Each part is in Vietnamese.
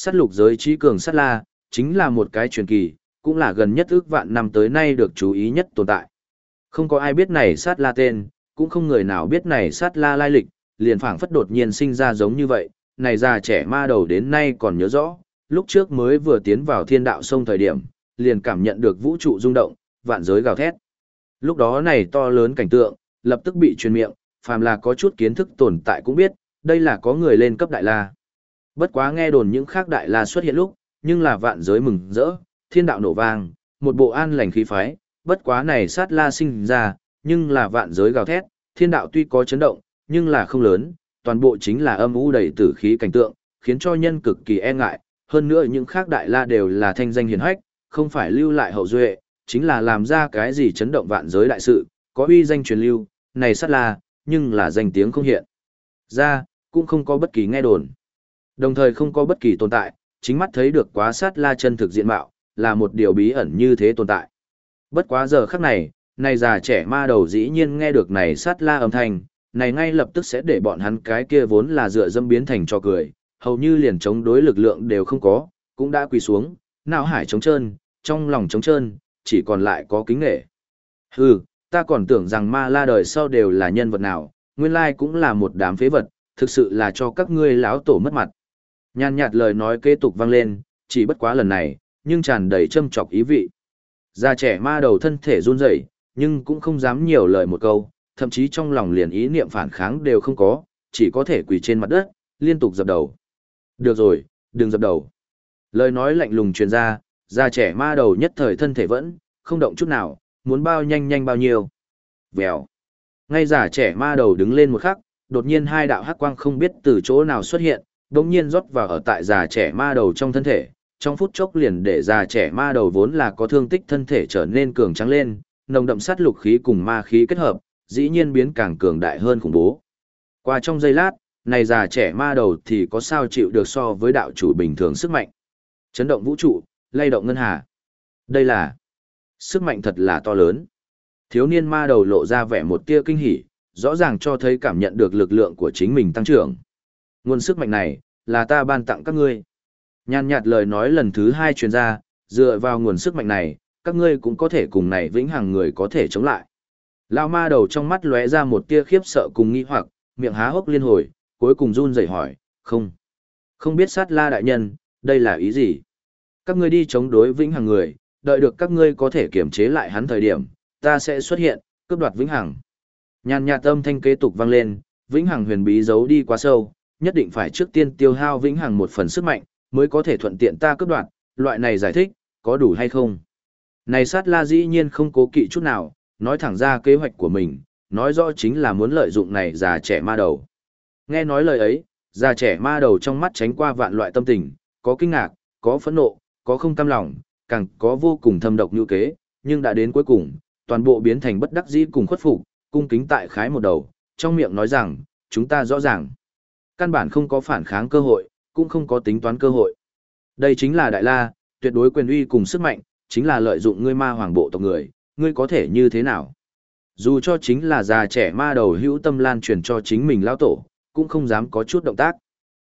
Sát lục giới trí cường sát la, chính là một cái truyền kỳ, cũng là gần nhất ước vạn năm tới nay được chú ý nhất tồn tại. Không có ai biết này sát la tên, cũng không người nào biết này sát la lai lịch, liền phảng phất đột nhiên sinh ra giống như vậy, này già trẻ ma đầu đến nay còn nhớ rõ, lúc trước mới vừa tiến vào thiên đạo sông thời điểm, liền cảm nhận được vũ trụ rung động, vạn giới gào thét. Lúc đó này to lớn cảnh tượng, lập tức bị truyền miệng, phàm là có chút kiến thức tồn tại cũng biết, đây là có người lên cấp đại la. Bất quá nghe đồn những khác đại la xuất hiện lúc, nhưng là vạn giới mừng rỡ, thiên đạo nổ vang, một bộ an lành khí phái, bất quá này sát la sinh ra, nhưng là vạn giới gào thét, thiên đạo tuy có chấn động, nhưng là không lớn, toàn bộ chính là âm u đầy tử khí cảnh tượng, khiến cho nhân cực kỳ e ngại, hơn nữa những khác đại la đều là thanh danh hiển hách, không phải lưu lại hậu duệ, chính là làm ra cái gì chấn động vạn giới đại sự, có uy danh truyền lưu, này sát la, nhưng là danh tiếng không hiện. Ra, cũng không có bất kỳ nghe đồn. Đồng thời không có bất kỳ tồn tại, chính mắt thấy được quá sát la chân thực diện mạo, là một điều bí ẩn như thế tồn tại. Bất quá giờ khắc này, này già trẻ ma đầu dĩ nhiên nghe được này sát la âm thanh, này ngay lập tức sẽ để bọn hắn cái kia vốn là dựa dâm biến thành cho cười, hầu như liền chống đối lực lượng đều không có, cũng đã quỳ xuống, não hải trống trơn, trong lòng trống trơn, chỉ còn lại có kính nghệ. Hừ, ta còn tưởng rằng ma la đời sau đều là nhân vật nào, nguyên lai cũng là một đám phế vật, thực sự là cho các ngươi lão tổ mất mặt. Nhàn nhạt lời nói kế tục vang lên, chỉ bất quá lần này, nhưng tràn đầy châm chọc ý vị. Già trẻ ma đầu thân thể run rẩy, nhưng cũng không dám nhiều lời một câu, thậm chí trong lòng liền ý niệm phản kháng đều không có, chỉ có thể quỳ trên mặt đất, liên tục dập đầu. Được rồi, đừng dập đầu. Lời nói lạnh lùng truyền ra, già trẻ ma đầu nhất thời thân thể vẫn, không động chút nào, muốn bao nhanh nhanh bao nhiêu. Vèo. Ngay già trẻ ma đầu đứng lên một khắc, đột nhiên hai đạo hắc quang không biết từ chỗ nào xuất hiện, đống nhiên rót vào ở tại già trẻ ma đầu trong thân thể, trong phút chốc liền để già trẻ ma đầu vốn là có thương tích thân thể trở nên cường trắng lên, nồng đậm sát lục khí cùng ma khí kết hợp, dĩ nhiên biến càng cường đại hơn khủng bố. Qua trong giây lát, này già trẻ ma đầu thì có sao chịu được so với đạo chủ bình thường sức mạnh. Chấn động vũ trụ, lay động ngân hà. Đây là sức mạnh thật là to lớn. Thiếu niên ma đầu lộ ra vẻ một tia kinh hỉ, rõ ràng cho thấy cảm nhận được lực lượng của chính mình tăng trưởng. Nguồn sức mạnh này, là ta ban tặng các ngươi. Nhàn nhạt lời nói lần thứ hai truyền ra, dựa vào nguồn sức mạnh này, các ngươi cũng có thể cùng này vĩnh hằng người có thể chống lại. Lão ma đầu trong mắt lóe ra một tia khiếp sợ cùng nghi hoặc, miệng há hốc liên hồi, cuối cùng run rẩy hỏi, không. Không biết sát la đại nhân, đây là ý gì? Các ngươi đi chống đối vĩnh hằng người, đợi được các ngươi có thể kiểm chế lại hắn thời điểm, ta sẽ xuất hiện, cướp đoạt vĩnh hằng. Nhàn nhạt âm thanh kế tục vang lên, vĩnh hằng huyền bí giấu đi quá sâu, nhất định phải trước tiên tiêu hao vĩnh hằng một phần sức mạnh, mới có thể thuận tiện ta cướp đoạt, loại này giải thích, có đủ hay không? Này sát la dĩ nhiên không cố kỵ chút nào, nói thẳng ra kế hoạch của mình, nói rõ chính là muốn lợi dụng này già trẻ ma đầu. Nghe nói lời ấy, già trẻ ma đầu trong mắt tránh qua vạn loại tâm tình, có kinh ngạc, có phẫn nộ, có không cam lòng, càng có vô cùng thâm độc như kế, nhưng đã đến cuối cùng, toàn bộ biến thành bất đắc dĩ cùng khuất phục, cung kính tại khái một đầu, trong miệng nói rằng, chúng ta rõ ràng. Căn bản không có phản kháng cơ hội, cũng không có tính toán cơ hội. Đây chính là Đại La, tuyệt đối quyền uy cùng sức mạnh, chính là lợi dụng ngươi ma hoàng bộ tộc người, ngươi có thể như thế nào? Dù cho chính là già trẻ ma đầu hữu tâm lan truyền cho chính mình lao tổ, cũng không dám có chút động tác.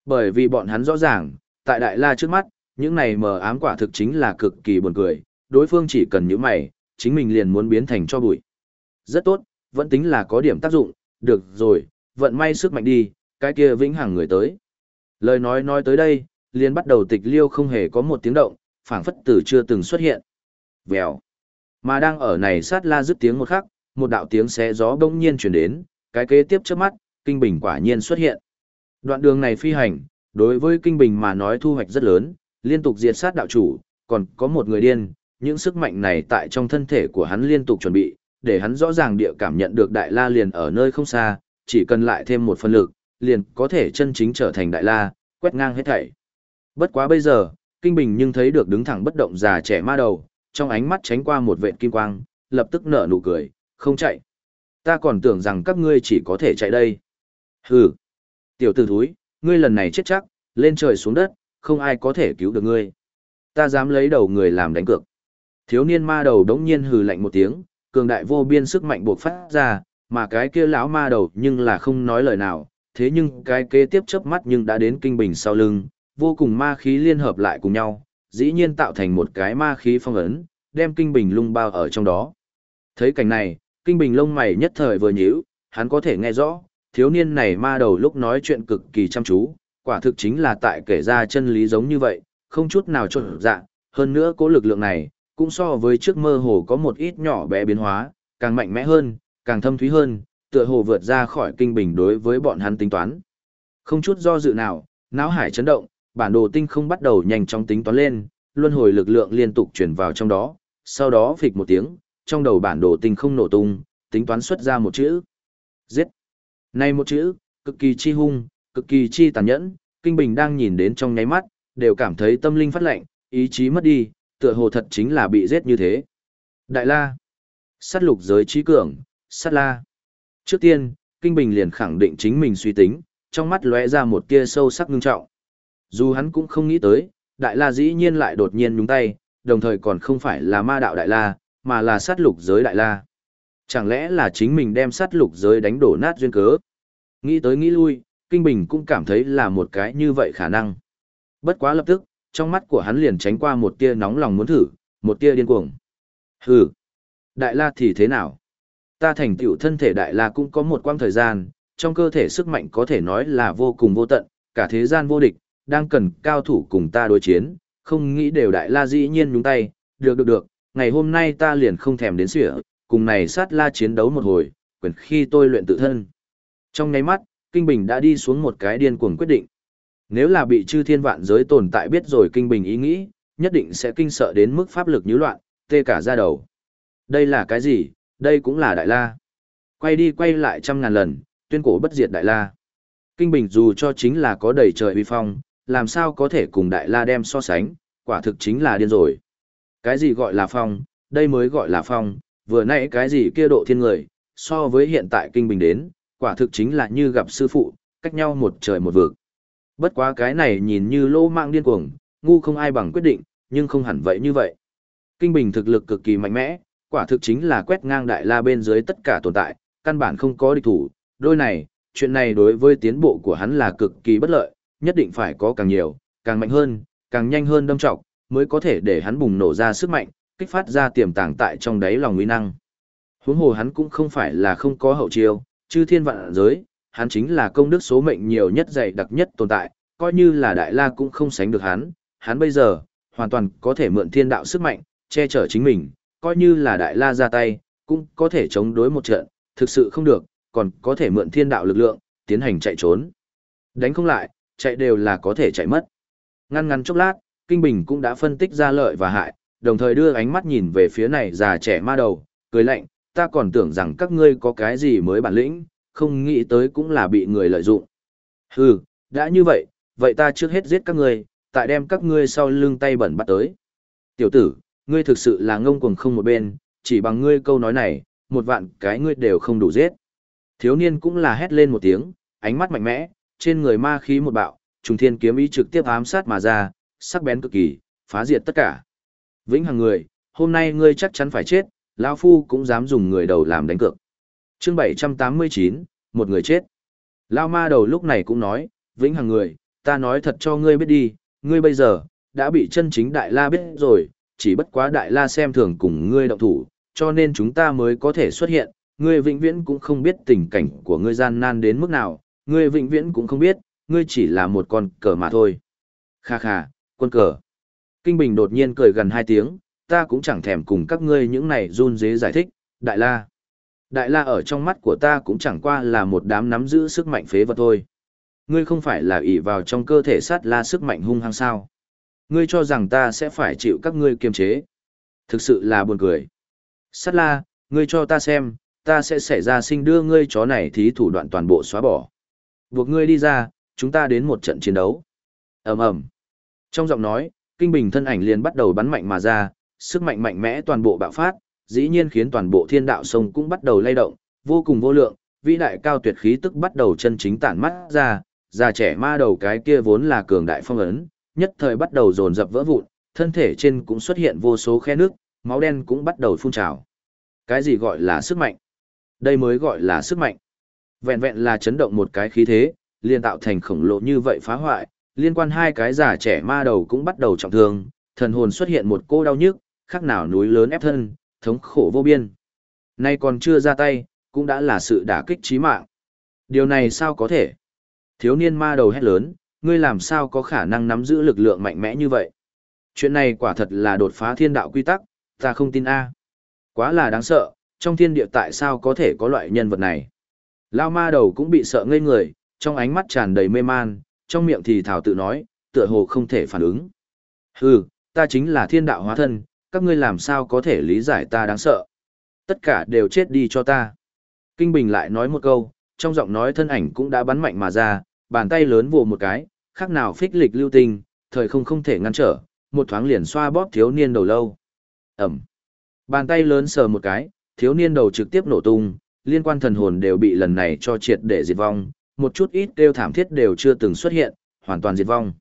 Bởi vì bọn hắn rõ ràng, tại Đại La trước mắt, những này mờ ám quả thực chính là cực kỳ buồn cười, đối phương chỉ cần những mày, chính mình liền muốn biến thành cho bụi. Rất tốt, vẫn tính là có điểm tác dụng, được rồi, vận may sức mạnh đi, cái kia vĩnh hằng người tới. Lời nói nói tới đây, liền bắt đầu tịch liêu không hề có một tiếng động, phảng phất tử chưa từng xuất hiện. Vèo. Mà đang ở này sát la dứt tiếng một khắc, một đạo tiếng xé gió bỗng nhiên truyền đến, cái kế tiếp trước mắt, kinh bình quả nhiên xuất hiện. Đoạn đường này phi hành, đối với kinh bình mà nói thu hoạch rất lớn, liên tục diệt sát đạo chủ, còn có một người điên, những sức mạnh này tại trong thân thể của hắn liên tục chuẩn bị, để hắn rõ ràng địa cảm nhận được đại la liền ở nơi không xa, chỉ cần lại thêm một phần lực, liền có thể chân chính trở thành đại la, quét ngang hết thảy. Bất quá bây giờ, Kinh Bình nhưng thấy được đứng thẳng bất động già trẻ ma đầu, trong ánh mắt tránh qua một vệt kim quang, lập tức nở nụ cười, không chạy. Ta còn tưởng rằng các ngươi chỉ có thể chạy đây. Hừ, tiểu tử thúi, ngươi lần này chết chắc, lên trời xuống đất, không ai có thể cứu được ngươi. Ta dám lấy đầu người làm đánh cược. Thiếu niên ma đầu đống nhiên hừ lạnh một tiếng, cường đại vô biên sức mạnh buộc phát ra, mà cái kia lão ma đầu nhưng là không nói lời nào, thế nhưng cái kế tiếp chớp mắt nhưng đã đến kinh bình sau lưng, vô cùng ma khí liên hợp lại cùng nhau, dĩ nhiên tạo thành một cái ma khí phong ấn, đem kinh bình lung bao ở trong đó. Thấy cảnh này, kinh bình lông mày nhất thời vừa nhíu, hắn có thể nghe rõ, thiếu niên này ma đầu lúc nói chuyện cực kỳ chăm chú, quả thực chính là tại kể ra chân lý giống như vậy, không chút nào trộn dạ, hơn nữa cố lực lượng này, cũng so với trước mơ hồ có một ít nhỏ bé biến hóa, càng mạnh mẽ hơn, càng thâm thúy hơn, tựa hồ vượt ra khỏi kinh bình đối với bọn hắn tính toán. Không chút do dự nào, não hải chấn động, bản đồ tinh không bắt đầu nhanh chóng tính toán lên, luân hồi lực lượng liên tục chuyển vào trong đó, sau đó phịch một tiếng, trong đầu bản đồ tinh không nổ tung, tính toán xuất ra một chữ. Giết. Này một chữ, cực kỳ chi hung, cực kỳ chi tàn nhẫn, Kinh Bình đang nhìn đến trong nháy mắt, đều cảm thấy tâm linh phát lạnh, ý chí mất đi, tựa hồ thật chính là bị giết như thế. Đại La. Sát lục giới trí cường, sát la. Trước tiên, Kinh Bình liền khẳng định chính mình suy tính, trong mắt lóe ra một tia sâu sắc ngưng trọng. Dù hắn cũng không nghĩ tới, Đại La dĩ nhiên lại đột nhiên nhúng tay, đồng thời còn không phải là ma đạo Đại La, mà là sát lục giới Đại La. Chẳng lẽ là chính mình đem sát lục giới đánh đổ nát duyên cớ? Nghĩ tới nghĩ lui, Kinh Bình cũng cảm thấy là một cái như vậy khả năng. Bất quá lập tức, trong mắt của hắn liền tránh qua một tia nóng lòng muốn thử, một tia điên cuồng. Hừ, Đại La thì thế nào? Ta thành tựu thân thể Đại La cũng có một quãng thời gian, trong cơ thể sức mạnh có thể nói là vô cùng vô tận, cả thế gian vô địch, đang cần cao thủ cùng ta đối chiến, không nghĩ đều Đại La dĩ nhiên nhúng tay, được được được, ngày hôm nay ta liền không thèm đến sửa, cùng này sát La chiến đấu một hồi, quyền khi tôi luyện tự thân. Trong nháy mắt, Kinh Bình đã đi xuống một cái điên cuồng quyết định. Nếu là bị chư thiên vạn giới tồn tại biết rồi Kinh Bình ý nghĩ, nhất định sẽ kinh sợ đến mức pháp lực nhứ loạn, tê cả ra đầu. Đây là cái gì? Đây cũng là Đại La. Quay đi quay lại trăm ngàn lần, tuyên cổ bất diệt Đại La. Kinh Bình dù cho chính là có đầy trời uy phong, làm sao có thể cùng Đại La đem so sánh, quả thực chính là điên rồi. Cái gì gọi là phong, đây mới gọi là phong, vừa nãy cái gì kia độ thiên người, so với hiện tại Kinh Bình đến, quả thực chính là như gặp sư phụ, cách nhau một trời một vực. Bất quá cái này nhìn như lô mạng điên cuồng, ngu không ai bằng quyết định, nhưng không hẳn vậy như vậy. Kinh Bình thực lực cực kỳ mạnh mẽ, quả thực chính là quét ngang đại la bên dưới tất cả tồn tại, căn bản không có địch thủ. Đôi này, chuyện này đối với tiến bộ của hắn là cực kỳ bất lợi, nhất định phải có càng nhiều, càng mạnh hơn, càng nhanh hơn đâm trọng, mới có thể để hắn bùng nổ ra sức mạnh, kích phát ra tiềm tàng tại trong đáy lòng uy năng. Huống hồ hắn cũng không phải là không có hậu chiêu, chư thiên vạn giới, hắn chính là công đức số mệnh nhiều nhất dày đặc nhất tồn tại, coi như là đại la cũng không sánh được hắn, hắn bây giờ, hoàn toàn có thể mượn thiên đạo sức mạnh, che chở chính mình, coi như là đại la ra tay, cũng có thể chống đối một trận, thực sự không được, còn có thể mượn thiên đạo lực lượng, tiến hành chạy trốn. Đánh không lại, chạy đều là có thể chạy mất. Ngăn ngăn chốc lát, Kinh Bình cũng đã phân tích ra lợi và hại, đồng thời đưa ánh mắt nhìn về phía này già trẻ ma đầu, cười lạnh, ta còn tưởng rằng các ngươi có cái gì mới bản lĩnh, không nghĩ tới cũng là bị người lợi dụng. Hừ, đã như vậy, vậy ta trước hết giết các ngươi, tại đem các ngươi sau lưng tay bẩn bắt tới. Tiểu tử, ngươi thực sự là ngông cuồng không một bên, chỉ bằng ngươi câu nói này, một vạn cái ngươi đều không đủ giết. Thiếu niên cũng là hét lên một tiếng, ánh mắt mạnh mẽ, trên người ma khí một bạo, trùng thiên kiếm ý trực tiếp ám sát mà ra, sắc bén cực kỳ, phá diệt tất cả. Vĩnh hằng người, hôm nay ngươi chắc chắn phải chết, lão phu cũng dám dùng người đầu làm đánh cược. Chương 789, một người chết. Lão ma đầu lúc này cũng nói, vĩnh hằng người, ta nói thật cho ngươi biết đi, ngươi bây giờ, đã bị chân chính đại la biết rồi, chỉ bất quá đại la xem thường cùng ngươi động thủ, cho nên chúng ta mới có thể xuất hiện, ngươi vĩnh viễn cũng không biết tình cảnh của ngươi gian nan đến mức nào, ngươi vĩnh viễn cũng không biết, ngươi chỉ là một con cờ mà thôi. Kha kha, quân cờ. Kinh Bình đột nhiên cười gần hai tiếng, ta cũng chẳng thèm cùng các ngươi những này run dế giải thích, đại la. Đại la ở trong mắt của ta cũng chẳng qua là một đám nắm giữ sức mạnh phế vật thôi. Ngươi không phải là ỷ vào trong cơ thể sát la sức mạnh hung hăng sao. Ngươi cho rằng ta sẽ phải chịu các ngươi kiềm chế. Thực sự là buồn cười. Sát la, ngươi cho ta xem, ta sẽ xảy ra sinh đưa ngươi chó này thí thủ đoạn toàn bộ xóa bỏ. Buộc ngươi đi ra, chúng ta đến một trận chiến đấu. ầm ầm Trong giọng nói, kinh bình thân ảnh liền bắt đầu bắn mạnh mà ra, sức mạnh mạnh mẽ toàn bộ bạo phát, dĩ nhiên khiến toàn bộ thiên đạo sông cũng bắt đầu lay động, vô cùng vô lượng, vĩ đại cao tuyệt khí tức bắt đầu chân chính tản mắt ra, già trẻ ma đầu cái kia vốn là cường đại phong ấn, nhất thời bắt đầu dồn dập vỡ vụn, thân thể trên cũng xuất hiện vô số khe nước, máu đen cũng bắt đầu phun trào. Cái gì gọi là sức mạnh? Đây mới gọi là sức mạnh. Vẹn vẹn là chấn động một cái khí thế, liền tạo thành khổng lồ như vậy phá hoại, liên quan hai cái giả trẻ ma đầu cũng bắt đầu trọng thương, thần hồn xuất hiện một cô đau nhức, khác nào núi lớn ép thân, thống khổ vô biên. Nay còn chưa ra tay, cũng đã là sự đả kích chí mạng. Điều này sao có thể? Thiếu niên ma đầu hét lớn, ngươi làm sao có khả năng nắm giữ lực lượng mạnh mẽ như vậy? Chuyện này quả thật là đột phá thiên đạo quy tắc, ta không tin a. Quá là đáng sợ, trong thiên địa tại sao có thể có loại nhân vật này? Lao ma đầu cũng bị sợ ngây người, trong ánh mắt tràn đầy mê man, trong miệng thì thảo tự nói, tựa hồ không thể phản ứng. Hừ, ta chính là thiên đạo hóa thân, các ngươi làm sao có thể lý giải ta đáng sợ. Tất cả đều chết đi cho ta. Kinh Bình lại nói một câu, trong giọng nói thân ảnh cũng đã bắn mạnh mà ra, bàn tay lớn vồ một cái, khác nào phích lịch lưu tinh, thời không không thể ngăn trở, một thoáng liền xoa bóp thiếu niên đầu lâu. Ẩm. Bàn tay lớn sờ một cái, thiếu niên đầu trực tiếp nổ tung, liên quan thần hồn đều bị lần này cho triệt để diệt vong, một chút ít kêu thảm thiết đều chưa từng xuất hiện, hoàn toàn diệt vong.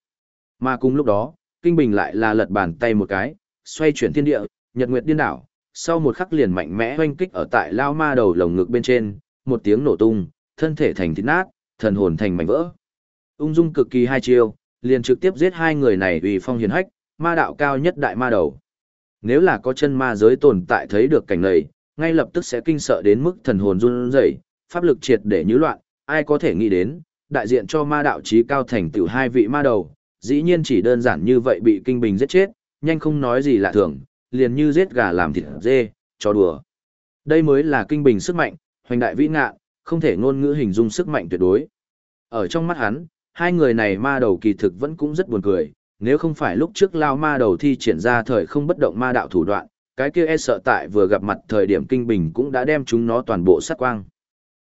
Mà cùng lúc đó, Kinh Bình lại là lật bàn tay một cái, xoay chuyển thiên địa, nhật nguyệt điên đảo, sau một khắc liền mạnh mẽ hoanh kích ở tại lao ma đầu lồng ngực bên trên, một tiếng nổ tung, thân thể thành thịt nát, thần hồn thành mảnh vỡ. Ung dung cực kỳ hai chiêu, liền trực tiếp giết hai người này vì phong hiền hách, ma đạo cao nhất đại ma đầu. Nếu là có chân ma giới tồn tại thấy được cảnh này, ngay lập tức sẽ kinh sợ đến mức thần hồn run rẩy, pháp lực triệt để như loạn, ai có thể nghĩ đến, đại diện cho ma đạo trí cao thành tiểu hai vị ma đầu, dĩ nhiên chỉ đơn giản như vậy bị kinh bình giết chết, nhanh không nói gì lạ thường, liền như giết gà làm thịt dê, cho đùa. Đây mới là kinh bình sức mạnh, hoành đại vĩ ngạ, không thể ngôn ngữ hình dung sức mạnh tuyệt đối. Ở trong mắt hắn, hai người này ma đầu kỳ thực vẫn cũng rất buồn cười, nếu không phải lúc trước lao ma đầu thi triển ra thời không bất động ma đạo thủ đoạn, cái kia e sợ tại vừa gặp mặt thời điểm kinh bình cũng đã đem chúng nó toàn bộ sát quang.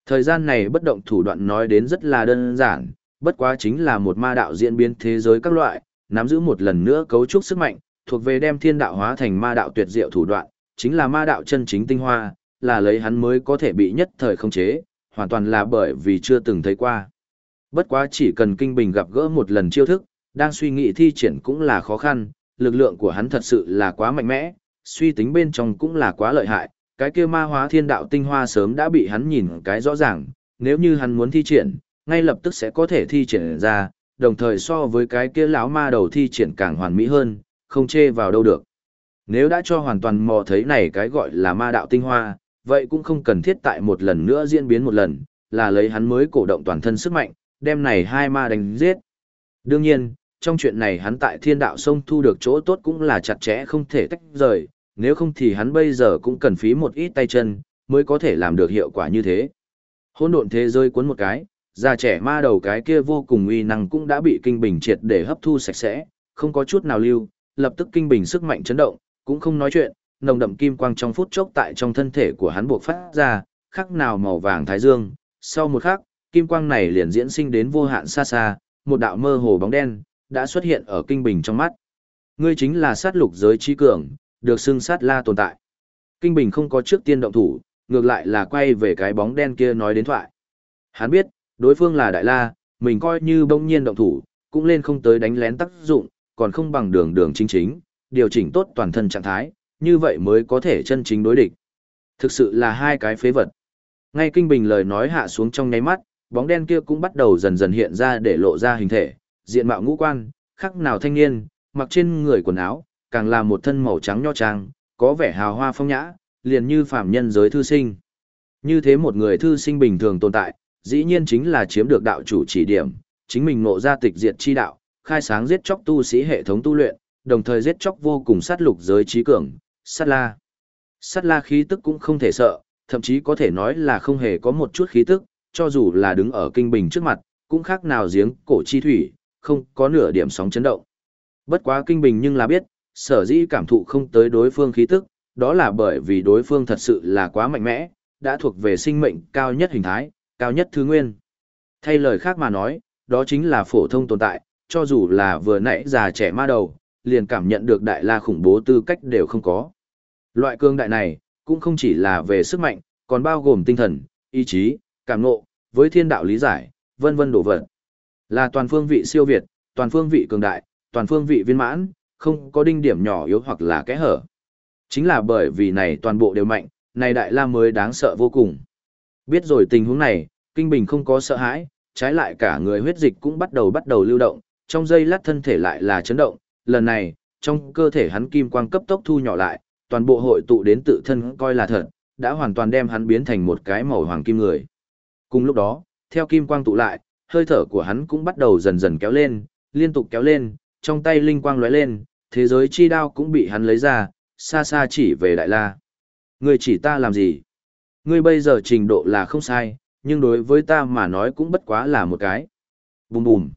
Thời gian này bất động thủ đoạn nói đến rất là đơn giản, bất quá chính là một ma đạo diễn biến thế giới các loại, nắm giữ một lần nữa cấu trúc sức mạnh, thuộc về đem thiên đạo hóa thành ma đạo tuyệt diệu thủ đoạn, chính là ma đạo chân chính tinh hoa, là lấy hắn mới có thể bị nhất thời không chế, hoàn toàn là bởi vì chưa từng thấy qua. Bất quá chỉ cần kinh bình gặp gỡ một lần chiêu thức, đang suy nghĩ thi triển cũng là khó khăn, lực lượng của hắn thật sự là quá mạnh mẽ, suy tính bên trong cũng là quá lợi hại, cái kia ma hóa thiên đạo tinh hoa sớm đã bị hắn nhìn cái rõ ràng, nếu như hắn muốn thi triển, ngay lập tức sẽ có thể thi triển ra, đồng thời so với cái kia lão ma đầu thi triển càng hoàn mỹ hơn, không chê vào đâu được. Nếu đã cho hoàn toàn mò thấy này cái gọi là ma đạo tinh hoa, vậy cũng không cần thiết tại một lần nữa diễn biến một lần, là lấy hắn mới cổ động toàn thân sức mạnh, đem này hai ma đánh giết. Đương nhiên, trong chuyện này hắn tại thiên đạo sông thu được chỗ tốt cũng là chặt chẽ không thể tách rời, nếu không thì hắn bây giờ cũng cần phí một ít tay chân, mới có thể làm được hiệu quả như thế. Hôn độn thế rơi cuốn một cái, già trẻ ma đầu cái kia vô cùng uy năng cũng đã bị kinh bình triệt để hấp thu sạch sẽ, không có chút nào lưu, lập tức kinh bình sức mạnh chấn động, cũng không nói chuyện, nồng đậm kim quang trong phút chốc tại trong thân thể của hắn buộc phát ra, khắc nào màu vàng thái dương, sau một khắc, kim quang này liền diễn sinh đến vô hạn xa xa, một đạo mơ hồ bóng đen đã xuất hiện ở kinh bình trong mắt. Ngươi chính là sát lục giới trí cường, được xưng sát la tồn tại. Kinh bình không có trước tiên động thủ, ngược lại là quay về cái bóng đen kia nói đến thoại. Hắn biết, đối phương là đại la, mình coi như bỗng nhiên động thủ, cũng lên không tới đánh lén tác dụng, còn không bằng đường đường chính chính, điều chỉnh tốt toàn thân trạng thái, như vậy mới có thể chân chính đối địch. Thực sự là hai cái phế vật. Ngay kinh bình lời nói hạ xuống trong nháy mắt, bóng đen kia cũng bắt đầu dần dần hiện ra để lộ ra hình thể, diện mạo ngũ quan, khắc nào thanh niên, mặc trên người quần áo, càng là một thân màu trắng nho trang, có vẻ hào hoa phong nhã, liền như phàm nhân giới thư sinh. Như thế một người thư sinh bình thường tồn tại, dĩ nhiên chính là chiếm được đạo chủ chỉ điểm, chính mình ngộ ra tịch diệt chi đạo, khai sáng giết chóc tu sĩ hệ thống tu luyện, đồng thời giết chóc vô cùng sát lục giới trí cường, sát la. Sát la khí tức cũng không thể sợ, thậm chí có thể nói là không hề có một chút khí tức, cho dù là đứng ở kinh bình trước mặt, cũng khác nào giếng cổ chi thủy, không có nửa điểm sóng chấn động. Bất quá kinh bình nhưng là biết, sở dĩ cảm thụ không tới đối phương khí tức, đó là bởi vì đối phương thật sự là quá mạnh mẽ, đã thuộc về sinh mệnh cao nhất hình thái, cao nhất thứ nguyên. Thay lời khác mà nói, đó chính là phổ thông tồn tại, cho dù là vừa nãy già trẻ ma đầu, liền cảm nhận được đại la khủng bố tư cách đều không có. Loại cương đại này, cũng không chỉ là về sức mạnh, còn bao gồm tinh thần, ý chí, cảm ngộ, với thiên đạo lý giải, vân vân đổ vật. Là toàn phương vị siêu việt, toàn phương vị cường đại, toàn phương vị viên mãn, không có đinh điểm nhỏ yếu hoặc là kẽ hở. Chính là bởi vì này toàn bộ đều mạnh, này đại la mới đáng sợ vô cùng. Biết rồi tình huống này, Kinh Bình không có sợ hãi, trái lại cả người huyết dịch cũng bắt đầu bắt đầu lưu động, trong giây lát thân thể lại là chấn động, lần này, trong cơ thể hắn kim quang cấp tốc thu nhỏ lại, toàn bộ hội tụ đến tự thân coi là thật, đã hoàn toàn đem hắn biến thành một cái màu hoàng kim người. Cùng lúc đó, theo kim quang tụ lại, hơi thở của hắn cũng bắt đầu dần dần kéo lên, liên tục kéo lên, trong tay linh quang lóe lên, thế giới chi đao cũng bị hắn lấy ra, xa xa chỉ về Đại La. Ngươi chỉ ta làm gì? Ngươi bây giờ trình độ là không sai, nhưng đối với ta mà nói cũng bất quá là một cái. Bùm bùm.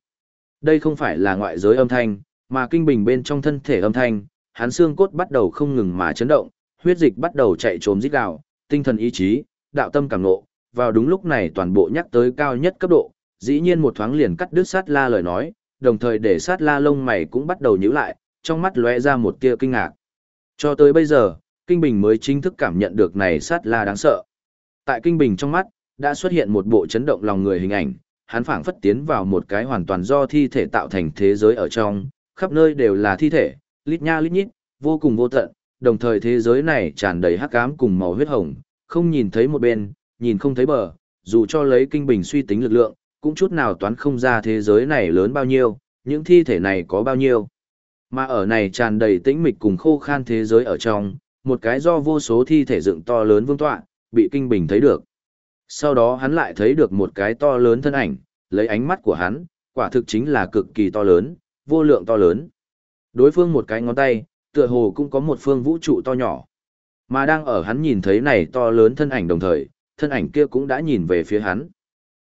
Đây không phải là ngoại giới âm thanh, mà kinh bình bên trong thân thể âm thanh, hắn xương cốt bắt đầu không ngừng mà chấn động, huyết dịch bắt đầu chạy trốn rít gào, tinh thần ý chí, đạo tâm cảm nộ, vào đúng lúc này toàn bộ nhắc tới cao nhất cấp độ, dĩ nhiên một thoáng liền cắt đứt sát la lời nói, đồng thời để sát la lông mày cũng bắt đầu nhíu lại, trong mắt lóe ra một tia kinh ngạc. Cho tới bây giờ, Kinh Bình mới chính thức cảm nhận được này sát la đáng sợ. Tại Kinh Bình trong mắt, đã xuất hiện một bộ chấn động lòng người hình ảnh, hắn phảng phất tiến vào một cái hoàn toàn do thi thể tạo thành thế giới ở trong, khắp nơi đều là thi thể, lít nha lít nhít, vô cùng vô tận, đồng thời thế giới này tràn đầy hắc ám cùng màu huyết hồng, không nhìn thấy một bên, nhìn không thấy bờ, dù cho lấy kinh bình suy tính lực lượng, cũng chút nào toán không ra thế giới này lớn bao nhiêu, những thi thể này có bao nhiêu. Mà ở này tràn đầy tĩnh mịch cùng khô khan thế giới ở trong, một cái do vô số thi thể dựng to lớn vương tọa, bị kinh bình thấy được. Sau đó hắn lại thấy được một cái to lớn thân ảnh, lấy ánh mắt của hắn, quả thực chính là cực kỳ to lớn, vô lượng to lớn. Đối phương một cái ngón tay, tựa hồ cũng có một phương vũ trụ to nhỏ. Mà đang ở hắn nhìn thấy này to lớn thân ảnh đồng thời, thân ảnh kia cũng đã nhìn về phía hắn.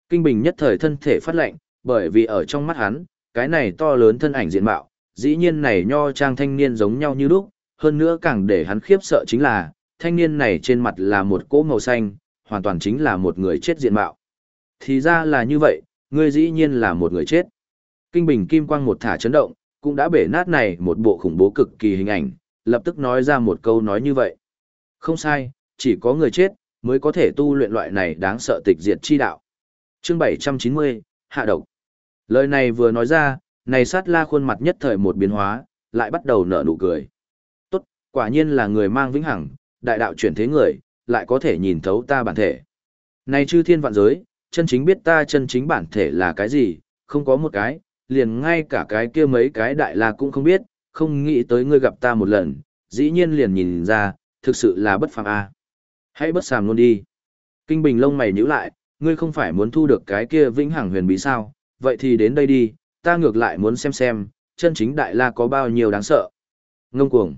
Kinh Bình nhất thời thân thể phát lạnh, bởi vì ở trong mắt hắn, cái này to lớn thân ảnh diện mạo, dĩ nhiên này nho trang thanh niên giống nhau như lúc, hơn nữa càng để hắn khiếp sợ chính là, thanh niên này trên mặt là một cỗ màu xanh, hoàn toàn chính là một người chết diện mạo. Thì ra là như vậy, ngươi dĩ nhiên là một người chết. Kinh Bình Kim Quang một thả chấn động, cũng đã bể nát này một bộ khủng bố cực kỳ hình ảnh, lập tức nói ra một câu nói như vậy. Không sai, chỉ có người chết, mới có thể tu luyện loại này đáng sợ tịch diệt chi đạo. Chương 790, Hạ độc. Lời này vừa nói ra, này sát la khuôn mặt nhất thời một biến hóa, lại bắt đầu nở nụ cười. Tốt, quả nhiên là người mang vĩnh hằng, đại đạo chuyển thế người, lại có thể nhìn thấu ta bản thể. Này chư thiên vạn giới, chân chính biết ta chân chính bản thể là cái gì, không có một cái, liền ngay cả cái kia mấy cái đại la cũng không biết, không nghĩ tới ngươi gặp ta một lần, dĩ nhiên liền nhìn ra, thực sự là bất phàm a. Hãy bất sàm luôn đi. Kinh Bình lông mày nhíu lại, ngươi không phải muốn thu được cái kia vĩnh hằng huyền bí sao, vậy thì đến đây đi, ta ngược lại muốn xem xem, chân chính đại la có bao nhiêu đáng sợ. Ngông cuồng.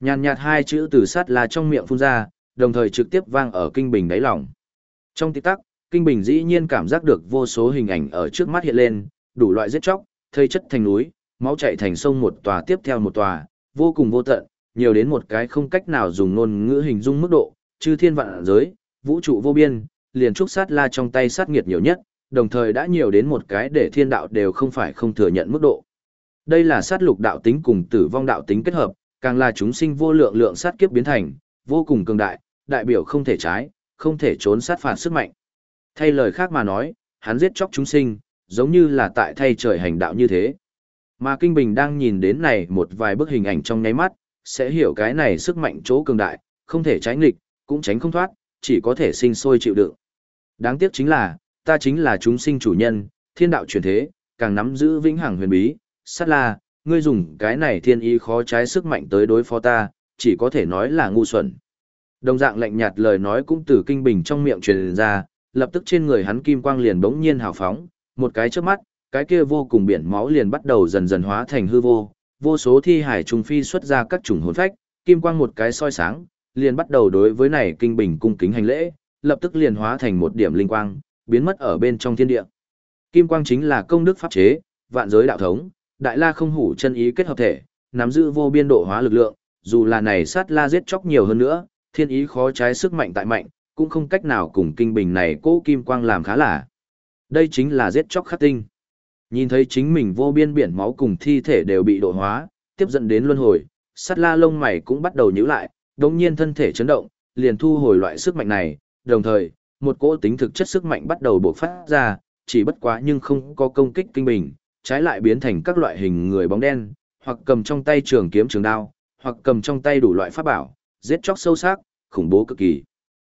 Nhàn nhạt hai chữ từ sát là trong miệng phun ra, đồng thời trực tiếp vang ở Kinh Bình đáy lòng. Trong tích tắc, Kinh Bình dĩ nhiên cảm giác được vô số hình ảnh ở trước mắt hiện lên, đủ loại giết chóc, thây chất thành núi, máu chảy thành sông một tòa tiếp theo một tòa, vô cùng vô tận, nhiều đến một cái không cách nào dùng ngôn ngữ hình dung mức độ, chư thiên vạn giới, vũ trụ vô biên, liền trúc sát la trong tay sát nghiệt nhiều nhất, đồng thời đã nhiều đến một cái để thiên đạo đều không phải không thừa nhận mức độ. Đây là sát lục đạo tính cùng tử vong đạo tính kết hợp, càng là chúng sinh vô lượng lượng sát kiếp biến thành, vô cùng cường đại, đại biểu không thể trái, không thể trốn sát phạt sức mạnh. Thay lời khác mà nói, hắn giết chóc chúng sinh, giống như là tại thay trời hành đạo như thế. Mà Kinh Bình đang nhìn đến này một vài bức hình ảnh trong nháy mắt, sẽ hiểu cái này sức mạnh chỗ cường đại, không thể trái nghịch, cũng tránh không thoát, chỉ có thể sinh sôi chịu đựng. Đáng tiếc chính là, ta chính là chúng sinh chủ nhân, thiên đạo chuyển thế, càng nắm giữ vĩnh hằng huyền bí, sát la, ngươi dùng cái này thiên ý khó trái sức mạnh tới đối phó ta, chỉ có thể nói là ngu xuẩn. Đồng dạng lạnh nhạt lời nói cũng từ kinh bình trong miệng truyền ra, lập tức trên người hắn kim quang liền bỗng nhiên hào phóng, một cái trước mắt, cái kia vô cùng biển máu liền bắt đầu dần dần hóa thành hư vô, vô số thi hải trùng phi xuất ra các chủng hồn phách, kim quang một cái soi sáng, liền bắt đầu đối với này kinh bình cung kính hành lễ, lập tức liền hóa thành một điểm linh quang, biến mất ở bên trong thiên địa. Kim quang chính là công đức pháp chế, vạn giới đạo thống, đại la không hủ chân ý kết hợp thể, nắm giữ vô biên độ hóa lực lượng, dù là này sát la giết chóc nhiều hơn nữa, thiên ý khó trái sức mạnh tại mạnh, cũng không cách nào cùng kinh bình này cố kim quang làm khá là. Đây chính là giết chóc khắc tinh. Nhìn thấy chính mình vô biên biển máu cùng thi thể đều bị độ hóa, tiếp dẫn đến luân hồi, sát la lông mày cũng bắt đầu nhíu lại, đồng nhiên thân thể chấn động, liền thu hồi loại sức mạnh này, đồng thời, một cỗ tính thực chất sức mạnh bắt đầu bộc phát ra, chỉ bất quá nhưng không có công kích kinh bình, trái lại biến thành các loại hình người bóng đen, hoặc cầm trong tay trường kiếm trường đao, hoặc cầm trong tay đủ loại pháp bảo, giết chóc sâu sắc, khủng bố cực kỳ.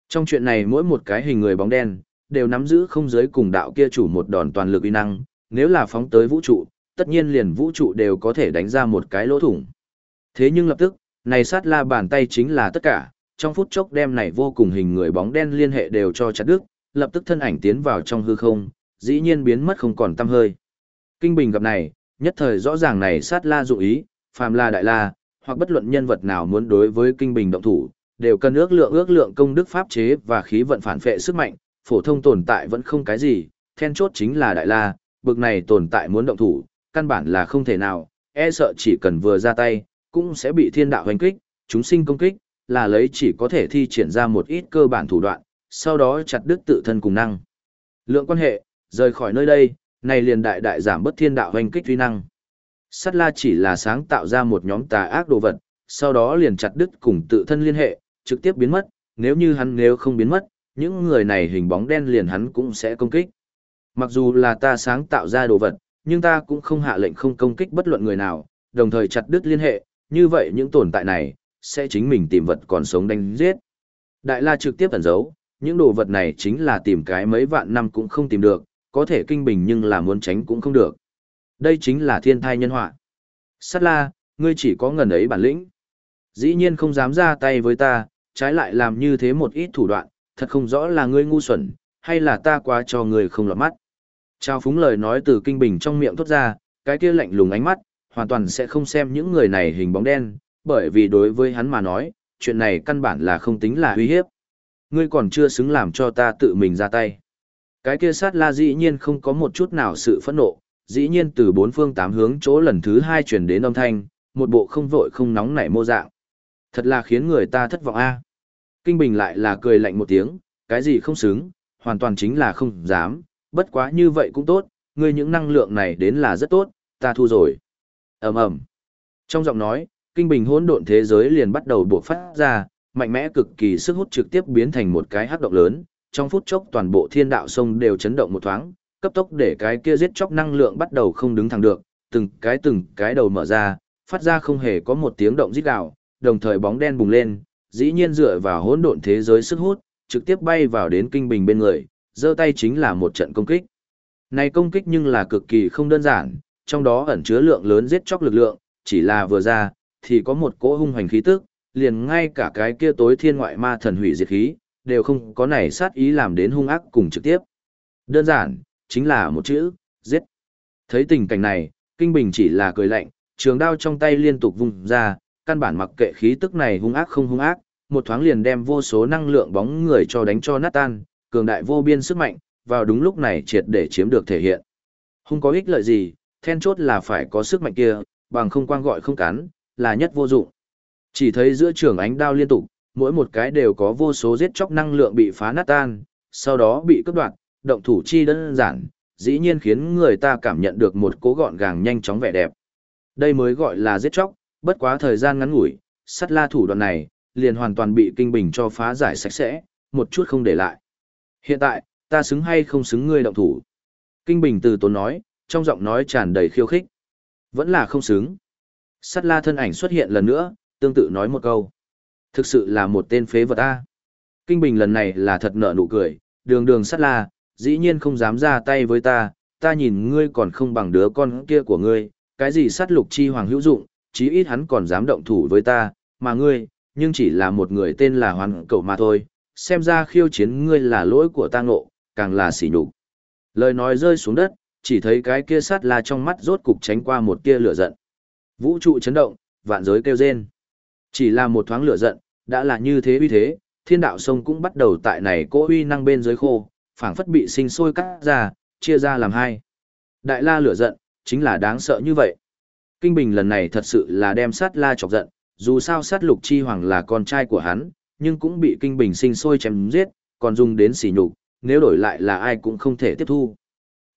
Trong chuyện này mỗi một cái hình người bóng đen, đều nắm giữ không giới cùng đạo kia chủ một đòn toàn lực uy năng, nếu là phóng tới vũ trụ, tất nhiên liền vũ trụ đều có thể đánh ra một cái lỗ thủng. Thế nhưng lập tức, này sát la bàn tay chính là tất cả, trong phút chốc đem này vô cùng hình người bóng đen liên hệ đều cho chặt đứt, lập tức thân ảnh tiến vào trong hư không, dĩ nhiên biến mất không còn tăm hơi. Kinh Bình gặp này, nhất thời rõ ràng này sát la dụ ý, phàm la đại la, hoặc bất luận nhân vật nào muốn đối với Kinh Bình động thủ, đều cần ước lượng ước lượng công đức pháp chế và khí vận phản phệ sức mạnh, phổ thông tồn tại vẫn không cái gì, then chốt chính là đại la, bực này tồn tại muốn động thủ, căn bản là không thể nào, e sợ chỉ cần vừa ra tay, cũng sẽ bị thiên đạo hoành kích, chúng sinh công kích, là lấy chỉ có thể thi triển ra một ít cơ bản thủ đoạn, sau đó chặt đứt tự thân cùng năng. Lượng quan hệ, rời khỏi nơi đây, này liền đại đại giảm bất thiên đạo hoành kích uy năng. Sát la chỉ là sáng tạo ra một nhóm tà ác đồ vật, sau đó liền chặt đứt cùng tự thân liên hệ, trực tiếp biến mất, nếu như hắn nếu không biến mất, những người này hình bóng đen liền hắn cũng sẽ công kích. Mặc dù là ta sáng tạo ra đồ vật, nhưng ta cũng không hạ lệnh không công kích bất luận người nào, đồng thời chặt đứt liên hệ, như vậy những tồn tại này, sẽ chính mình tìm vật còn sống đánh giết. Đại La trực tiếp ẩn giấu, những đồ vật này chính là tìm cái mấy vạn năm cũng không tìm được, có thể kinh bình nhưng là muốn tránh cũng không được. Đây chính là thiên thai nhân họa. Sát La, ngươi chỉ có ngần ấy bản lĩnh. Dĩ nhiên không dám ra tay với ta, trái lại làm như thế một ít thủ đoạn, thật không rõ là ngươi ngu xuẩn, hay là ta quá cho ngươi không lọt mắt. Trao phúng lời nói từ kinh bình trong miệng thốt ra, cái kia lạnh lùng ánh mắt, hoàn toàn sẽ không xem những người này hình bóng đen, bởi vì đối với hắn mà nói, chuyện này căn bản là không tính là uy hiếp. Ngươi còn chưa xứng làm cho ta tự mình ra tay. Cái kia sát la dĩ nhiên không có một chút nào sự phẫn nộ, dĩ nhiên từ bốn phương tám hướng chỗ lần thứ hai chuyển đến âm thanh, một bộ không vội không nóng nảy mô dạng. Thật là khiến người ta thất vọng a. Kinh Bình lại là cười lạnh một tiếng, cái gì không xứng, hoàn toàn chính là không dám, bất quá như vậy cũng tốt, ngươi những năng lượng này đến là rất tốt, ta thu rồi ầm ầm Trong giọng nói, kinh bình hỗn độn thế giới liền bắt đầu buộc phát ra, mạnh mẽ cực kỳ sức hút trực tiếp biến thành một cái hắc động lớn, trong phút chốc toàn bộ thiên đạo sông đều chấn động một thoáng, cấp tốc để cái kia giết chóc năng lượng bắt đầu không đứng thẳng được, từng cái từng cái đầu mở ra, phát ra không hề có một tiếng động rít gào, đồng thời bóng đen bùng lên, dĩ nhiên dựa vào hỗn độn thế giới sức hút, trực tiếp bay vào đến kinh bình bên người, giơ tay chính là một trận công kích. Này công kích nhưng là cực kỳ không đơn giản, trong đó ẩn chứa lượng lớn giết chóc lực lượng, chỉ là vừa ra, thì có một cỗ hung hoành khí tức, liền ngay cả cái kia tối thiên ngoại ma thần hủy diệt khí, đều không có này sát ý làm đến hung ác cùng trực tiếp. Đơn giản, chính là một chữ, giết. Thấy tình cảnh này, Kinh Bình chỉ là cười lạnh, trường đao trong tay liên tục vùng ra, căn bản mặc kệ khí tức này hung ác không hung ác, một thoáng liền đem vô số năng lượng bóng người cho đánh cho nát tan, cường đại vô biên sức mạnh, vào đúng lúc này triệt để chiếm được thể hiện. Không có ích lợi gì, then chốt là phải có sức mạnh kia, bằng không quang gọi không cắn, là nhất vô dụng. Chỉ thấy giữa trường ánh đao liên tục, mỗi một cái đều có vô số giết chóc năng lượng bị phá nát tan, sau đó bị cướp đoạt, động thủ chi đơn giản, dĩ nhiên khiến người ta cảm nhận được một cố gọn gàng nhanh chóng vẻ đẹp. Đây mới gọi là giết chóc, bất quá thời gian ngắn ngủi, sắt la thủ đoạn này, liền hoàn toàn bị kinh bình cho phá giải sạch sẽ, một chút không để lại. Hiện tại, ta xứng hay không xứng ngươi động thủ? Kinh bình từ tốn nói, trong giọng nói tràn đầy khiêu khích. Vẫn là không xứng. Sắt la thân ảnh xuất hiện lần nữa, tương tự nói một câu. Thực sự là một tên phế vật A. Kinh Bình lần này là thật nợ nụ cười, đường đường sắt la, dĩ nhiên không dám ra tay với ta, ta nhìn ngươi còn không bằng đứa con kia của ngươi, cái gì sát lục chi hoàng hữu dụng, chí ít hắn còn dám động thủ với ta, mà ngươi, nhưng chỉ là một người tên là hoàn cậu mà thôi, xem ra khiêu chiến ngươi là lỗi của ta ngộ, càng là sỉ nhục. Lời nói rơi xuống đất, chỉ thấy cái kia sát la trong mắt rốt cục tránh qua một tia lửa giận. Vũ trụ chấn động, vạn giới kêu rên. Chỉ là một thoáng lửa giận, đã là như thế uy thế, thiên đạo sông cũng bắt đầu tại này cỗ uy năng bên dưới khô, phảng phất bị sinh sôi cắt ra, chia ra làm hai. Đại la lửa giận, chính là đáng sợ như vậy. Kinh Bình lần này thật sự là đem sát la chọc giận, dù sao sát lục chi hoàng là con trai của hắn, nhưng cũng bị Kinh Bình sinh sôi chém giết, còn dùng đến sỉ nhục, nếu đổi lại là ai cũng không thể tiếp thu.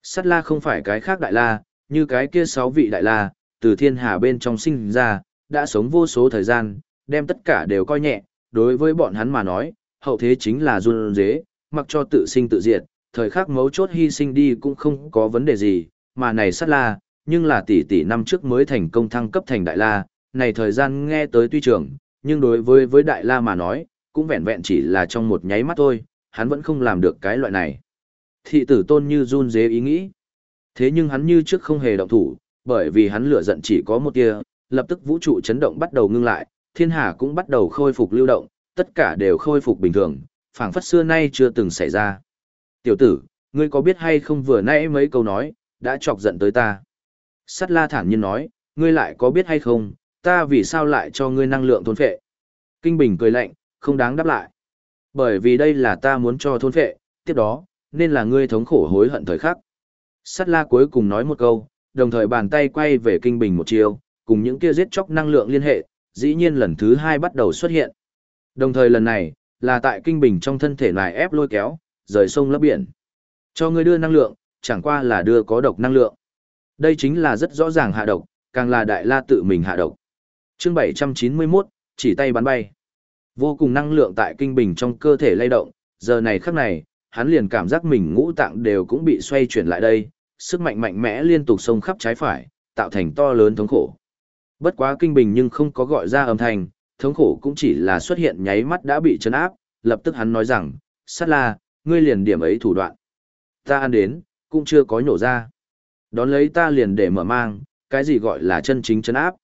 Sát la không phải cái khác đại la, như cái kia sáu vị đại la, từ thiên hà bên trong sinh ra, đã sống vô số thời gian, đem tất cả đều coi nhẹ, đối với bọn hắn mà nói, hậu thế chính là run dế, mặc cho tự sinh tự diệt, thời khắc mấu chốt hy sinh đi cũng không có vấn đề gì, mà này sát la, nhưng là tỷ tỷ năm trước mới thành công thăng cấp thành đại la, này thời gian nghe tới tuy trường, nhưng đối với với đại la mà nói, cũng vẹn vẹn chỉ là trong một nháy mắt thôi, hắn vẫn không làm được cái loại này. Thị tử tôn như run dế ý nghĩ. Thế nhưng hắn như trước không hề động thủ, bởi vì hắn lửa giận chỉ có một tia, lập tức vũ trụ chấn động bắt đầu ngưng lại, thiên hà cũng bắt đầu khôi phục lưu động, tất cả đều khôi phục bình thường, phảng phất xưa nay chưa từng xảy ra. Tiểu tử, ngươi có biết hay không vừa nãy mấy câu nói, đã chọc giận tới ta. Sắt la thản nhiên nói, ngươi lại có biết hay không, ta vì sao lại cho ngươi năng lượng thôn phệ. Kinh Bình cười lạnh, không đáng đáp lại. Bởi vì đây là ta muốn cho thôn phệ, tiếp đó, nên là ngươi thống khổ hối hận thời khắc. Sắt la cuối cùng nói một câu, đồng thời bàn tay quay về Kinh Bình một chiều, cùng những kia giết chóc năng lượng liên hệ, dĩ nhiên lần thứ hai bắt đầu xuất hiện. Đồng thời lần này, là tại Kinh Bình trong thân thể này ép lôi kéo, rời sông lấp biển. Cho ngươi đưa năng lượng, chẳng qua là đưa có độc năng lượng. Đây chính là rất rõ ràng hạ độc, càng là đại la tự mình hạ độc. Chương 791, chỉ tay bắn bay. Vô cùng năng lượng tại kinh bình trong cơ thể lay động, giờ này khắc này, hắn liền cảm giác mình ngũ tạng đều cũng bị xoay chuyển lại đây, sức mạnh mạnh mẽ liên tục xông khắp trái phải, tạo thành to lớn thống khổ. Bất quá kinh bình nhưng không có gọi ra âm thanh, thống khổ cũng chỉ là xuất hiện nháy mắt đã bị chấn áp, lập tức hắn nói rằng, sát la, ngươi liền điểm ấy thủ đoạn. Ta ăn đến, cũng chưa có nhổ ra. Đón lấy ta liền để mở mang, cái gì gọi là chân chính chấn áp.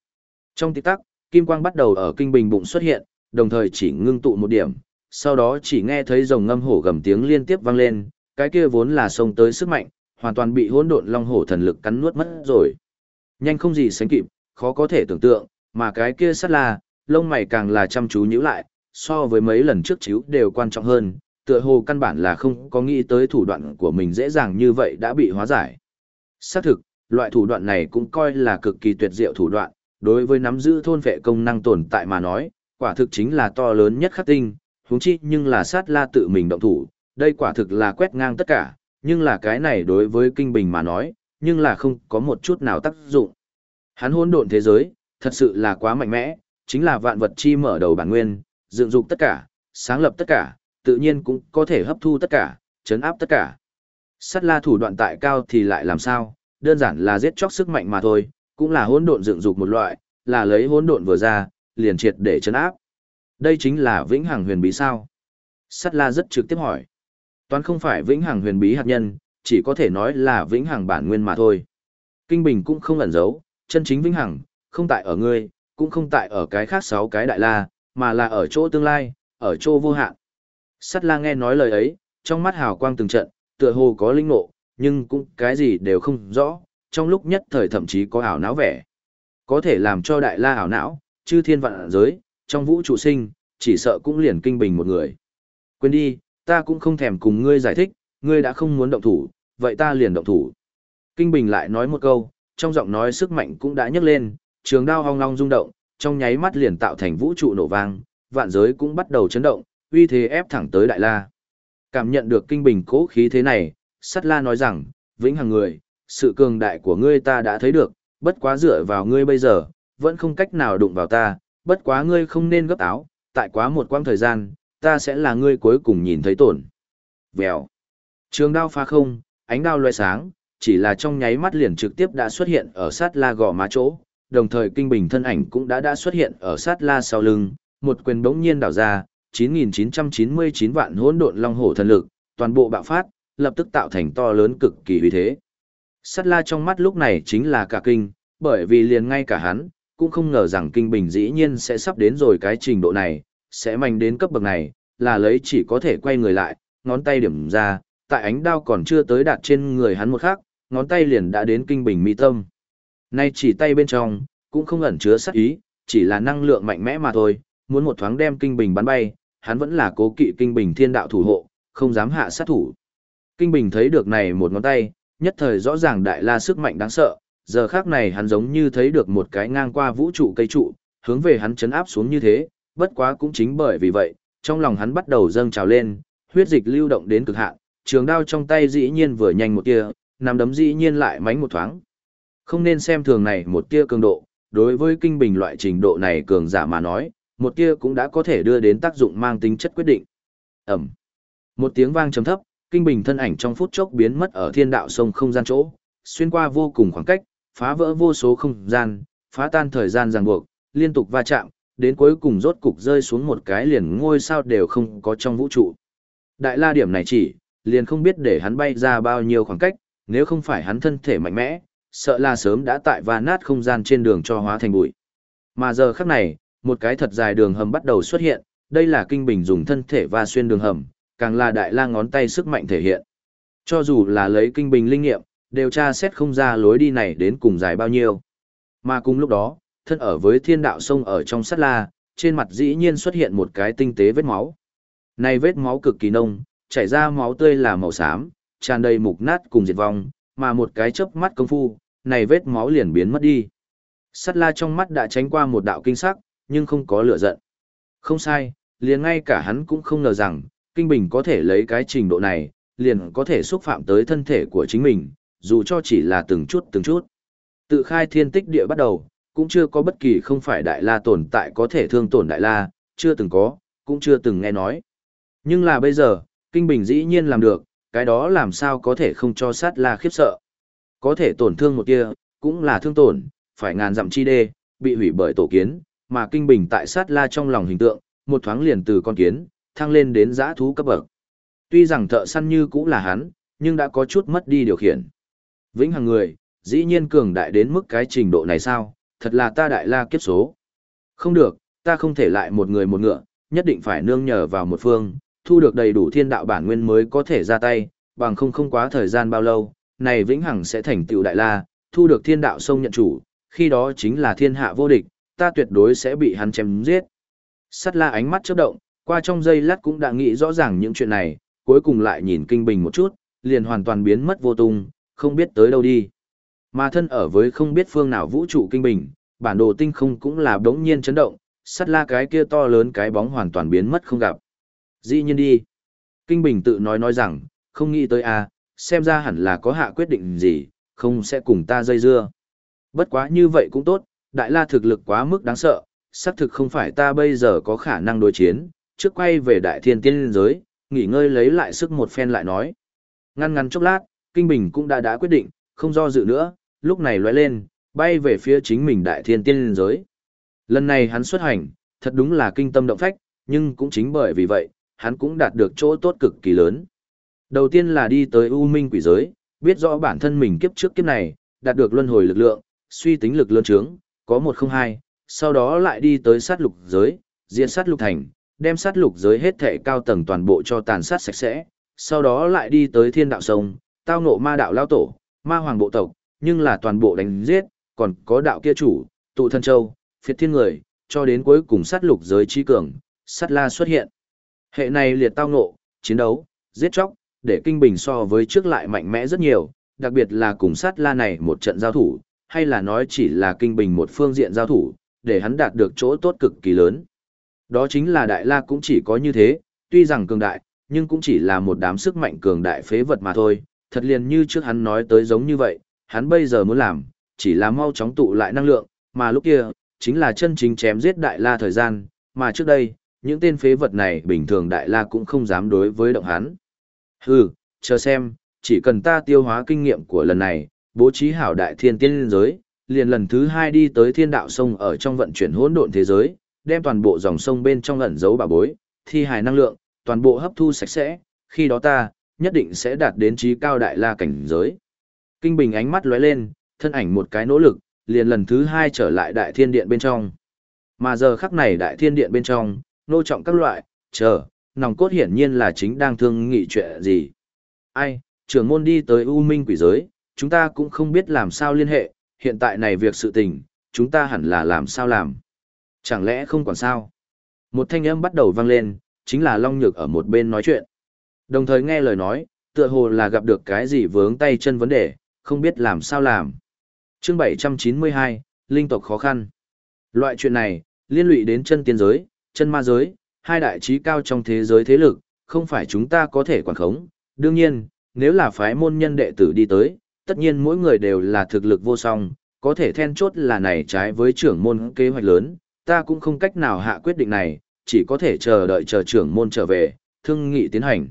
Trong tích tắc, kim quang bắt đầu ở kinh bình bụng xuất hiện, đồng thời chỉ ngưng tụ một điểm, sau đó chỉ nghe thấy rồng ngâm hổ gầm tiếng liên tiếp vang lên, cái kia vốn là sông tới sức mạnh, hoàn toàn bị hỗn độn long hổ thần lực cắn nuốt mất rồi. Nhanh không gì sánh kịp, khó có thể tưởng tượng, mà cái kia sát là, lông mày càng là chăm chú nhíu lại, so với mấy lần trước chiếu đều quan trọng hơn, tựa hồ căn bản là không có nghĩ tới thủ đoạn của mình dễ dàng như vậy đã bị hóa giải. Xác thực, loại thủ đoạn này cũng coi là cực kỳ tuyệt diệu thủ đoạn, đối với nắm giữ thôn vệ công năng tồn tại mà nói, quả thực chính là to lớn nhất khắc tinh, huống chi nhưng là sát la tự mình động thủ, đây quả thực là quét ngang tất cả, nhưng là cái này đối với kinh bình mà nói, nhưng là không có một chút nào tác dụng. Hắn hỗn độn thế giới, thật sự là quá mạnh mẽ, chính là vạn vật chi mở đầu bản nguyên, dựng dục tất cả, sáng lập tất cả, tự nhiên cũng có thể hấp thu tất cả, chấn áp tất cả. Sát la thủ đoạn tại cao thì lại làm sao, đơn giản là giết chóc sức mạnh mà thôi, cũng là hỗn độn dựng dục một loại, là lấy hỗn độn vừa ra, liền triệt để chấn áp. Đây chính là vĩnh hằng huyền bí sao? Sắt la rất trực tiếp hỏi. Toán không phải vĩnh hằng huyền bí hạt nhân, chỉ có thể nói là vĩnh hằng bản nguyên mà thôi. Kinh Bình cũng không ẩn giấu, chân chính vĩnh hằng, không tại ở ngươi, cũng không tại ở cái khác sáu cái đại la, mà là ở chỗ tương lai, ở chỗ vô hạn. Sắt la nghe nói lời ấy, trong mắt hào quang từng trận, tựa hồ có linh ngộ, nhưng cũng cái gì đều không rõ, trong lúc nhất thời thậm chí có ảo não vẻ. Có thể làm cho đại la ảo não, chư thiên vạn giới, trong vũ trụ sinh, chỉ sợ cũng liền kinh bình một người. Quên đi, ta cũng không thèm cùng ngươi giải thích, ngươi đã không muốn động thủ, vậy ta liền động thủ. Kinh bình lại nói một câu, trong giọng nói sức mạnh cũng đã nhấc lên, trường đao hong long rung động, trong nháy mắt liền tạo thành vũ trụ nổ vang, vạn giới cũng bắt đầu chấn động, uy thế ép thẳng tới đại la. Cảm nhận được kinh bình cố khí thế này, sắt la nói rằng, vĩnh hằng người, sự cường đại của ngươi ta đã thấy được, bất quá dựa vào ngươi bây giờ, vẫn không cách nào đụng vào ta, bất quá ngươi không nên gấp áo, tại quá một quãng thời gian, ta sẽ là ngươi cuối cùng nhìn thấy tổn. Vèo. Trường đao phá không, ánh đao loe sáng, chỉ là trong nháy mắt liền trực tiếp đã xuất hiện ở sát la gò má chỗ, đồng thời kinh bình thân ảnh cũng đã đã xuất hiện ở sát la sau lưng, một quyền bỗng nhiên đảo ra, 9.999 vạn hỗn độn long hổ thần lực, toàn bộ bạo phát, lập tức tạo thành to lớn cực kỳ uy thế. Sát la trong mắt lúc này chính là cả kinh, bởi vì liền ngay cả hắn, cũng không ngờ rằng kinh bình dĩ nhiên sẽ sắp đến rồi cái trình độ này, sẽ mạnh đến cấp bậc này, là lấy chỉ có thể quay người lại, ngón tay điểm ra, tại ánh đao còn chưa tới đạt trên người hắn một khắc, ngón tay liền đã đến kinh bình mi tâm. Nay chỉ tay bên trong, cũng không ẩn chứa sát ý, chỉ là năng lượng mạnh mẽ mà thôi, muốn một thoáng đem kinh bình bắn bay, hắn vẫn là cố kỵ kinh bình thiên đạo thủ hộ, không dám hạ sát thủ. Kinh bình thấy được này một ngón tay, nhất thời rõ ràng đại la sức mạnh đáng sợ, giờ khác này hắn giống như thấy được một cái ngang qua vũ trụ cây trụ, hướng về hắn chấn áp xuống như thế, bất quá cũng chính bởi vì vậy, trong lòng hắn bắt đầu dâng trào lên, huyết dịch lưu động đến cực hạn, trường đao trong tay dĩ nhiên vừa nhanh một tia, nằm đấm dĩ nhiên lại mánh một thoáng. Không nên xem thường này một tia cường độ, đối với kinh bình loại trình độ này cường giả mà nói, một tia cũng đã có thể đưa đến tác dụng mang tính chất quyết định. Ẩm. Một tiếng vang trầm thấp, kinh bình thân ảnh trong phút chốc biến mất ở thiên đạo sông không gian chỗ, xuyên qua vô cùng khoảng cách, phá vỡ vô số không gian, phá tan thời gian ràng buộc, liên tục va chạm, đến cuối cùng rốt cục rơi xuống một cái liền ngôi sao đều không có trong vũ trụ. Đại la điểm này chỉ, liền không biết để hắn bay ra bao nhiêu khoảng cách, nếu không phải hắn thân thể mạnh mẽ, sợ là sớm đã tại và nát không gian trên đường cho hóa thành bụi. Mà giờ khắc này, một cái thật dài đường hầm bắt đầu xuất hiện, đây là kinh bình dùng thân thể và xuyên đường hầm, càng là đại la ngón tay sức mạnh thể hiện. Cho dù là lấy kinh bình linh nghiệm, đều tra xét không ra lối đi này đến cùng dài bao nhiêu. Mà cùng lúc đó, thân ở với thiên đạo sông ở trong sắt la, trên mặt dĩ nhiên xuất hiện một cái tinh tế vết máu. Này vết máu cực kỳ nông, chảy ra máu tươi là màu xám, tràn đầy mục nát cùng diệt vong, mà một cái chớp mắt công phu, này vết máu liền biến mất đi. Sắt la trong mắt đã tránh qua một đạo kinh sắc, nhưng không có lửa giận. Không sai, liền ngay cả hắn cũng không ngờ rằng, kinh bình có thể lấy cái trình độ này, liền có thể xúc phạm tới thân thể của chính mình, dù cho chỉ là từng chút từng chút. Tự khai thiên tích địa bắt đầu, cũng chưa có bất kỳ không phải đại la tồn tại có thể thương tổn đại la, chưa từng có, cũng chưa từng nghe nói. Nhưng là bây giờ, Kinh Bình dĩ nhiên làm được, cái đó làm sao có thể không cho sát la khiếp sợ. Có thể tổn thương một kia, cũng là thương tổn, phải ngàn dặm chi đê, bị hủy bởi tổ kiến, mà Kinh Bình tại sát la trong lòng hình tượng, một thoáng liền từ con kiến, thăng lên đến giã thú cấp bậc. Tuy rằng thợ săn như cũng là hắn, nhưng đã có chút mất đi điều khiển. Vĩnh hằng người, dĩ nhiên cường đại đến mức cái trình độ này sao, thật là ta đại la kiếp số. Không được, ta không thể lại một người một ngựa, nhất định phải nương nhờ vào một phương, thu được đầy đủ thiên đạo bản nguyên mới có thể ra tay, bằng không không quá thời gian bao lâu, này vĩnh hằng sẽ thành tựu đại la, thu được thiên đạo sông nhận chủ, khi đó chính là thiên hạ vô địch, ta tuyệt đối sẽ bị hắn chém giết. Sắt la ánh mắt chớp động, qua trong giây lát cũng đã nghĩ rõ ràng những chuyện này, cuối cùng lại nhìn kinh bình một chút, liền hoàn toàn biến mất vô tung, không biết tới đâu đi. Mà thân ở với không biết phương nào vũ trụ kinh bình, bản đồ tinh không cũng là đống nhiên chấn động, sắt la cái kia to lớn cái bóng hoàn toàn biến mất không gặp. Dĩ nhiên đi. Kinh bình tự nói nói rằng, không nghĩ tới a à, xem ra hẳn là có hạ quyết định gì, không sẽ cùng ta dây dưa. Bất quá như vậy cũng tốt, đại la thực lực quá mức đáng sợ, xác thực không phải ta bây giờ có khả năng đối chiến, trước quay về đại thiên tiên giới, nghỉ ngơi lấy lại sức một phen lại nói. Ngăn ngắn chốc lát, Kinh Bình cũng đã đã quyết định, không do dự nữa, lúc này lóe lên, bay về phía chính mình đại thiên tiên liên giới. Lần này hắn xuất hành, thật đúng là kinh tâm động phách, nhưng cũng chính bởi vì vậy, hắn cũng đạt được chỗ tốt cực kỳ lớn. Đầu tiên là đi tới U Minh quỷ giới, biết rõ bản thân mình kiếp trước kiếp này, đạt được luân hồi lực lượng, suy tính lực lớn trướng, có một không hai, sau đó lại đi tới sát lục giới, diện sát lục thành, đem sát lục giới hết thể cao tầng toàn bộ cho tàn sát sạch sẽ, sau đó lại đi tới thiên đạo sông, tao ngộ ma đạo lao tổ, ma hoàng bộ tộc, nhưng là toàn bộ đánh giết, còn có đạo kia chủ, tụ thân châu, phiệt thiên người, cho đến cuối cùng sát lục giới trí cường, sát la xuất hiện. Hệ này liệt tao ngộ, chiến đấu, giết chóc, để kinh bình so với trước lại mạnh mẽ rất nhiều, đặc biệt là cùng sát la này một trận giao thủ, hay là nói chỉ là kinh bình một phương diện giao thủ, để hắn đạt được chỗ tốt cực kỳ lớn. Đó chính là đại la cũng chỉ có như thế, tuy rằng cường đại, nhưng cũng chỉ là một đám sức mạnh cường đại phế vật mà thôi, thật liền như trước hắn nói tới giống như vậy, hắn bây giờ muốn làm, chỉ là mau chóng tụ lại năng lượng, mà lúc kia, chính là chân chính chém giết đại la thời gian, mà trước đây, những tên phế vật này bình thường đại la cũng không dám đối với động hắn. Hừ, chờ xem, chỉ cần ta tiêu hóa kinh nghiệm của lần này, bố trí hảo đại thiên tiên liên giới, liền lần thứ hai đi tới thiên đạo sông ở trong vận chuyển hỗn độn thế giới, đem toàn bộ dòng sông bên trong ẩn giấu bà bối, thi hài năng lượng, toàn bộ hấp thu sạch sẽ, khi đó ta, nhất định sẽ đạt đến trí cao đại la cảnh giới. Kinh Bình ánh mắt lóe lên, thân ảnh một cái nỗ lực, liền lần thứ hai trở lại đại thiên điện bên trong. Mà giờ khắc này đại thiên điện bên trong, nô trọng các loại, chờ, nòng cốt hiển nhiên là chính đang thương nghị chuyện gì. Ai, trưởng môn đi tới U Minh quỷ giới, chúng ta cũng không biết làm sao liên hệ, hiện tại này việc sự tình, chúng ta hẳn là làm sao làm. Chẳng lẽ không còn sao? Một thanh âm bắt đầu vang lên, chính là Long Nhược ở một bên nói chuyện. Đồng thời nghe lời nói, tựa hồ là gặp được cái gì vướng tay chân vấn đề, không biết làm sao làm. Chương 792, Linh tộc khó khăn. Loại chuyện này, liên lụy đến chân tiên giới, chân ma giới, hai đại trí cao trong thế giới thế lực, không phải chúng ta có thể quản khống. Đương nhiên, nếu là phái môn nhân đệ tử đi tới, tất nhiên mỗi người đều là thực lực vô song, có thể then chốt là này trái với trưởng môn kế hoạch lớn, ta cũng không cách nào hạ quyết định này, chỉ có thể chờ đợi chờ trưởng môn trở về, thương nghị tiến hành.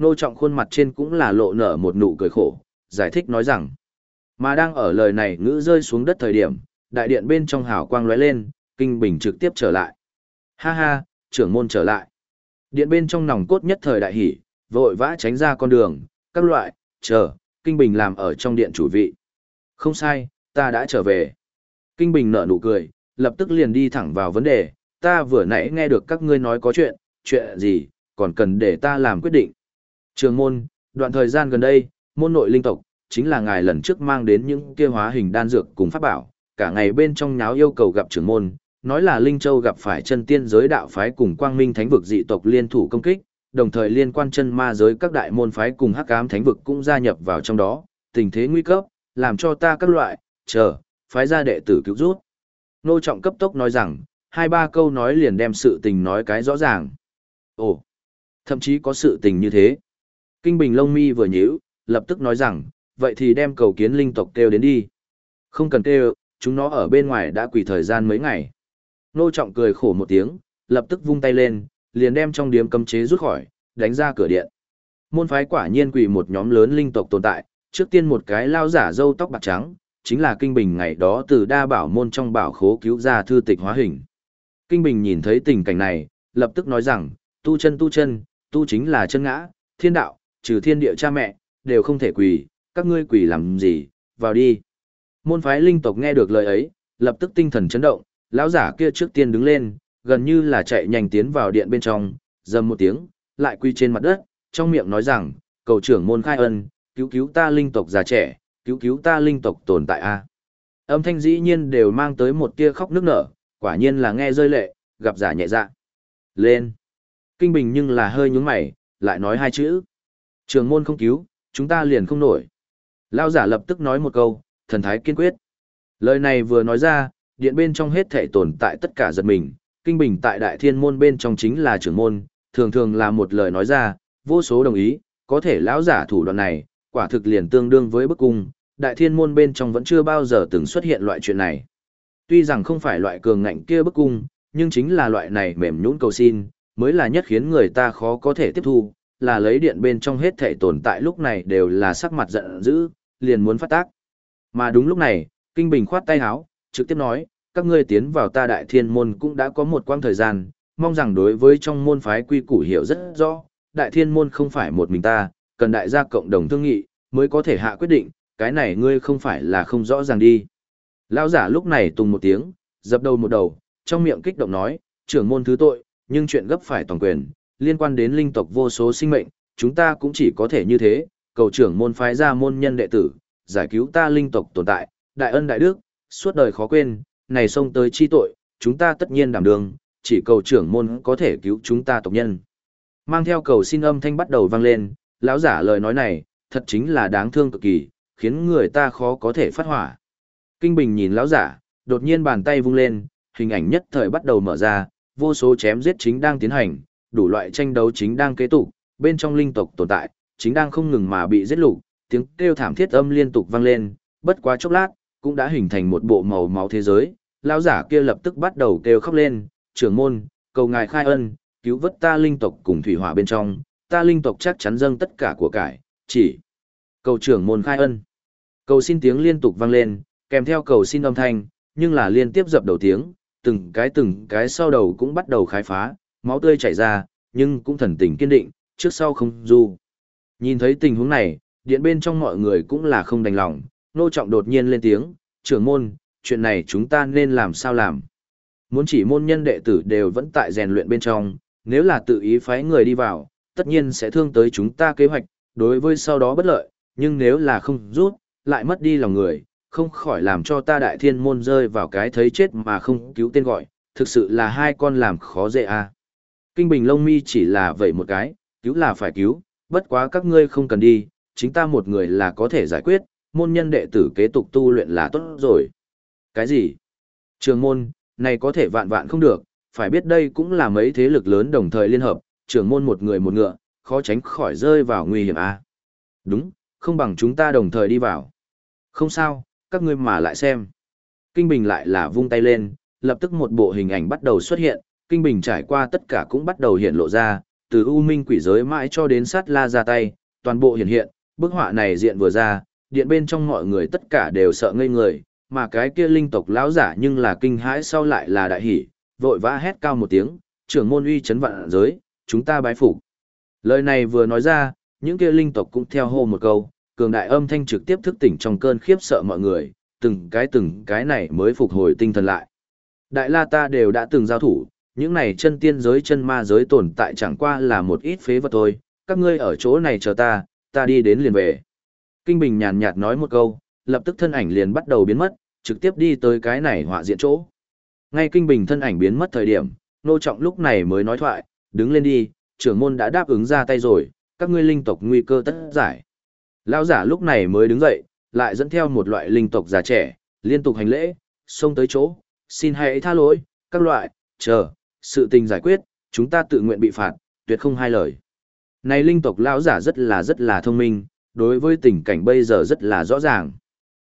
Nô trọng khuôn mặt trên cũng là lộ nở một nụ cười khổ, giải thích nói rằng, mà đang ở lời này ngữ rơi xuống đất thời điểm, đại điện bên trong hào quang lóe lên, kinh bình trực tiếp trở lại. Ha ha, trưởng môn trở lại. Điện bên trong nòng cốt nhất thời đại hỉ, vội vã tránh ra con đường, các loại, chờ, kinh bình làm ở trong điện chủ vị. Không sai, ta đã trở về. Kinh Bình nở nụ cười, lập tức liền đi thẳng vào vấn đề, ta vừa nãy nghe được các ngươi nói có chuyện, chuyện gì, còn cần để ta làm quyết định. Trường môn, đoạn thời gian gần đây, môn nội linh tộc, chính là ngài lần trước mang đến những kia hóa hình đan dược cùng pháp bảo, cả ngày bên trong nháo yêu cầu gặp trưởng môn, nói là Linh Châu gặp phải chân tiên giới đạo phái cùng quang minh thánh vực dị tộc liên thủ công kích, đồng thời liên quan chân ma giới các đại môn phái cùng hắc ám thánh vực cũng gia nhập vào trong đó, tình thế nguy cấp, làm cho ta các loại, chờ, phái ra đệ tử cứu rút. Nô Trọng cấp tốc nói rằng, hai ba câu nói liền đem sự tình nói cái rõ ràng. Ồ, thậm chí có sự tình như thế. Kinh Bình Lông Mi vừa nhíu, lập tức nói rằng, vậy thì đem cầu kiến linh tộc kêu đến đi. Không cần kêu, chúng nó ở bên ngoài đã quỳ thời gian mấy ngày. Nô Trọng cười khổ một tiếng, lập tức vung tay lên, liền đem trong điếm cấm chế rút khỏi, đánh ra cửa điện. Môn phái quả nhiên quỳ một nhóm lớn linh tộc tồn tại, trước tiên một cái lao giả râu tóc bạc trắng, chính là Kinh Bình ngày đó từ đa bảo môn trong bảo khố cứu ra thư tịch hóa hình. Kinh Bình nhìn thấy tình cảnh này, lập tức nói rằng, tu chân tu chân, tu chính là chân ngã, thiên đạo, trừ thiên địa cha mẹ, đều không thể quỳ, các ngươi quỳ làm gì, vào đi. Môn phái linh tộc nghe được lời ấy, lập tức tinh thần chấn động, lão giả kia trước tiên đứng lên, gần như là chạy nhanh tiến vào điện bên trong, dầm một tiếng, lại quy trên mặt đất, trong miệng nói rằng, cầu trưởng môn khai ân, cứu cứu ta linh tộc già trẻ, cứu cứu ta linh tộc tồn tại a. Âm thanh dĩ nhiên đều mang tới một tia khóc nức nở, quả nhiên là nghe rơi lệ, gặp giả nhẹ dạ. Lên. Kinh Bình nhưng là hơi nhúng mày, lại nói hai chữ. Trường môn không cứu, chúng ta liền không nổi. Lao giả lập tức nói một câu, thần thái kiên quyết. Lời này vừa nói ra, điện bên trong hết thể tồn tại tất cả giật mình, kinh bình tại đại thiên môn bên trong chính là trưởng môn, thường thường là một lời nói ra, vô số đồng ý, có thể lão giả thủ đoạn này, quả thực liền tương đương với bức cung, đại thiên môn bên trong vẫn chưa bao giờ từng xuất hiện loại chuyện này. Tuy rằng không phải loại cường ngạnh kia bức cung, nhưng chính là loại này mềm nhũn cầu xin, mới là nhất khiến người ta khó có thể tiếp thu, là lấy điện bên trong hết thể tồn tại lúc này đều là sắc mặt giận dữ, liền muốn phát tác. Mà đúng lúc này, Kinh Bình khoát tay háo, trực tiếp nói, các ngươi tiến vào ta đại thiên môn cũng đã có một quãng thời gian, mong rằng đối với trong môn phái quy củ hiểu rất rõ, đại thiên môn không phải một mình ta, cần đại gia cộng đồng thương nghị, mới có thể hạ quyết định, cái này ngươi không phải là không rõ ràng đi. Lão giả lúc này tùng một tiếng, dập đầu một đầu, trong miệng kích động nói, trưởng môn thứ tội, nhưng chuyện gấp phải toàn quyền, liên quan đến linh tộc vô số sinh mệnh, chúng ta cũng chỉ có thể như thế, cầu trưởng môn phái ra môn nhân đệ tử, giải cứu ta linh tộc tồn tại, đại ân đại đức, suốt đời khó quên, này xông tới chi tội, chúng ta tất nhiên đảm đường, chỉ cầu trưởng môn có thể cứu chúng ta tộc nhân. Mang theo cầu xin âm thanh bắt đầu vang lên, lão giả lời nói này, thật chính là đáng thương cực kỳ, khiến người ta khó có thể phát hỏa. Kinh Bình nhìn lão giả, đột nhiên bàn tay vung lên, hình ảnh nhất thời bắt đầu mở ra, vô số chém giết chính đang tiến hành, đủ loại tranh đấu chính đang kế tục, bên trong linh tộc tồn tại, chính đang không ngừng mà bị giết lục, tiếng kêu thảm thiết âm liên tục vang lên, bất quá chốc lát, cũng đã hình thành một bộ màu máu thế giới, lão giả kia lập tức bắt đầu kêu khóc lên, trưởng môn, cầu ngài khai ân, cứu vớt ta linh tộc cùng thủy hỏa bên trong, ta linh tộc chắc chắn dâng tất cả của cải, chỉ cầu trưởng môn khai ân. Cầu xin tiếng liên tục vang lên, kèm theo cầu xin âm thanh, nhưng là liên tiếp dập đầu tiếng, từng cái từng cái sau đầu cũng bắt đầu khai phá, máu tươi chảy ra, nhưng cũng thần tình kiên định, trước sau không du. Nhìn thấy tình huống này, điện bên trong mọi người cũng là không đành lòng, nô trọng đột nhiên lên tiếng, trưởng môn, chuyện này chúng ta nên làm sao làm. Muốn chỉ môn nhân đệ tử đều vẫn tại rèn luyện bên trong, nếu là tự ý phái người đi vào, tất nhiên sẽ thương tới chúng ta kế hoạch, đối với sau đó bất lợi, nhưng nếu là không rút, lại mất đi lòng người, không khỏi làm cho ta đại thiên môn rơi vào cái thấy chết mà không cứu tên gọi, thực sự là hai con làm khó dễ à. Kinh Bình Long Mi chỉ là vậy một cái, cứu là phải cứu, bất quá các ngươi không cần đi, chính ta một người là có thể giải quyết, môn nhân đệ tử kế tục tu luyện là tốt rồi. Cái gì? Trường môn, này có thể vạn vạn không được, phải biết đây cũng là mấy thế lực lớn đồng thời liên hợp, trường môn một người một ngựa, khó tránh khỏi rơi vào nguy hiểm à? Đúng, không bằng chúng ta đồng thời đi vào. Không sao, các ngươi mà lại xem. Kinh Bình lại là vung tay lên, lập tức một bộ hình ảnh bắt đầu xuất hiện, Kinh Bình trải qua tất cả cũng bắt đầu hiện lộ ra, từ U Minh quỷ giới mãi cho đến sát la ra tay, toàn bộ hiện hiện, bức họa này diện vừa ra, điện bên trong mọi người tất cả đều sợ ngây người, mà cái kia linh tộc lão giả nhưng là kinh hãi sau lại là đại hỉ, vội vã hét cao một tiếng, trưởng môn uy chấn vạn giới, chúng ta bái phục. Lời này vừa nói ra, những kia linh tộc cũng theo hô một câu, cường đại âm thanh trực tiếp thức tỉnh trong cơn khiếp sợ mọi người, từng cái từng cái này mới phục hồi tinh thần lại. Đại La ta đều đã từng giao thủ, những này chân tiên giới chân ma giới tồn tại chẳng qua là một ít phế vật thôi, các ngươi ở chỗ này chờ ta, ta đi đến liền về. Kinh Bình nhàn nhạt nói một câu, lập tức thân ảnh liền bắt đầu biến mất, trực tiếp đi tới cái này họa diện chỗ. Ngay Kinh Bình thân ảnh biến mất thời điểm, nô trọng lúc này mới nói thoại, đứng lên đi, trưởng môn đã đáp ứng ra tay rồi, các ngươi linh tộc nguy cơ tất giải. Lão giả lúc này mới đứng dậy, lại dẫn theo một loại linh tộc già trẻ, liên tục hành lễ, xông tới chỗ, xin hãy tha lỗi, các loại, chờ, sự tình giải quyết, chúng ta tự nguyện bị phạt, tuyệt không hai lời. Này linh tộc lão giả rất là rất là thông minh, đối với tình cảnh bây giờ rất là rõ ràng.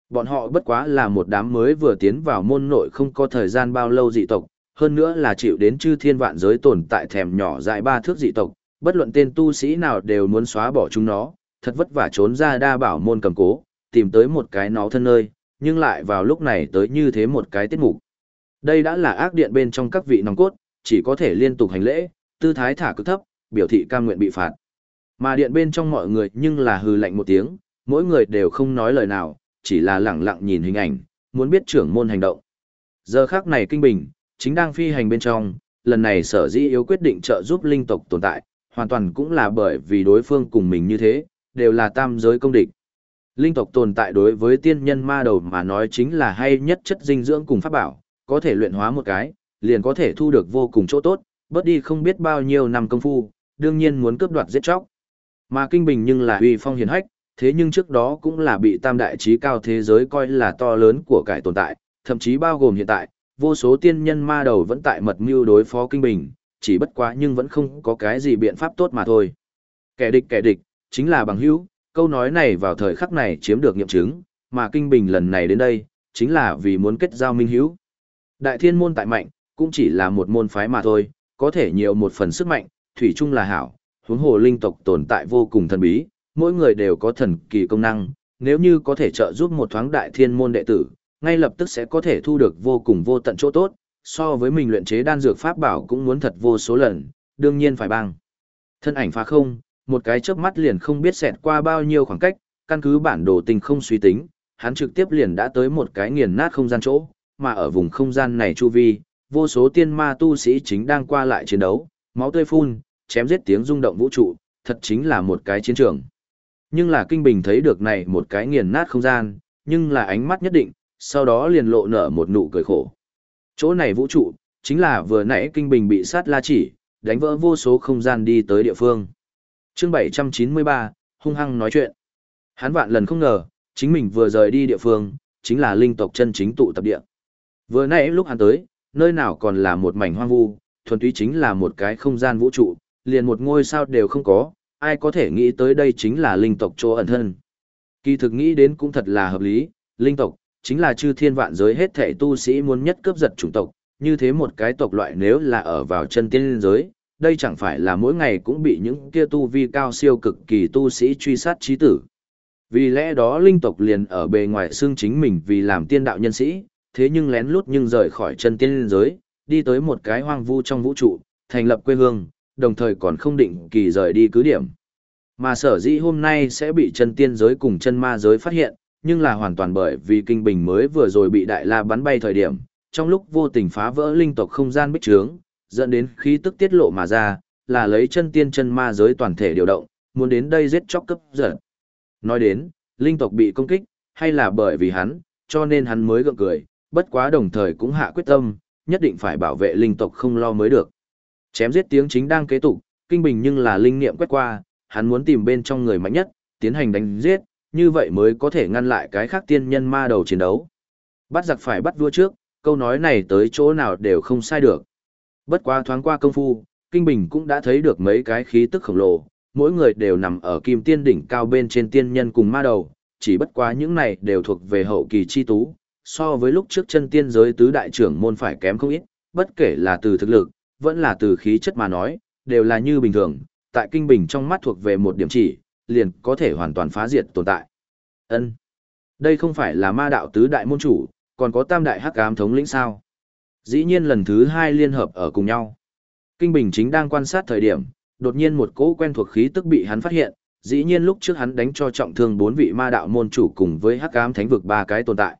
Bọn họ bất quá là một đám mới vừa tiến vào môn nội không có thời gian bao lâu dị tộc, hơn nữa là chịu đến chư thiên vạn giới tồn tại thèm nhỏ dại ba thước dị tộc, bất luận tên tu sĩ nào đều muốn xóa bỏ chúng nó, thật vất vả trốn ra đa bảo môn cầm cố, tìm tới một cái nó thân nơi, nhưng lại vào lúc này tới như thế một cái tiết mục. Đây đã là ác điện bên trong các vị nòng cốt, chỉ có thể liên tục hành lễ, tư thái thả cực thấp, biểu thị cam nguyện bị phạt. Mà điện bên trong mọi người nhưng là hừ lạnh một tiếng, mỗi người đều không nói lời nào, chỉ là lẳng lặng nhìn hình ảnh, muốn biết trưởng môn hành động. Giờ khắc này kinh bình, chính đang phi hành bên trong, lần này sở dĩ yếu quyết định trợ giúp linh tộc tồn tại, hoàn toàn cũng là bởi vì đối phương cùng mình như thế, đều là tam giới công địch. Linh tộc tồn tại đối với tiên nhân ma đầu mà nói chính là hay nhất chất dinh dưỡng cùng pháp bảo, có thể luyện hóa một cái, liền có thể thu được vô cùng chỗ tốt, bớt đi không biết bao nhiêu năm công phu, đương nhiên muốn cướp đoạt giết chóc. Mà Kinh Bình nhưng là uy phong hiền hách, thế nhưng trước đó cũng là bị tam đại trí cao thế giới coi là to lớn của cải tồn tại, thậm chí bao gồm hiện tại, vô số tiên nhân ma đầu vẫn tại mật mưu đối phó Kinh Bình, chỉ bất quá nhưng vẫn không có cái gì biện pháp tốt mà thôi. Kẻ địch kẻ địch, chính là bằng hữu, câu nói này vào thời khắc này chiếm được nghiệm chứng, mà Kinh Bình lần này đến đây, chính là vì muốn kết giao minh hữu. Đại thiên môn tại mạnh, cũng chỉ là một môn phái mà thôi, có thể nhiều một phần sức mạnh, thủy chung là hảo, huống hồ linh tộc tồn tại vô cùng thần bí, mỗi người đều có thần kỳ công năng, nếu như có thể trợ giúp một thoáng đại thiên môn đệ tử, ngay lập tức sẽ có thể thu được vô cùng vô tận chỗ tốt, so với mình luyện chế đan dược pháp bảo cũng muốn thật vô số lần, đương nhiên phải bằng. Thân ảnh phá không, một cái chớp mắt liền không biết xẹt qua bao nhiêu khoảng cách, căn cứ bản đồ tình không suy tính, hắn trực tiếp liền đã tới một cái nghiền nát không gian chỗ, mà ở vùng không gian này chu vi, vô số tiên ma tu sĩ chính đang qua lại chiến đấu, máu tươi phun, chém giết tiếng rung động vũ trụ, thật chính là một cái chiến trường. Nhưng là Kinh Bình thấy được này một cái nghiền nát không gian, nhưng là ánh mắt nhất định, sau đó liền lộ nở một nụ cười khổ. Chỗ này vũ trụ, chính là vừa nãy Kinh Bình bị sát la chỉ, đánh vỡ vô số không gian đi tới địa phương. chương 793, hung hăng nói chuyện. Hắn vạn lần không ngờ, chính mình vừa rời đi địa phương, chính là linh tộc chân chính tụ tập địa. Vừa nãy lúc hắn tới, nơi nào còn là một mảnh hoang vu, thuần túy chính là một cái không gian vũ trụ, liền một ngôi sao đều không có, ai có thể nghĩ tới đây chính là linh tộc chỗ ẩn thân. Kỳ thực nghĩ đến cũng thật là hợp lý, linh tộc, chính là chư thiên vạn giới hết thể tu sĩ muốn nhất cướp giật chủng tộc, như thế một cái tộc loại nếu là ở vào chân tiên giới, đây chẳng phải là mỗi ngày cũng bị những kia tu vi cao siêu cực kỳ tu sĩ truy sát trí tử. Vì lẽ đó linh tộc liền ở bề ngoài xương chính mình vì làm tiên đạo nhân sĩ, thế nhưng lén lút nhưng rời khỏi chân tiên giới, đi tới một cái hoang vu trong vũ trụ, thành lập quê hương, đồng thời còn không định kỳ rời đi cứ điểm. Mà sở dĩ hôm nay sẽ bị chân tiên giới cùng chân ma giới phát hiện, nhưng là hoàn toàn bởi vì kinh bình mới vừa rồi bị đại la bắn bay thời điểm, trong lúc vô tình phá vỡ linh tộc không gian bích trướng, dẫn đến khí tức tiết lộ mà ra, là lấy chân tiên chân ma giới toàn thể điều động, muốn đến đây giết chóc cấp giật. Nói đến, linh tộc bị công kích, hay là bởi vì hắn, cho nên hắn mới gượng cười, bất quá đồng thời cũng hạ quyết tâm, nhất định phải bảo vệ linh tộc không lo mới được. Chém giết tiếng chính đang kế tục, kinh bình nhưng là linh niệm quét qua, hắn muốn tìm bên trong người mạnh nhất, tiến hành đánh giết, như vậy mới có thể ngăn lại cái khác tiên nhân ma đầu chiến đấu. Bắt giặc phải bắt vua trước, câu nói này tới chỗ nào đều không sai được. Bất quá thoáng qua công phu, Kinh Bình cũng đã thấy được mấy cái khí tức khổng lồ, mỗi người đều nằm ở kim tiên đỉnh cao bên trên tiên nhân cùng ma đầu, chỉ bất quá những này đều thuộc về hậu kỳ chi tú, so với lúc trước chân tiên giới tứ đại trưởng môn phải kém không ít, bất kể là từ thực lực, vẫn là từ khí chất mà nói, đều là như bình thường, tại kinh bình trong mắt thuộc về một điểm chỉ, liền có thể hoàn toàn phá diệt tồn tại. Ân, Đây không phải là ma đạo tứ đại môn chủ, còn có tam đại hắc ám thống lĩnh sao? Dĩ nhiên lần thứ hai liên hợp ở cùng nhau. Kinh Bình chính đang quan sát thời điểm, đột nhiên một cỗ quen thuộc khí tức bị hắn phát hiện, dĩ nhiên lúc trước hắn đánh cho trọng thương bốn vị ma đạo môn chủ cùng với hắc ám thánh vực ba cái tồn tại.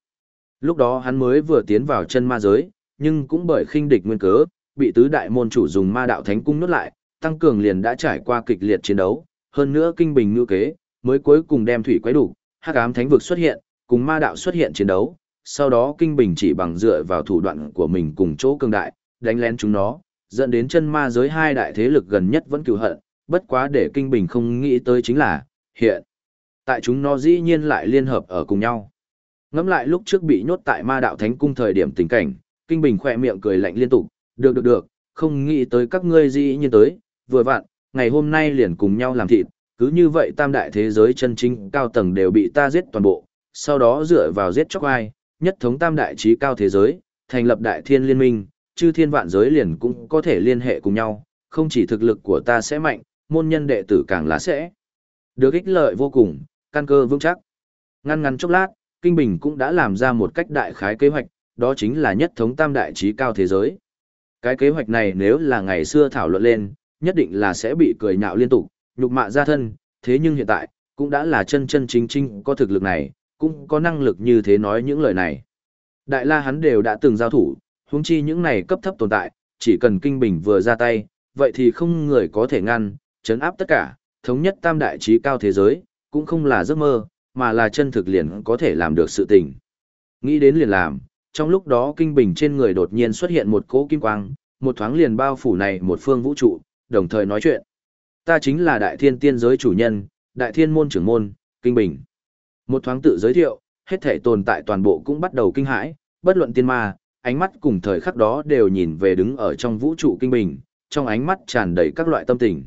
Lúc đó hắn mới vừa tiến vào chân ma giới, nhưng cũng bởi khinh địch nguyên cớ, bị tứ đại môn chủ dùng ma đạo thánh cung nuốt lại, tăng cường liền đã trải qua kịch liệt chiến đấu, hơn nữa kinh bình ngư kế, mới cuối cùng đem thủy quấy đủ, hắc ám thánh vực xuất hiện, cùng ma đạo xuất hiện chiến đấu, sau đó kinh bình chỉ bằng dựa vào thủ đoạn của mình cùng chỗ cường đại, đánh lén chúng nó, dẫn đến chân ma giới hai đại thế lực gần nhất vẫn cứu hận, bất quá để kinh bình không nghĩ tới chính là, hiện, tại chúng nó dĩ nhiên lại liên hợp ở cùng nhau. Ngắm lại lúc trước bị nhốt tại ma đạo thánh cung thời điểm tình cảnh, kinh bình khỏe miệng cười lạnh liên tục, được được được, không nghĩ tới các ngươi dĩ như tới, vừa vặn, ngày hôm nay liền cùng nhau làm thịt, cứ như vậy tam đại thế giới chân chính cao tầng đều bị ta giết toàn bộ, sau đó dựa vào giết chóc ai, nhất thống tam đại trí cao thế giới, thành lập đại thiên liên minh, chư thiên vạn giới liền cũng có thể liên hệ cùng nhau, không chỉ thực lực của ta sẽ mạnh, môn nhân đệ tử càng là sẽ được ích lợi vô cùng, căn cơ vững chắc. Ngăn ngắn chốc lát, Kinh Bình cũng đã làm ra một cách đại khái kế hoạch, đó chính là nhất thống tam đại trí cao thế giới. Cái kế hoạch này nếu là ngày xưa thảo luận lên, nhất định là sẽ bị cười nhạo liên tục, nhục mạ ra thân, thế nhưng hiện tại, cũng đã là chân chân chính chính có thực lực này, cũng có năng lực như thế nói những lời này. Đại la hắn đều đã từng giao thủ, huống chi những này cấp thấp tồn tại, chỉ cần kinh bình vừa ra tay, vậy thì không người có thể ngăn, chấn áp tất cả, thống nhất tam đại trí cao thế giới, cũng không là giấc mơ, mà là chân thực liền có thể làm được sự tình. Nghĩ đến liền làm, trong lúc đó kinh bình trên người đột nhiên xuất hiện một cỗ kim quang, một thoáng liền bao phủ này một phương vũ trụ, đồng thời nói chuyện. Ta chính là đại thiên tiên giới chủ nhân, đại thiên môn trưởng môn, kinh bình. Một thoáng tự giới thiệu, hết thể tồn tại toàn bộ cũng bắt đầu kinh hãi, bất luận tiên ma, ánh mắt cùng thời khắc đó đều nhìn về đứng ở trong vũ trụ kinh bình, trong ánh mắt tràn đầy các loại tâm tình.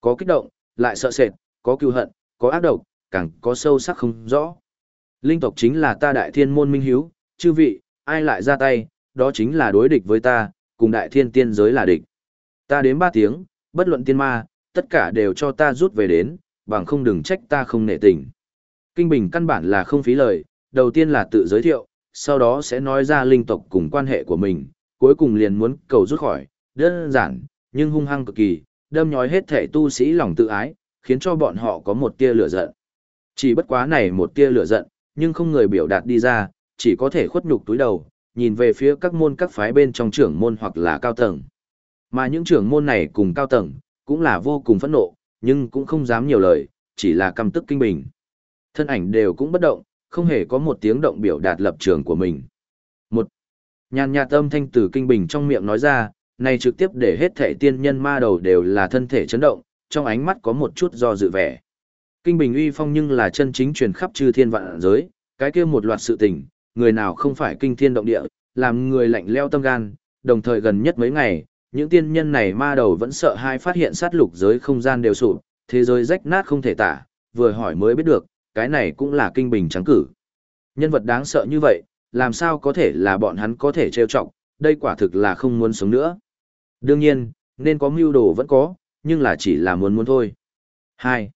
Có kích động, lại sợ sệt, có cưu hận, có ác độc, càng có sâu sắc không rõ. Linh tộc chính là ta đại thiên môn minh hiếu, chư vị, ai lại ra tay, đó chính là đối địch với ta, cùng đại thiên tiên giới là địch. Ta đến ba tiếng, bất luận tiên ma, tất cả đều cho ta rút về đến, bằng không đừng trách ta không nể tình. Kinh Bình căn bản là không phí lời, đầu tiên là tự giới thiệu, sau đó sẽ nói ra linh tộc cùng quan hệ của mình, cuối cùng liền muốn cầu rút khỏi, đơn giản, nhưng hung hăng cực kỳ, đâm nhói hết thể tu sĩ lòng tự ái, khiến cho bọn họ có một tia lửa giận. Chỉ bất quá này một tia lửa giận, nhưng không người biểu đạt đi ra, chỉ có thể khuất nhục túi đầu, nhìn về phía các môn các phái bên trong trưởng môn hoặc là cao tầng. Mà những trưởng môn này cùng cao tầng, cũng là vô cùng phẫn nộ, nhưng cũng không dám nhiều lời, chỉ là căm tức kinh bình. Thân ảnh đều cũng bất động, không hề có một tiếng động biểu đạt lập trường của mình. Một, nhàn nhạt âm thanh từ kinh bình trong miệng nói ra, này trực tiếp để hết thể tiên nhân ma đầu đều là thân thể chấn động, trong ánh mắt có một chút do dự vẻ. Kinh bình uy phong nhưng là chân chính truyền khắp chư thiên vạn giới, cái kia một loạt sự tình, người nào không phải kinh thiên động địa, làm người lạnh leo tâm gan, đồng thời gần nhất mấy ngày, những tiên nhân này ma đầu vẫn sợ hai phát hiện sát lục giới không gian đều sụp, thế giới rách nát không thể tả, vừa hỏi mới biết được, cái này cũng là kinh bình trắng cử. Nhân vật đáng sợ như vậy, làm sao có thể là bọn hắn có thể trêu chọc, đây quả thực là không muốn sống nữa. Đương nhiên, nên có mưu đồ vẫn có, nhưng là chỉ là muốn muốn thôi. 2.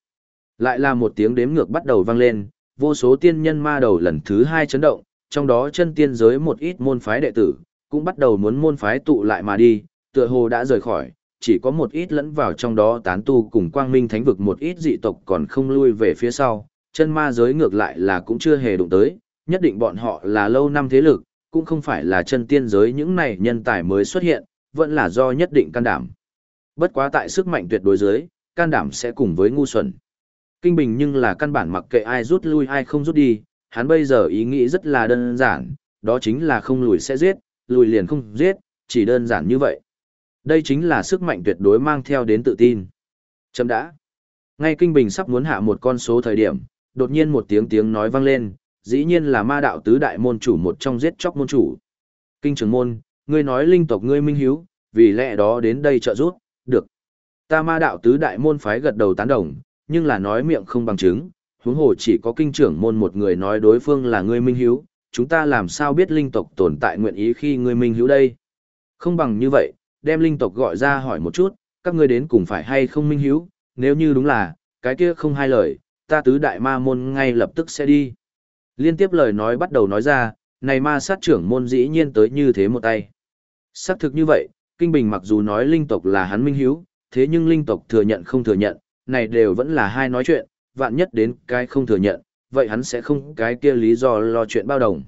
Lại là một tiếng đếm ngược bắt đầu vang lên, vô số tiên nhân ma đầu lần thứ hai chấn động, trong đó chân tiên giới một ít môn phái đệ tử, cũng bắt đầu muốn môn phái tụ lại mà đi, tựa hồ đã rời khỏi, chỉ có một ít lẫn vào trong đó tán tu cùng quang minh thánh vực một ít dị tộc còn không lui về phía sau, chân ma giới ngược lại là cũng chưa hề đụng tới, nhất định bọn họ là lâu năm thế lực, cũng không phải là chân tiên giới những này nhân tài mới xuất hiện, vẫn là do nhất định can đảm. Bất quá tại sức mạnh tuyệt đối giới, can đảm sẽ cùng với ngu xuẩn. Kinh Bình nhưng là căn bản mặc kệ ai rút lui ai không rút đi, hắn bây giờ ý nghĩ rất là đơn giản, đó chính là không lùi sẽ giết, lùi liền không giết, chỉ đơn giản như vậy. Đây chính là sức mạnh tuyệt đối mang theo đến tự tin. Chấm đã. Ngay Kinh Bình sắp muốn hạ một con số thời điểm, đột nhiên một tiếng tiếng nói vang lên, dĩ nhiên là ma đạo tứ đại môn chủ một trong giết chóc môn chủ. Kinh trưởng môn, ngươi nói linh tộc ngươi minh hiếu, vì lẽ đó đến đây trợ giúp, được. Ta ma đạo tứ đại môn phái gật đầu tán đồng, nhưng là nói miệng không bằng chứng, huống hồ chỉ có kinh trưởng môn một người nói đối phương là ngươi minh hiếu, chúng ta làm sao biết linh tộc tồn tại nguyện ý khi ngươi minh hiếu đây? Không bằng như vậy, đem linh tộc gọi ra hỏi một chút, các ngươi đến cùng phải hay không minh hiếu, nếu như đúng là, cái kia không hai lời, ta tứ đại ma môn ngay lập tức sẽ đi. Liên tiếp lời nói bắt đầu nói ra, này ma sát trưởng môn dĩ nhiên tới như thế một tay. Xác thực như vậy, Kinh Bình mặc dù nói linh tộc là hắn minh hiếu, thế nhưng linh tộc thừa nhận không thừa nhận, này đều vẫn là hai nói chuyện, vạn nhất đến cái không thừa nhận, vậy hắn sẽ không cái kia lý do lo chuyện bao đồng.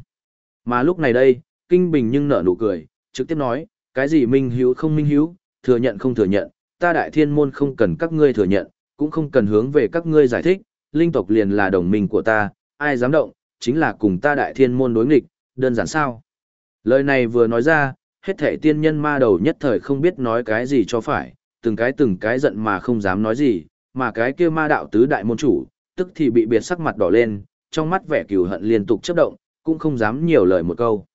Mà lúc này đây, Kinh Bình nhưng nở nụ cười, trực tiếp nói, cái gì minh hiếu không minh hiếu, thừa nhận không thừa nhận, ta đại thiên môn không cần các ngươi thừa nhận, cũng không cần hướng về các ngươi giải thích, linh tộc liền là đồng minh của ta, ai dám động, chính là cùng ta đại thiên môn đối nghịch, đơn giản sao. Lời này vừa nói ra, hết thể tiên nhân ma đầu nhất thời không biết nói cái gì cho phải, từng cái từng cái giận mà không dám nói gì, mà cái kia ma đạo tứ đại môn chủ, tức thì bị biệt sắc mặt đỏ lên, trong mắt vẻ cừu hận liên tục chấp động, cũng không dám nhiều lời một câu.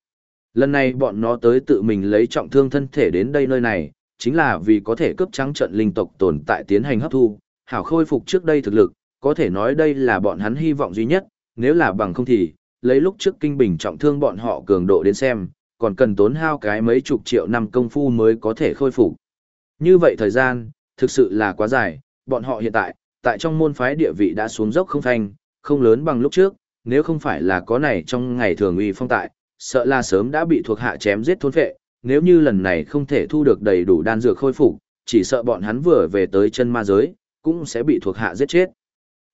Lần này bọn nó tới tự mình lấy trọng thương thân thể đến đây nơi này, chính là vì có thể cướp trắng trận linh tộc tồn tại tiến hành hấp thu, hảo khôi phục trước đây thực lực, có thể nói đây là bọn hắn hy vọng duy nhất, nếu là bằng không thì, lấy lúc trước kinh bình trọng thương bọn họ cường độ đến xem, còn cần tốn hao cái mấy chục triệu năm công phu mới có thể khôi phục. Như vậy thời gian, thực sự là quá dài, bọn họ hiện tại, tại trong môn phái địa vị đã xuống dốc không thanh, không lớn bằng lúc trước, nếu không phải là có này trong ngày thường uy phong tại, sợ là sớm đã bị thuộc hạ chém giết thôn phệ, nếu như lần này không thể thu được đầy đủ đan dược khôi phục, chỉ sợ bọn hắn vừa về tới chân ma giới, cũng sẽ bị thuộc hạ giết chết.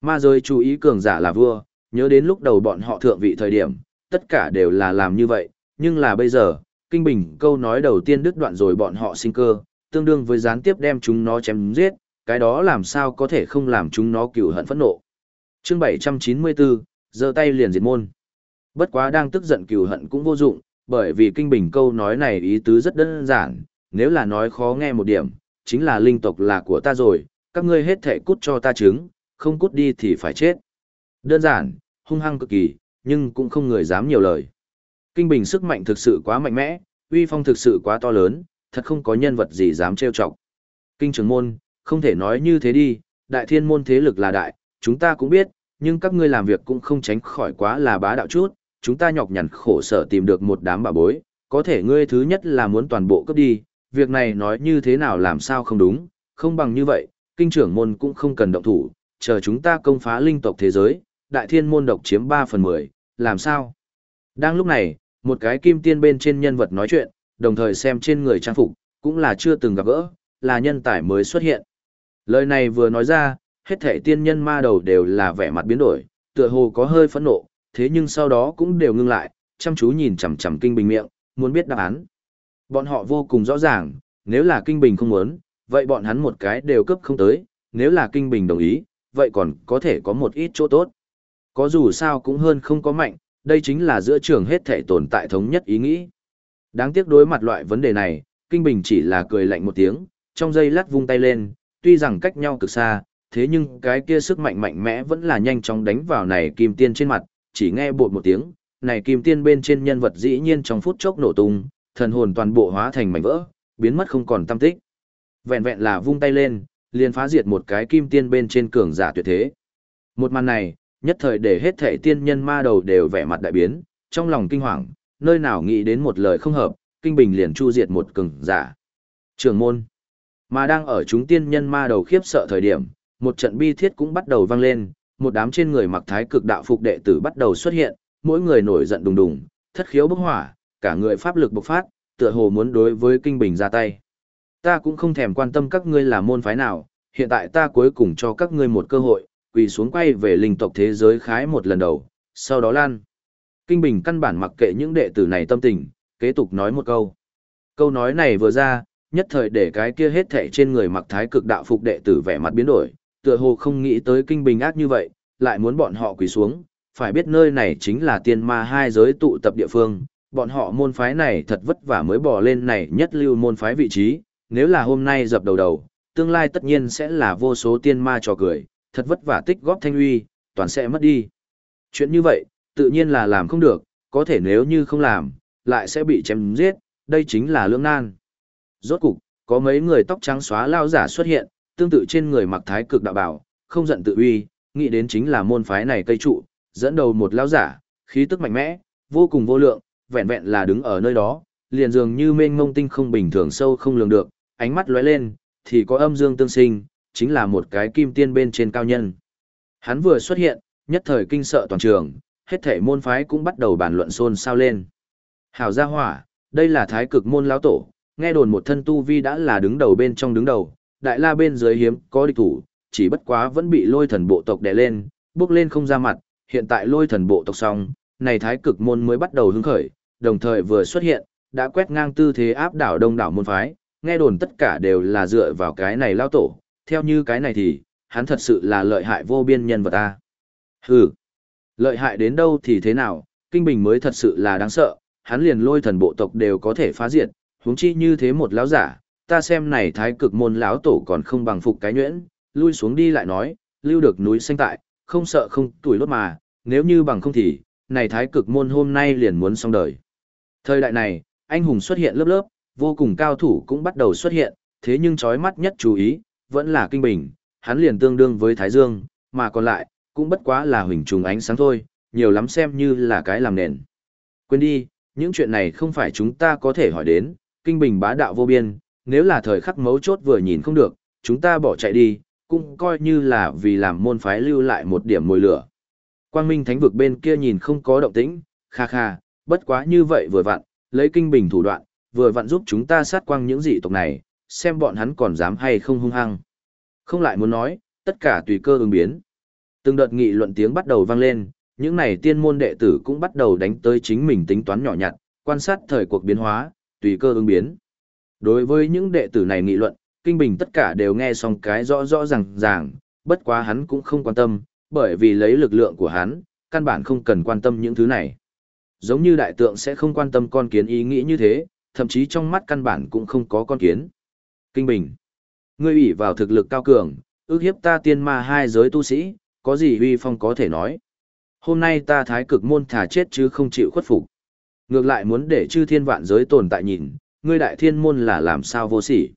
Ma giới chú ý cường giả là vua, nhớ đến lúc đầu bọn họ thượng vị thời điểm, tất cả đều là làm như vậy, nhưng là bây giờ, kinh bình câu nói đầu tiên đứt đoạn rồi bọn họ sinh cơ, tương đương với gián tiếp đem chúng nó chém giết, cái đó làm sao có thể không làm chúng nó cựu hận phẫn nộ. Chương 794, giơ tay liền diệt môn. Bất quá đang tức giận cựu hận cũng vô dụng, bởi vì kinh bình câu nói này ý tứ rất đơn giản, nếu là nói khó nghe một điểm, chính là linh tộc là của ta rồi, các ngươi hết thể cút cho ta trứng, không cút đi thì phải chết. Đơn giản, hung hăng cực kỳ, nhưng cũng không người dám nhiều lời. Kinh bình sức mạnh thực sự quá mạnh mẽ, uy phong thực sự quá to lớn, thật không có nhân vật gì dám trêu chọc. Kinh trưởng môn, không thể nói như thế đi, đại thiên môn thế lực là đại, chúng ta cũng biết, nhưng các ngươi làm việc cũng không tránh khỏi quá là bá đạo chút, chúng ta nhọc nhằn khổ sở tìm được một đám bà bối, có thể ngươi thứ nhất là muốn toàn bộ cấp đi, việc này nói như thế nào làm sao không đúng, không bằng như vậy, kinh trưởng môn cũng không cần động thủ, chờ chúng ta công phá linh tộc thế giới, đại thiên môn độc chiếm 3 phần 10, làm sao? Đang lúc này, một cái kim tiên bên trên nhân vật nói chuyện, đồng thời xem trên người trang phục, cũng là chưa từng gặp gỡ, là nhân tài mới xuất hiện. Lời này vừa nói ra, hết thể tiên nhân ma đầu đều là vẻ mặt biến đổi, tựa hồ có hơi phẫn nộ, thế nhưng sau đó cũng đều ngưng lại, chăm chú nhìn chằm chằm kinh bình miệng, muốn biết đáp án. Bọn họ vô cùng rõ ràng, nếu là kinh bình không muốn, vậy bọn hắn một cái đều cấp không tới, nếu là kinh bình đồng ý, vậy còn có thể có một ít chỗ tốt. Có dù sao cũng hơn không có mạnh, đây chính là giữa trường hết thể tồn tại thống nhất ý nghĩ. Đáng tiếc đối mặt loại vấn đề này, Kinh Bình chỉ là cười lạnh một tiếng, trong giây lát vung tay lên, tuy rằng cách nhau cực xa, thế nhưng cái kia sức mạnh mạnh mẽ vẫn là nhanh chóng đánh vào này kim tiên trên mặt, chỉ nghe bột một tiếng, này kim tiên bên trên nhân vật dĩ nhiên trong phút chốc nổ tung, thần hồn toàn bộ hóa thành mảnh vỡ, biến mất không còn tâm tích. Vẹn vẹn là vung tay lên, liền phá diệt một cái kim tiên bên trên cường giả tuyệt thế. Một màn này, nhất thời để hết thể tiên nhân ma đầu đều vẻ mặt đại biến, trong lòng kinh hoàng, nơi nào nghĩ đến một lời không hợp, kinh bình liền chu diệt một cường giả. Trường môn. Mà đang ở chúng tiên nhân ma đầu khiếp sợ thời điểm, một trận bi thiết cũng bắt đầu vang lên, một đám trên người mặc thái cực đạo phục đệ tử bắt đầu xuất hiện, mỗi người nổi giận đùng đùng, thất khiếu bốc hỏa, cả người pháp lực bộc phát, tựa hồ muốn đối với kinh bình ra tay. Ta cũng không thèm quan tâm các ngươi là môn phái nào, hiện tại ta cuối cùng cho các ngươi một cơ hội, quỳ xuống quay về linh tộc thế giới khái một lần đầu, sau đó lan. Kinh Bình căn bản mặc kệ những đệ tử này tâm tình, kế tục nói một câu. Câu nói này vừa ra, nhất thời để cái kia hết thảy trên người mặc thái cực đạo phục đệ tử vẻ mặt biến đổi, tựa hồ không nghĩ tới Kinh Bình ác như vậy, lại muốn bọn họ quỳ xuống, phải biết nơi này chính là tiên ma hai giới tụ tập địa phương, bọn họ môn phái này thật vất vả mới bỏ lên này nhất lưu môn phái vị trí, nếu là hôm nay dập đầu đầu, tương lai tất nhiên sẽ là vô số tiên ma trò cười, thật vất vả tích góp thanh uy, toàn sẽ mất đi. Chuyện như vậy, tự nhiên là làm không được, có thể nếu như không làm, lại sẽ bị chém giết, đây chính là lưỡng nan. Rốt cục, có mấy người tóc trắng xóa lao giả xuất hiện, tương tự trên người mặc thái cực đạo bảo, không giận tự uy, nghĩ đến chính là môn phái này cây trụ, dẫn đầu một lao giả, khí tức mạnh mẽ, vô cùng vô lượng, vẹn vẹn là đứng ở nơi đó, liền dường như mênh mông tinh không bình thường sâu không lường được, ánh mắt lóe lên, thì có âm dương tương sinh, chính là một cái kim tiên bên trên cao nhân. Hắn vừa xuất hiện, nhất thời kinh sợ toàn trường, hết thể môn phái cũng bắt đầu bàn luận xôn xao lên. Hảo gia hỏa, đây là thái cực môn lão tổ, nghe đồn một thân tu vi đã là đứng đầu bên trong đứng đầu, đại la bên dưới hiếm có địch thủ, chỉ bất quá vẫn bị lôi thần bộ tộc đè lên, bước lên không ra mặt, hiện tại lôi thần bộ tộc xong, này thái cực môn mới bắt đầu hứng khởi, đồng thời vừa xuất hiện, đã quét ngang tư thế áp đảo đông đảo môn phái, nghe đồn tất cả đều là dựa vào cái này lao tổ, theo như cái này thì, hắn thật sự là lợi hại vô biên nhân vật ta. Hừ, lợi hại đến đâu thì thế nào, kinh bình mới thật sự là đáng sợ, hắn liền lôi thần bộ tộc đều có thể phá diệt, huống chi như thế một lão giả, ta xem này thái cực môn lão tổ còn không bằng phục cái nhuyễn, lui xuống đi lại nói, lưu được núi xanh tại, không sợ không tuổi lốt mà, nếu như bằng không thì, này thái cực môn hôm nay liền muốn xong đời. Thời đại này, anh hùng xuất hiện lớp lớp, vô cùng cao thủ cũng bắt đầu xuất hiện, thế nhưng chói mắt nhất chú ý, vẫn là kinh bình, hắn liền tương đương với Thái Dương, mà còn lại, cũng bất quá là huỳnh trùng ánh sáng thôi, nhiều lắm xem như là cái làm nền. Quên đi, những chuyện này không phải chúng ta có thể hỏi đến, kinh bình bá đạo vô biên, nếu là thời khắc mấu chốt vừa nhìn không được, chúng ta bỏ chạy đi, cũng coi như là vì làm môn phái lưu lại một điểm mồi lửa. Quang Minh Thánh vực bên kia nhìn không có động tĩnh, kha kha, bất quá như vậy vừa vặn, lấy kinh bình thủ đoạn, vừa vặn giúp chúng ta sát quang những dị tộc này, xem bọn hắn còn dám hay không hung hăng. Không lại muốn nói, tất cả tùy cơ ứng biến. Từng đợt nghị luận tiếng bắt đầu vang lên, những này tiên môn đệ tử cũng bắt đầu đánh tới chính mình tính toán nhỏ nhặt, quan sát thời cuộc biến hóa, tùy cơ ứng biến. Đối với những đệ tử này nghị luận, Kinh Bình tất cả đều nghe xong cái rõ rõ ràng ràng, bất quá hắn cũng không quan tâm, bởi vì lấy lực lượng của hắn, căn bản không cần quan tâm những thứ này. Giống như đại tượng sẽ không quan tâm con kiến ý nghĩ như thế, thậm chí trong mắt căn bản cũng không có con kiến. Kinh Bình, ngươi ủy vào thực lực cao cường, ước hiếp ta tiên ma hai giới tu sĩ, có gì uy phong có thể nói. Hôm nay ta thái cực môn thả chết chứ không chịu khuất phục. Ngược lại muốn để chư thiên vạn giới tồn tại nhìn, ngươi đại thiên môn là làm sao vô sỉ.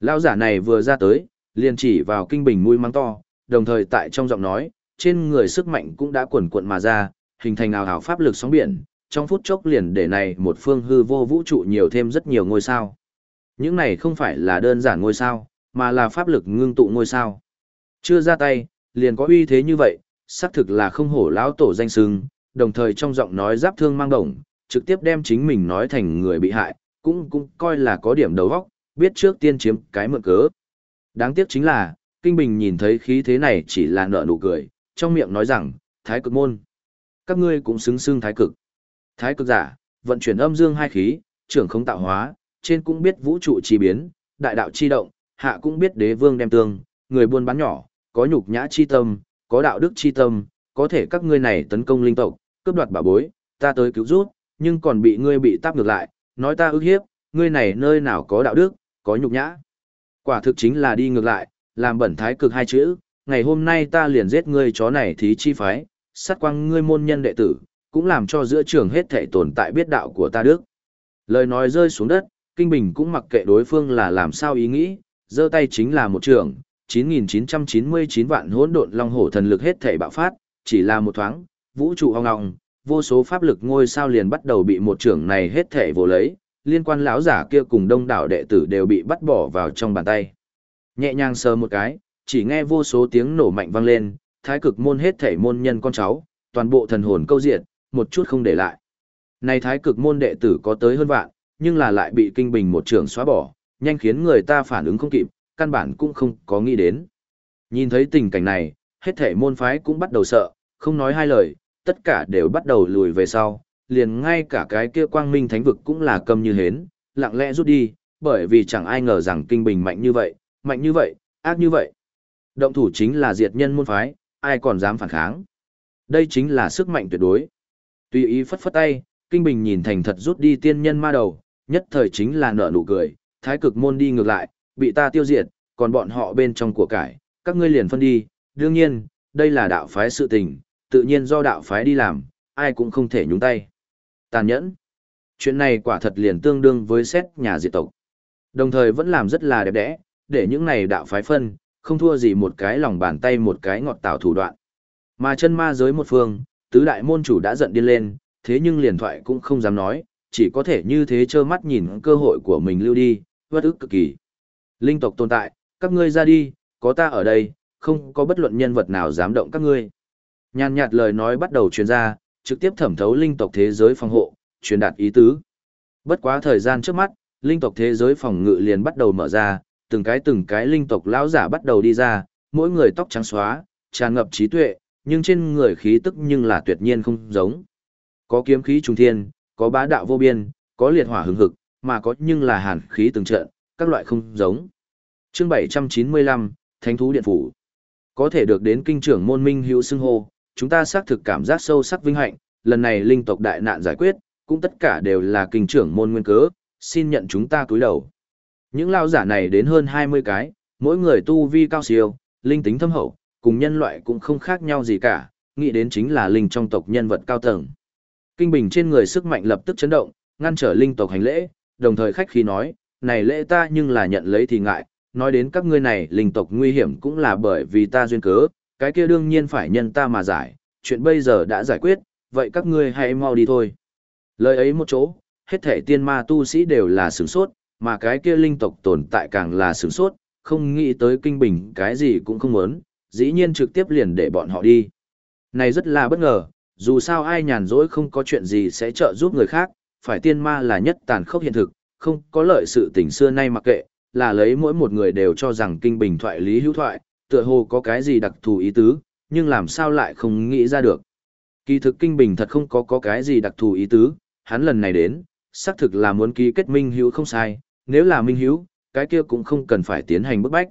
Lão giả này vừa ra tới, liền chỉ vào kinh bình mũi mắng to, đồng thời tại trong giọng nói, trên người sức mạnh cũng đã quần cuộn mà ra, hình thành ảo hảo pháp lực sóng biển, trong phút chốc liền để này một phương hư vô vũ trụ nhiều thêm rất nhiều ngôi sao. Những này không phải là đơn giản ngôi sao, mà là pháp lực ngưng tụ ngôi sao. Chưa ra tay, liền có uy thế như vậy, xác thực là không hổ lão tổ danh sưng, đồng thời trong giọng nói giáp thương mang động trực tiếp đem chính mình nói thành người bị hại, cũng cũng coi là có điểm đầu óc, biết trước tiên chiếm cái mượn cớ. Đáng tiếc chính là, Kinh Bình nhìn thấy khí thế này chỉ là nợ nụ cười, trong miệng nói rằng, thái cực môn. Các ngươi cũng xứng xưng thái cực. Thái cực giả, vận chuyển âm dương hai khí, trưởng không tạo hóa, trên cũng biết vũ trụ chi biến, đại đạo chi động, hạ cũng biết đế vương đem tương, người buôn bán nhỏ, có nhục nhã chi tâm, có đạo đức chi tâm, có thể các ngươi này tấn công linh tộc, cướp đoạt bảo bối, ta tới cứu rút, nhưng còn bị ngươi bị táp ngược lại, nói ta ức hiếp, ngươi này nơi nào có đạo đức, có nhục nhã. Quả thực chính là đi ngược lại, làm bẩn thái cực hai chữ, ngày hôm nay ta liền giết ngươi chó này thí chi phái, sát quăng ngươi môn nhân đệ tử, cũng làm cho giữa trường hết thể tồn tại biết đạo của ta đức. Lời nói rơi xuống đất, Kinh Bình cũng mặc kệ đối phương là làm sao ý nghĩ, giơ tay chính là một trường, 9.999 vạn hỗn độn long hổ thần lực hết thể bạo phát, chỉ là một thoáng, vũ trụ hong ngọng, vô số pháp lực ngôi sao liền bắt đầu bị một trưởng này hết thể vô lấy, liên quan lão giả kia cùng đông đảo đệ tử đều bị bắt bỏ vào trong bàn tay. Nhẹ nhàng sờ một cái, chỉ nghe vô số tiếng nổ mạnh vang lên, thái cực môn hết thể môn nhân con cháu, toàn bộ thần hồn câu diệt, một chút không để lại. Này thái cực môn đệ tử có tới hơn vạn, nhưng là lại bị kinh bình một trưởng xóa bỏ, nhanh khiến người ta phản ứng không kịp, căn bản cũng không có nghĩ đến. Nhìn thấy tình cảnh này, hết thể môn phái cũng bắt đầu sợ, không nói hai lời, tất cả đều bắt đầu lùi về sau, liền ngay cả cái kia quang minh thánh vực cũng là cầm như hến, lặng lẽ rút đi, bởi vì chẳng ai ngờ rằng kinh bình mạnh như vậy, mạnh như vậy, ác như vậy. Động thủ chính là diệt nhân môn phái, ai còn dám phản kháng. Đây chính là sức mạnh tuyệt đối. Tùy ý phất phất tay, kinh bình nhìn thành thật rút đi tiên nhân ma đầu, nhất thời chính là nở nụ cười, thái cực môn đi ngược lại, bị ta tiêu diệt, còn bọn họ bên trong của cải, các ngươi liền phân đi, đương nhiên, đây là đạo phái sự tình, tự nhiên do đạo phái đi làm, ai cũng không thể nhúng tay. Tàn nhẫn. Chuyện này quả thật liền tương đương với xét nhà diệt tộc. Đồng thời vẫn làm rất là đẹp đẽ, để những này đạo phái phân, không thua gì một cái lòng bàn tay một cái ngọt tạo thủ đoạn. Mà chân ma giới một phương, tứ đại môn chủ đã giận điên lên, thế nhưng liền thoại cũng không dám nói, chỉ có thể như thế trơ mắt nhìn cơ hội của mình lưu đi, vất ức cực kỳ. Linh tộc tồn tại, các ngươi ra đi, có ta ở đây, không có bất luận nhân vật nào dám động các ngươi. Nhàn nhạt lời nói bắt đầu truyền ra, trực tiếp thẩm thấu linh tộc thế giới phòng hộ, truyền đạt ý tứ. Bất quá thời gian trước mắt, linh tộc thế giới phòng ngự liền bắt đầu mở ra, từng cái từng cái linh tộc lão giả bắt đầu đi ra, mỗi người tóc trắng xóa, tràn ngập trí tuệ, nhưng trên người khí tức nhưng là tuyệt nhiên không giống. Có kiếm khí trùng thiên, có bá đạo vô biên, có liệt hỏa hừng hực, mà có nhưng là hàn khí từng trận, các loại không giống. Chương 795, Thánh thú điện phủ. Có thể được đến kinh trưởng môn minh hữu xưng hô, chúng ta xác thực cảm giác sâu sắc vinh hạnh, lần này linh tộc đại nạn giải quyết, cũng tất cả đều là kinh trưởng môn nguyên cớ, xin nhận chúng ta cúi đầu. Những lao giả này đến hơn 20 cái, mỗi người tu vi cao siêu, linh tính thâm hậu, cùng nhân loại cũng không khác nhau gì cả, nghĩ đến chính là linh trong tộc nhân vật cao tầng. Kinh bình trên người sức mạnh lập tức chấn động, ngăn trở linh tộc hành lễ, đồng thời khách khí nói, này lễ ta nhưng là nhận lấy thì ngại, nói đến các ngươi này linh tộc nguy hiểm cũng là bởi vì ta duyên cớ, cái kia đương nhiên phải nhân ta mà giải, chuyện bây giờ đã giải quyết, vậy các ngươi hãy mau đi thôi. Lời ấy một chỗ, hết thể tiên ma tu sĩ đều là sửng sốt, mà cái kia linh tộc tồn tại càng là sửng sốt, không nghĩ tới kinh bình cái gì cũng không muốn, dĩ nhiên trực tiếp liền để bọn họ đi. Này rất là bất ngờ, dù sao ai nhàn rỗi không có chuyện gì sẽ trợ giúp người khác, phải tiên ma là nhất tàn khốc hiện thực, không có lợi sự tình xưa nay mặc kệ, là lấy mỗi một người đều cho rằng kinh bình thoại lý hữu thoại, tựa hồ có cái gì đặc thù ý tứ, nhưng làm sao lại không nghĩ ra được. Kỳ thực kinh bình thật không có có cái gì đặc thù ý tứ, hắn lần này đến, xác thực là muốn ký kết minh hữu không sai, nếu là minh hữu, cái kia cũng không cần phải tiến hành bức bách.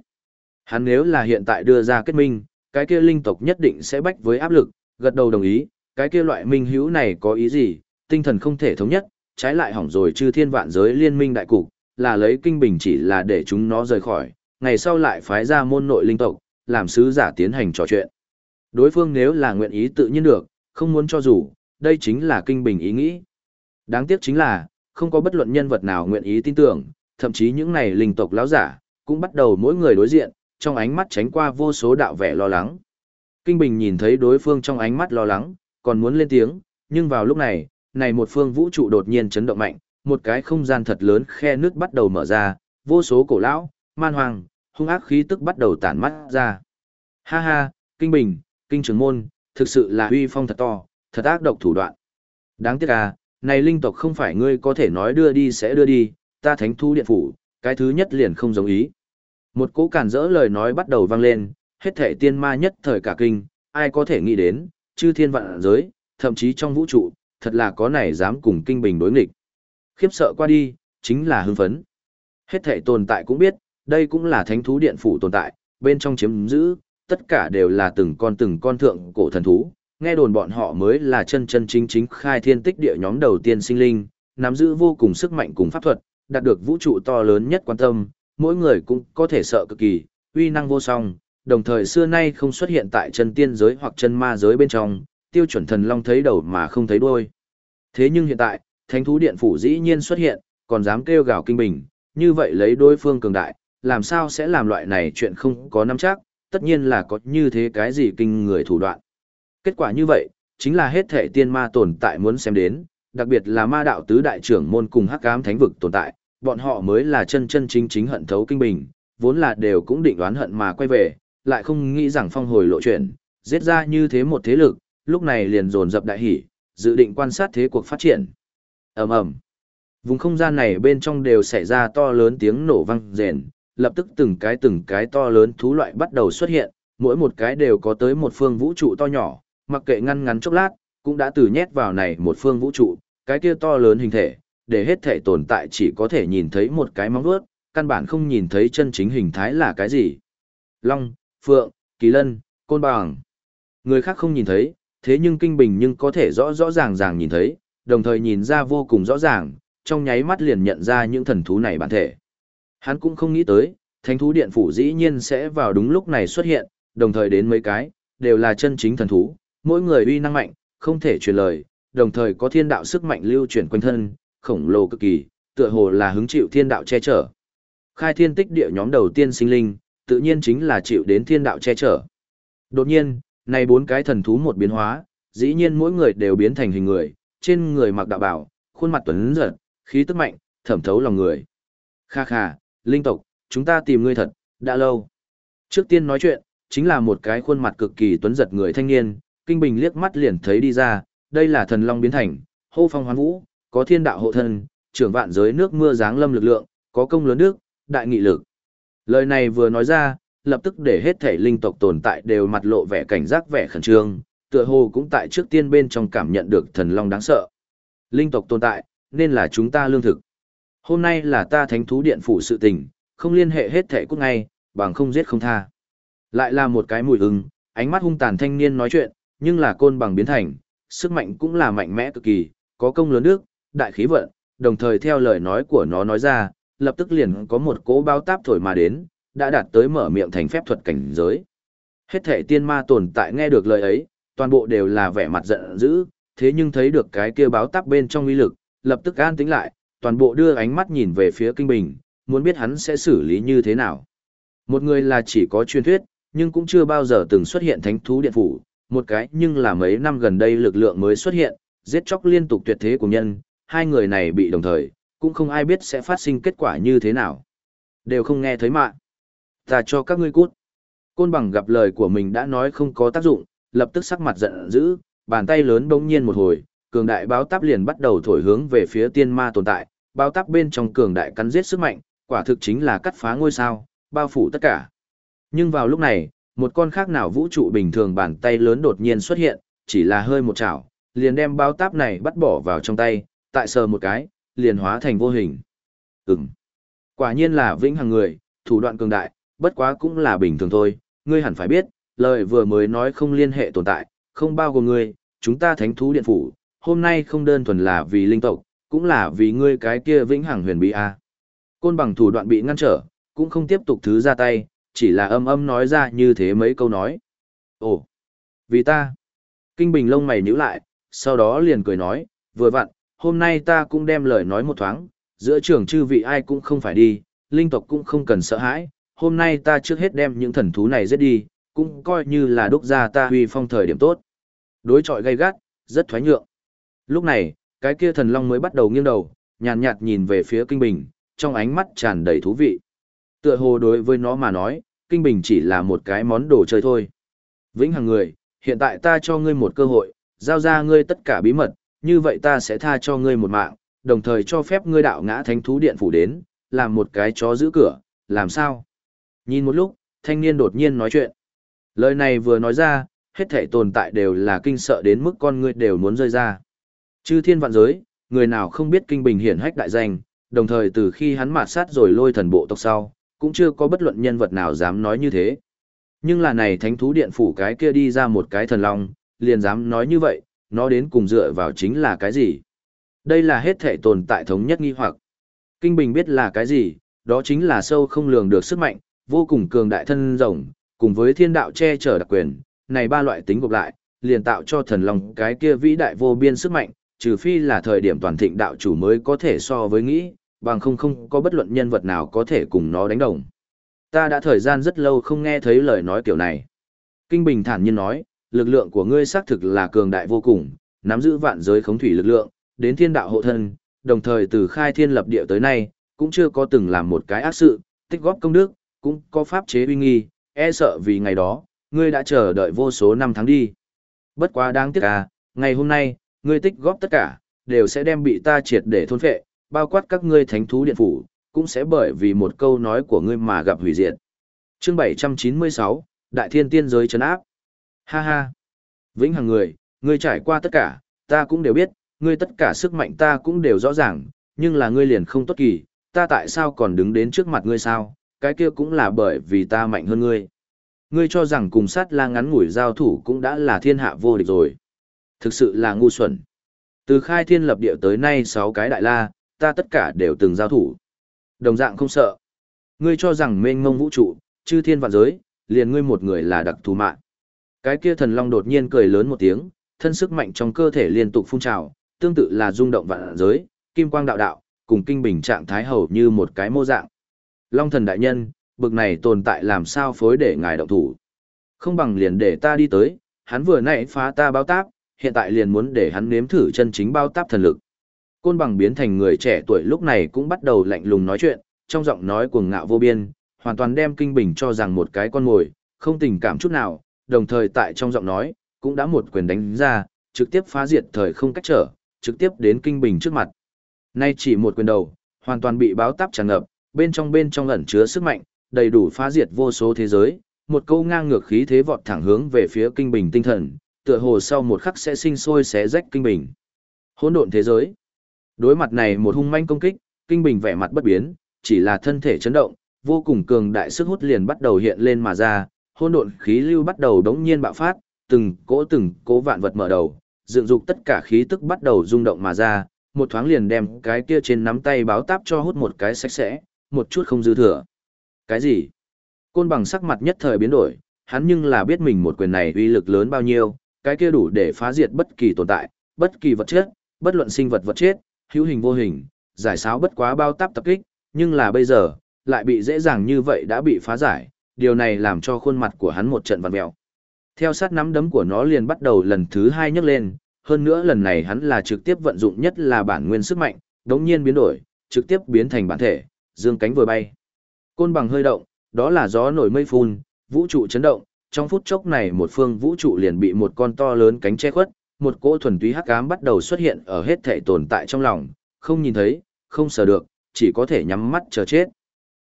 Hắn nếu là hiện tại đưa ra kết minh, cái kia linh tộc nhất định sẽ bách với áp lực, gật đầu đồng ý, cái kia loại minh hữu này có ý gì, tinh thần không thể thống nhất, trái lại hỏng rồi chư thiên vạn giới liên minh đại cục, là lấy kinh bình chỉ là để chúng nó rời khỏi, ngày sau lại phái ra môn nội linh tộc, làm sứ giả tiến hành trò chuyện. Đối phương nếu là nguyện ý tự nhiên được, không muốn cho dù, đây chính là kinh bình ý nghĩ. Đáng tiếc chính là, không có bất luận nhân vật nào nguyện ý tin tưởng, thậm chí những này linh tộc lão giả, cũng bắt đầu mỗi người đối diện, trong ánh mắt tránh qua vô số đạo vẻ lo lắng. Kinh Bình nhìn thấy đối phương trong ánh mắt lo lắng, còn muốn lên tiếng, nhưng vào lúc này, này một phương vũ trụ đột nhiên chấn động mạnh, một cái không gian thật lớn khe nước bắt đầu mở ra, vô số cổ lão, man hoàng, hung ác khí tức bắt đầu tản mắt ra. Ha ha, Kinh Bình, Kinh Trường Môn, thực sự là huy phong thật to, thật ác độc thủ đoạn. Đáng tiếc à, này linh tộc không phải ngươi có thể nói đưa đi sẽ đưa đi, ta thánh thu điện phủ, cái thứ nhất liền không giống ý. Một cỗ cản rỡ lời nói bắt đầu vang lên, hết thể tiên ma nhất thời cả kinh, ai có thể nghĩ đến, chư thiên vạn giới, thậm chí trong vũ trụ, thật là có này dám cùng kinh bình đối nghịch. Khiếp sợ qua đi, chính là hưng phấn. Hết thể tồn tại cũng biết, đây cũng là thánh thú điện phủ tồn tại, bên trong chiếm giữ, tất cả đều là từng con từng con thượng cổ thần thú. Nghe đồn bọn họ mới là chân chân chính chính khai thiên tích địa nhóm đầu tiên sinh linh, nắm giữ vô cùng sức mạnh cùng pháp thuật, đạt được vũ trụ to lớn nhất quan tâm, mỗi người cũng có thể sợ cực kỳ, uy năng vô song, đồng thời xưa nay không xuất hiện tại chân tiên giới hoặc chân ma giới bên trong, tiêu chuẩn thần long thấy đầu mà không thấy đuôi. Thế nhưng hiện tại, thánh thú điện phủ dĩ nhiên xuất hiện, còn dám kêu gào kinh bình, như vậy lấy đối phương cường đại, làm sao sẽ làm loại này chuyện không có nắm chắc, tất nhiên là có như thế cái gì kinh người thủ đoạn. Kết quả như vậy, chính là hết thể tiên ma tồn tại muốn xem đến, đặc biệt là ma đạo tứ đại trưởng môn cùng hắc ám thánh vực tồn tại, bọn họ mới là chân chân chính chính hận thấu kinh bình, vốn là đều cũng định đoán hận mà quay về, lại không nghĩ rằng phong hồi lộ chuyện, giết ra như thế một thế lực, lúc này liền dồn dập đại hỉ, dự định quan sát thế cuộc phát triển. ầm ầm, vùng không gian này bên trong đều xảy ra to lớn tiếng nổ vang rền, lập tức từng cái từng cái to lớn thú loại bắt đầu xuất hiện, mỗi một cái đều có tới một phương vũ trụ to nhỏ, mặc kệ ngăn ngắn chốc lát, cũng đã từ nhét vào này một phương vũ trụ, cái kia to lớn hình thể, để hết thể tồn tại chỉ có thể nhìn thấy một cái móng vuốt, căn bản không nhìn thấy chân chính hình thái là cái gì. Long, Phượng, Kỳ Lân, Côn Bằng. Người khác không nhìn thấy, thế nhưng Kinh Bình nhưng có thể rõ rõ ràng ràng nhìn thấy, đồng thời nhìn ra vô cùng rõ ràng, trong nháy mắt liền nhận ra những thần thú này bản thể. Hắn cũng không nghĩ tới, thánh thú điện phủ dĩ nhiên sẽ vào đúng lúc này xuất hiện, đồng thời đến mấy cái, đều là chân chính thần thú, mỗi người uy năng mạnh, không thể truyền lời, đồng thời có thiên đạo sức mạnh lưu chuyển quanh thân, khổng lồ cực kỳ, tựa hồ là hứng chịu thiên đạo che chở. Khai thiên tích địa nhóm đầu tiên sinh linh, tự nhiên chính là chịu đến thiên đạo che chở. Đột nhiên, này bốn cái thần thú một biến hóa, dĩ nhiên mỗi người đều biến thành hình người, trên người mặc đạo bảo, khuôn mặt tuấn giật, khí tức mạnh, thẩm thấu lòng người. Kha kha, linh tộc, chúng ta tìm ngươi thật, đã lâu. Trước tiên nói chuyện, chính là một cái khuôn mặt cực kỳ tuấn giật người thanh niên, kinh bình liếc mắt liền thấy đi ra, đây là thần long biến thành, hô phong hoán vũ, có thiên đạo hộ thân, trưởng vạn giới nước mưa giáng lâm lực lượng, có công lớn nước, đại nghị lực. Lời này vừa nói ra, lập tức để hết thể linh tộc tồn tại đều mặt lộ vẻ cảnh giác vẻ khẩn trương, tựa hồ cũng tại trước tiên bên trong cảm nhận được thần long đáng sợ. Linh tộc tồn tại, nên là chúng ta lương thực. Hôm nay là ta thánh thú điện phủ sự tình, không liên hệ hết thể cút ngay, bằng không giết không tha. Lại là một cái mùi hưng, ánh mắt hung tàn thanh niên nói chuyện, nhưng là côn bằng biến thành, sức mạnh cũng là mạnh mẽ cực kỳ, có công lớn nước, đại khí vận, đồng thời theo lời nói của nó nói ra, lập tức liền có một cỗ bao táp thổi mà đến, đã đạt tới mở miệng thành phép thuật cảnh giới. Hết thể tiên ma tồn tại nghe được lời ấy, toàn bộ đều là vẻ mặt giận dữ, thế nhưng thấy được cái kia báo táp bên trong uy lực, lập tức an tính lại, toàn bộ đưa ánh mắt nhìn về phía Kinh Bình, muốn biết hắn sẽ xử lý như thế nào. Một người là chỉ có truyền thuyết, nhưng cũng chưa bao giờ từng xuất hiện thánh thú điện phủ, một cái nhưng là mấy năm gần đây lực lượng mới xuất hiện, giết chóc liên tục tuyệt thế của nhân, hai người này bị đồng thời, cũng không ai biết sẽ phát sinh kết quả như thế nào. Đều không nghe thấy mạng. Ta cho các ngươi cút. Côn bằng gặp lời của mình đã nói không có tác dụng, lập tức sắc mặt giận dữ, bàn tay lớn bỗng nhiên một hồi, cường đại báo táp liền bắt đầu thổi hướng về phía tiên ma tồn tại, báo táp bên trong cường đại cắn giết sức mạnh, quả thực chính là cắt phá ngôi sao, bao phủ tất cả. Nhưng vào lúc này, một con khác nào vũ trụ bình thường bàn tay lớn đột nhiên xuất hiện, chỉ là hơi một chảo, liền đem báo táp này bắt bỏ vào trong tay, tại sờ một cái, liền hóa thành vô hình. Ừm. Quả nhiên là vĩnh hằng người, thủ đoạn cường đại, bất quá cũng là bình thường thôi, ngươi hẳn phải biết, lời vừa mới nói không liên hệ tồn tại, không bao gồm ngươi, chúng ta thánh thú điện phủ, hôm nay không đơn thuần là vì linh tộc, cũng là vì ngươi cái kia vĩnh hằng huyền bí a. Côn bằng thủ đoạn bị ngăn trở, cũng không tiếp tục thứ ra tay, chỉ là âm âm nói ra như thế mấy câu nói. Ồ, vì ta. Kinh Bình lông mày nhíu lại, sau đó liền cười nói, vừa vặn, hôm nay ta cũng đem lời nói một thoáng, giữa trường chư vị ai cũng không phải đi, linh tộc cũng không cần sợ hãi, hôm nay ta trước hết đem những thần thú này giết đi, cũng coi như là đúc ra ta huy phong thời điểm tốt. Đối trọi gay gắt, rất thoái nhượng. Lúc này, cái kia thần long mới bắt đầu nghiêng đầu, nhàn nhạt, nhạt nhìn về phía kinh bình, trong ánh mắt tràn đầy thú vị. Tựa hồ đối với nó mà nói, kinh bình chỉ là một cái món đồ chơi thôi. Vĩnh hằng người, hiện tại ta cho ngươi một cơ hội, giao ra ngươi tất cả bí mật, như vậy ta sẽ tha cho ngươi một mạng, đồng thời cho phép ngươi đạo ngã thánh thú điện phủ đến, làm một cái chó giữ cửa, làm sao? Nhìn một lúc, thanh niên đột nhiên nói chuyện. Lời này vừa nói ra, hết thể tồn tại đều là kinh sợ đến mức con ngươi đều muốn rơi ra. Chư thiên vạn giới, người nào không biết kinh bình hiển hách đại danh, đồng thời từ khi hắn mạt sát rồi lôi thần bộ tộc sau, cũng chưa có bất luận nhân vật nào dám nói như thế. Nhưng là này thánh thú điện phủ cái kia đi ra một cái thần long, liền dám nói như vậy, nó đến cùng dựa vào chính là cái gì? Đây là hết thể tồn tại thống nhất nghi hoặc. Kinh Bình biết là cái gì, đó chính là sâu không lường được sức mạnh, vô cùng cường đại thân rồng, cùng với thiên đạo che chở đặc quyền, này ba loại tính gộp lại, liền tạo cho thần long cái kia vĩ đại vô biên sức mạnh, trừ phi là thời điểm toàn thịnh đạo chủ mới có thể so với nghĩ, bằng không không có bất luận nhân vật nào có thể cùng nó đánh đồng. Ta đã thời gian rất lâu không nghe thấy lời nói kiểu này. Kinh Bình thản nhiên nói, lực lượng của ngươi xác thực là cường đại vô cùng, nắm giữ vạn giới khống thủy lực lượng, đến thiên đạo hộ thân, đồng thời từ khai thiên lập địa tới nay, cũng chưa có từng làm một cái ác sự, tích góp công đức, cũng có pháp chế uy nghi, e sợ vì ngày đó, ngươi đã chờ đợi vô số năm tháng đi. Bất quá đáng tiếc à, ngày hôm nay, ngươi tích góp tất cả, đều sẽ đem bị ta triệt để thôn phệ, bao quát các ngươi thánh thú điện phủ, cũng sẽ bởi vì một câu nói của ngươi mà gặp hủy diệt. Chương 796, Đại Thiên Tiên giới trấn áp. Ha ha. Vĩnh hằng người, ngươi trải qua tất cả, ta cũng đều biết, ngươi tất cả sức mạnh ta cũng đều rõ ràng, nhưng là ngươi liền không tốt kỳ, ta tại sao còn đứng đến trước mặt ngươi sao, cái kia cũng là bởi vì ta mạnh hơn ngươi. Ngươi cho rằng cùng sát la ngắn ngủi giao thủ cũng đã là thiên hạ vô địch rồi. Thực sự là ngu xuẩn. Từ khai thiên lập địa tới nay sáu cái đại la, ta tất cả đều từng giao thủ. Đồng dạng không sợ. Ngươi cho rằng mênh mông vũ trụ, chư thiên vạn giới, liền ngươi một người là đặc thù mạng. Cái kia thần long đột nhiên cười lớn một tiếng, thân sức mạnh trong cơ thể liên tục phun trào, tương tự là rung động vạn giới, kim quang đạo đạo, cùng kinh bình trạng thái hầu như một cái mô dạng. Long thần đại nhân, bực này tồn tại làm sao phối để ngài động thủ. Không bằng liền để ta đi tới, hắn vừa nãy phá ta báo táp, hiện tại liền muốn để hắn nếm thử chân chính bao táp thần lực. Côn bằng biến thành người trẻ tuổi lúc này cũng bắt đầu lạnh lùng nói chuyện, trong giọng nói cuồng ngạo vô biên, hoàn toàn đem kinh bình cho rằng một cái con mồi, không tình cảm chút nào, đồng thời tại trong giọng nói, cũng đã một quyền đánh ra, trực tiếp phá diệt thời không cách trở, trực tiếp đến kinh bình trước mặt. Nay chỉ một quyền đầu, hoàn toàn bị báo táp tràn ngập, bên trong bên trong ẩn chứa sức mạnh, đầy đủ phá diệt vô số thế giới, một câu ngang ngược khí thế vọt thẳng hướng về phía kinh bình tinh thần, tựa hồ sau một khắc sẽ sinh sôi xé rách kinh bình. Hỗn độn thế giới. Đối mặt này một hung manh công kích, kinh bình vẻ mặt bất biến, chỉ là thân thể chấn động, vô cùng cường đại sức hút liền bắt đầu hiện lên mà ra, hỗn độn khí lưu bắt đầu đống nhiên bạo phát, từng cỗ từng cỗ vạn vật mở đầu, dựng dục tất cả khí tức bắt đầu rung động mà ra, một thoáng liền đem cái kia trên nắm tay báo táp cho hút một cái sạch sẽ, một chút không dư thừa. Cái gì? Côn bằng sắc mặt nhất thời biến đổi, hắn nhưng là biết mình một quyền này uy lực lớn bao nhiêu, cái kia đủ để phá diệt bất kỳ tồn tại, bất kỳ vật chất, bất luận sinh vật vật chết, hữu hình vô hình, giải sáo bất quá bao táp tập kích, nhưng là bây giờ, lại bị dễ dàng như vậy đã bị phá giải, điều này làm cho khuôn mặt của hắn một trận vặn mèo. Theo sát nắm đấm của nó liền bắt đầu lần thứ hai nhấc lên, hơn nữa lần này hắn là trực tiếp vận dụng nhất là bản nguyên sức mạnh, đống nhiên biến đổi, trực tiếp biến thành bản thể, dương cánh vừa bay. Côn bằng hơi động, đó là gió nổi mây phun, vũ trụ chấn động, trong phút chốc này một phương vũ trụ liền bị một con to lớn cánh che khuất, một cỗ thuần túy hắc ám bắt đầu xuất hiện ở hết thể tồn tại trong lòng, không nhìn thấy, không sờ được, chỉ có thể nhắm mắt chờ chết.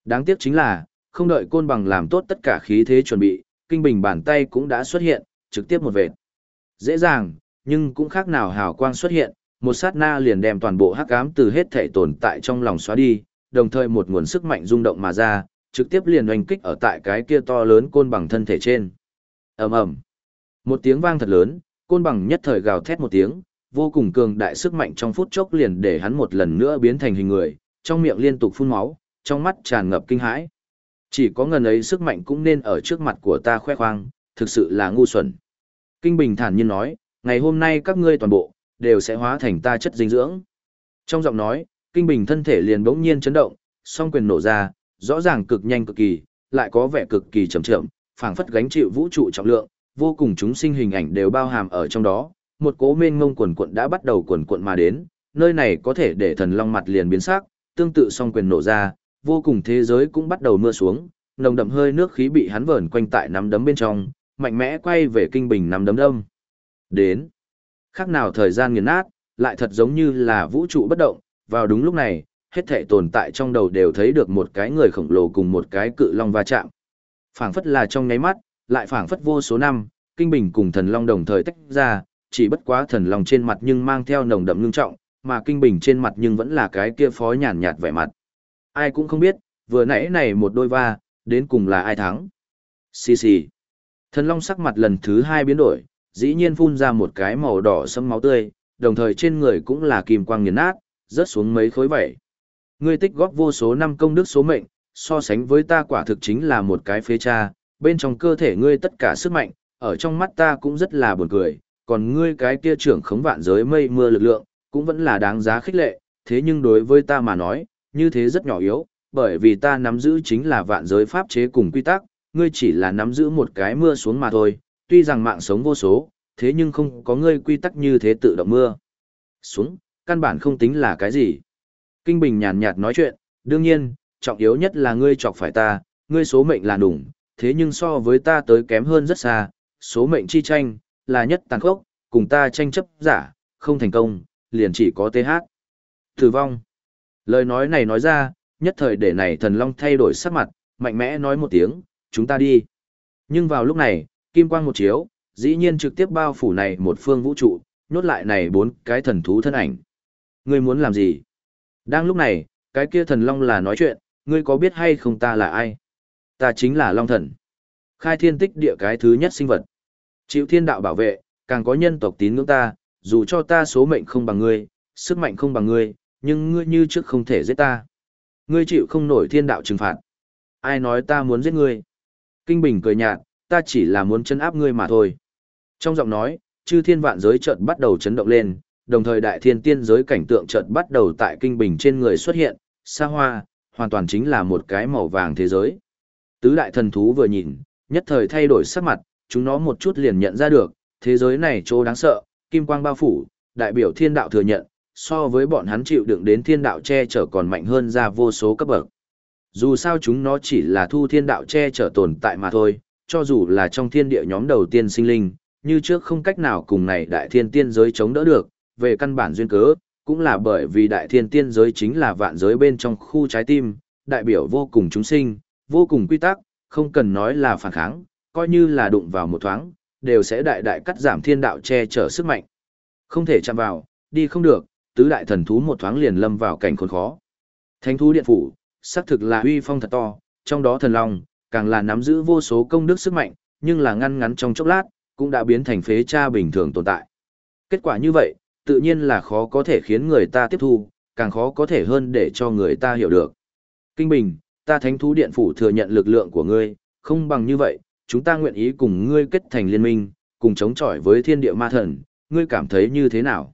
Đáng tiếc chính là, không đợi côn bằng làm tốt tất cả khí thế chuẩn bị, kinh bình bàn tay cũng đã xuất hiện, trực tiếp một vệt. Dễ dàng, nhưng cũng khác nào hào quang xuất hiện, một sát na liền đem toàn bộ hắc ám từ hết thể tồn tại trong lòng xóa đi, đồng thời một nguồn sức mạnh rung động mà ra, trực tiếp liền oanh kích ở tại cái kia to lớn côn bằng thân thể trên. ầm ầm, một tiếng vang thật lớn, côn bằng nhất thời gào thét một tiếng, vô cùng cường đại sức mạnh trong phút chốc liền để hắn một lần nữa biến thành hình người, trong miệng liên tục phun máu, trong mắt tràn ngập kinh hãi. Chỉ có ngần ấy sức mạnh cũng nên ở trước mặt của ta khoe khoang, thực sự là ngu xuẩn. Kinh Bình thản nhiên nói, ngày hôm nay các ngươi toàn bộ, đều sẽ hóa thành ta chất dinh dưỡng. Trong giọng nói, Kinh Bình thân thể liền bỗng nhiên chấn động, song quyền nổ ra, rõ ràng cực nhanh cực kỳ, lại có vẻ cực kỳ chậm chậm, phảng phất gánh chịu vũ trụ trọng lượng, vô cùng chúng sinh hình ảnh đều bao hàm ở trong đó. Một cố mênh ngông quần quận đã bắt đầu quần quận mà đến, nơi này có thể để thần long mặt liền biến sắc, tương tự song quyền nổ ra, vô cùng thế giới cũng bắt đầu mưa xuống, nồng đậm hơi nước khí bị hắn vờn quanh tại nắm đấm bên trong, mạnh mẽ quay về kinh bình nắm đấm đông. Đến. Khác nào thời gian nghiền nát, lại thật giống như là vũ trụ bất động, vào đúng lúc này, hết thể tồn tại trong đầu đều thấy được một cái người khổng lồ cùng một cái cự long va chạm. Phảng phất là trong nháy mắt, lại phảng phất vô số năm, kinh bình cùng thần long đồng thời tách ra, chỉ bất quá thần long trên mặt nhưng mang theo nồng đậm ngưng trọng, mà kinh bình trên mặt nhưng vẫn là cái kia phó nhàn nhạt vẻ mặt. Ai cũng không biết, vừa nãy này một đôi va, đến cùng là ai thắng. Xì xì. Thần long sắc mặt lần thứ hai biến đổi, dĩ nhiên phun ra một cái màu đỏ sâm máu tươi, đồng thời trên người cũng là kim quang nghiền nát, rớt xuống mấy khối vẩy. Ngươi tích góp vô số năm công đức số mệnh, so sánh với ta quả thực chính là một cái phế cha, bên trong cơ thể ngươi tất cả sức mạnh, ở trong mắt ta cũng rất là buồn cười, còn ngươi cái kia trưởng khống vạn giới mây mưa lực lượng, cũng vẫn là đáng giá khích lệ, thế nhưng đối với ta mà nói, như thế rất nhỏ yếu, bởi vì ta nắm giữ chính là vạn giới pháp chế cùng quy tắc, ngươi chỉ là nắm giữ một cái mưa xuống mà thôi, tuy rằng mạng sống vô số, thế nhưng không có ngươi quy tắc như thế tự động mưa. Xuống, căn bản không tính là cái gì. Kinh Bình nhàn nhạt nói chuyện, đương nhiên, trọng yếu nhất là ngươi chọc phải ta, ngươi số mệnh là đủng, thế nhưng so với ta tới kém hơn rất xa, số mệnh chi tranh, là nhất tàn khốc, cùng ta tranh chấp giả, không thành công, liền chỉ có TH. Tử vong. Lời nói này nói ra, nhất thời để này thần long thay đổi sắc mặt, mạnh mẽ nói một tiếng, chúng ta đi. Nhưng vào lúc này, kim quang một chiếu, dĩ nhiên trực tiếp bao phủ này một phương vũ trụ, nhốt lại này bốn cái thần thú thân ảnh. Ngươi muốn làm gì? Đang lúc này, cái kia thần long là nói chuyện, ngươi có biết hay không ta là ai? Ta chính là long thần. Khai thiên tích địa cái thứ nhất sinh vật. Chịu thiên đạo bảo vệ, càng có nhân tộc tín ngưỡng ta, dù cho ta số mệnh không bằng ngươi, sức mạnh không bằng ngươi, nhưng ngươi như trước không thể giết ta. Ngươi chịu không nổi thiên đạo trừng phạt. Ai nói ta muốn giết ngươi? Kinh Bình cười nhạt, ta chỉ là muốn chân áp ngươi mà thôi. Trong giọng nói, chư thiên vạn giới chợt bắt đầu chấn động lên, đồng thời đại thiên tiên giới cảnh tượng chợt bắt đầu tại Kinh Bình trên người xuất hiện, xa hoa, hoàn toàn chính là một cái màu vàng thế giới. Tứ đại thần thú vừa nhìn, nhất thời thay đổi sắc mặt, chúng nó một chút liền nhận ra được, thế giới này chỗ đáng sợ, kim quang bao phủ, đại biểu thiên đạo thừa nhận, so với bọn hắn chịu đựng đến thiên đạo che chở còn mạnh hơn ra vô số cấp bậc. Dù sao chúng nó chỉ là thu thiên đạo che chở tồn tại mà thôi, cho dù là trong thiên địa nhóm đầu tiên sinh linh, như trước không cách nào cùng này đại thiên tiên giới chống đỡ được, về căn bản duyên cớ, cũng là bởi vì đại thiên tiên giới chính là vạn giới bên trong khu trái tim, đại biểu vô cùng chúng sinh, vô cùng quy tắc, không cần nói là phản kháng, coi như là đụng vào một thoáng, đều sẽ đại đại cắt giảm thiên đạo che chở sức mạnh. Không thể chạm vào, đi không được, tứ đại thần thú một thoáng liền lâm vào cảnh khốn khó. Thánh thú điện phủ, xác thực là uy phong thật to, trong đó thần long, càng là nắm giữ vô số công đức sức mạnh, nhưng là ngăn ngắn trong chốc lát, cũng đã biến thành phế cha bình thường tồn tại. Kết quả như vậy, tự nhiên là khó có thể khiến người ta tiếp thu, càng khó có thể hơn để cho người ta hiểu được. Kinh Bình, ta thánh thú điện phủ thừa nhận lực lượng của ngươi, không bằng như vậy, chúng ta nguyện ý cùng ngươi kết thành liên minh, cùng chống chọi với thiên địa ma thần, ngươi cảm thấy như thế nào?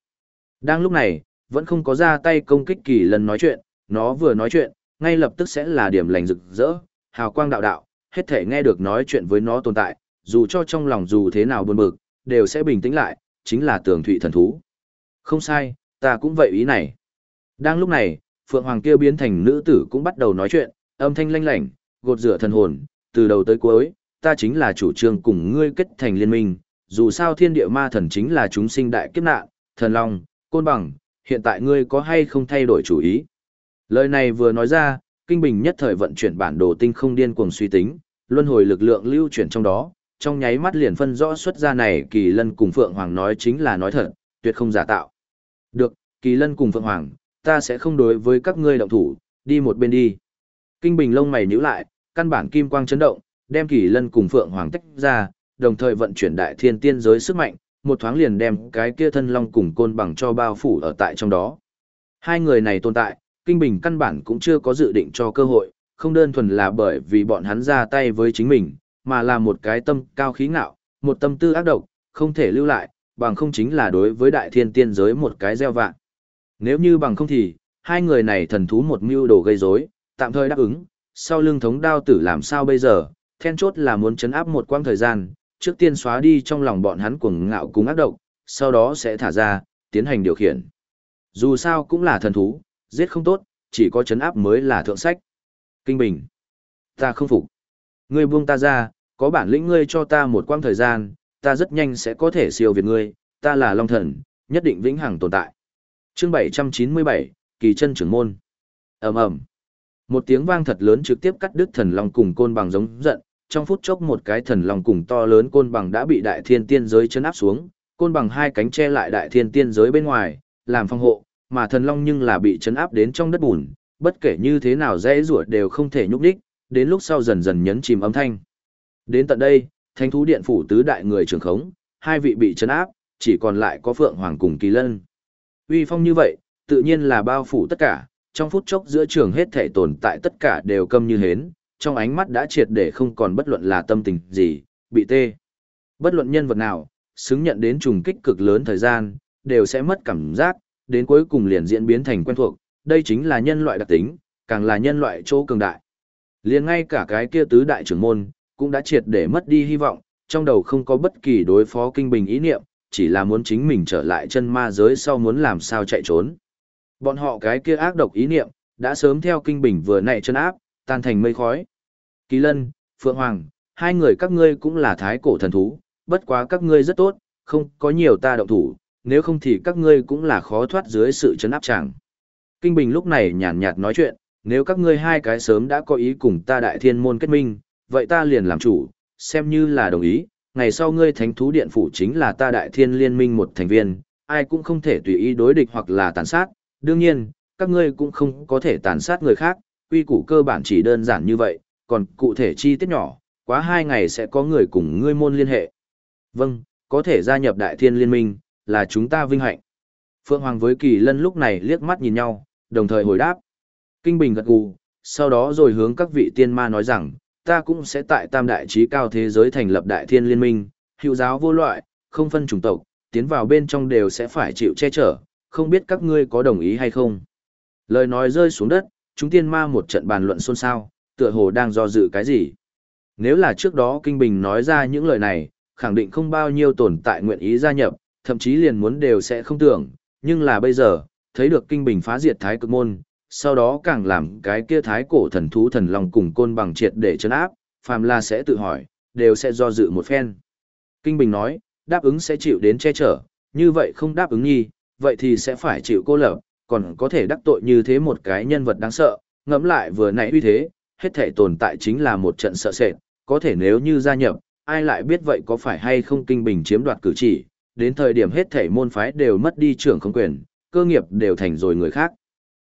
Đang lúc này, vẫn không có ra tay công kích kỳ lần nói chuyện, nó vừa nói chuyện, ngay lập tức sẽ là điểm lành rực rỡ, hào quang đạo đạo, hết thể nghe được nói chuyện với nó tồn tại, dù cho trong lòng dù thế nào buồn bực, đều sẽ bình tĩnh lại, chính là tường thụy thần thú. Không sai, ta cũng vậy ý này. Đang lúc này, Phượng Hoàng kia biến thành nữ tử cũng bắt đầu nói chuyện, âm thanh lanh lảnh, gột rửa thần hồn, từ đầu tới cuối, ta chính là chủ trương cùng ngươi kết thành liên minh, dù sao thiên địa ma thần chính là chúng sinh đại kiếp nạn, thần long, côn bằng, hiện tại ngươi có hay không thay đổi chủ ý. Lời này vừa nói ra, Kinh Bình nhất thời vận chuyển bản đồ tinh không điên cuồng suy tính, luân hồi lực lượng lưu chuyển trong đó, trong nháy mắt liền phân rõ xuất ra này Kỳ Lân cùng Phượng Hoàng nói chính là nói thật, tuyệt không giả tạo. Được, Kỳ Lân cùng Phượng Hoàng, ta sẽ không đối với các ngươi động thủ, đi một bên đi. Kinh Bình lông mày nhíu lại, căn bản kim quang chấn động, đem Kỳ Lân cùng Phượng Hoàng tách ra, đồng thời vận chuyển đại thiên tiên giới sức mạnh, một thoáng liền đem cái kia thân long cùng côn bằng cho bao phủ ở tại trong đó. Hai người này tồn tại, Kinh Bình căn bản cũng chưa có dự định cho cơ hội, không đơn thuần là bởi vì bọn hắn ra tay với chính mình, mà là một cái tâm cao khí ngạo, một tâm tư ác độc, không thể lưu lại, bằng không chính là đối với đại thiên tiên giới một cái gieo vạn. Nếu như bằng không thì, hai người này thần thú một mưu đồ gây rối, tạm thời đáp ứng, sau lưng thống đao tử làm sao bây giờ, then chốt là muốn chấn áp một quãng thời gian, trước tiên xóa đi trong lòng bọn hắn cuồng ngạo cùng ác độc, sau đó sẽ thả ra, tiến hành điều khiển. Dù sao cũng là thần thú, giết không tốt, chỉ có chấn áp mới là thượng sách. Kinh Bình. Ta không phục. Ngươi buông ta ra, có bản lĩnh ngươi cho ta một quãng thời gian, ta rất nhanh sẽ có thể siêu việt ngươi, ta là Long Thần, nhất định vĩnh hằng tồn tại. Chương 797, Kỳ chân trưởng môn. Ầm ầm. Một tiếng vang thật lớn trực tiếp cắt đứt thần long cùng côn bằng giống giận, trong phút chốc một cái thần long cùng to lớn côn bằng đã bị đại thiên tiên giới chấn áp xuống, côn bằng hai cánh che lại đại thiên tiên giới bên ngoài, làm phòng hộ, mà thần long nhưng là bị chấn áp đến trong đất bùn, bất kể như thế nào dễ rủa đều không thể nhúc đích, đến lúc sau dần dần nhấn chìm âm thanh. Đến tận đây, thánh thú điện phủ tứ đại người trưởng khống, hai vị bị chấn áp, chỉ còn lại có Phượng Hoàng cùng Kỳ Lân. Uy phong như vậy, tự nhiên là bao phủ tất cả, trong phút chốc giữa trường hết thể tồn tại tất cả đều câm như hến, trong ánh mắt đã triệt để không còn bất luận là tâm tình gì, bị tê. Bất luận nhân vật nào, xứng nhận đến trùng kích cực lớn thời gian, đều sẽ mất cảm giác, đến cuối cùng liền diễn biến thành quen thuộc, đây chính là nhân loại đặc tính, càng là nhân loại chỗ cường đại. Liền ngay cả cái kia tứ đại trưởng môn, cũng đã triệt để mất đi hy vọng, trong đầu không có bất kỳ đối phó kinh bình ý niệm, chỉ là muốn chính mình trở lại chân ma giới sau muốn làm sao chạy trốn. Bọn họ cái kia ác độc ý niệm, đã sớm theo kinh bình vừa nảy chân áp, tan thành mây khói. Kỳ lân, Phượng Hoàng, hai người các ngươi cũng là thái cổ thần thú, bất quá các ngươi rất tốt, không có nhiều ta động thủ, nếu không thì các ngươi cũng là khó thoát dưới sự chấn áp chẳng. Kinh Bình lúc này nhàn nhạt nói chuyện, nếu các ngươi hai cái sớm đã có ý cùng ta đại thiên môn kết minh, vậy ta liền làm chủ, xem như là đồng ý, ngày sau ngươi thánh thú điện phủ chính là ta đại thiên liên minh một thành viên, ai cũng không thể tùy ý đối địch hoặc là tàn sát, đương nhiên, các ngươi cũng không có thể tàn sát người khác, quy củ cơ bản chỉ đơn giản như vậy, còn cụ thể chi tiết nhỏ, quá hai ngày sẽ có người cùng ngươi môn liên hệ. Vâng, có thể gia nhập đại thiên liên minh, là chúng ta vinh hạnh. Phượng Hoàng với Kỳ Lân lúc này liếc mắt nhìn nhau, đồng thời hồi đáp. Kinh Bình gật gù, sau đó rồi hướng các vị tiên ma nói rằng, ta cũng sẽ tại tam đại trí cao thế giới thành lập đại thiên liên minh, hữu giáo vô loại, không phân chủng tộc, tiến vào bên trong đều sẽ phải chịu che chở, không biết các ngươi có đồng ý hay không. Lời nói rơi xuống đất, chúng tiên ma một trận bàn luận xôn xao, tựa hồ đang do dự cái gì. Nếu là trước đó Kinh Bình nói ra những lời này, khẳng định không bao nhiêu tồn tại nguyện ý gia nhập, thậm chí liền muốn đều sẽ không tưởng, nhưng là bây giờ, thấy được Kinh Bình phá diệt thái cực môn, sau đó càng làm cái kia thái cổ thần thú thần long cùng côn bằng triệt để chấn áp, phàm là sẽ tự hỏi, đều sẽ do dự một phen. Kinh Bình nói, đáp ứng sẽ chịu đến che chở, như vậy không đáp ứng nhi, vậy thì sẽ phải chịu cô lập, còn có thể đắc tội như thế một cái nhân vật đáng sợ, ngẫm lại vừa nãy uy thế, hết thể tồn tại chính là một trận sợ sệt, có thể nếu như gia nhập, ai lại biết vậy có phải hay không kinh bình chiếm đoạt cử chỉ, đến thời điểm hết thể môn phái đều mất đi trưởng không quyền, cơ nghiệp đều thành rồi người khác.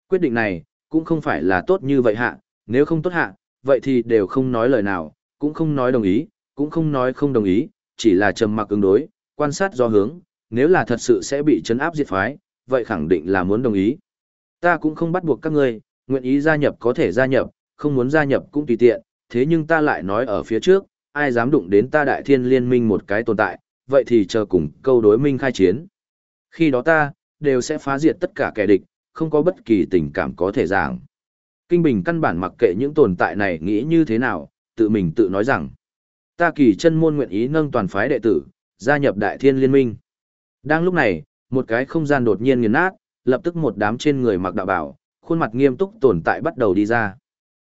Quyết định này, cũng không phải là tốt như vậy hạ, nếu không tốt hạ, vậy thì đều không nói lời nào, cũng không nói đồng ý, cũng không nói không đồng ý, chỉ là trầm mặc ứng đối, quan sát do hướng, nếu là thật sự sẽ bị chấn áp diệt phái, vậy khẳng định là muốn đồng ý. Ta cũng không bắt buộc các ngươi, nguyện ý gia nhập có thể gia nhập, không muốn gia nhập cũng tùy tiện, thế nhưng ta lại nói ở phía trước, ai dám đụng đến ta đại thiên liên minh một cái tồn tại, vậy thì chờ cùng câu đối minh khai chiến. Khi đó ta, đều sẽ phá diệt tất cả kẻ địch, không có bất kỳ tình cảm có thể giảng. Kinh Bình căn bản mặc kệ những tồn tại này nghĩ như thế nào, tự mình tự nói rằng, ta kỳ chân môn nguyện ý nâng toàn phái đệ tử, gia nhập đại thiên liên minh. Đang lúc này, một cái không gian đột nhiên nghiền nát, lập tức một đám trên người mặc đạo bảo, khuôn mặt nghiêm túc tồn tại bắt đầu đi ra.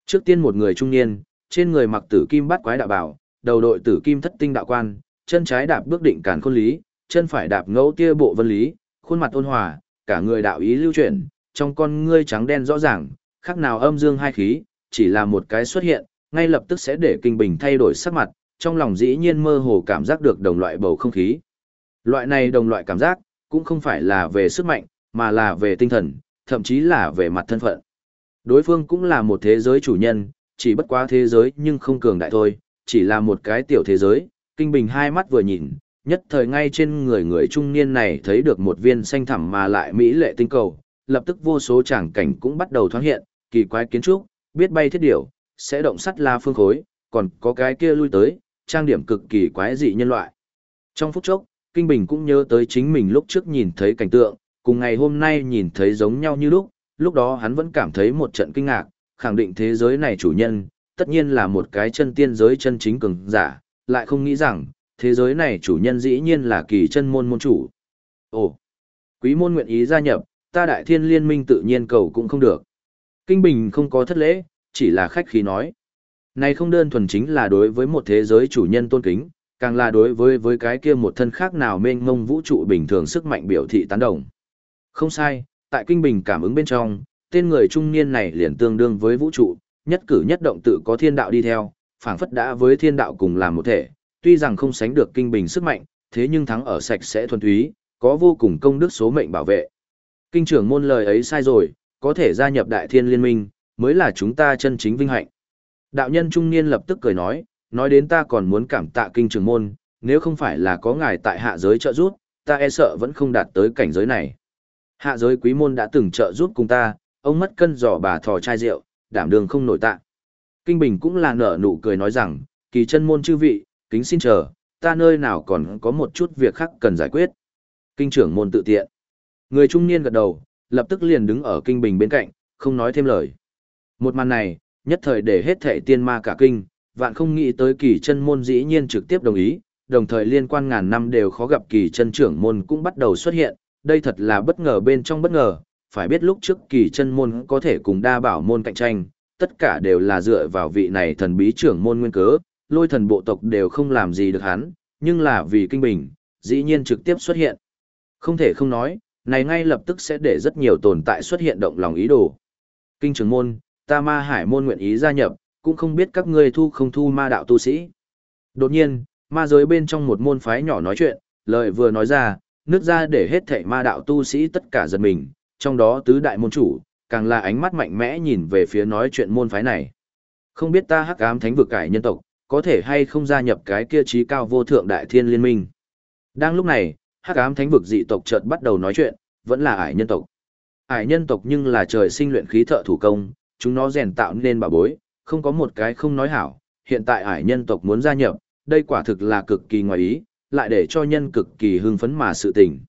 Trước tiên một người trung niên, trên người mặc tử kim bắt quái đạo bảo, đầu đội tử kim thất tinh đạo quan, chân trái đạp bước định cản khôn lý, chân phải đạp ngẫu tia bộ vân lý, khuôn mặt ôn hòa, cả người đạo ý lưu chuyển, trong con ngươi trắng đen rõ ràng, khác nào âm dương hai khí, chỉ là một cái xuất hiện, ngay lập tức sẽ để kinh bình thay đổi sắc mặt, trong lòng dĩ nhiên mơ hồ cảm giác được đồng loại bầu không khí. Loại này đồng loại cảm giác, cũng không phải là về sức mạnh, mà là về tinh thần, thậm chí là về mặt thân phận. Đối phương cũng là một thế giới chủ nhân, chỉ bất quá thế giới nhưng không cường đại thôi, chỉ là một cái tiểu thế giới, kinh bình hai mắt vừa nhìn, nhất thời ngay trên người người trung niên này thấy được một viên xanh thẳm mà lại mỹ lệ tinh cầu, lập tức vô số tràng cảnh cũng bắt đầu thoáng hiện, kỳ quái kiến trúc, biết bay thiết điểu, sẽ động sắt la phương khối, còn có cái kia lui tới, trang điểm cực kỳ quái dị nhân loại. Trong phút chốc, Kinh Bình cũng nhớ tới chính mình lúc trước nhìn thấy cảnh tượng, cùng ngày hôm nay nhìn thấy giống nhau như lúc, lúc đó hắn vẫn cảm thấy một trận kinh ngạc, khẳng định thế giới này chủ nhân, tất nhiên là một cái chân tiên giới chân chính cường giả, lại không nghĩ rằng, thế giới này chủ nhân dĩ nhiên là kỳ chân môn môn chủ. Ồ, quý môn nguyện ý gia nhập, ta đại thiên liên minh tự nhiên cầu cũng không được. Kinh Bình không có thất lễ, chỉ là khách khí nói. Này không đơn thuần chính là đối với một thế giới chủ nhân tôn kính, càng là đối với với cái kia một thân khác nào mênh mông vũ trụ bình thường sức mạnh biểu thị tán đồng. Không sai, tại kinh bình cảm ứng bên trong, tên người trung niên này liền tương đương với vũ trụ, nhất cử nhất động tự có thiên đạo đi theo, phảng phất đã với thiên đạo cùng làm một thể, tuy rằng không sánh được kinh bình sức mạnh, thế nhưng thắng ở sạch sẽ thuần túy, có vô cùng công đức số mệnh bảo vệ. Kinh trưởng môn lời ấy sai rồi, có thể gia nhập đại thiên liên minh, mới là chúng ta chân chính vinh hạnh. Đạo nhân trung niên lập tức cười nói, nói đến ta còn muốn cảm tạ kinh trưởng môn, nếu không phải là có ngài tại hạ giới trợ giúp, ta e sợ vẫn không đạt tới cảnh giới này. Hạ giới quý môn đã từng trợ giúp cùng ta, ông mất cân giỏ bà thò chai rượu, đảm đường không nổi tạ. Kinh Bình cũng là nở nụ cười nói rằng, kỳ chân môn chư vị, kính xin chờ, ta nơi nào còn có một chút việc khác cần giải quyết. Kinh trưởng môn tự tiện. Người trung niên gật đầu, lập tức liền đứng ở Kinh Bình bên cạnh, không nói thêm lời. Một màn này, nhất thời để hết thệ tiên ma cả kinh, vạn không nghĩ tới kỳ chân môn dĩ nhiên trực tiếp đồng ý, đồng thời liên quan ngàn năm đều khó gặp kỳ chân trưởng môn cũng bắt đầu xuất hiện, đây thật là bất ngờ bên trong bất ngờ, phải biết lúc trước kỳ chân môn có thể cùng đa bảo môn cạnh tranh, tất cả đều là dựa vào vị này thần bí trưởng môn nguyên cớ, lôi thần bộ tộc đều không làm gì được hắn, nhưng là vì kinh bình, dĩ nhiên trực tiếp xuất hiện. Không thể không nói, này ngay lập tức sẽ để rất nhiều tồn tại xuất hiện động lòng ý đồ. Kinh trưởng môn, ta ma hải môn nguyện ý gia nhập, cũng không biết các ngươi thu không thu ma đạo tu sĩ. Đột nhiên, ma giới bên trong một môn phái nhỏ nói chuyện, lời vừa nói ra, nước ra để hết thảy ma đạo tu sĩ tất cả giật mình, trong đó tứ đại môn chủ, càng là ánh mắt mạnh mẽ nhìn về phía nói chuyện môn phái này. Không biết ta hắc ám thánh vực cải nhân tộc, có thể hay không gia nhập cái kia trí cao vô thượng đại thiên liên minh. Đang lúc này, hắc ám thánh vực dị tộc chợt bắt đầu nói chuyện, vẫn là ải nhân tộc. Ải nhân tộc nhưng là trời sinh luyện khí thợ thủ công, chúng nó rèn tạo nên bảo bối, không có một cái không nói hảo, hiện tại ải nhân tộc muốn gia nhập, đây quả thực là cực kỳ ngoài ý, lại để cho nhân cực kỳ hưng phấn mà sự tình.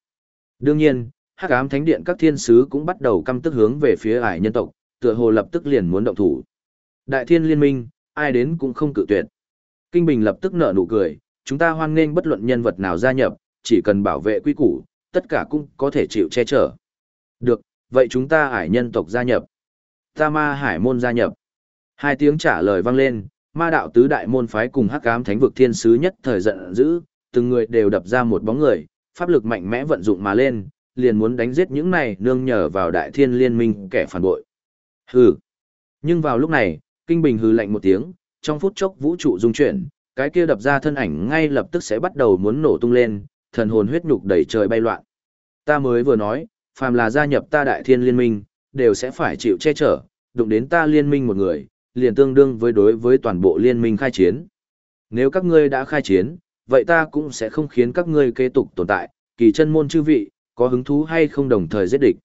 Đương nhiên, Hắc Ám Thánh Điện các thiên sứ cũng bắt đầu căm tức hướng về phía ải nhân tộc, tựa hồ lập tức liền muốn động thủ. Đại Thiên Liên Minh, ai đến cũng không cự tuyệt. Kinh Bình lập tức nở nụ cười, chúng ta hoan nghênh bất luận nhân vật nào gia nhập, chỉ cần bảo vệ quy củ, tất cả cũng có thể chịu che chở. Được, vậy chúng ta hải nhân tộc gia nhập. Ta ma hải môn gia nhập. Hai tiếng trả lời vang lên, ma đạo tứ đại môn phái cùng hắc ám thánh vực thiên sứ nhất thời giận dữ, từng người đều đập ra một bóng người, pháp lực mạnh mẽ vận dụng mà lên, liền muốn đánh giết những này nương nhờ vào đại thiên liên minh kẻ phản bội. Hừ. Nhưng vào lúc này, Kinh Bình hừ lạnh một tiếng, trong phút chốc vũ trụ dung chuyển, cái kia đập ra thân ảnh ngay lập tức sẽ bắt đầu muốn nổ tung lên, thần hồn huyết nhục đầy trời bay loạn. Ta mới vừa nói, phàm là gia nhập ta đại thiên liên minh, đều sẽ phải chịu che chở, đụng đến ta liên minh một người, liền tương đương với đối với toàn bộ liên minh khai chiến. Nếu các ngươi đã khai chiến, vậy ta cũng sẽ không khiến các ngươi kế tục tồn tại, kỳ chân môn chư vị, có hứng thú hay không đồng thời giết địch.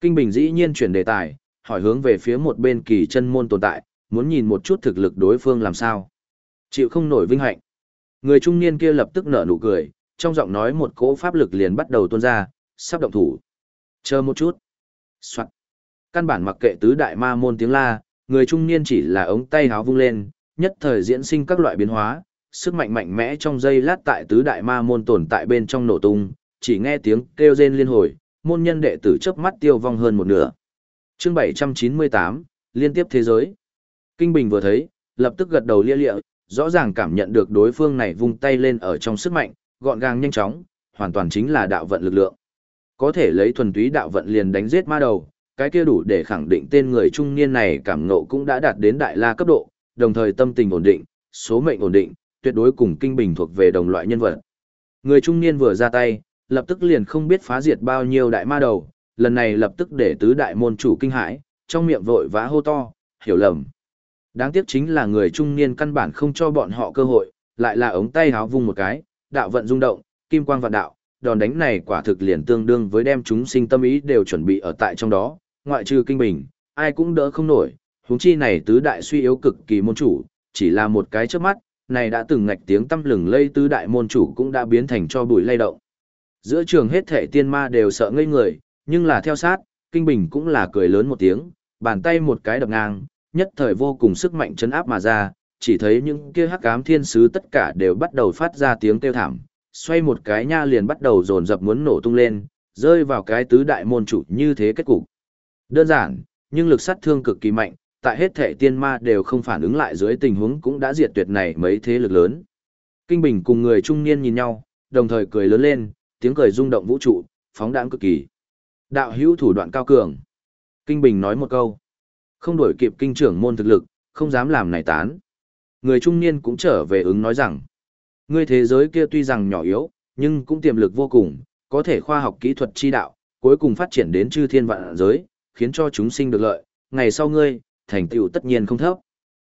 Kinh Bình dĩ nhiên chuyển đề tài, hỏi hướng về phía một bên kỳ chân môn tồn tại, muốn nhìn một chút thực lực đối phương làm sao. Chịu không nổi vinh hạnh. Người trung niên kia lập tức nở nụ cười, trong giọng nói một cỗ pháp lực liền bắt đầu tuôn ra, sắp động thủ. Chờ một chút. Soạn. Căn bản mặc kệ tứ đại ma môn tiếng la, người trung niên chỉ là ống tay háo vung lên, nhất thời diễn sinh các loại biến hóa, sức mạnh mạnh mẽ trong giây lát tại tứ đại ma môn tồn tại bên trong nổ tung, chỉ nghe tiếng kêu rên liên hồi, môn nhân đệ tử chớp mắt tiêu vong hơn một nửa. Chương 798, liên tiếp thế giới. Kinh Bình vừa thấy, lập tức gật đầu lia lịa, rõ ràng cảm nhận được đối phương này vung tay lên ở trong sức mạnh, gọn gàng nhanh chóng, hoàn toàn chính là đạo vận lực lượng. Có thể lấy thuần túy đạo vận liền đánh giết ma đầu, cái kia đủ để khẳng định tên người trung niên này cảm ngộ cũng đã đạt đến đại la cấp độ, đồng thời tâm tình ổn định, số mệnh ổn định, tuyệt đối cùng kinh bình thuộc về đồng loại nhân vật. Người trung niên vừa ra tay, lập tức liền không biết phá diệt bao nhiêu đại ma đầu, lần này lập tức để tứ đại môn chủ kinh hãi, trong miệng vội vã hô to, hiểu lầm. Đáng tiếc chính là người trung niên căn bản không cho bọn họ cơ hội, lại là ống tay háo vung một cái, đạo vận rung động, kim quang vạn đạo, đòn đánh này quả thực liền tương đương với đem chúng sinh tâm ý đều chuẩn bị ở tại trong đó, ngoại trừ kinh bình, ai cũng đỡ không nổi, huống chi này tứ đại suy yếu cực kỳ môn chủ, chỉ là một cái trước mắt, này đã từng ngạch tiếng tâm lừng lây tứ đại môn chủ cũng đã biến thành cho bụi lay động. Giữa trường hết thể tiên ma đều sợ ngây người, nhưng là theo sát, kinh bình cũng là cười lớn một tiếng, bàn tay một cái đập ngang, nhất thời vô cùng sức mạnh chấn áp mà ra, chỉ thấy những kia hắc ám thiên sứ tất cả đều bắt đầu phát ra tiếng kêu thảm, xoay một cái nha liền bắt đầu dồn dập muốn nổ tung lên, rơi vào cái tứ đại môn chủ như thế kết cục. Đơn giản, nhưng lực sát thương cực kỳ mạnh, tại hết thể tiên ma đều không phản ứng lại dưới tình huống cũng đã diệt tuyệt này mấy thế lực lớn. Kinh Bình cùng người trung niên nhìn nhau, đồng thời cười lớn lên, tiếng cười rung động vũ trụ, phóng đãng cực kỳ. Đạo hữu thủ đoạn cao cường. Kinh Bình nói một câu. Không đổi kịp kinh trưởng môn thực lực, không dám làm này tán. Người trung niên cũng trở về ứng nói rằng, ngươi thế giới kia tuy rằng nhỏ yếu, nhưng cũng tiềm lực vô cùng, có thể khoa học kỹ thuật chi đạo, cuối cùng phát triển đến chư thiên vạn giới, khiến cho chúng sinh được lợi, ngày sau ngươi, thành tựu tất nhiên không thấp.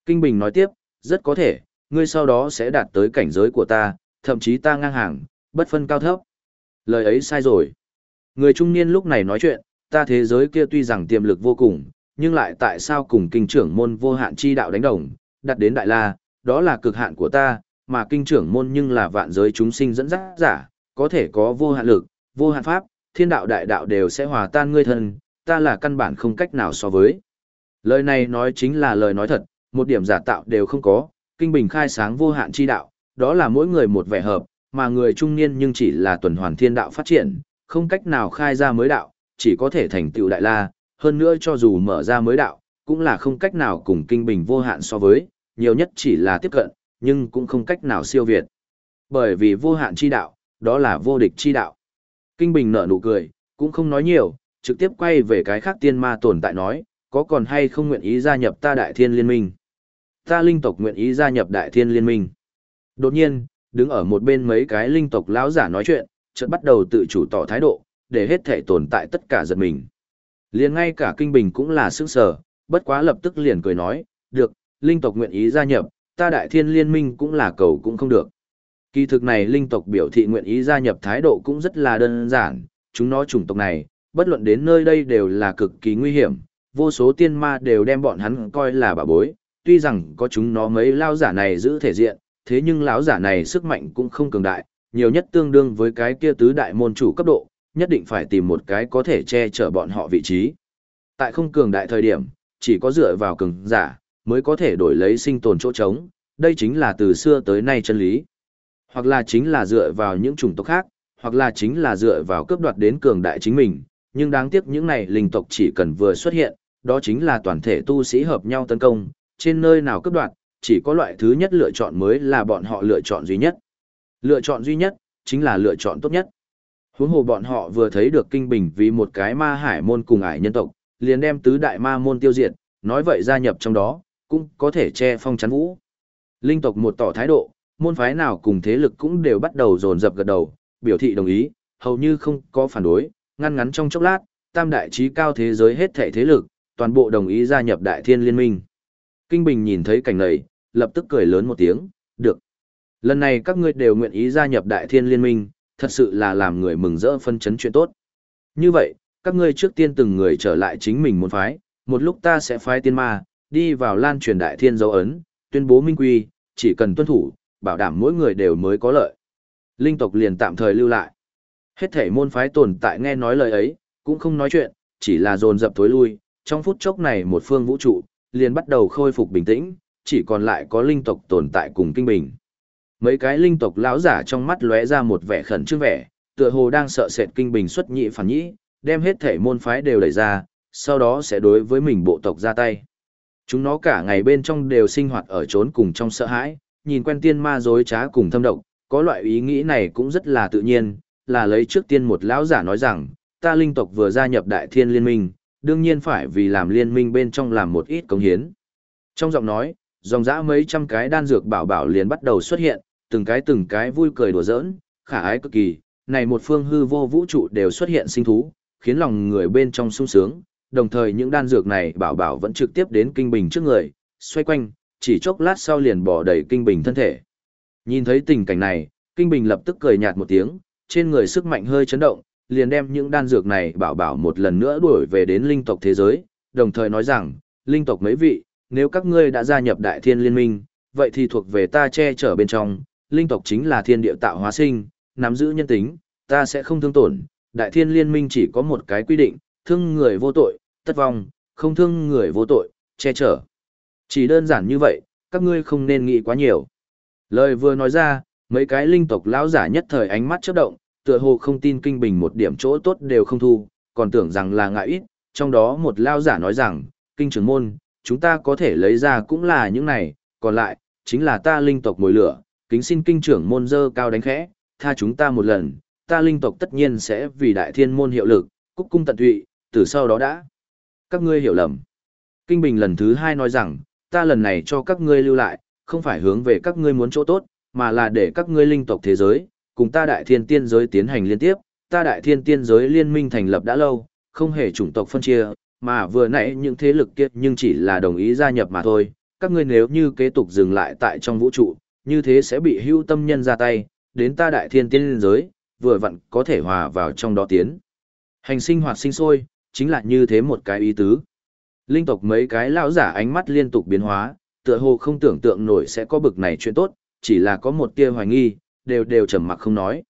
Kinh Bình nói tiếp, rất có thể, ngươi sau đó sẽ đạt tới cảnh giới của ta, thậm chí ta ngang hàng, bất phân cao thấp. Lời ấy sai rồi. Người trung niên lúc này nói chuyện, ta thế giới kia tuy rằng tiềm lực vô cùng, nhưng lại tại sao cùng kinh trưởng môn vô hạn chi đạo đánh đồng, đặt đến đại la, đó là cực hạn của ta, mà kinh trưởng môn nhưng là vạn giới chúng sinh dẫn dắt giả, có thể có vô hạn lực, vô hạn pháp, thiên đạo đại đạo đều sẽ hòa tan ngươi thân, ta là căn bản không cách nào so với. Lời này nói chính là lời nói thật, một điểm giả tạo đều không có, kinh bình khai sáng vô hạn chi đạo, đó là mỗi người một vẻ hợp, mà người trung niên nhưng chỉ là tuần hoàn thiên đạo phát triển, không cách nào khai ra mới đạo, chỉ có thể thành tựu đại la, hơn nữa cho dù mở ra mới đạo, cũng là không cách nào cùng kinh bình vô hạn so với, nhiều nhất chỉ là tiếp cận, nhưng cũng không cách nào siêu việt. Bởi vì vô hạn chi đạo, đó là vô địch chi đạo. Kinh bình nở nụ cười, cũng không nói nhiều, trực tiếp quay về cái khác tiên ma tồn tại nói, có còn hay không nguyện ý gia nhập ta đại thiên liên minh. Ta linh tộc nguyện ý gia nhập đại thiên liên minh. Đột nhiên, đứng ở một bên mấy cái linh tộc lão giả nói chuyện, chợt bắt đầu tự chủ tỏ thái độ, để hết thể tồn tại tất cả giật mình. Liền ngay cả kinh bình cũng là sức sở, bất quá lập tức liền cười nói, được, linh tộc nguyện ý gia nhập, ta đại thiên liên minh cũng là cầu cũng không được. Kỳ thực này linh tộc biểu thị nguyện ý gia nhập thái độ cũng rất là đơn giản, chúng nó chủng tộc này, bất luận đến nơi đây đều là cực kỳ nguy hiểm, vô số tiên ma đều đem bọn hắn coi là bà bối, tuy rằng có chúng nó mấy lao giả này giữ thể diện, thế nhưng lão giả này sức mạnh cũng không cường đại, nhiều nhất tương đương với cái kia tứ đại môn chủ cấp độ, nhất định phải tìm một cái có thể che chở bọn họ vị trí. Tại không cường đại thời điểm, chỉ có dựa vào cường giả, mới có thể đổi lấy sinh tồn chỗ trống, đây chính là từ xưa tới nay chân lý. Hoặc là chính là dựa vào những chủng tộc khác, hoặc là chính là dựa vào cướp đoạt đến cường đại chính mình, nhưng đáng tiếc những này linh tộc chỉ cần vừa xuất hiện, đó chính là toàn thể tu sĩ hợp nhau tấn công, trên nơi nào cướp đoạt, chỉ có loại thứ nhất lựa chọn mới là bọn họ lựa chọn duy nhất. Lựa chọn duy nhất, chính là lựa chọn tốt nhất. Huống hồ bọn họ vừa thấy được kinh bình vì một cái ma hải môn cùng ải nhân tộc, liền đem tứ đại ma môn tiêu diệt, nói vậy gia nhập trong đó, cũng có thể che phong chắn vũ. Linh tộc một tỏ thái độ, môn phái nào cùng thế lực cũng đều bắt đầu dồn dập gật đầu, biểu thị đồng ý, hầu như không có phản đối, ngăn ngắn trong chốc lát, tam đại trí cao thế giới hết thảy thế lực, toàn bộ đồng ý gia nhập đại thiên liên minh. Kinh Bình nhìn thấy cảnh này, lập tức cười lớn một tiếng, được. Lần này các ngươi đều nguyện ý gia nhập đại thiên liên minh, thật sự là làm người mừng rỡ phân chấn chuyện tốt. Như vậy, các ngươi trước tiên từng người trở lại chính mình môn phái, một lúc ta sẽ phái tiên ma, đi vào lan truyền đại thiên dấu ấn, tuyên bố minh quy, chỉ cần tuân thủ, bảo đảm mỗi người đều mới có lợi. Linh tộc liền tạm thời lưu lại. Hết thể môn phái tồn tại nghe nói lời ấy, cũng không nói chuyện, chỉ là dồn dập tối lui, trong phút chốc này một phương vũ trụ, liền bắt đầu khôi phục bình tĩnh, chỉ còn lại có linh tộc tồn tại cùng kinh bình. Mấy cái linh tộc lão giả trong mắt lóe ra một vẻ khẩn trương vẻ, tựa hồ đang sợ sệt kinh bình xuất nhị phản nhĩ, đem hết thể môn phái đều đẩy ra, sau đó sẽ đối với mình bộ tộc ra tay. Chúng nó cả ngày bên trong đều sinh hoạt ở trốn cùng trong sợ hãi, nhìn quen tiên ma dối trá cùng thâm độc, có loại ý nghĩ này cũng rất là tự nhiên, là lấy trước tiên một lão giả nói rằng, ta linh tộc vừa gia nhập đại thiên liên minh, đương nhiên phải vì làm liên minh bên trong làm một ít công hiến. Trong giọng nói, dòng dã mấy trăm cái đan dược bảo bảo liền bắt đầu xuất hiện, từng cái từng cái vui cười đùa giỡn, khả ái cực kỳ, này một phương hư vô vũ trụ đều xuất hiện sinh thú, khiến lòng người bên trong sung sướng, đồng thời những đan dược này bảo bảo vẫn trực tiếp đến kinh bình trước người, xoay quanh, chỉ chốc lát sau liền bỏ đầy kinh bình thân thể. Nhìn thấy tình cảnh này, kinh bình lập tức cười nhạt một tiếng, trên người sức mạnh hơi chấn động, liền đem những đan dược này bảo bảo một lần nữa đuổi về đến linh tộc thế giới, đồng thời nói rằng, linh tộc mấy vị, nếu các ngươi đã gia nhập đại thiên liên minh, vậy thì thuộc về ta che chở bên trong, linh tộc chính là thiên địa tạo hóa sinh, nắm giữ nhân tính, ta sẽ không thương tổn, đại thiên liên minh chỉ có một cái quy định, thương người vô tội, tất vong, không thương người vô tội, che chở. Chỉ đơn giản như vậy, các ngươi không nên nghĩ quá nhiều. Lời vừa nói ra, mấy cái linh tộc lão giả nhất thời ánh mắt chớp động, tựa hồ không tin kinh bình một điểm chỗ tốt đều không thu, còn tưởng rằng là ngại ít, trong đó một lão giả nói rằng, kinh trưởng môn, chúng ta có thể lấy ra cũng là những này, còn lại, chính là ta linh tộc mồi lửa, kính xin kinh trưởng môn dơ cao đánh khẽ, tha chúng ta một lần, ta linh tộc tất nhiên sẽ vì đại thiên môn hiệu lực, cúc cung tận tụy, từ sau đó đã. Các ngươi hiểu lầm. Kinh Bình lần thứ hai nói rằng, ta lần này cho các ngươi lưu lại, không phải hướng về các ngươi muốn chỗ tốt, mà là để các ngươi linh tộc thế giới, cùng ta đại thiên tiên giới tiến hành liên tiếp, ta đại thiên tiên giới liên minh thành lập đã lâu, không hề chủng tộc phân chia, mà vừa nãy những thế lực kia nhưng chỉ là đồng ý gia nhập mà thôi, các ngươi nếu như kế tục dừng lại tại trong vũ trụ, như thế sẽ bị hưu tâm nhân ra tay, đến ta đại thiên tiên giới, vừa vặn có thể hòa vào trong đó tiến. Hành sinh hoạt sinh sôi, chính là như thế một cái ý tứ. Linh tộc mấy cái lão giả ánh mắt liên tục biến hóa, tựa hồ không tưởng tượng nổi sẽ có bực này chuyện tốt, chỉ là có một tia hoài nghi, đều đều trầm mặc không nói.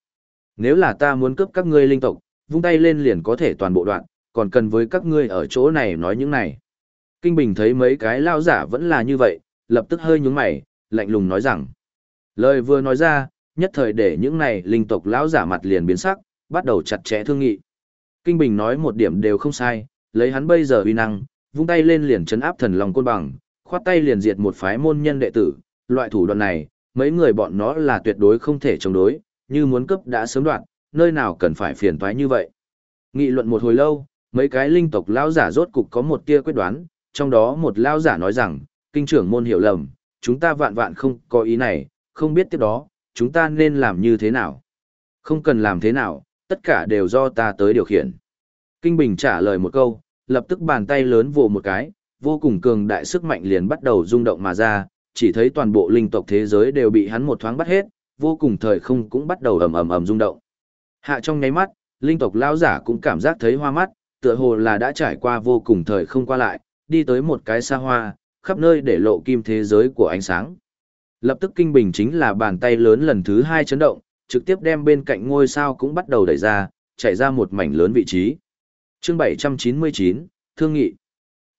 Nếu là ta muốn cướp các ngươi linh tộc, vung tay lên liền có thể toàn bộ đoạn, còn cần với các ngươi ở chỗ này nói những này. Kinh Bình thấy mấy cái lão giả vẫn là như vậy, lập tức hơi nhúng mày, lạnh lùng nói rằng. Lời vừa nói ra, nhất thời để những này linh tộc lão giả mặt liền biến sắc, bắt đầu chặt chẽ thương nghị. Kinh Bình nói một điểm đều không sai, lấy hắn bây giờ uy năng, vung tay lên liền chấn áp thần lòng côn bằng, khoát tay liền diệt một phái môn nhân đệ tử, loại thủ đoạn này, mấy người bọn nó là tuyệt đối không thể chống đối, như muốn cấp đã sớm đoạn, nơi nào cần phải phiền toái như vậy. Nghị luận một hồi lâu, mấy cái linh tộc lão giả rốt cục có một tia quyết đoán, trong đó một lão giả nói rằng, kinh trưởng môn hiểu lầm, chúng ta vạn vạn không có ý này, không biết tiếp đó, chúng ta nên làm như thế nào. Không cần làm thế nào, tất cả đều do ta tới điều khiển. Kinh Bình trả lời một câu, lập tức bàn tay lớn vồ một cái, vô cùng cường đại sức mạnh liền bắt đầu rung động mà ra, chỉ thấy toàn bộ linh tộc thế giới đều bị hắn một thoáng bắt hết, vô cùng thời không cũng bắt đầu ầm ầm ầm rung động. Hạ trong nháy mắt, linh tộc lão giả cũng cảm giác thấy hoa mắt, tựa hồ là đã trải qua vô cùng thời không qua lại, đi tới một cái xa hoa, khắp nơi để lộ kim thế giới của ánh sáng. Lập tức kinh bình chính là bàn tay lớn lần thứ hai chấn động, trực tiếp đem bên cạnh ngôi sao cũng bắt đầu đẩy ra, chạy ra một mảnh lớn vị trí. Chương 799, Thương nghị.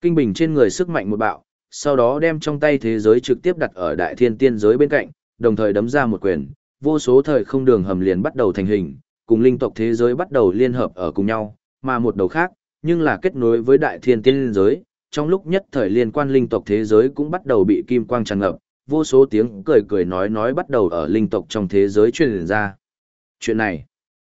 Kinh bình trên người sức mạnh một bạo, sau đó đem trong tay thế giới trực tiếp đặt ở đại thiên tiên giới bên cạnh, đồng thời đấm ra một quyền, vô số thời không đường hầm liền bắt đầu thành hình, cùng linh tộc thế giới bắt đầu liên hợp ở cùng nhau, mà một đầu khác, nhưng là kết nối với đại thiên tiên giới, trong lúc nhất thời liên quan linh tộc thế giới cũng bắt đầu bị kim quang tràn ngập, vô số tiếng cười cười nói nói bắt đầu ở linh tộc trong thế giới truyền ra. Chuyện này,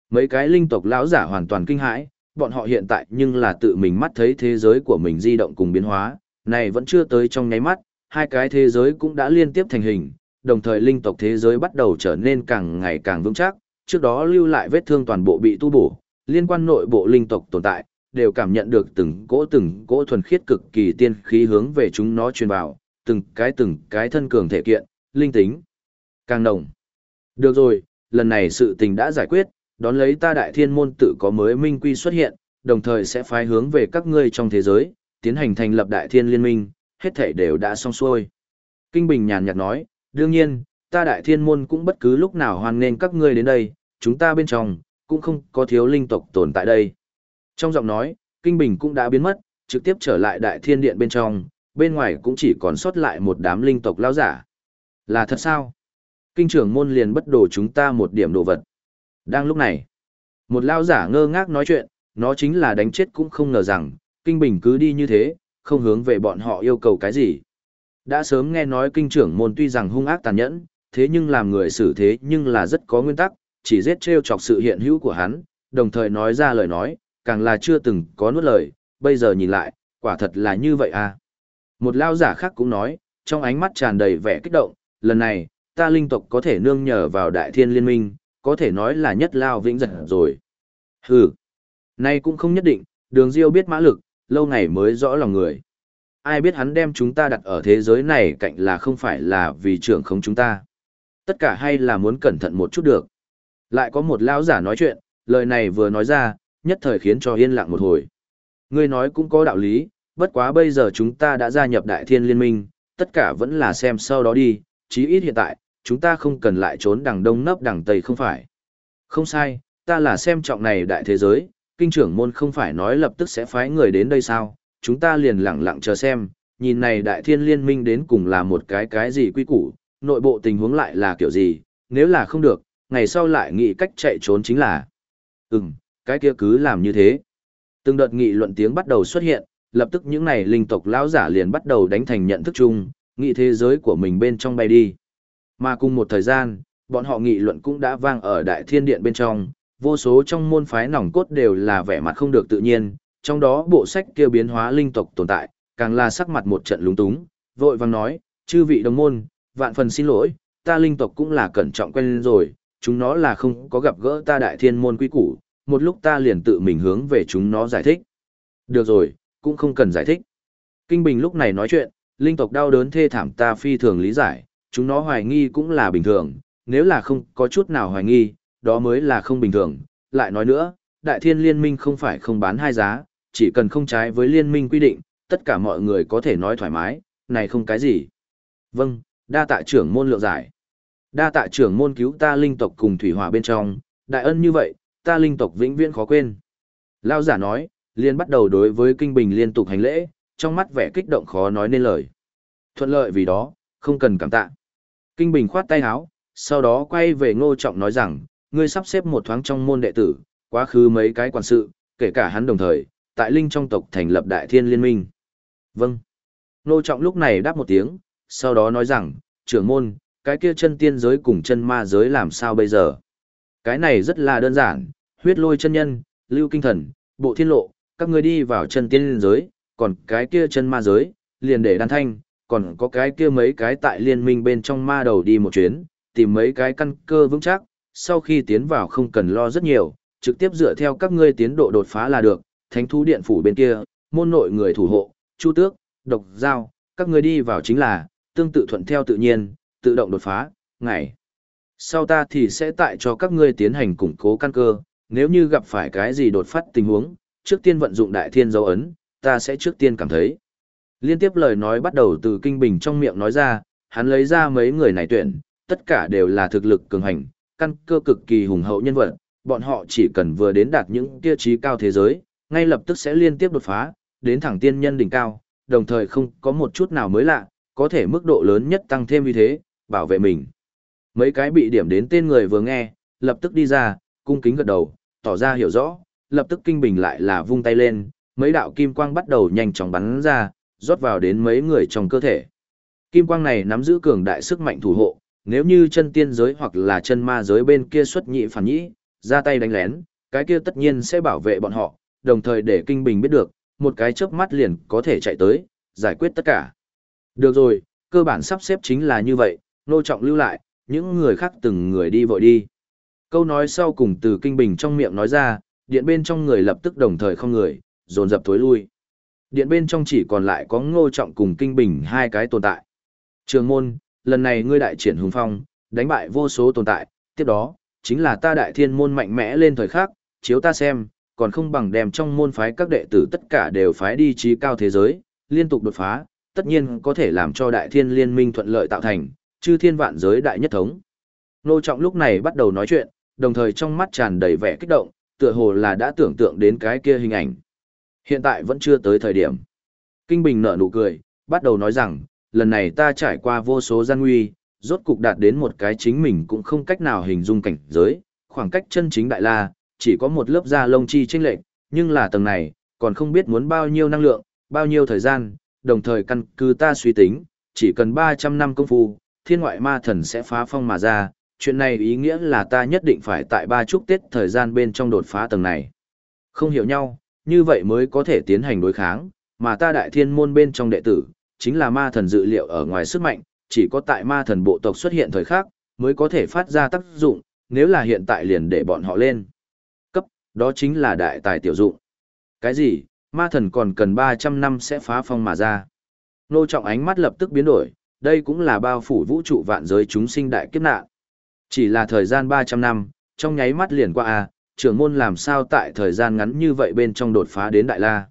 mấy cái linh tộc lão giả hoàn toàn kinh hãi, bọn họ hiện tại nhưng là tự mình mắt thấy thế giới của mình di động cùng biến hóa, này vẫn chưa tới trong nháy mắt, hai cái thế giới cũng đã liên tiếp thành hình, đồng thời linh tộc thế giới bắt đầu trở nên càng ngày càng vững chắc, trước đó lưu lại vết thương toàn bộ bị tu bổ, liên quan nội bộ linh tộc tồn tại, đều cảm nhận được từng cỗ từng cỗ thuần khiết cực kỳ tiên khí hướng về chúng nó truyền vào, từng cái từng cái thân cường thể kiện, linh tính càng nồng. Được rồi, lần này sự tình đã giải quyết, đón lấy ta đại thiên môn tự có mới minh quy xuất hiện, đồng thời sẽ phái hướng về các ngươi trong thế giới, tiến hành thành lập đại thiên liên minh, hết thể đều đã xong xuôi. Kinh Bình nhàn nhạt nói, đương nhiên, ta đại thiên môn cũng bất cứ lúc nào hoan nghênh các ngươi đến đây, chúng ta bên trong, cũng không có thiếu linh tộc tồn tại đây. Trong giọng nói, Kinh Bình cũng đã biến mất, trực tiếp trở lại đại thiên điện bên trong, bên ngoài cũng chỉ còn sót lại một đám linh tộc lao giả. Là thật sao? Kinh trưởng môn liền bất đồ chúng ta một điểm đồ vật. Đang lúc này, một lao giả ngơ ngác nói chuyện, nó chính là đánh chết cũng không ngờ rằng, Kinh Bình cứ đi như thế, không hướng về bọn họ yêu cầu cái gì. Đã sớm nghe nói kinh trưởng môn tuy rằng hung ác tàn nhẫn, thế nhưng làm người xử thế nhưng là rất có nguyên tắc, chỉ giết trêu chọc sự hiện hữu của hắn, đồng thời nói ra lời nói, càng là chưa từng có nuốt lời, bây giờ nhìn lại, quả thật là như vậy à. Một lao giả khác cũng nói, trong ánh mắt tràn đầy vẻ kích động, lần này, ta linh tộc có thể nương nhờ vào đại thiên liên minh, có thể nói là nhất lao vĩnh giật rồi. Hừ, nay cũng không nhất định, đường diêu biết mã lực, lâu ngày mới rõ lòng người. Ai biết hắn đem chúng ta đặt ở thế giới này cạnh là không phải là vì trưởng không chúng ta. Tất cả hay là muốn cẩn thận một chút được. Lại có một lão giả nói chuyện, lời này vừa nói ra, nhất thời khiến cho yên lặng một hồi. Ngươi nói cũng có đạo lý, bất quá bây giờ chúng ta đã gia nhập đại thiên liên minh, tất cả vẫn là xem sau đó đi, chí ít hiện tại, chúng ta không cần lại trốn đằng đông nấp đằng tây không phải. Không sai, ta là xem trọng này đại thế giới, kinh trưởng môn không phải nói lập tức sẽ phái người đến đây sao, chúng ta liền lặng lặng chờ xem, nhìn này đại thiên liên minh đến cùng là một cái cái gì quy củ, nội bộ tình huống lại là kiểu gì, nếu là không được, ngày sau lại nghĩ cách chạy trốn chính là. Ừm, cái kia cứ làm như thế. Từng đợt nghị luận tiếng bắt đầu xuất hiện, lập tức những này linh tộc lão giả liền bắt đầu đánh thành nhận thức chung, nghị thế giới của mình bên trong bay đi. Mà cùng một thời gian, bọn họ nghị luận cũng đã vang ở đại thiên điện bên trong, vô số trong môn phái nòng cốt đều là vẻ mặt không được tự nhiên, trong đó bộ sách kia biến hóa linh tộc tồn tại, càng là sắc mặt một trận lúng túng, vội vàng nói, chư vị đồng môn, vạn phần xin lỗi, ta linh tộc cũng là cẩn trọng quen rồi, chúng nó là không có gặp gỡ ta đại thiên môn quý củ, một lúc ta liền tự mình hướng về chúng nó giải thích. Được rồi, cũng không cần giải thích. Kinh Bình lúc này nói chuyện, linh tộc đau đớn thê thảm ta phi thường lý giải, chúng nó hoài nghi cũng là bình thường, nếu là không có chút nào hoài nghi, đó mới là không bình thường. Lại nói nữa, đại thiên liên minh không phải không bán hai giá, chỉ cần không trái với liên minh quy định, tất cả mọi người có thể nói thoải mái, này không cái gì. Vâng, đa tạ trưởng môn lượng giải. Đa tạ trưởng môn cứu ta linh tộc cùng thủy hỏa bên trong, đại ân như vậy, ta linh tộc vĩnh viễn khó quên. Lao giả nói, liền bắt đầu đối với kinh bình liên tục hành lễ, trong mắt vẻ kích động khó nói nên lời. Thuận lợi vì đó, không cần cảm tạ. Kinh bình khoát tay áo, sau đó quay về ngô trọng nói rằng, ngươi sắp xếp một thoáng trong môn đệ tử, quá khứ mấy cái quản sự, kể cả hắn đồng thời, tại linh trong tộc thành lập đại thiên liên minh. Vâng. Ngô trọng lúc này đáp một tiếng, sau đó nói rằng, trưởng môn, cái kia chân tiên giới cùng chân ma giới làm sao bây giờ? Cái này rất là đơn giản, huyết lôi chân nhân, lưu kinh thần, bộ thiên lộ, các ngươi đi vào chân tiên giới, còn cái kia chân ma giới, liền để đan thanh, còn có cái kia mấy cái tại liên minh bên trong ma đầu đi một chuyến, tìm mấy cái căn cơ vững chắc, sau khi tiến vào không cần lo rất nhiều, trực tiếp dựa theo các ngươi tiến độ đột phá là được, thánh thú điện phủ bên kia, môn nội người thủ hộ, chu tước, độc giao, các ngươi đi vào chính là, tương tự thuận theo tự nhiên, tự động đột phá, ngày. Sau ta thì sẽ tại cho các ngươi tiến hành củng cố căn cơ, nếu như gặp phải cái gì đột phát tình huống, trước tiên vận dụng đại thiên dấu ấn, ta sẽ trước tiên cảm thấy. Liên tiếp lời nói bắt đầu từ kinh bình trong miệng nói ra, hắn lấy ra mấy người này tuyển, tất cả đều là thực lực cường hành, căn cơ cực kỳ hùng hậu nhân vật, bọn họ chỉ cần vừa đến đạt những tiêu chí cao thế giới, ngay lập tức sẽ liên tiếp đột phá, đến thẳng tiên nhân đỉnh cao, đồng thời không có một chút nào mới lạ, có thể mức độ lớn nhất tăng thêm như thế, bảo vệ mình. Mấy cái bị điểm đến tên người vừa nghe, lập tức đi ra, cung kính gật đầu, tỏ ra hiểu rõ, lập tức kinh bình lại là vung tay lên, mấy đạo kim quang bắt đầu nhanh chóng bắn ra, rót vào đến mấy người trong cơ thể. Kim quang này nắm giữ cường đại sức mạnh thủ hộ, nếu như chân tiên giới hoặc là chân ma giới bên kia xuất nhị phản nhĩ, ra tay đánh lén, cái kia tất nhiên sẽ bảo vệ bọn họ, đồng thời để kinh bình biết được, một cái chớp mắt liền có thể chạy tới, giải quyết tất cả. Được rồi, cơ bản sắp xếp chính là như vậy, nô trọng lưu lại, những người khác từng người đi vội đi. Câu nói sau cùng từ kinh bình trong miệng nói ra, điện bên trong người lập tức đồng thời không người, dồn dập thối lui. Điện bên trong chỉ còn lại có ngô trọng cùng kinh bình hai cái tồn tại. Trường môn, lần này ngươi đại triển hùng phong, đánh bại vô số tồn tại, tiếp đó, chính là ta đại thiên môn mạnh mẽ lên thời khắc, chiếu ta xem, còn không bằng đem trong môn phái các đệ tử tất cả đều phái đi trí cao thế giới, liên tục đột phá, tất nhiên có thể làm cho đại thiên liên minh thuận lợi tạo thành, chư thiên vạn giới đại nhất thống. Nô Trọng lúc này bắt đầu nói chuyện, đồng thời trong mắt tràn đầy vẻ kích động, tựa hồ là đã tưởng tượng đến cái kia hình ảnh. Hiện tại vẫn chưa tới thời điểm. Kinh Bình nở nụ cười, bắt đầu nói rằng, lần này ta trải qua vô số gian nguy, rốt cục đạt đến một cái chính mình cũng không cách nào hình dung cảnh giới, khoảng cách chân chính đại la, chỉ có một lớp da lông chi chênh lệch, nhưng là tầng này, còn không biết muốn bao nhiêu năng lượng, bao nhiêu thời gian, đồng thời căn cứ ta suy tính, chỉ cần 300 năm công phu, thiên ngoại ma thần sẽ phá phong mà ra, chuyện này ý nghĩa là ta nhất định phải tại ba chúc Tết thời gian bên trong đột phá tầng này. Không hiểu nhau, như vậy mới có thể tiến hành đối kháng, mà ta đại thiên môn bên trong đệ tử, chính là ma thần dự liệu ở ngoài sức mạnh, chỉ có tại ma thần bộ tộc xuất hiện thời khắc, mới có thể phát ra tác dụng, nếu là hiện tại liền để bọn họ lên. Cấp, đó chính là đại tài tiểu dụng. Cái gì, ma thần còn cần 300 năm sẽ phá phong mà ra. Nô trọng ánh mắt lập tức biến đổi, đây cũng là bao phủ vũ trụ vạn giới chúng sinh đại kiếp nạn. Chỉ là thời gian 300 năm, trong nháy mắt liền qua a, trưởng môn làm sao tại thời gian ngắn như vậy bên trong đột phá đến đại la.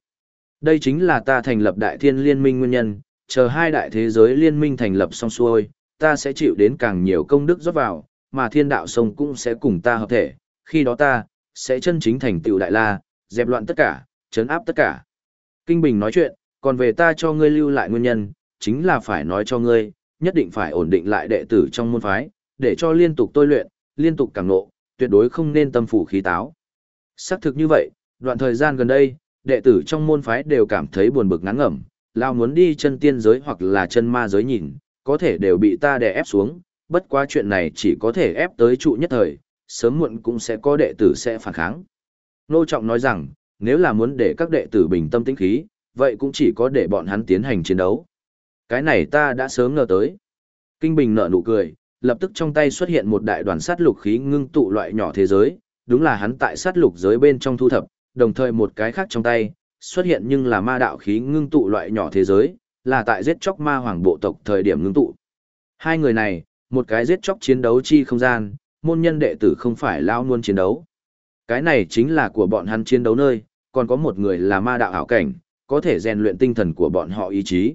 Đây chính là ta thành lập đại thiên liên minh nguyên nhân, chờ hai đại thế giới liên minh thành lập xong xuôi, ta sẽ chịu đến càng nhiều công đức rót vào, mà thiên đạo sông cũng sẽ cùng ta hợp thể, khi đó ta, sẽ chân chính thành tựu đại la, dẹp loạn tất cả, chấn áp tất cả. Kinh Bình nói chuyện, còn về ta cho ngươi lưu lại nguyên nhân, chính là phải nói cho ngươi, nhất định phải ổn định lại đệ tử trong môn phái, để cho liên tục tôi luyện, liên tục càng nộ, tuyệt đối không nên tâm phủ khí táo. Xác thực như vậy, đoạn thời gian gần đây, đệ tử trong môn phái đều cảm thấy buồn bực ngán ngẩm, lao muốn đi chân tiên giới hoặc là chân ma giới nhìn, có thể đều bị ta đè ép xuống, bất quá chuyện này chỉ có thể ép tới trụ nhất thời, sớm muộn cũng sẽ có đệ tử sẽ phản kháng. Nô Trọng nói rằng, nếu là muốn để các đệ tử bình tâm tĩnh khí, vậy cũng chỉ có để bọn hắn tiến hành chiến đấu. Cái này ta đã sớm ngờ tới. Kinh Bình nở nụ cười, lập tức trong tay xuất hiện một đại đoàn sát lục khí ngưng tụ loại nhỏ thế giới, đúng là hắn tại sát lục giới bên trong thu thập, đồng thời một cái khác trong tay, xuất hiện nhưng là ma đạo khí ngưng tụ loại nhỏ thế giới, là tại giết chóc ma hoàng bộ tộc thời điểm ngưng tụ. Hai người này, một cái giết chóc chiến đấu chi không gian, môn nhân đệ tử không phải lao luôn chiến đấu. Cái này chính là của bọn hắn chiến đấu nơi, còn có một người là ma đạo ảo cảnh, có thể rèn luyện tinh thần của bọn họ ý chí.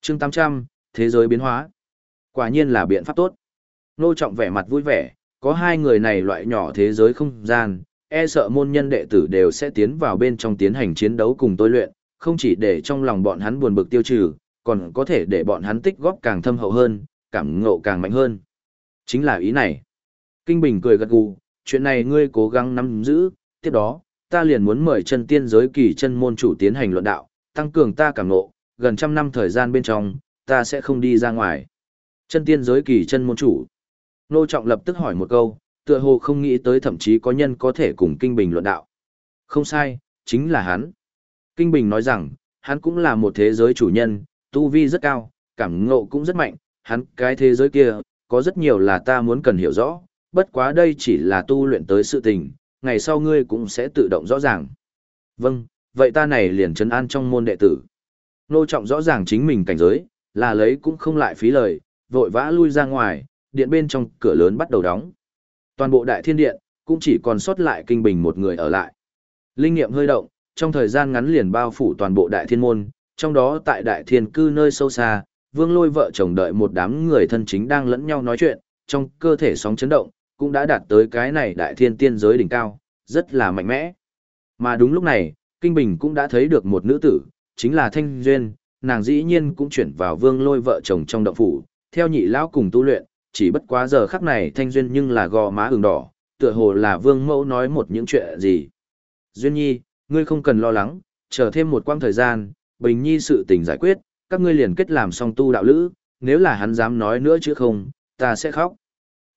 chương 800, Thế giới biến hóa. Quả nhiên là biện pháp tốt. Nô Trọng vẻ mặt vui vẻ, có hai người này loại nhỏ thế giới không gian, e sợ môn nhân đệ tử đều sẽ tiến vào bên trong tiến hành chiến đấu cùng tôi luyện, không chỉ để trong lòng bọn hắn buồn bực tiêu trừ, còn có thể để bọn hắn tích góp càng thâm hậu hơn, cảm ngộ càng mạnh hơn. Chính là ý này. Kinh Bình cười gật gù, chuyện này ngươi cố gắng nắm giữ, tiếp đó, ta liền muốn mời chân tiên giới kỳ chân môn chủ tiến hành luận đạo, tăng cường ta cảm ngộ, gần trăm năm thời gian bên trong, ta sẽ không đi ra ngoài. Chân tiên giới kỳ chân môn chủ. Nô Trọng lập tức hỏi một câu, tựa hồ không nghĩ tới thậm chí có nhân có thể cùng Kinh Bình luận đạo. Không sai, chính là hắn. Kinh Bình nói rằng, hắn cũng là một thế giới chủ nhân, tu vi rất cao, cảm ngộ cũng rất mạnh, hắn cái thế giới kia, có rất nhiều là ta muốn cần hiểu rõ, bất quá đây chỉ là tu luyện tới sự tình, ngày sau ngươi cũng sẽ tự động rõ ràng. Vâng, vậy ta này liền trấn an trong môn đệ tử. Nô trọng rõ ràng chính mình cảnh giới, là lấy cũng không lại phí lời, vội vã lui ra ngoài, điện bên trong cửa lớn bắt đầu đóng. Toàn bộ đại thiên điện, cũng chỉ còn sót lại kinh bình một người ở lại. Linh nghiệm hơi động, trong thời gian ngắn liền bao phủ toàn bộ đại thiên môn, trong đó tại đại thiên cư nơi sâu xa, vương lôi vợ chồng đợi một đám người thân chính đang lẫn nhau nói chuyện, trong cơ thể sóng chấn động, cũng đã đạt tới cái này đại thiên tiên giới đỉnh cao, rất là mạnh mẽ. Mà đúng lúc này, Kinh Bình cũng đã thấy được một nữ tử, chính là Thanh Duyên, nàng dĩ nhiên cũng chuyển vào vương lôi vợ chồng trong động phủ, theo nhị lão cùng tu luyện, chỉ bất quá giờ khắc này Thanh Duyên nhưng là gò má ửng đỏ, tựa hồ là vương mẫu nói một những chuyện gì. Duyên nhi, ngươi không cần lo lắng, chờ thêm một quãng thời gian, Bình Nhi sự tình giải quyết, các ngươi liền kết làm song tu đạo lữ, nếu là hắn dám nói nữa chứ không, ta sẽ khóc.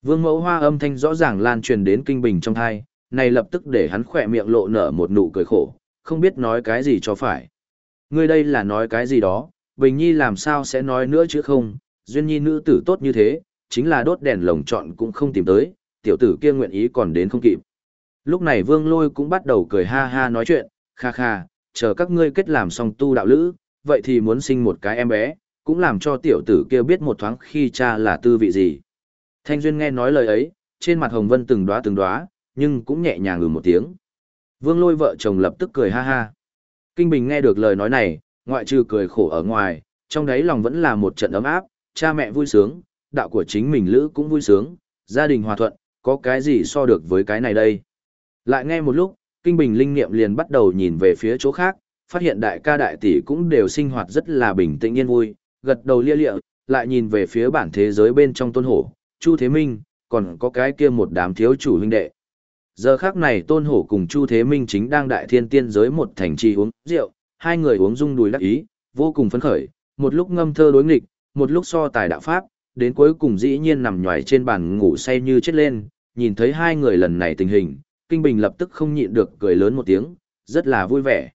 Vương mẫu hoa âm thanh rõ ràng lan truyền đến kinh bình trong thai, này lập tức để hắn khỏe miệng lộ nở một nụ cười khổ, không biết nói cái gì cho phải. Ngươi đây là nói cái gì đó, Bình Nhi làm sao sẽ nói nữa chứ không, duyên nhi nữ tử tốt như thế, chính là đốt đèn lồng chọn cũng không tìm tới, tiểu tử kia nguyện ý còn đến không kịp. Lúc này vương lôi cũng bắt đầu cười ha ha nói chuyện, kha kha, chờ các ngươi kết làm xong tu đạo lữ, vậy thì muốn sinh một cái em bé, cũng làm cho tiểu tử kia biết một thoáng khi cha là tư vị gì. Thanh Duyên nghe nói lời ấy, trên mặt Hồng Vân từng đóa từng đóa, nhưng cũng nhẹ nhàng ngừ một tiếng. Vương lôi vợ chồng lập tức cười ha ha. Kinh Bình nghe được lời nói này, ngoại trừ cười khổ ở ngoài, trong đấy lòng vẫn là một trận ấm áp, cha mẹ vui sướng, đạo của chính mình lữ cũng vui sướng, gia đình hòa thuận, có cái gì so được với cái này đây. Lại nghe một lúc, Kinh Bình linh niệm liền bắt đầu nhìn về phía chỗ khác, phát hiện đại ca đại tỷ cũng đều sinh hoạt rất là bình tĩnh yên vui, gật đầu lia lịa, lại nhìn về phía bản thế giới bên trong tôn hổ, Chu Thế Minh, còn có cái kia một đám thiếu chủ huynh đệ. Giờ khác này tôn hổ cùng Chu Thế Minh chính đang đại thiên tiên giới một thành trì uống rượu, hai người uống rung đùi đắc ý, vô cùng phấn khởi, một lúc ngâm thơ đối nghịch, một lúc so tài đạo pháp, đến cuối cùng dĩ nhiên nằm nhòi trên bàn ngủ say như chết lên, nhìn thấy hai người lần này tình hình, Kinh Bình lập tức không nhịn được cười lớn một tiếng, rất là vui vẻ.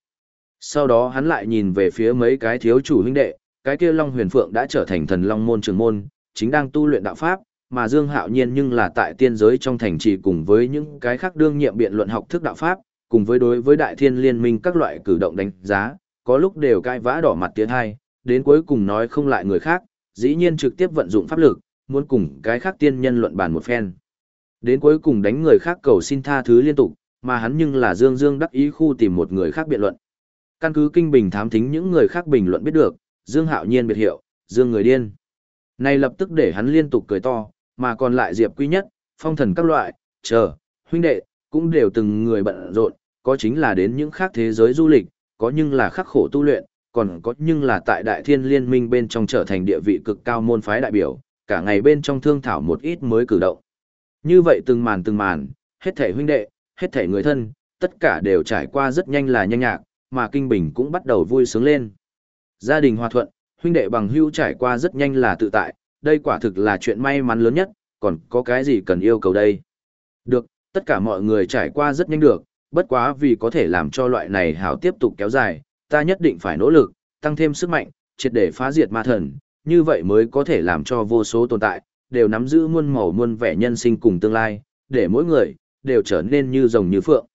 Sau đó hắn lại nhìn về phía mấy cái thiếu chủ huynh đệ, cái kia Long Huyền Phượng đã trở thành thần Long môn trường môn, chính đang tu luyện đạo pháp, mà Dương Hạo Nhiên nhưng là tại tiên giới trong thành trì cùng với những cái khác đương nhiệm biện luận học thức đạo pháp, cùng với đối với đại thiên liên minh các loại cử động đánh giá, có lúc đều cãi vã đỏ mặt tiến hai, đến cuối cùng nói không lại người khác, dĩ nhiên trực tiếp vận dụng pháp lực, muốn cùng cái khác tiên nhân luận bàn một phen. Đến cuối cùng đánh người khác cầu xin tha thứ liên tục, mà hắn nhưng là dương dương đắc ý khu tìm một người khác biện luận. Căn cứ kinh bình thám thính những người khác bình luận biết được, Dương Hạo Nhiên biệt hiệu, Dương người điên. Này lập tức để hắn liên tục cười to, mà còn lại Diệp Quý Nhất, phong thần các loại, chờ, huynh đệ, cũng đều từng người bận rộn, có chính là đến những khác thế giới du lịch, có nhưng là khắc khổ tu luyện, còn có nhưng là tại Đại Thiên Liên minh bên trong trở thành địa vị cực cao môn phái đại biểu, cả ngày bên trong thương thảo một ít mới cử động. Như vậy từng màn từng màn, hết thể huynh đệ, hết thể người thân, tất cả đều trải qua rất nhanh là nhanh nhạc, mà Kinh Bình cũng bắt đầu vui sướng lên. Gia đình hòa thuận, huynh đệ bằng hữu trải qua rất nhanh là tự tại, đây quả thực là chuyện may mắn lớn nhất, còn có cái gì cần yêu cầu đây. Được, tất cả mọi người trải qua rất nhanh được, bất quá vì có thể làm cho loại này hảo tiếp tục kéo dài, ta nhất định phải nỗ lực, tăng thêm sức mạnh, triệt để phá diệt ma thần, như vậy mới có thể làm cho vô số tồn tại, đều nắm giữ muôn màu muôn vẻ nhân sinh cùng tương lai, để mỗi người, đều trở nên như rồng như phượng.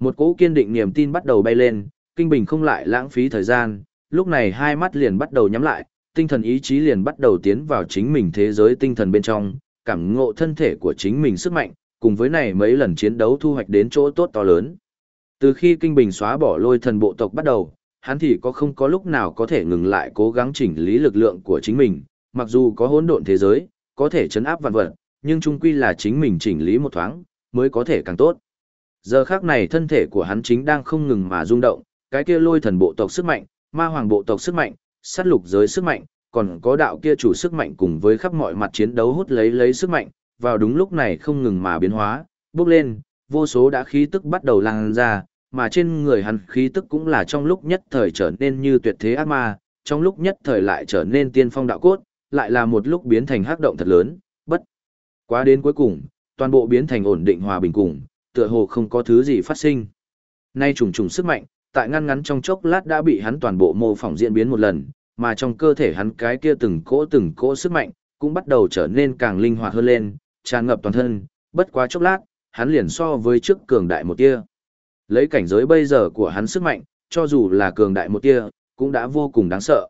Một cỗ kiên định niềm tin bắt đầu bay lên, Kinh Bình không lại lãng phí thời gian, lúc này hai mắt liền bắt đầu nhắm lại, tinh thần ý chí liền bắt đầu tiến vào chính mình thế giới tinh thần bên trong, cảm ngộ thân thể của chính mình sức mạnh, cùng với này mấy lần chiến đấu thu hoạch đến chỗ tốt to lớn. Từ khi Kinh Bình xóa bỏ lôi thần bộ tộc bắt đầu, hắn thì có không có lúc nào có thể ngừng lại cố gắng chỉnh lý lực lượng của chính mình, mặc dù có hỗn độn thế giới, có thể chấn áp vạn vật, nhưng chung quy là chính mình chỉnh lý một thoáng, mới có thể càng tốt. Giờ khác này thân thể của hắn chính đang không ngừng mà rung động, cái kia lôi thần bộ tộc sức mạnh, ma hoàng bộ tộc sức mạnh, sát lục giới sức mạnh, còn có đạo kia chủ sức mạnh cùng với khắp mọi mặt chiến đấu hút lấy lấy sức mạnh, vào đúng lúc này không ngừng mà biến hóa, bước lên, vô số đã khí tức bắt đầu lan ra, mà trên người hắn khí tức cũng là trong lúc nhất thời trở nên như tuyệt thế ác ma, trong lúc nhất thời lại trở nên tiên phong đạo cốt, lại là một lúc biến thành hắc động thật lớn, bất. Quá đến cuối cùng, toàn bộ biến thành ổn định hòa bình cùng, tựa hồ không có thứ gì phát sinh. Nay trùng trùng sức mạnh, tại ngăn ngắn trong chốc lát đã bị hắn toàn bộ mô phỏng diễn biến một lần, mà trong cơ thể hắn cái kia từng cỗ từng cỗ sức mạnh, cũng bắt đầu trở nên càng linh hoạt hơn lên, tràn ngập toàn thân, bất quá chốc lát, hắn liền so với trước cường đại một tia. Lấy cảnh giới bây giờ của hắn sức mạnh, cho dù là cường đại một tia, cũng đã vô cùng đáng sợ.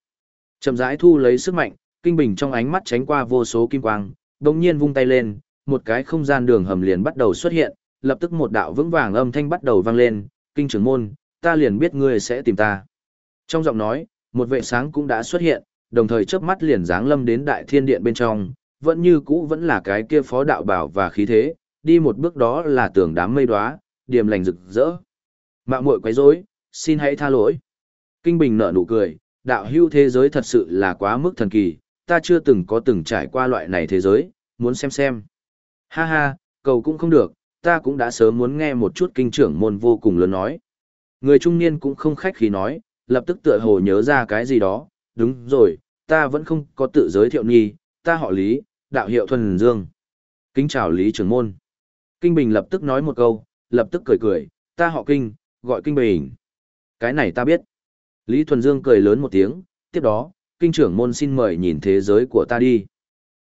Chậm rãi thu lấy sức mạnh, kinh bình trong ánh mắt tránh qua vô số kim quang, đồng nhiên vung tay lên, một cái không gian đường hầm liền bắt đầu xuất hiện, lập tức một đạo vững vàng âm thanh bắt đầu vang lên, kinh trưởng môn, ta liền biết ngươi sẽ tìm ta. Trong giọng nói, một vệ sáng cũng đã xuất hiện, đồng thời chớp mắt liền giáng lâm đến đại thiên điện bên trong, vẫn như cũ vẫn là cái kia phó đạo bảo và khí thế, đi một bước đó là tưởng đám mây đóa, điềm lành rực rỡ. Mạo muội quấy rối, xin hãy tha lỗi. Kinh Bình nở nụ cười, đạo hưu thế giới thật sự là quá mức thần kỳ, ta chưa từng có từng trải qua loại này thế giới, muốn xem xem. Ha ha, cầu cũng không được, ta cũng đã sớm muốn nghe một chút kinh trưởng môn vô cùng lớn nói. Người trung niên cũng không khách khí nói, lập tức tựa hồ nhớ ra cái gì đó, đúng rồi, ta vẫn không có tự giới thiệu nghi, ta họ Lý, đạo hiệu Thuần Dương. Kính chào Lý trưởng môn. Kinh Bình lập tức nói một câu, lập tức cười cười, ta họ Kinh, gọi Kinh Bình. Cái này ta biết. Lý Thuần Dương cười lớn một tiếng, tiếp đó, kinh trưởng môn xin mời nhìn thế giới của ta đi.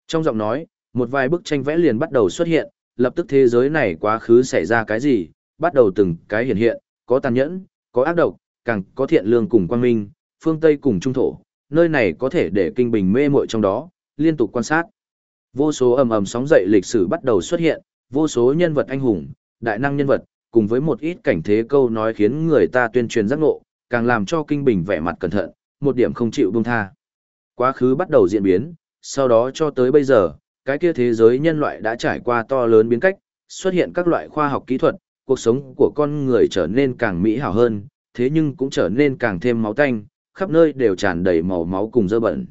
Trong giọng nói, một vài bức tranh vẽ liền bắt đầu xuất hiện, lập tức thế giới này quá khứ xảy ra cái gì, bắt đầu từng cái hiện hiện, có tàn nhẫn, có ác độc, càng có thiện lương cùng quang minh, phương Tây cùng trung thổ, nơi này có thể để kinh bình mê muội trong đó, liên tục quan sát. Vô số ầm ầm sóng dậy lịch sử bắt đầu xuất hiện, vô số nhân vật anh hùng, đại năng nhân vật, cùng với một ít cảnh thế câu nói khiến người ta tuyên truyền giác ngộ, càng làm cho kinh bình vẻ mặt cẩn thận, một điểm không chịu buông tha. Quá khứ bắt đầu diễn biến, sau đó cho tới bây giờ, cái kia thế giới nhân loại đã trải qua to lớn biến cách, xuất hiện các loại khoa học kỹ thuật, cuộc sống của con người trở nên càng mỹ hảo hơn, thế nhưng cũng trở nên càng thêm máu tanh, khắp nơi đều tràn đầy màu máu cùng dơ bẩn.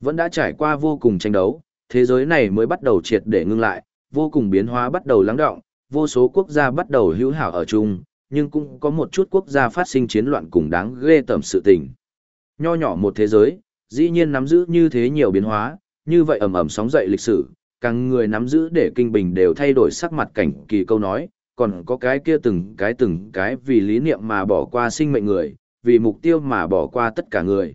Vẫn đã trải qua vô cùng tranh đấu, thế giới này mới bắt đầu triệt để ngưng lại, vô cùng biến hóa bắt đầu lắng động, vô số quốc gia bắt đầu hữu hảo ở chung, nhưng cũng có một chút quốc gia phát sinh chiến loạn cùng đáng ghê tởm sự tình. Nho nhỏ một thế giới, dĩ nhiên nắm giữ như thế nhiều biến hóa, như vậy ầm ầm sóng dậy lịch sử, càng người nắm giữ để kinh bình đều thay đổi sắc mặt cảnh kỳ câu nói, còn có cái kia từng cái từng cái vì lý niệm mà bỏ qua sinh mệnh người, vì mục tiêu mà bỏ qua tất cả người.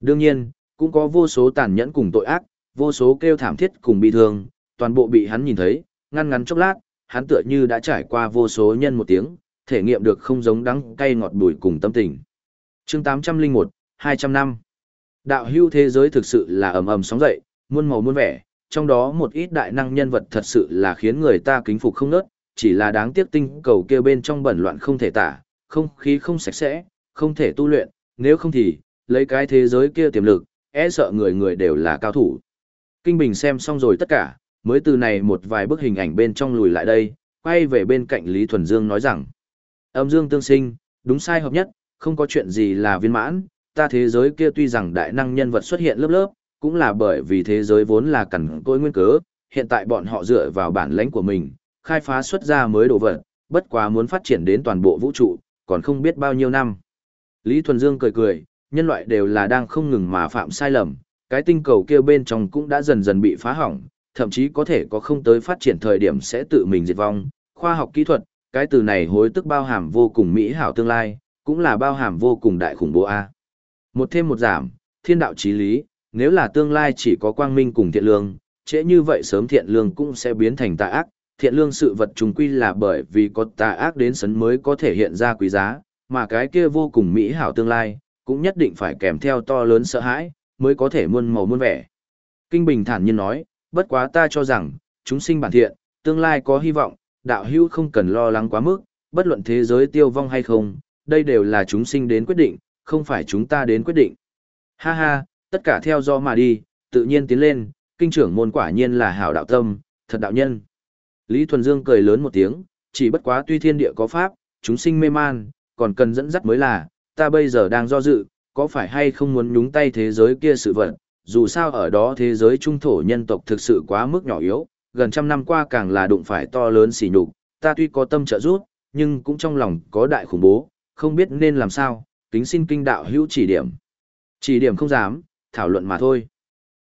Đương nhiên, cũng có vô số tàn nhẫn cùng tội ác, vô số kêu thảm thiết cùng bị thương, toàn bộ bị hắn nhìn thấy, ngăn ngắn chốc lát, hắn tựa như đã trải qua vô số nhân một tiếng, thể nghiệm được không giống đắng cay ngọt bùi cùng tâm tình. chương 801, 200 năm. Đạo hưu thế giới thực sự là ầm ầm sóng dậy, muôn màu muôn vẻ, trong đó một ít đại năng nhân vật thật sự là khiến người ta kính phục không nớt, chỉ là đáng tiếc tinh cầu kia bên trong bẩn loạn không thể tả, không khí không sạch sẽ, không thể tu luyện, nếu không thì, lấy cái thế giới kia tiềm lực, e sợ người người đều là cao thủ. Kinh Bình xem xong rồi tất cả, mới từ này một vài bức hình ảnh bên trong lùi lại đây, quay về bên cạnh Lý Thuần Dương nói rằng, âm dương tương sinh, đúng sai hợp nhất, không có chuyện gì là viên mãn, ta thế giới kia tuy rằng đại năng nhân vật xuất hiện lớp lớp, cũng là bởi vì thế giới vốn là cẩn cối nguyên cớ, hiện tại bọn họ dựa vào bản lãnh của mình, khai phá xuất ra mới đồ vật, bất quá muốn phát triển đến toàn bộ vũ trụ, còn không biết bao nhiêu năm. Lý Thuần Dương cười cười, nhân loại đều là đang không ngừng mà phạm sai lầm, cái tinh cầu kia bên trong cũng đã dần dần bị phá hỏng, thậm chí có thể có không tới phát triển thời điểm sẽ tự mình diệt vong. Khoa học kỹ thuật, cái từ này hối tức bao hàm vô cùng mỹ hảo tương lai, cũng là bao hàm vô cùng đại khủng bố A. Một thêm một giảm, thiên đạo chí lý, nếu là tương lai chỉ có quang minh cùng thiện lương, trễ như vậy sớm thiện lương cũng sẽ biến thành tà ác, thiện lương sự vật trùng quy là bởi vì có tà ác đến sấn mới có thể hiện ra quý giá, mà cái kia vô cùng mỹ hảo tương lai, cũng nhất định phải kèm theo to lớn sợ hãi, mới có thể muôn màu muôn vẻ. Kinh Bình thản nhiên nói, bất quá ta cho rằng, chúng sinh bản thiện, tương lai có hy vọng, đạo hữu không cần lo lắng quá mức, bất luận thế giới tiêu vong hay không, đây đều là chúng sinh đến quyết định, không phải chúng ta đến quyết định. Ha ha, tất cả theo do mà đi, tự nhiên tiến lên, kinh trưởng môn quả nhiên là hảo đạo tâm, thật đạo nhân. Lý Thuần Dương cười lớn một tiếng, chỉ bất quá tuy thiên địa có pháp, chúng sinh mê man, còn cần dẫn dắt mới là, ta bây giờ đang do dự, có phải hay không muốn nhúng tay thế giới kia sự vật, dù sao ở đó thế giới trung thổ nhân tộc thực sự quá mức nhỏ yếu, gần trăm năm qua càng là đụng phải to lớn xỉ nhục, ta tuy có tâm trợ giúp, nhưng cũng trong lòng có đại khủng bố, không biết nên làm sao, kính xin kinh đạo hữu chỉ điểm. Chỉ điểm không dám, thảo luận mà thôi.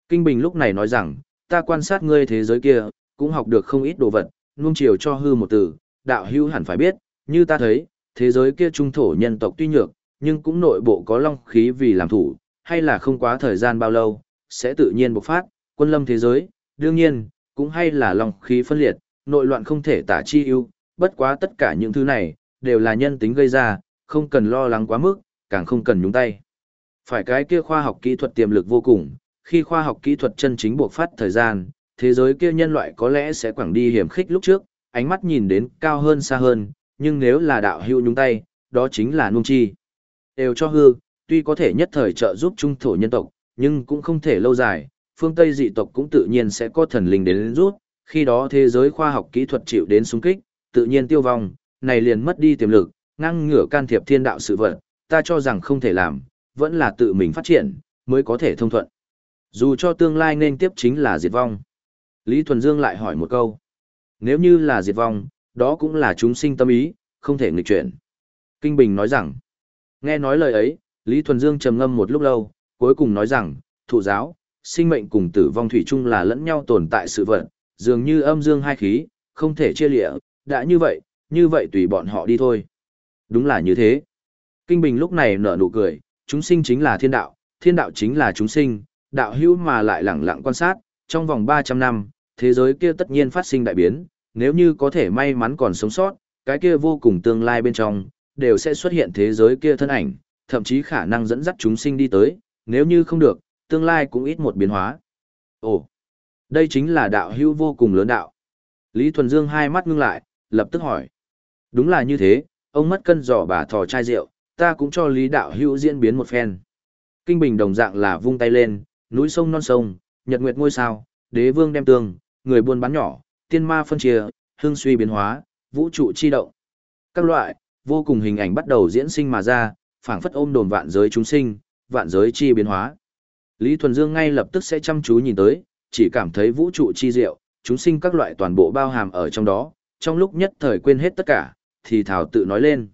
Kinh Bình lúc này nói rằng, ta quan sát ngươi thế giới kia, cũng học được không ít đồ vật, nuông chiều cho hư một từ, đạo hữu hẳn phải biết, như ta thấy, thế giới kia trung thổ nhân tộc tuy nhược, nhưng cũng nội bộ có long khí vì làm thủ, hay là không quá thời gian bao lâu, sẽ tự nhiên bộc phát, quân lâm thế giới, đương nhiên, cũng hay là lòng khí phân liệt, nội loạn không thể tả chi ưu, bất quá tất cả những thứ này, đều là nhân tính gây ra, không cần lo lắng quá mức, càng không cần nhúng tay. Phải cái kia khoa học kỹ thuật tiềm lực vô cùng, khi khoa học kỹ thuật chân chính buộc phát thời gian, thế giới kia nhân loại có lẽ sẽ quẳng đi hiểm khích lúc trước, ánh mắt nhìn đến cao hơn xa hơn, nhưng nếu là đạo hữu nhúng tay, đó chính là nung chi. Đều cho hư, tuy có thể nhất thời trợ giúp trung thổ nhân tộc, nhưng cũng không thể lâu dài, phương Tây dị tộc cũng tự nhiên sẽ có thần linh đến rút, khi đó thế giới khoa học kỹ thuật chịu đến xung kích, tự nhiên tiêu vong, này liền mất đi tiềm lực, ngăn ngửa can thiệp thiên đạo sự vật, ta cho rằng không thể làm, vẫn là tự mình phát triển, mới có thể thông thuận. Dù cho tương lai nên tiếp chính là diệt vong. Lý Thuần Dương lại hỏi một câu. Nếu như là diệt vong, đó cũng là chúng sinh tâm ý, không thể nghịch chuyển. Kinh Bình nói rằng, nghe nói lời ấy, Lý Thuần Dương trầm ngâm một lúc lâu, cuối cùng nói rằng, thụ giáo, sinh mệnh cùng tử vong thủy chung là lẫn nhau tồn tại sự vật, dường như âm dương hai khí, không thể chia lịa, đã như vậy, như vậy tùy bọn họ đi thôi. Đúng là như thế. Kinh Bình lúc này nở nụ cười, chúng sinh chính là thiên đạo, thiên đạo chính là chúng sinh, đạo hữu mà lại lẳng lặng quan sát, trong vòng 300 năm, thế giới kia tất nhiên phát sinh đại biến, nếu như có thể may mắn còn sống sót, cái kia vô cùng tương lai bên trong, đều sẽ xuất hiện thế giới kia thân ảnh, thậm chí khả năng dẫn dắt chúng sinh đi tới, nếu như không được, tương lai cũng ít một biến hóa. Ồ, đây chính là đạo hữu vô cùng lớn đạo. Lý Thuần Dương hai mắt ngưng lại, lập tức hỏi. Đúng là như thế, ông mất cân giỏ bà thò chai rượu, ta cũng cho Lý đạo hữu diễn biến một phen. Kinh Bình đồng dạng là vung tay lên, núi sông non sông, nhật nguyệt ngôi sao, đế vương đem tường, người buôn bán nhỏ, tiên ma phân chia, hương suy biến hóa, vũ trụ chi động. Các loại, vô cùng hình ảnh bắt đầu diễn sinh mà ra, phảng phất ôm đồn vạn giới chúng sinh, vạn giới chi biến hóa. Lý Thuần Dương ngay lập tức sẽ chăm chú nhìn tới, chỉ cảm thấy vũ trụ chi diệu, chúng sinh các loại toàn bộ bao hàm ở trong đó, trong lúc nhất thời quên hết tất cả, thì thảo tự nói lên.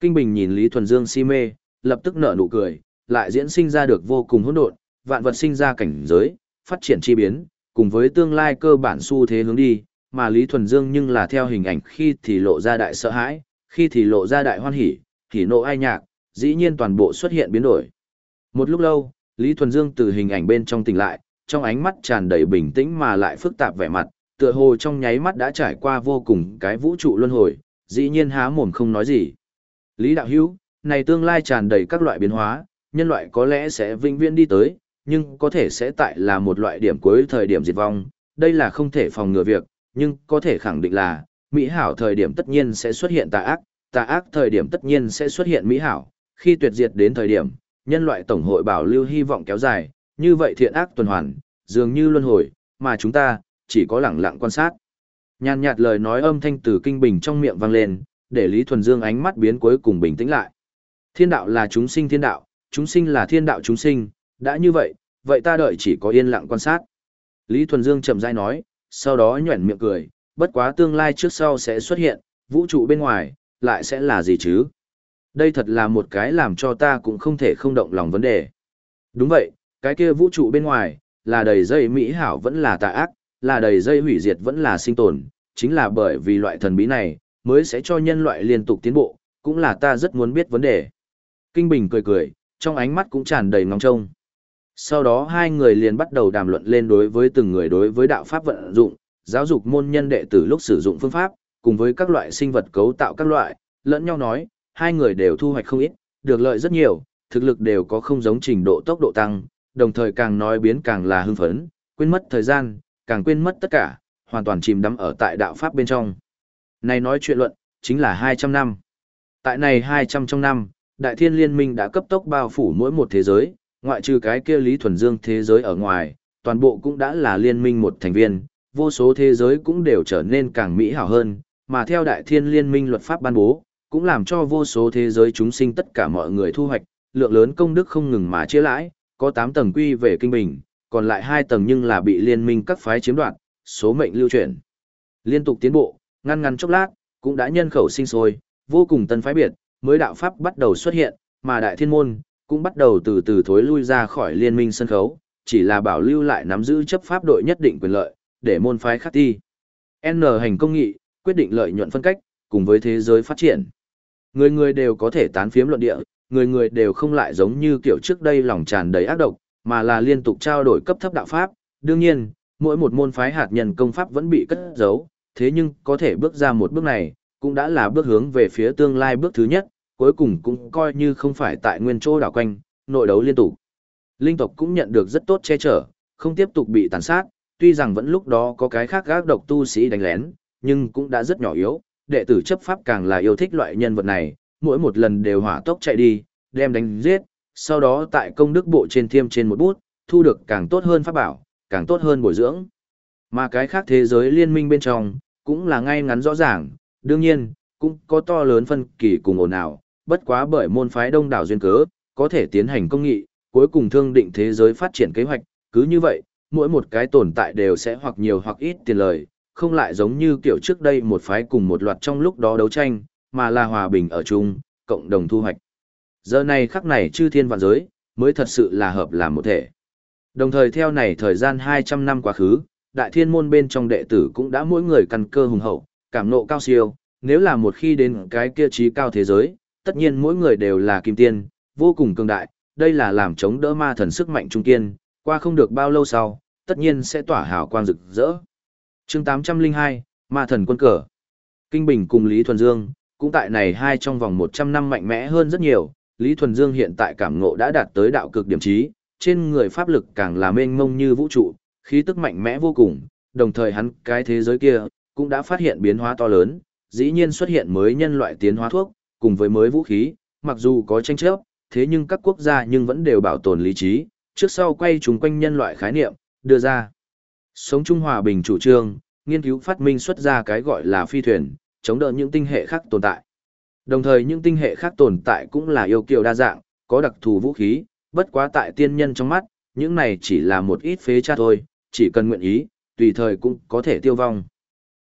Kinh Bình nhìn Lý Thuần Dương si mê, lập tức nở nụ cười, lại diễn sinh ra được vô cùng hỗn độn, vạn vật sinh ra cảnh giới, phát triển chi biến, cùng với tương lai cơ bản xu thế hướng đi, mà Lý Thuần Dương nhưng là theo hình ảnh khi thì lộ ra đại sợ hãi, khi thì lộ ra đại hoan hỉ, hỉ nộ ai nhạc, dĩ nhiên toàn bộ xuất hiện biến đổi. Một lúc lâu, Lý Thuần Dương từ hình ảnh bên trong tỉnh lại, trong ánh mắt tràn đầy bình tĩnh mà lại phức tạp vẻ mặt, tựa hồ trong nháy mắt đã trải qua vô cùng cái vũ trụ luân hồi, dĩ nhiên há mồm không nói gì. Lý Đạo Hữu, này tương lai tràn đầy các loại biến hóa, nhân loại có lẽ sẽ vĩnh viễn đi tới, nhưng có thể sẽ tại là một loại điểm cuối thời điểm diệt vong, đây là không thể phòng ngừa việc, nhưng có thể khẳng định là, Mỹ hảo thời điểm tất nhiên sẽ xuất hiện tà ác, tà ác thời điểm tất nhiên sẽ xuất hiện Mỹ hảo, khi tuyệt diệt đến thời điểm, nhân loại tổng hội bảo lưu hy vọng kéo dài, như vậy thiện ác tuần hoàn, dường như luân hồi, mà chúng ta, chỉ có lẳng lặng quan sát. Nhàn nhạt lời nói âm thanh từ kinh bình trong miệng vang lên, để Lý Thuần Dương ánh mắt biến cuối cùng bình tĩnh lại. Thiên đạo là chúng sinh thiên đạo, chúng sinh là thiên đạo chúng sinh, đã như vậy, vậy ta đợi chỉ có yên lặng quan sát. Lý Thuần Dương chậm rãi nói, sau đó nhuyễn miệng cười, bất quá tương lai trước sau sẽ xuất hiện, vũ trụ bên ngoài, lại sẽ là gì chứ? Đây thật là một cái làm cho ta cũng không thể không động lòng vấn đề. Đúng vậy, cái kia vũ trụ bên ngoài, là đầy dây mỹ hảo vẫn là tà ác, là đầy dây hủy diệt vẫn là sinh tồn, chính là bởi vì loại thần bí này, mới sẽ cho nhân loại liên tục tiến bộ, cũng là ta rất muốn biết vấn đề. Kinh Bình cười cười, trong ánh mắt cũng tràn đầy ngóng trông. Sau đó hai người liền bắt đầu đàm luận lên đối với từng người đối với đạo pháp vận dụng, giáo dục môn nhân đệ tử lúc sử dụng phương pháp, cùng với các loại sinh vật cấu tạo các loại, lẫn nhau nói, hai người đều thu hoạch không ít, được lợi rất nhiều, thực lực đều có không giống trình độ tốc độ tăng, đồng thời càng nói biến càng là hưng phấn, quên mất thời gian, càng quên mất tất cả, hoàn toàn chìm đắm ở tại đạo pháp bên trong. Này nói chuyện luận, chính là 200 năm. Tại này 200 trong năm, Đại Thiên Liên minh đã cấp tốc bao phủ mỗi một thế giới, ngoại trừ cái kia Lý Thuần Dương thế giới ở ngoài, toàn bộ cũng đã là liên minh một thành viên, vô số thế giới cũng đều trở nên càng mỹ hảo hơn, mà theo Đại Thiên Liên minh luật pháp ban bố, cũng làm cho vô số thế giới chúng sinh tất cả mọi người thu hoạch, lượng lớn công đức không ngừng mà chia lãi, có 8 tầng quy về kinh bình, còn lại 2 tầng nhưng là bị liên minh các phái chiếm đoạt, số mệnh lưu chuyển. Liên tục tiến bộ, ngăn ngăn chốc lát, cũng đã nhân khẩu sinh sôi, vô cùng tân phái biệt, mới đạo pháp bắt đầu xuất hiện, mà đại thiên môn cũng bắt đầu từ từ thối lui ra khỏi liên minh sân khấu, chỉ là bảo lưu lại nắm giữ chấp pháp đội nhất định quyền lợi, để môn phái khắc thi. N hành công nghị, quyết định lợi nhuận phân cách, cùng với thế giới phát triển. Người người đều có thể tán phiếm luận địa, người người đều không lại giống như kiểu trước đây lòng tràn đầy ác độc, mà là liên tục trao đổi cấp thấp đạo pháp. Đương nhiên, mỗi một môn phái hạt nhân công pháp vẫn bị cất giấu, thế nhưng có thể bước ra một bước này, cũng đã là bước hướng về phía tương lai bước thứ nhất, cuối cùng cũng coi như không phải tại nguyên chỗ đảo quanh, nội đấu liên tục. Linh tộc cũng nhận được rất tốt che chở, không tiếp tục bị tàn sát, tuy rằng vẫn lúc đó có cái khác gác độc tu sĩ đánh lén, nhưng cũng đã rất nhỏ yếu, đệ tử chấp pháp càng là yêu thích loại nhân vật này, mỗi một lần đều hỏa tốc chạy đi, đem đánh giết, sau đó tại công đức bộ trên thiêm trên một bút, thu được càng tốt hơn pháp bảo, càng tốt hơn bồi dưỡng. Mà cái khác thế giới liên minh bên trong, cũng là ngay ngắn rõ ràng, đương nhiên, cũng có to lớn phân kỳ cùng ồn ào, bất quá bởi môn phái đông đảo duyên cớ, có thể tiến hành công nghị, cuối cùng thương định thế giới phát triển kế hoạch, cứ như vậy, mỗi một cái tồn tại đều sẽ hoặc nhiều hoặc ít tiền lời, không lại giống như kiểu trước đây một phái cùng một loạt trong lúc đó đấu tranh, mà là hòa bình ở chung, cộng đồng thu hoạch. Giờ này khắc này chư thiên vạn giới, mới thật sự là hợp làm một thể. Đồng thời theo này thời gian 200 năm quá khứ, đại thiên môn bên trong đệ tử cũng đã mỗi người căn cơ hùng hậu, cảm nộ cao siêu, nếu là một khi đến cái kia trí cao thế giới, tất nhiên mỗi người đều là kim tiên, vô cùng cường đại, đây là làm chống đỡ ma thần sức mạnh trung kiên, qua không được bao lâu sau, tất nhiên sẽ tỏa hào quang rực rỡ chương 802, Ma thần quân cờ. Kinh Bình cùng Lý Thuần Dương, cũng tại này hai trong vòng 100 năm mạnh mẽ hơn rất nhiều, Lý Thuần Dương hiện tại cảm ngộ đã đạt tới đạo cực điểm trí, trên người pháp lực càng là mênh mông như vũ trụ, khí tức mạnh mẽ vô cùng, đồng thời hắn cái thế giới kia cũng đã phát hiện biến hóa to lớn, dĩ nhiên xuất hiện mới nhân loại tiến hóa thuốc, cùng với mới vũ khí, mặc dù có tranh chấp, thế nhưng các quốc gia nhưng vẫn đều bảo tồn lý trí, trước sau quay chúng quanh nhân loại khái niệm, đưa ra. Sống trung hòa bình chủ trương, nghiên cứu phát minh xuất ra cái gọi là phi thuyền, chống đỡ những tinh hệ khác tồn tại. Đồng thời những tinh hệ khác tồn tại cũng là yêu kiều đa dạng, có đặc thù vũ khí, bất quá tại tiên nhân trong mắt, những này chỉ là một ít phế cha thôi, chỉ cần nguyện ý, tùy thời cũng có thể tiêu vong.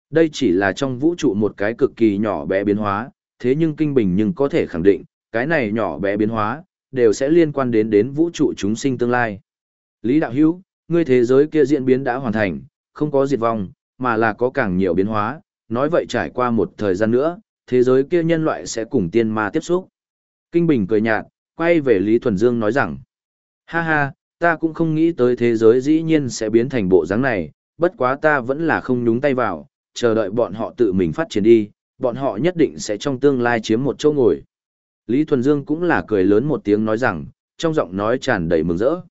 Đây chỉ là trong vũ trụ một cái cực kỳ nhỏ bé biến hóa, thế nhưng kinh bình nhưng có thể khẳng định, cái này nhỏ bé biến hóa, đều sẽ liên quan đến đến vũ trụ chúng sinh tương lai. Lý Đạo Hữu, ngươi thế giới kia diễn biến đã hoàn thành, không có diệt vong, mà là có càng nhiều biến hóa, nói vậy trải qua một thời gian nữa, thế giới kia nhân loại sẽ cùng tiên ma tiếp xúc. Kinh Bình cười nhạt, quay về Lý Thuần Dương nói rằng, ha ha, ta cũng không nghĩ tới thế giới dĩ nhiên sẽ biến thành bộ dáng này, bất quá ta vẫn là không nhúng tay vào, chờ đợi bọn họ tự mình phát triển đi, bọn họ nhất định sẽ trong tương lai chiếm một chỗ ngồi. Lý Thuần Dương cũng là cười lớn một tiếng nói rằng, trong giọng nói tràn đầy mừng rỡ.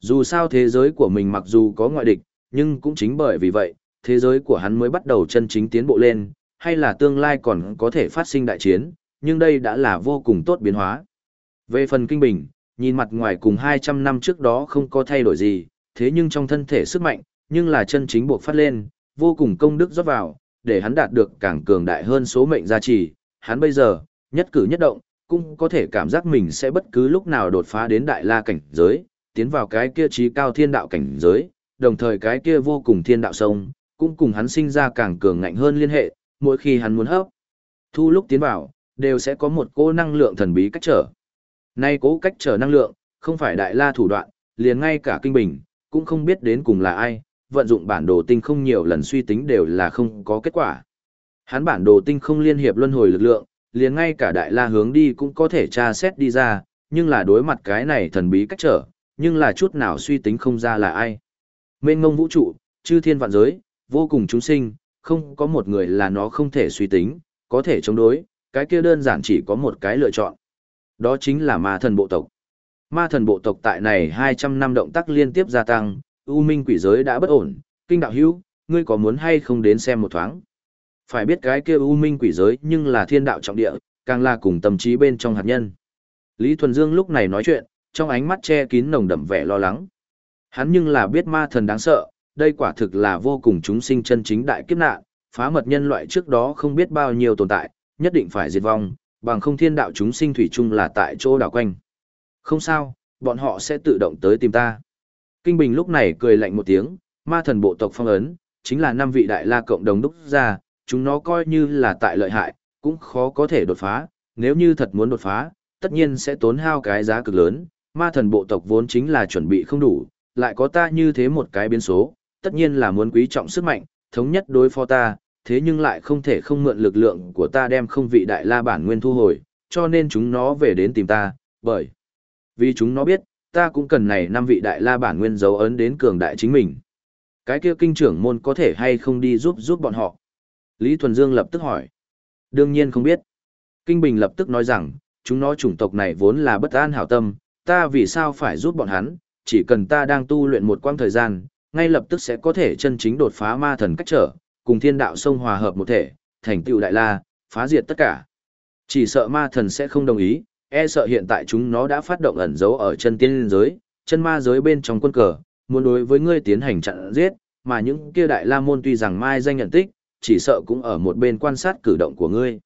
Dù sao thế giới của mình mặc dù có ngoại địch, nhưng cũng chính bởi vì vậy, thế giới của hắn mới bắt đầu chân chính tiến bộ lên, hay là tương lai còn có thể phát sinh đại chiến, nhưng đây đã là vô cùng tốt biến hóa. Về phần kinh bình, nhìn mặt ngoài cùng 200 năm trước đó không có thay đổi gì, thế nhưng trong thân thể sức mạnh, nhưng là chân chính buộc phát lên, vô cùng công đức rót vào, để hắn đạt được càng cường đại hơn số mệnh gia trì, hắn bây giờ, nhất cử nhất động, cũng có thể cảm giác mình sẽ bất cứ lúc nào đột phá đến đại la cảnh giới, tiến vào cái kia trí cao thiên đạo cảnh giới, đồng thời cái kia vô cùng thiên đạo sông, cũng cùng hắn sinh ra càng cường ngạnh hơn liên hệ, mỗi khi hắn muốn hấp. Thu lúc tiến vào, đều sẽ có một cô năng lượng thần bí cách trở. Nay cố cách trở năng lượng, không phải đại la thủ đoạn, liền ngay cả kinh bình, cũng không biết đến cùng là ai, vận dụng bản đồ tinh không nhiều lần suy tính đều là không có kết quả. Hắn bản đồ tinh không liên hiệp luân hồi lực lượng, liền ngay cả đại la hướng đi cũng có thể tra xét đi ra, nhưng là đối mặt cái này thần bí cách trở, nhưng là chút nào suy tính không ra là ai. Mênh ngông vũ trụ, chư thiên vạn giới, vô cùng chúng sinh, không có một người là nó không thể suy tính, có thể chống đối, cái kia đơn giản chỉ có một cái lựa chọn. Đó chính là ma thần bộ tộc. Ma thần bộ tộc tại này 200 năm động tác liên tiếp gia tăng, U Minh quỷ giới đã bất ổn, kinh đạo hữu, ngươi có muốn hay không đến xem một thoáng? Phải biết cái kia U Minh quỷ giới nhưng là thiên đạo trọng địa, càng là cùng tâm trí bên trong hạt nhân. Lý Thuần Dương lúc này nói chuyện, trong ánh mắt che kín nồng đậm vẻ lo lắng. Hắn nhưng là biết ma thần đáng sợ, đây quả thực là vô cùng chúng sinh chân chính đại kiếp nạn, phá mật nhân loại trước đó không biết bao nhiêu tồn tại, nhất định phải diệt vong, bằng không thiên đạo chúng sinh thủy chung là tại chỗ đảo quanh. Không sao, bọn họ sẽ tự động tới tìm ta. Kinh Bình lúc này cười lạnh một tiếng, ma thần bộ tộc phong ấn, chính là năm vị đại la cộng đồng đúc ra, chúng nó coi như là tại lợi hại, cũng khó có thể đột phá, nếu như thật muốn đột phá, tất nhiên sẽ tốn hao cái giá cực lớn, ma thần bộ tộc vốn chính là chuẩn bị không đủ, lại có ta như thế một cái biến số, tất nhiên là muốn quý trọng sức mạnh, thống nhất đối phó ta, thế nhưng lại không thể không mượn lực lượng của ta đem không vị đại la bản nguyên thu hồi, cho nên chúng nó về đến tìm ta, bởi vì chúng nó biết, ta cũng cần này năm vị đại la bản nguyên dấu ấn đến cường đại chính mình. Cái kia kinh trưởng môn có thể hay không đi giúp giúp bọn họ? Lý Thuần Dương lập tức hỏi. Đương nhiên không biết. Kinh Bình lập tức nói rằng, chúng nó chủng tộc này vốn là bất an hảo tâm, ta vì sao phải giúp bọn hắn, chỉ cần ta đang tu luyện một quãng thời gian, ngay lập tức sẽ có thể chân chính đột phá ma thần cách trở, cùng thiên đạo sông hòa hợp một thể, thành tựu đại la, phá diệt tất cả. Chỉ sợ ma thần sẽ không đồng ý, e sợ hiện tại chúng nó đã phát động ẩn dấu ở chân tiên giới, chân ma giới bên trong quân cờ, muốn đối với ngươi tiến hành chặn giết, mà những kia đại la môn tuy rằng mai danh nhận tích, chỉ sợ cũng ở một bên quan sát cử động của ngươi.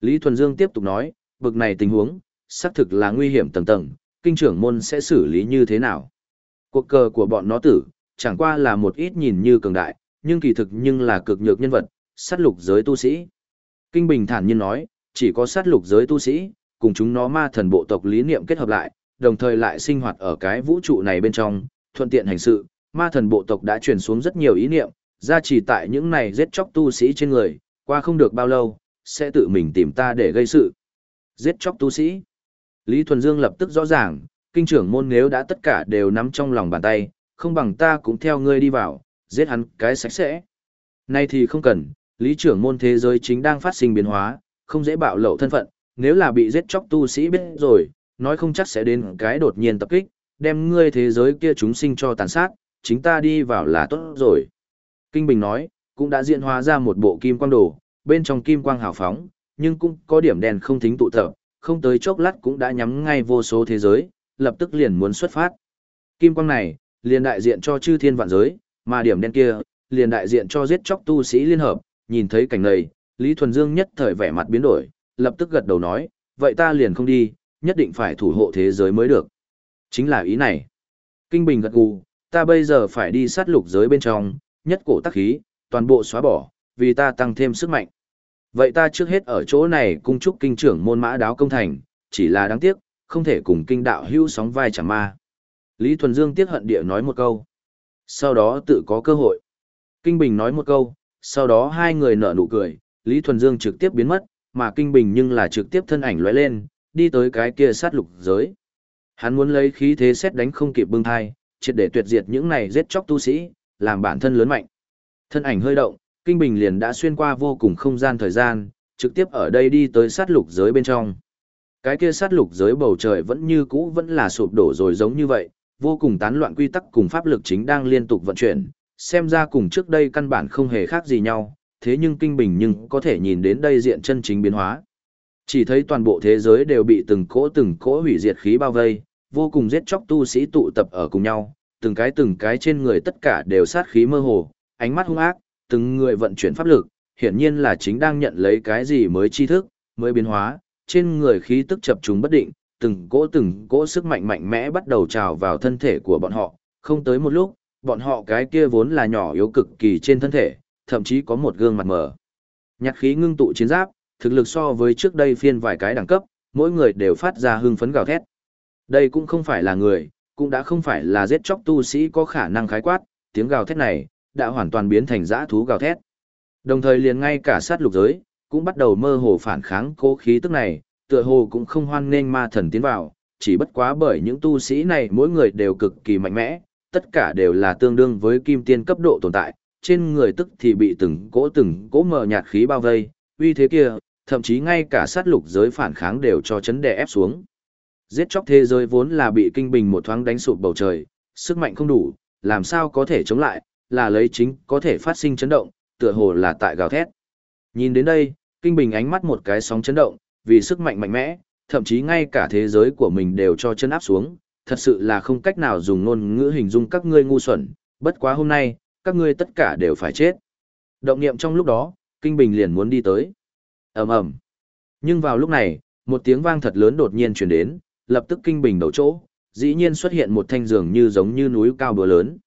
Lý Thuần Dương tiếp tục nói, bực này tình huống, xác thực là nguy hiểm tầng tầng, kinh trưởng môn sẽ xử lý như thế nào? Cuộc cờ của bọn nó tử, chẳng qua là một ít nhìn như cường đại, nhưng kỳ thực nhưng là cực nhược nhân vật, sát lục giới tu sĩ. Kinh Bình thản nhiên nói, chỉ có sát lục giới tu sĩ, cùng chúng nó ma thần bộ tộc lý niệm kết hợp lại, đồng thời lại sinh hoạt ở cái vũ trụ này bên trong, thuận tiện hành sự, ma thần bộ tộc đã truyền xuống rất nhiều ý niệm, ra chỉ tại những này giết chóc tu sĩ trên người, qua không được bao lâu, sẽ tự mình tìm ta để gây sự. Giết chóc tu sĩ. Lý Thuần Dương lập tức rõ ràng, kinh trưởng môn nếu đã tất cả đều nắm trong lòng bàn tay, không bằng ta cũng theo ngươi đi vào, giết hắn cái sạch sẽ. Nay thì không cần, lý trưởng môn thế giới chính đang phát sinh biến hóa, không dễ bạo lộ thân phận, nếu là bị giết chóc tu sĩ biết rồi, nói không chắc sẽ đến cái đột nhiên tập kích, đem ngươi thế giới kia chúng sinh cho tàn sát, chính ta đi vào là tốt rồi. Kinh Bình nói, cũng đã diễn hóa ra một bộ kim quang đồ, bên trong kim quang hào phóng, nhưng cũng có điểm đèn không thính tụ tập, không tới chốc lát cũng đã nhắm ngay vô số thế giới, lập tức liền muốn xuất phát. Kim quang này, liền đại diện cho chư thiên vạn giới, mà điểm đen kia, liền đại diện cho giết chóc tu sĩ liên hợp, nhìn thấy cảnh này, Lý Thuần Dương nhất thời vẻ mặt biến đổi, lập tức gật đầu nói, vậy ta liền không đi, nhất định phải thủ hộ thế giới mới được. Chính là ý này. Kinh Bình gật gù, ta bây giờ phải đi sát lục giới bên trong, nhất cổ tác khí, toàn bộ xóa bỏ, vì ta tăng thêm sức mạnh. Vậy ta trước hết ở chỗ này cung chúc kinh trưởng môn mã đáo công thành, chỉ là đáng tiếc, không thể cùng kinh đạo hưu sóng vai chẳng ma. Lý Thuần Dương tiếc hận địa nói một câu. Sau đó tự có cơ hội. Kinh Bình nói một câu, sau đó hai người nở nụ cười, Lý Thuần Dương trực tiếp biến mất, mà Kinh Bình nhưng là trực tiếp thân ảnh lóe lên, đi tới cái kia sát lục giới. Hắn muốn lấy khí thế xét đánh không kịp bưng thai, triệt để tuyệt diệt những này giết chóc tu sĩ, làm bản thân lớn mạnh. Thân ảnh hơi động, Kinh Bình liền đã xuyên qua vô cùng không gian thời gian, trực tiếp ở đây đi tới sát lục giới bên trong. Cái kia sát lục giới bầu trời vẫn như cũ vẫn là sụp đổ rồi giống như vậy, vô cùng tán loạn quy tắc cùng pháp lực chính đang liên tục vận chuyển, xem ra cùng trước đây căn bản không hề khác gì nhau, thế nhưng kinh bình nhưng có thể nhìn đến đây diện chân chính biến hóa. Chỉ thấy toàn bộ thế giới đều bị từng cỗ từng cỗ hủy diệt khí bao vây, vô cùng giết chóc tu sĩ tụ tập ở cùng nhau, từng cái từng cái trên người tất cả đều sát khí mơ hồ, ánh mắt hung ác, từng người vận chuyển pháp lực, hiển nhiên là chính đang nhận lấy cái gì mới tri thức, mới biến hóa, trên người khí tức chập trùng bất định, từng cỗ từng cỗ sức mạnh mạnh mẽ bắt đầu trào vào thân thể của bọn họ, không tới một lúc, bọn họ cái kia vốn là nhỏ yếu cực kỳ trên thân thể, thậm chí có một gương mặt mờ. Nhạc khí ngưng tụ chiến giáp, thực lực so với trước đây phiên vài cái đẳng cấp, mỗi người đều phát ra hưng phấn gào thét. Đây cũng không phải là người, cũng đã không phải là giết chóc tu sĩ có khả năng khái quát, tiếng gào thét này đã hoàn toàn biến thành dã thú gào thét. Đồng thời liền ngay cả sát lục giới cũng bắt đầu mơ hồ phản kháng cố khí tức này, tựa hồ cũng không hoan nghênh ma thần tiến vào, chỉ bất quá bởi những tu sĩ này mỗi người đều cực kỳ mạnh mẽ, tất cả đều là tương đương với kim tiên cấp độ tồn tại, trên người tức thì bị từng cỗ từng cỗ mờ nhạt khí bao vây, uy thế kia, thậm chí ngay cả sát lục giới phản kháng đều cho chấn đè ép xuống. Giết chóc thế giới vốn là bị kinh bình một thoáng đánh sụp bầu trời, sức mạnh không đủ, làm sao có thể chống lại, là lấy chính có thể phát sinh chấn động, tựa hồ là tại gào thét. Nhìn đến đây, kinh bình ánh mắt một cái sóng chấn động, vì sức mạnh mạnh mẽ, thậm chí ngay cả thế giới của mình đều cho chân áp xuống, thật sự là không cách nào dùng ngôn ngữ hình dung các ngươi ngu xuẩn, bất quá hôm nay, các ngươi tất cả đều phải chết. Động niệm trong lúc đó, Kinh Bình liền muốn đi tới. ầm ầm. Nhưng vào lúc này, một tiếng vang thật lớn đột nhiên truyền đến, lập tức Kinh Bình đầu chỗ, dĩ nhiên xuất hiện một thanh giường như giống như núi cao bừa lớn.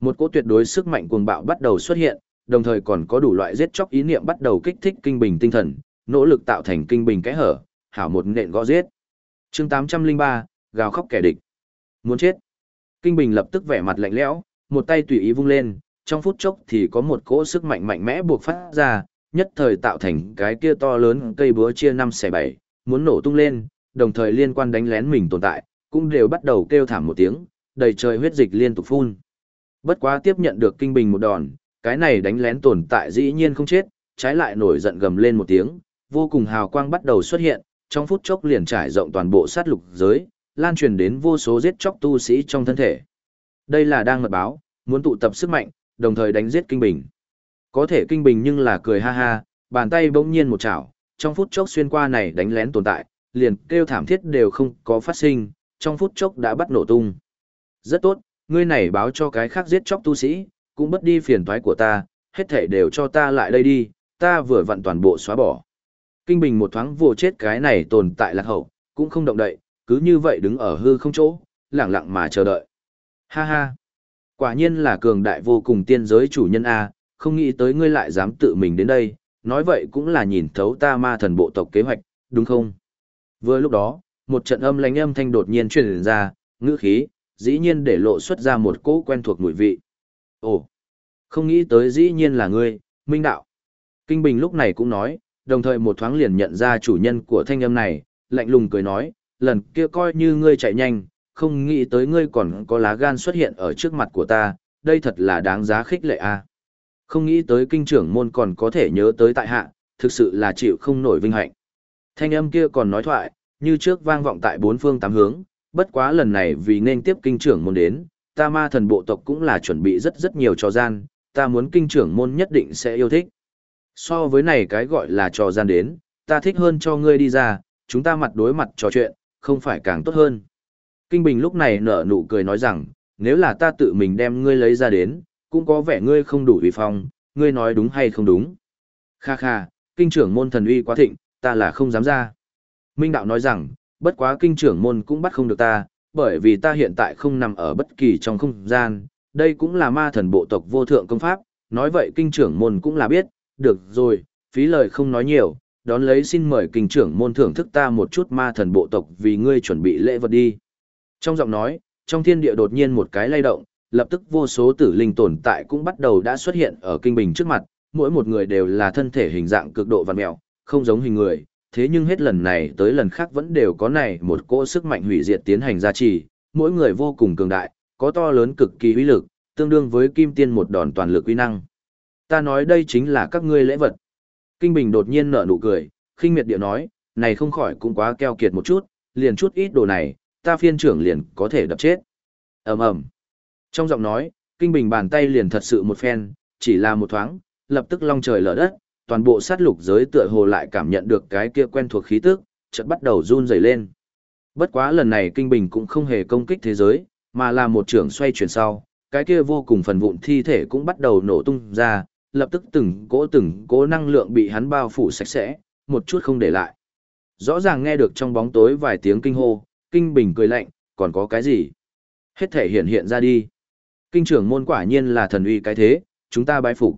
Một cỗ tuyệt đối sức mạnh cuồng bạo bắt đầu xuất hiện, đồng thời còn có đủ loại giết chóc ý niệm bắt đầu kích thích Kinh Bình tinh thần, nỗ lực tạo thành Kinh Bình kẽ hở, hảo một nện gõ giết. Chương 803, gào khóc kẻ địch. Muốn chết. Kinh Bình lập tức vẻ mặt lạnh lẽo, một tay tùy ý vung lên, trong phút chốc thì có một cỗ sức mạnh mạnh mẽ buộc phát ra, nhất thời tạo thành cái kia to lớn cây búa chia năm xẻ bảy, muốn nổ tung lên, đồng thời liên quan đánh lén mình tồn tại, cũng đều bắt đầu kêu thảm một tiếng, đầy trời huyết dịch liên tục phun. Bất quá tiếp nhận được kinh bình một đòn, cái này đánh lén tồn tại dĩ nhiên không chết, trái lại nổi giận gầm lên một tiếng, vô cùng hào quang bắt đầu xuất hiện, trong phút chốc liền trải rộng toàn bộ sát lục giới, lan truyền đến vô số giết chóc tu sĩ trong thân thể. Đây là đang mật báo, muốn tụ tập sức mạnh, đồng thời đánh giết Kinh Bình. Có thể Kinh Bình nhưng là cười ha ha, bàn tay bỗng nhiên một chảo, trong phút chốc xuyên qua này đánh lén tồn tại, liền kêu thảm thiết đều không có phát sinh, trong phút chốc đã bắt nổ tung. Rất tốt, ngươi này báo cho cái khác giết chóc tu sĩ, cũng bất đi phiền toái của ta, hết thể đều cho ta lại đây đi, ta vừa vặn toàn bộ xóa bỏ. Kinh Bình một thoáng vô chết cái này tồn tại lạc hậu, cũng không động đậy, cứ như vậy đứng ở hư không chỗ, lặng lặng mà chờ đợi. Ha ha! Quả nhiên là cường đại vô cùng tiên giới chủ nhân A, không nghĩ tới ngươi lại dám tự mình đến đây, nói vậy cũng là nhìn thấu ta ma thần bộ tộc kế hoạch, đúng không? Vừa lúc đó, một trận âm lánh âm thanh đột nhiên truyền ra, ngữ khí, dĩ nhiên để lộ xuất ra một cỗ quen thuộc mùi vị. Ồ, không nghĩ tới dĩ nhiên là ngươi, Minh Đạo. Kinh Bình lúc này cũng nói, đồng thời một thoáng liền nhận ra chủ nhân của thanh âm này, lạnh lùng cười nói, lần kia coi như ngươi chạy nhanh, không nghĩ tới ngươi còn có lá gan xuất hiện ở trước mặt của ta, đây thật là đáng giá khích lệ a. Không nghĩ tới kinh trưởng môn còn có thể nhớ tới tại hạ, thực sự là chịu không nổi vinh hạnh. Thanh âm kia còn nói thoại, như trước vang vọng tại bốn phương tám hướng, bất quá lần này vì nên tiếp kinh trưởng môn đến, ta ma thần bộ tộc cũng là chuẩn bị rất rất nhiều trò gian, ta muốn kinh trưởng môn nhất định sẽ yêu thích. So với này cái gọi là trò gian đến, ta thích hơn cho ngươi đi ra, chúng ta mặt đối mặt trò chuyện, không phải càng tốt hơn. Kinh Bình lúc này nở nụ cười nói rằng, nếu là ta tự mình đem ngươi lấy ra đến, cũng có vẻ ngươi không đủ uy phong, ngươi nói đúng hay không đúng. Kha kha, kinh trưởng môn thần uy quá thịnh, ta là không dám ra. Minh đạo nói rằng, bất quá kinh trưởng môn cũng bắt không được ta, bởi vì ta hiện tại không nằm ở bất kỳ trong không gian, đây cũng là ma thần bộ tộc vô thượng công pháp, nói vậy kinh trưởng môn cũng là biết, được rồi, phí lời không nói nhiều, đón lấy xin mời kinh trưởng môn thưởng thức ta một chút ma thần bộ tộc vì ngươi chuẩn bị lễ vật đi. Trong giọng nói, trong thiên địa đột nhiên một cái lay động, lập tức vô số tử linh tồn tại cũng bắt đầu đã xuất hiện ở kinh bình trước mặt, mỗi một người đều là thân thể hình dạng cực độ vằn mèo, không giống hình người, thế nhưng hết lần này tới lần khác vẫn đều có này một cỗ sức mạnh hủy diệt tiến hành gia trì, mỗi người vô cùng cường đại, có to lớn cực kỳ uy lực, tương đương với kim tiên một đòn toàn lực uy năng. Ta nói đây chính là các ngươi lễ vật. Kinh Bình đột nhiên nở nụ cười, khinh miệt điệu nói, này không khỏi cũng quá keo kiệt một chút, liền chút ít đồ này, ta phiên trưởng liền có thể đập chết. ầm ầm Trong giọng nói, Kinh Bình bàn tay liền thật sự một phen, chỉ là một thoáng, lập tức long trời lở đất, toàn bộ sát lục giới tựa hồ lại cảm nhận được cái kia quen thuộc khí tức, chợt bắt đầu run rẩy lên. Bất quá lần này Kinh Bình cũng không hề công kích thế giới, mà là một trường xoay chuyển sau, cái kia vô cùng phần vụn thi thể cũng bắt đầu nổ tung ra, lập tức từng cỗ từng cỗ năng lượng bị hắn bao phủ sạch sẽ, một chút không để lại. Rõ ràng nghe được trong bóng tối vài tiếng kinh hô, Kinh Bình cười lạnh, còn có cái gì? Hết thể hiện hiện ra đi. Kinh trưởng môn quả nhiên là thần uy cái thế, chúng ta bái phục.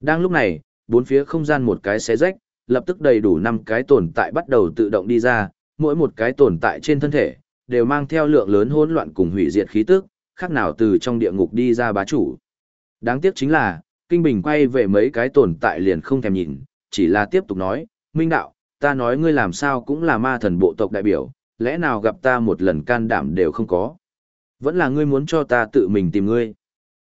Đang lúc này, bốn phía không gian một cái xé rách, lập tức đầy đủ năm cái tồn tại bắt đầu tự động đi ra, mỗi một cái tồn tại trên thân thể, đều mang theo lượng lớn hỗn loạn cùng hủy diệt khí tức, khác nào từ trong địa ngục đi ra bá chủ. Đáng tiếc chính là, Kinh Bình quay về mấy cái tồn tại liền không thèm nhìn, chỉ là tiếp tục nói, Minh Đạo, ta nói ngươi làm sao cũng là ma thần bộ tộc đại biểu, lẽ nào gặp ta một lần can đảm đều không có. Vẫn là ngươi muốn cho ta tự mình tìm ngươi.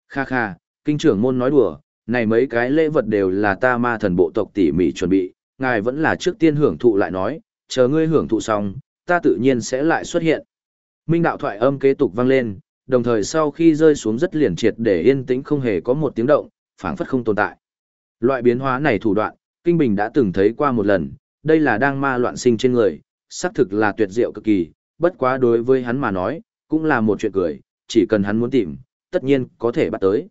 Kha kha, kinh trưởng môn nói đùa, này mấy cái lễ vật đều là ta ma thần bộ tộc tỉ mỉ chuẩn bị, ngài vẫn là trước tiên hưởng thụ lại nói, chờ ngươi hưởng thụ xong, ta tự nhiên sẽ lại xuất hiện. Minh đạo thoại âm kế tục vang lên, đồng thời sau khi rơi xuống rất liền triệt để yên tĩnh không hề có một tiếng động, phảng phất không tồn tại. Loại biến hóa này thủ đoạn, Kinh Bình đã từng thấy qua một lần, đây là đang ma loạn sinh trên người, xác thực là tuyệt diệu cực kỳ, bất quá đối với hắn mà nói, cũng là một chuyện cười, chỉ cần hắn muốn tìm, tất nhiên có thể bắt tới.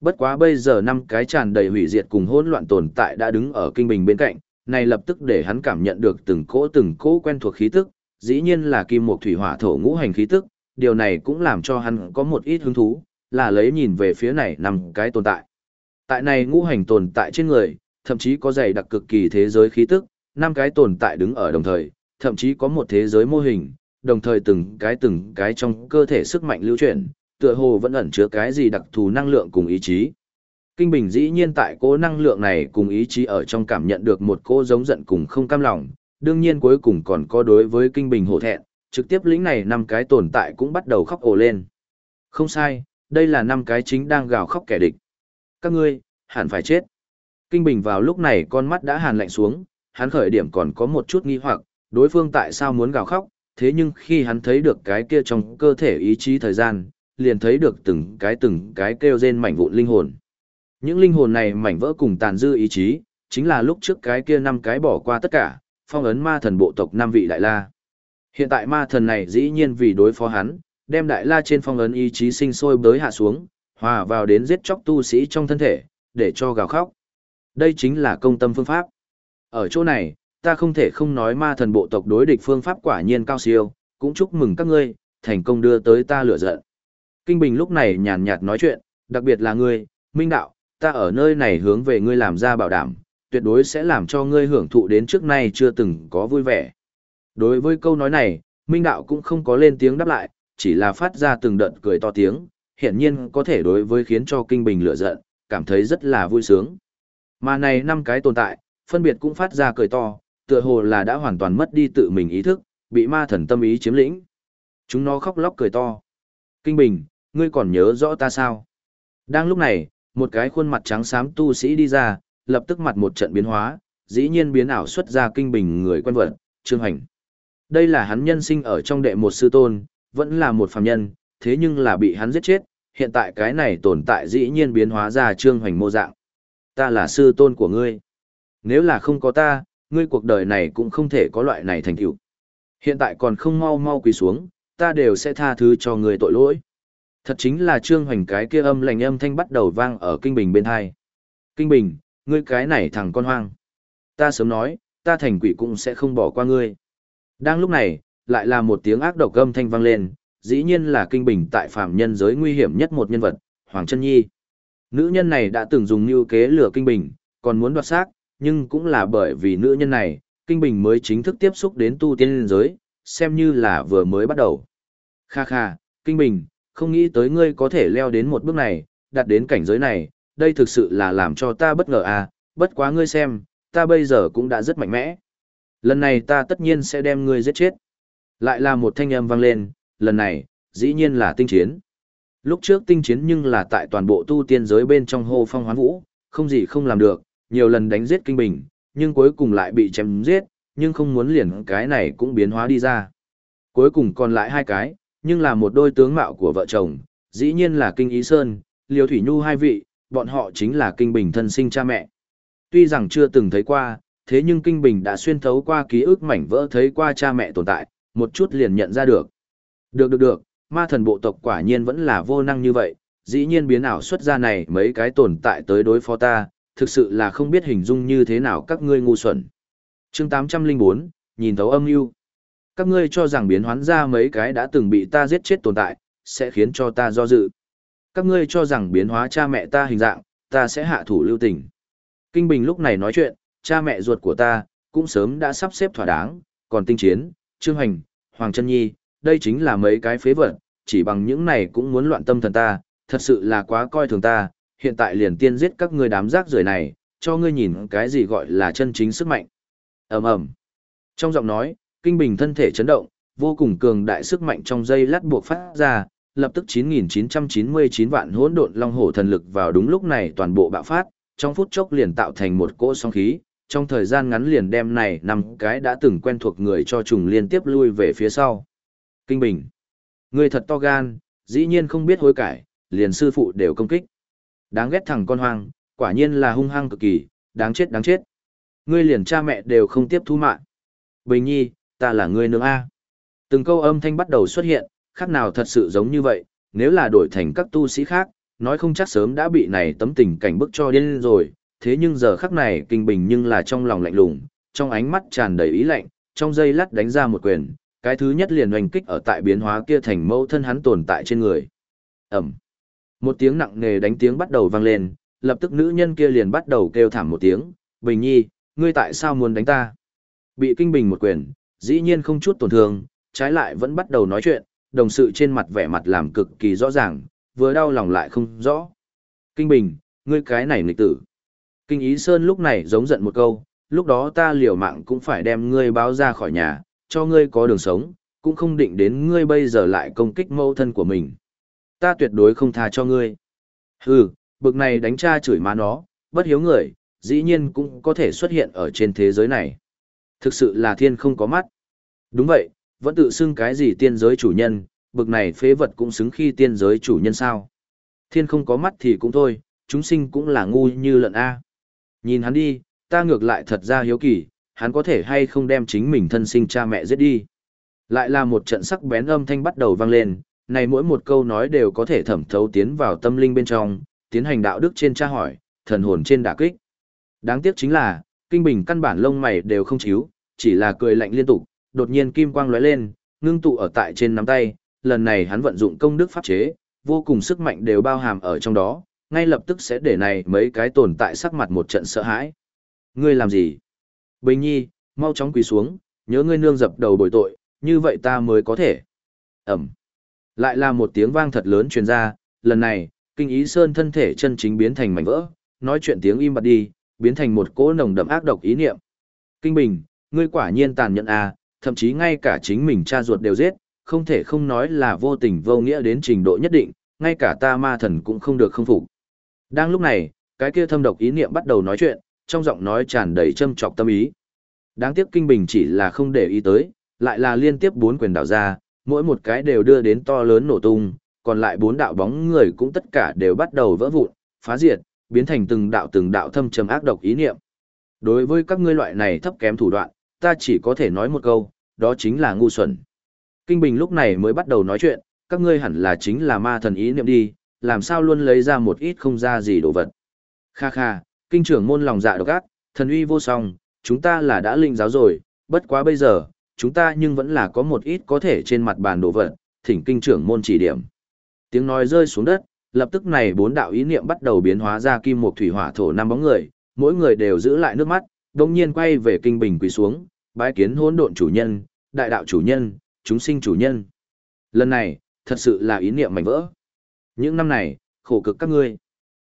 Bất quá bây giờ năm cái tràn đầy hủy diệt cùng hỗn loạn tồn tại đã đứng ở kinh bình bên cạnh, này lập tức để hắn cảm nhận được từng cỗ từng cỗ quen thuộc khí tức, dĩ nhiên là kim mộc thủy hỏa thổ ngũ hành khí tức, điều này cũng làm cho hắn có một ít hứng thú, là lấy nhìn về phía này năm cái tồn tại. Tại này ngũ hành tồn tại trên người, thậm chí có dày đặc cực kỳ thế giới khí tức, năm cái tồn tại đứng ở đồng thời, thậm chí có một thế giới mô hình, đồng thời từng cái từng cái trong cơ thể sức mạnh lưu chuyển, tựa hồ vẫn ẩn chứa cái gì đặc thù năng lượng cùng ý chí. Kinh Bình dĩ nhiên tại cố năng lượng này cùng ý chí ở trong cảm nhận được một cô giống giận cùng không cam lòng, đương nhiên cuối cùng còn có đối với Kinh Bình hổ thẹn, trực tiếp lĩnh này năm cái tồn tại cũng bắt đầu khóc ồ lên. Không sai, đây là năm cái chính đang gào khóc kẻ địch. Các ngươi, hẳn phải chết. Kinh Bình vào lúc này con mắt đã hàn lạnh xuống, hắn khởi điểm còn có một chút nghi hoặc, đối phương tại sao muốn gào khóc, thế nhưng khi hắn thấy được cái kia trong cơ thể ý chí thời gian, liền thấy được từng cái từng cái kêu rên mảnh vụn linh hồn. Những linh hồn này mảnh vỡ cùng tàn dư ý chí, chính là lúc trước cái kia năm cái bỏ qua tất cả, phong ấn ma thần bộ tộc năm vị đại la. Hiện tại ma thần này dĩ nhiên vì đối phó hắn, đem đại la trên phong ấn ý chí sinh sôi bới hạ xuống, hòa vào đến giết chóc tu sĩ trong thân thể, để cho gào khóc. Đây chính là công tâm phương pháp. Ở chỗ này, ta không thể không nói ma thần bộ tộc đối địch phương pháp quả nhiên cao siêu, cũng chúc mừng các ngươi, thành công đưa tới ta lửa giận. Kinh Bình lúc này nhàn nhạt nói chuyện, đặc biệt là ngươi, Minh Đạo, ta ở nơi này hướng về ngươi làm ra bảo đảm, tuyệt đối sẽ làm cho ngươi hưởng thụ đến trước nay chưa từng có vui vẻ. Đối với câu nói này, Minh Đạo cũng không có lên tiếng đáp lại, chỉ là phát ra từng đợt cười to tiếng, hiển nhiên có thể đối với khiến cho Kinh Bình lửa giận, cảm thấy rất là vui sướng. Mà này năm cái tồn tại, phân biệt cũng phát ra cười to, tựa hồ là đã hoàn toàn mất đi tự mình ý thức, bị ma thần tâm ý chiếm lĩnh. Chúng nó khóc lóc cười to. Kinh Bình, ngươi còn nhớ rõ ta sao? Đang lúc này, một cái khuôn mặt trắng xám tu sĩ đi ra, lập tức mặt một trận biến hóa, dĩ nhiên biến ảo xuất ra Kinh Bình người quen vật, Trương Hành. Đây là hắn nhân sinh ở trong đệ một sư tôn, vẫn là một phàm nhân, thế nhưng là bị hắn giết chết, hiện tại cái này tồn tại dĩ nhiên biến hóa ra Trương Hành mô dạng. Ta là sư tôn của ngươi. Nếu là không có ta, ngươi cuộc đời này cũng không thể có loại này thành tựu. Hiện tại còn không mau mau quỳ xuống, ta đều sẽ tha thứ cho ngươi tội lỗi. Thật chính là Trương Hoành cái kia âm lành âm thanh bắt đầu vang ở Kinh Bình bên hai. Kinh Bình, ngươi cái này thằng con hoang. Ta sớm nói, ta thành quỷ cũng sẽ không bỏ qua ngươi. Đang lúc này, lại là một tiếng ác độc âm thanh vang lên, dĩ nhiên là kinh bình tại phạm nhân giới nguy hiểm nhất một nhân vật, Hoàng Trân Nhi. Nữ nhân này đã từng dùng như kế lửa kinh bình, còn muốn đoạt xác, nhưng cũng là bởi vì nữ nhân này, kinh bình mới chính thức tiếp xúc đến tu tiên giới, xem như là vừa mới bắt đầu. Kha kha, kinh bình, không nghĩ tới ngươi có thể leo đến một bước này, đạt đến cảnh giới này, đây thực sự là làm cho ta bất ngờ à, bất quá ngươi xem, ta bây giờ cũng đã rất mạnh mẽ. Lần này ta tất nhiên sẽ đem ngươi giết chết. Lại là một thanh âm vang lên, lần này, dĩ nhiên là tinh chiến. Lúc trước tinh chiến nhưng là tại toàn bộ tu tiên giới bên trong hô phong hoán vũ, không gì không làm được, nhiều lần đánh giết kinh bình, nhưng cuối cùng lại bị chém giết, nhưng không muốn liền cái này cũng biến hóa đi ra. Cuối cùng còn lại hai cái, nhưng là một đôi tướng mạo của vợ chồng, dĩ nhiên là kinh ý sơn, liêu thủy nhu hai vị, bọn họ chính là kinh bình thân sinh cha mẹ. Tuy rằng chưa từng thấy qua, thế nhưng kinh bình đã xuyên thấu qua ký ức mảnh vỡ thấy qua cha mẹ tồn tại, một chút liền nhận ra được. Được được được, ma thần bộ tộc quả nhiên vẫn là vô năng như vậy, dĩ nhiên biến ảo xuất ra này mấy cái tồn tại tới đối phó ta, thực sự là không biết hình dung như thế nào các ngươi ngu xuẩn. chương 804, nhìn thấu âm yêu. Các ngươi cho rằng biến hoán ra mấy cái đã từng bị ta giết chết tồn tại, sẽ khiến cho ta do dự. Các ngươi cho rằng biến hóa cha mẹ ta hình dạng, ta sẽ hạ thủ lưu tình. Kinh Bình lúc này nói chuyện, cha mẹ ruột của ta, cũng sớm đã sắp xếp thỏa đáng, còn tinh chiến, Trương Hành, Hoàng Trân Nhi, đây chính là mấy cái phế vật, chỉ bằng những này cũng muốn loạn tâm thần ta, thật sự là quá coi thường ta, hiện tại liền tiên giết các ngươi đám rác rưởi này, cho ngươi nhìn cái gì gọi là chân chính sức mạnh. ầm ầm Trong giọng nói, kinh bình thân thể chấn động, vô cùng cường đại sức mạnh trong dây lát buộc phát ra, lập tức 9.999 vạn hỗn độn long hổ thần lực vào đúng lúc này toàn bộ bạo phát, trong phút chốc liền tạo thành một cỗ sóng khí, trong thời gian ngắn liền đem này năm cái đã từng quen thuộc người cho trùng liên tiếp lui về phía sau. Kinh Bình. Ngươi thật to gan, dĩ nhiên không biết hối cải, liền sư phụ đều công kích. Đáng ghét thằng con hoang, quả nhiên là hung hăng cực kỳ, đáng chết đáng chết. Ngươi liền cha mẹ đều không tiếp thu mạng. Bình nhi, ta là ngươi nương A. Từng câu âm thanh bắt đầu xuất hiện, khác nào thật sự giống như vậy, nếu là đổi thành các tu sĩ khác, nói không chắc sớm đã bị này tấm tình cảnh bức cho điên rồi, thế nhưng giờ khắc này kinh bình nhưng là trong lòng lạnh lùng, trong ánh mắt tràn đầy ý lạnh, trong giây lát đánh ra một quyền, cái thứ nhất liền hoành kích ở tại biến hóa kia thành mẫu thân hắn tồn tại trên người. Ẩm. Một tiếng nặng nề đánh tiếng bắt đầu vang lên, lập tức nữ nhân kia liền bắt đầu kêu thảm một tiếng, Bình Nhi, ngươi tại sao muốn đánh ta? Bị kinh bình một quyền, dĩ nhiên không chút tổn thương, trái lại vẫn bắt đầu nói chuyện, đồng sự trên mặt vẻ mặt làm cực kỳ rõ ràng, vừa đau lòng lại không rõ. Kinh bình, ngươi cái này nghịch tử. Kinh ý Sơn lúc này giống giận một câu, lúc đó ta liều mạng cũng phải đem ngươi báo ra khỏi nhà, cho ngươi có đường sống, cũng không định đến ngươi bây giờ lại công kích mâu thân của mình. Ta tuyệt đối không tha cho ngươi. Hừ, bực này đánh cha chửi má nó, bất hiếu người, dĩ nhiên cũng có thể xuất hiện ở trên thế giới này. Thực sự là thiên không có mắt. Đúng vậy, vẫn tự xưng cái gì tiên giới chủ nhân, bực này phế vật cũng xứng khi tiên giới chủ nhân sao. Thiên không có mắt thì cũng thôi, chúng sinh cũng là ngu như lợn A. Nhìn hắn đi, ta ngược lại thật ra hiếu kỳ, hắn có thể hay không đem chính mình thân sinh cha mẹ giết đi. Lại là một trận sắc bén âm thanh bắt đầu vang lên, này mỗi một câu nói đều có thể thẩm thấu tiến vào tâm linh bên trong, tiến hành đạo đức trên tra hỏi, thần hồn trên đả kích. Đáng tiếc chính là, kinh bình căn bản lông mày đều không chiếu, chỉ là cười lạnh liên tục, đột nhiên kim quang lóe lên, ngưng tụ ở tại trên nắm tay, lần này hắn vận dụng công đức pháp chế, vô cùng sức mạnh đều bao hàm ở trong đó, ngay lập tức sẽ để này mấy cái tồn tại sắc mặt một trận sợ hãi. Ngươi làm gì? Bình nhi, mau chóng quỳ xuống, nhớ ngươi nương dập đầu bồi tội, như vậy ta mới có thể. Ẩm. Lại là một tiếng vang thật lớn truyền ra, lần này, kinh ý sơn thân thể chân chính biến thành mảnh vỡ, nói chuyện tiếng im bặt đi, biến thành một cỗ nồng đậm ác độc ý niệm. Kinh bình, ngươi quả nhiên tàn nhẫn à, thậm chí ngay cả chính mình cha ruột đều giết, không thể không nói là vô tình vô nghĩa đến trình độ nhất định, ngay cả ta ma thần cũng không được không phục. Đang lúc này, cái kia thâm độc ý niệm bắt đầu nói chuyện, trong giọng nói tràn đầy châm trọc tâm ý. Đáng tiếc kinh bình chỉ là không để ý tới, lại là liên tiếp bốn quyền đảo ra, mỗi một cái đều đưa đến to lớn nổ tung, còn lại bốn đạo bóng người cũng tất cả đều bắt đầu vỡ vụn, phá diệt, biến thành từng đạo từng đạo thâm trầm ác độc ý niệm. Đối với các ngươi loại này thấp kém thủ đoạn, ta chỉ có thể nói một câu, đó chính là ngu xuẩn. Kinh Bình lúc này mới bắt đầu nói chuyện, các ngươi hẳn là chính là ma thần ý niệm đi, làm sao luôn lấy ra một ít không ra gì đồ vật. Kha kha, kinh trưởng môn lòng dạ độc ác, thần uy vô song, chúng ta là đã linh giáo rồi, bất quá bây giờ, chúng ta nhưng vẫn là có một ít có thể trên mặt bàn đồ vật, thỉnh kinh trưởng môn chỉ điểm. Tiếng nói rơi xuống đất, lập tức này bốn đạo ý niệm bắt đầu biến hóa ra kim một thủy hỏa thổ năm bóng người, mỗi người đều giữ lại nước mắt, đồng nhiên quay về kinh bình quỳ xuống, bái kiến hỗn độn chủ nhân, đại đạo chủ nhân, chúng sinh chủ nhân. Lần này, thật sự là ý niệm mảnh vỡ. Những năm này, khổ cực các ngươi.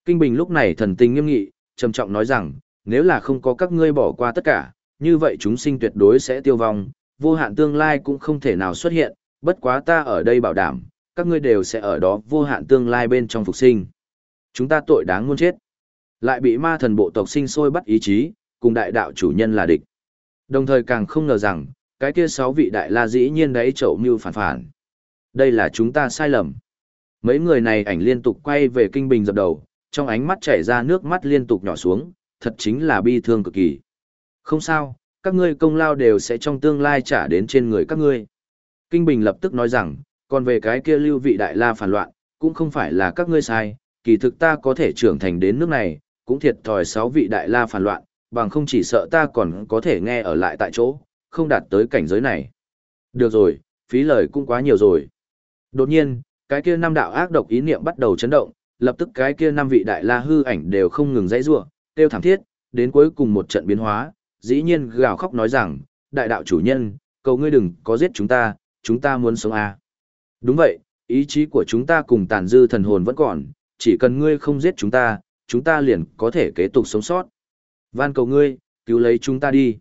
Kinh Bình lúc này thần tình nghiêm nghị, trầm trọng nói rằng, nếu là không có các ngươi bỏ qua tất cả, như vậy chúng sinh tuyệt đối sẽ tiêu vong, vô hạn tương lai cũng không thể nào xuất hiện, bất quá ta ở đây bảo đảm, các ngươi đều sẽ ở đó vô hạn tương lai bên trong phục sinh. Chúng ta tội đáng muôn chết. Lại bị ma thần bộ tộc sinh sôi bắt ý chí, cùng đại đạo chủ nhân là địch. Đồng thời càng không ngờ rằng, cái kia sáu vị đại la dĩ nhiên đấy chậu mưu phản phản. Đây là chúng ta sai lầm. Mấy người này ảnh liên tục quay về kinh bình dập đầu, trong ánh mắt chảy ra nước mắt liên tục nhỏ xuống, thật chính là bi thương cực kỳ. Không sao, các ngươi công lao đều sẽ trong tương lai trả đến trên người các ngươi. Kinh Bình lập tức nói rằng, còn về cái kia lưu vị đại la phản loạn, cũng không phải là các ngươi sai, kỳ thực ta có thể trưởng thành đến nước này, cũng thiệt thòi sáu vị đại la phản loạn, bằng không chỉ sợ ta còn có thể nghe ở lại tại chỗ, không đạt tới cảnh giới này. Được rồi, phí lời cũng quá nhiều rồi. Đột nhiên, cái kia năm đạo ác độc ý niệm bắt đầu chấn động, lập tức cái kia năm vị đại la hư ảnh đều không ngừng dãy rủa, tiêu thảm thiết, đến cuối cùng một trận biến hóa, dĩ nhiên gào khóc nói rằng, đại đạo chủ nhân, cầu ngươi đừng có giết chúng ta, chúng ta muốn sống à. Đúng vậy, ý chí của chúng ta cùng tàn dư thần hồn vẫn còn, chỉ cần ngươi không giết chúng ta, chúng ta liền có thể kế tục sống sót. Van cầu ngươi, cứu lấy chúng ta đi.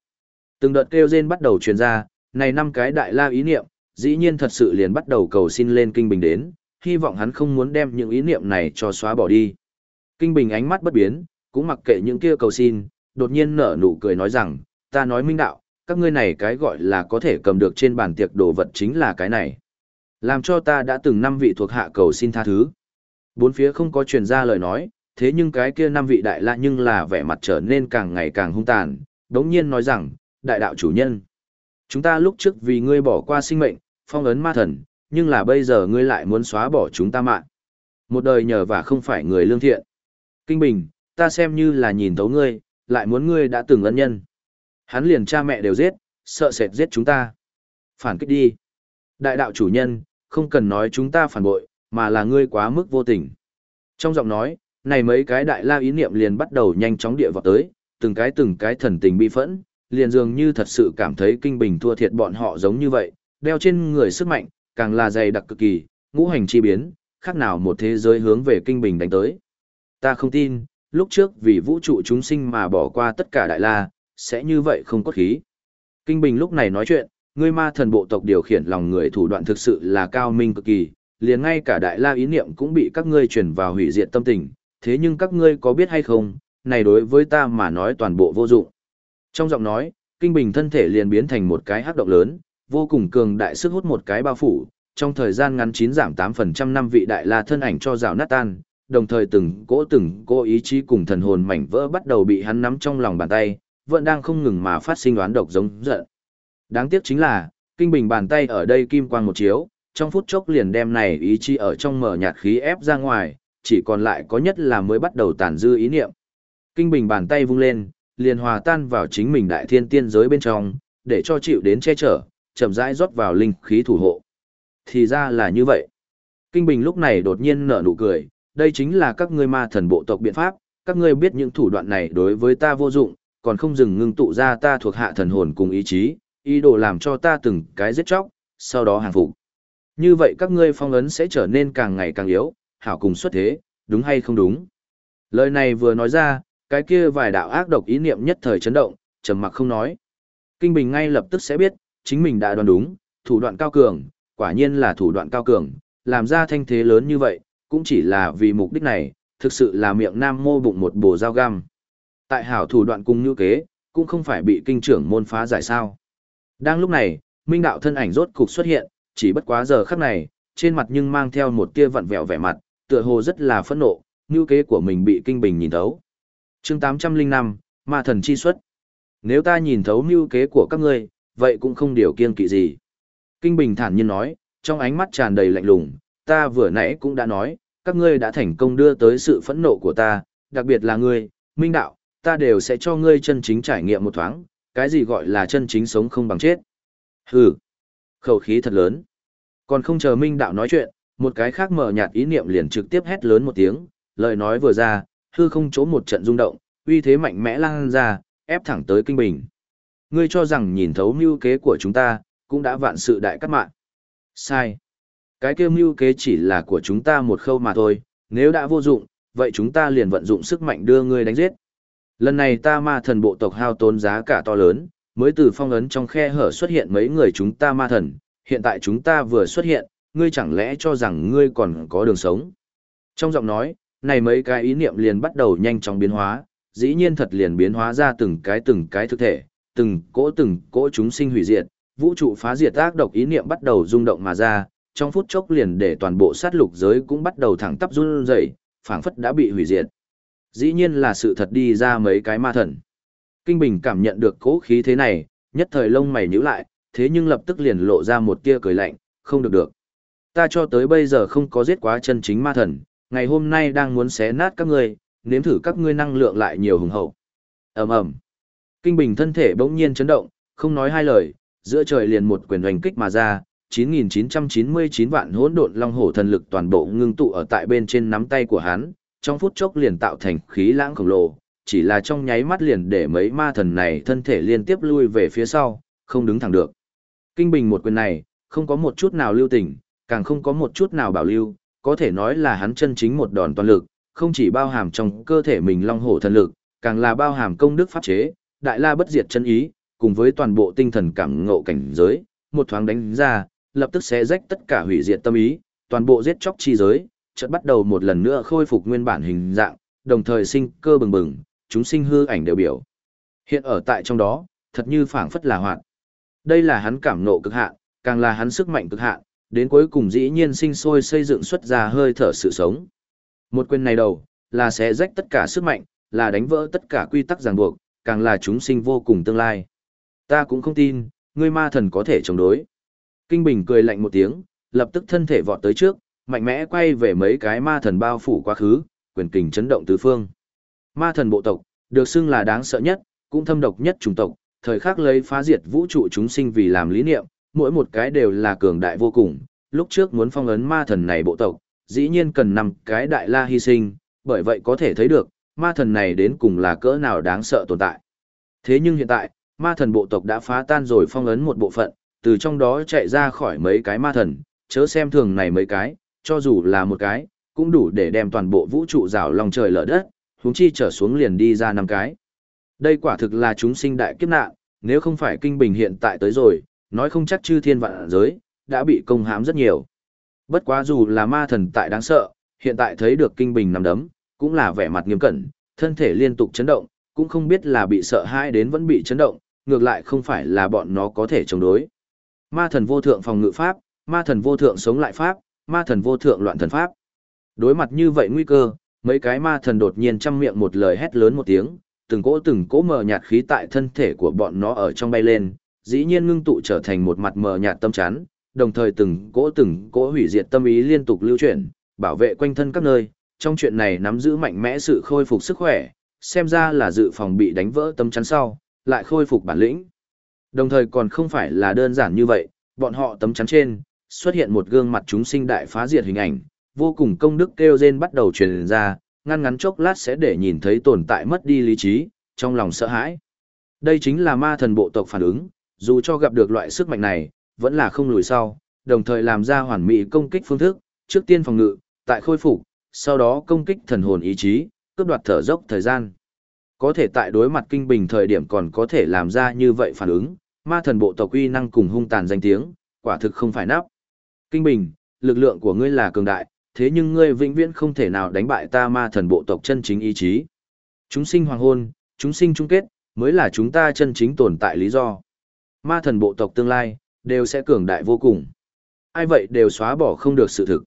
Từng đợt kêu rên bắt đầu truyền ra, này năm cái đại la ý niệm, dĩ nhiên thật sự liền bắt đầu cầu xin lên kinh bình đến, hy vọng hắn không muốn đem những ý niệm này cho xóa bỏ đi. Kinh bình ánh mắt bất biến, cũng mặc kệ những kia cầu xin, đột nhiên nở nụ cười nói rằng, ta nói minh đạo, các ngươi này cái gọi là có thể cầm được trên bàn tiệc đồ vật chính là cái này. Làm cho ta đã từng năm vị thuộc hạ cầu xin tha thứ. Bốn phía không có truyền ra lời nói, thế nhưng cái kia năm vị đại la nhưng là vẻ mặt trở nên càng ngày càng hung tàn, đống nhiên nói rằng, đại đạo chủ nhân. Chúng ta lúc trước vì ngươi bỏ qua sinh mệnh, phong ấn ma thần, nhưng là bây giờ ngươi lại muốn xóa bỏ chúng ta mạng. Một đời nhờ và không phải người lương thiện. Kinh Bình, ta xem như là nhìn thấu ngươi, lại muốn ngươi đã từng ân nhân. Hắn liền cha mẹ đều giết, sợ sệt giết chúng ta. Phản kích đi. Đại đạo chủ nhân, không cần nói chúng ta phản bội, mà là ngươi quá mức vô tình. Trong giọng nói, này mấy cái đại la ý niệm liền bắt đầu nhanh chóng địa vào tới, từng cái từng cái thần tình bi phẫn, liền dường như thật sự cảm thấy kinh bình thua thiệt bọn họ giống như vậy, đeo trên người sức mạnh, càng là dày đặc cực kỳ, ngũ hành chi biến, khác nào một thế giới hướng về kinh bình đánh tới. Ta không tin, lúc trước vì vũ trụ chúng sinh mà bỏ qua tất cả đại la, sẽ như vậy không có khí. Kinh bình lúc này nói chuyện, ngươi ma thần bộ tộc điều khiển lòng người thủ đoạn thực sự là cao minh cực kỳ, liền ngay cả đại la ý niệm cũng bị các ngươi truyền vào hủy diệt tâm tình, thế nhưng các ngươi có biết hay không, này đối với ta mà nói toàn bộ vô dụng. Trong giọng nói, kinh bình thân thể liền biến thành một cái hắc động lớn, vô cùng cường đại sức hút một cái bao phủ, trong thời gian ngắn chín giảm 8% năm vị đại la thân ảnh cho rào nát tan, đồng thời từng cỗ từng cỗ ý chí cùng thần hồn mảnh vỡ bắt đầu bị hắn nắm trong lòng bàn tay, vẫn đang không ngừng mà phát sinh đoán độc giống giận. Đáng tiếc chính là, kinh bình bàn tay ở đây kim quang một chiếu, trong phút chốc liền đem này ý chí ở trong mở nhạt khí ép ra ngoài, chỉ còn lại có nhất là mới bắt đầu tàn dư ý niệm. Kinh bình bàn tay vung lên, liền hòa tan vào chính mình đại thiên tiên giới bên trong, để cho chịu đến che chở, chậm rãi rót vào linh khí thủ hộ. Thì ra là như vậy. Kinh Bình lúc này đột nhiên nở nụ cười, đây chính là các ngươi ma thần bộ tộc biện pháp, các ngươi biết những thủ đoạn này đối với ta vô dụng, còn không dừng ngưng tụ ra ta thuộc hạ thần hồn cùng ý chí, ý đồ làm cho ta từng cái giết chóc, sau đó hàng phục. Như vậy các ngươi phong ấn sẽ trở nên càng ngày càng yếu, hảo cùng xuất thế, đúng hay không đúng? Lời này vừa nói ra, cái kia vài đạo ác độc ý niệm nhất thời chấn động, trầm mặc không nói. Kinh Bình ngay lập tức sẽ biết, chính mình đã đoán đúng, thủ đoạn cao cường, quả nhiên là thủ đoạn cao cường, làm ra thanh thế lớn như vậy, cũng chỉ là vì mục đích này, thực sự là miệng nam mô bụng một bồ dao găm. Tại hảo thủ đoạn cung như kế, cũng không phải bị kinh trưởng môn phá giải sao. Đang lúc này, minh đạo thân ảnh rốt cục xuất hiện, chỉ bất quá giờ khắc này, trên mặt nhưng mang theo một tia vặn vẹo vẻ mặt, tựa hồ rất là phẫn nộ, như kế của mình bị kinh bình nhìn thấu. chương 805, ma thần chi xuất. Nếu ta nhìn thấu mưu kế của các ngươi, vậy cũng không điều kiêng kỵ gì. Kinh Bình thản nhiên nói, trong ánh mắt tràn đầy lạnh lùng, ta vừa nãy cũng đã nói, các ngươi đã thành công đưa tới sự phẫn nộ của ta, đặc biệt là ngươi, Minh Đạo, ta đều sẽ cho ngươi chân chính trải nghiệm một thoáng, cái gì gọi là chân chính sống không bằng chết. Hừ, khẩu khí thật lớn. Còn không chờ Minh Đạo nói chuyện, một cái khác mở nhạt ý niệm liền trực tiếp hét lớn một tiếng, lời nói vừa ra, hư không chỗ một trận rung động, uy thế mạnh mẽ lan ra, ép thẳng tới Kinh Bình. Ngươi cho rằng nhìn thấu mưu kế của chúng ta, cũng đã vạn sự đại cắt mạng. Sai. Cái kêu mưu kế chỉ là của chúng ta một khâu mà thôi, nếu đã vô dụng, vậy chúng ta liền vận dụng sức mạnh đưa ngươi đánh giết. Lần này ta ma thần bộ tộc hao tốn giá cả to lớn, mới từ phong ấn trong khe hở xuất hiện mấy người chúng ta ma thần, hiện tại chúng ta vừa xuất hiện, ngươi chẳng lẽ cho rằng ngươi còn có đường sống. Trong giọng nói, này mấy cái ý niệm liền bắt đầu nhanh chóng biến hóa, dĩ nhiên thật liền biến hóa ra từng cái từng cái thực thể, từng cỗ từng cỗ chúng sinh hủy diệt, vũ trụ phá diệt ác độc ý niệm bắt đầu rung động mà ra, trong phút chốc liền để toàn bộ sát lục giới cũng bắt đầu thẳng tắp run rẩy, phảng phất đã bị hủy diệt. Dĩ nhiên là sự thật đi ra mấy cái ma thần. Kinh Bình cảm nhận được cỗ khí thế này, nhất thời lông mày nhíu lại, thế nhưng lập tức liền lộ ra một tia cười lạnh, không được được. Ta cho tới bây giờ không có giết quá chân chính ma thần, ngày hôm nay đang muốn xé nát các ngươi, nếm thử các ngươi năng lượng lại nhiều hùng hậu. Ầm ầm. Kinh Bình thân thể bỗng nhiên chấn động, không nói hai lời, giữa trời liền một quyền hoành kích mà ra, 9999 vạn hỗn độn long hổ thần lực toàn bộ ngưng tụ ở tại bên trên nắm tay của hắn, trong phút chốc liền tạo thành khí lãng khổng lồ, chỉ là trong nháy mắt liền để mấy ma thần này thân thể liên tiếp lui về phía sau, không đứng thẳng được. Kinh Bình một quyền này, không có một chút nào lưu tình, càng không có một chút nào bảo lưu, có thể nói là hắn chân chính một đòn toàn lực, không chỉ bao hàm trong cơ thể mình long hổ thần lực, càng là bao hàm công đức pháp chế, đại la bất diệt chân ý, cùng với toàn bộ tinh thần cảm ngộ cảnh giới, một thoáng đánh ra, lập tức sẽ rách tất cả hủy diệt tâm ý, toàn bộ giết chóc chi giới, chợt bắt đầu một lần nữa khôi phục nguyên bản hình dạng, đồng thời sinh cơ bừng bừng, chúng sinh hư ảnh đều biểu. Hiện ở tại trong đó, thật như phảng phất là hoạt. Đây là hắn cảm nộ cực hạn, càng là hắn sức mạnh cực hạn, đến cuối cùng dĩ nhiên sinh sôi xây dựng xuất ra hơi thở sự sống. Một quyền này đầu, là sẽ rách tất cả sức mạnh, là đánh vỡ tất cả quy tắc ràng buộc, càng là chúng sinh vô cùng tương lai. Ta cũng không tin, ngươi ma thần có thể chống đối. Kinh Bình cười lạnh một tiếng, lập tức thân thể vọt tới trước, mạnh mẽ quay về mấy cái ma thần bao phủ quá khứ, quyền kình chấn động tứ phương. Ma thần bộ tộc, được xưng là đáng sợ nhất, cũng thâm độc nhất chủng tộc, thời khắc lấy phá diệt vũ trụ chúng sinh vì làm lý niệm, mỗi một cái đều là cường đại vô cùng. Lúc trước muốn phong ấn ma thần này bộ tộc, dĩ nhiên cần năm cái đại la hy sinh, bởi vậy có thể thấy được, ma thần này đến cùng là cỡ nào đáng sợ tồn tại. Thế nhưng hiện tại, ma thần bộ tộc đã phá tan rồi phong ấn một bộ phận, từ trong đó chạy ra khỏi mấy cái ma thần, chớ xem thường này mấy cái, cho dù là một cái, cũng đủ để đem toàn bộ vũ trụ rào lòng trời lở đất, huống chi trở xuống liền đi ra năm cái. Đây quả thực là chúng sinh đại kiếp nạn, nếu không phải kinh bình hiện tại tới rồi, nói không chắc chư thiên vạn giới, đã bị công hãm rất nhiều. Bất quá dù là ma thần tại đáng sợ, hiện tại thấy được kinh bình nằm đấm, cũng là vẻ mặt nghiêm cẩn, thân thể liên tục chấn động, cũng không biết là bị sợ hãi đến vẫn bị chấn động, ngược lại không phải là bọn nó có thể chống đối. Ma thần vô thượng phòng ngự pháp, ma thần vô thượng sống lại pháp, ma thần vô thượng loạn thần pháp. Đối mặt như vậy nguy cơ, mấy cái ma thần đột nhiên trăm miệng một lời hét lớn một tiếng, từng cỗ từng cỗ mờ nhạt khí tại thân thể của bọn nó ở trong bay lên, dĩ nhiên ngưng tụ trở thành một mặt mờ nhạt tâm chán, đồng thời từng cỗ từng cỗ hủy diệt tâm ý liên tục lưu chuyển, bảo vệ quanh thân các nơi, trong chuyện này nắm giữ mạnh mẽ sự khôi phục sức khỏe, xem ra là dự phòng bị đánh vỡ tâm chắn sau, lại khôi phục bản lĩnh. Đồng thời còn không phải là đơn giản như vậy, bọn họ tấm chắn trên, xuất hiện một gương mặt chúng sinh đại phá diệt hình ảnh, vô cùng công đức kêu rên bắt đầu truyền ra, ngăn ngắn chốc lát sẽ để nhìn thấy tồn tại mất đi lý trí, trong lòng sợ hãi. Đây chính là ma thần bộ tộc phản ứng, dù cho gặp được loại sức mạnh này, vẫn là không lùi sau, đồng thời làm ra hoàn mỹ công kích phương thức, trước tiên phòng ngự, tại khôi phục, sau đó công kích thần hồn ý chí, cướp đoạt thở dốc thời gian. Có thể tại đối mặt kinh bình thời điểm còn có thể làm ra như vậy phản ứng, ma thần bộ tộc uy năng cùng hung tàn danh tiếng, quả thực không phải nắp. Kinh Bình, lực lượng của ngươi là cường đại, thế nhưng ngươi vĩnh viễn không thể nào đánh bại ta ma thần bộ tộc chân chính ý chí. Chúng sinh hoàng hôn, chúng sinh chung kết, mới là chúng ta chân chính tồn tại lý do. Ma thần bộ tộc tương lai, đều sẽ cường đại vô cùng. Ai vậy đều xóa bỏ không được sự thực.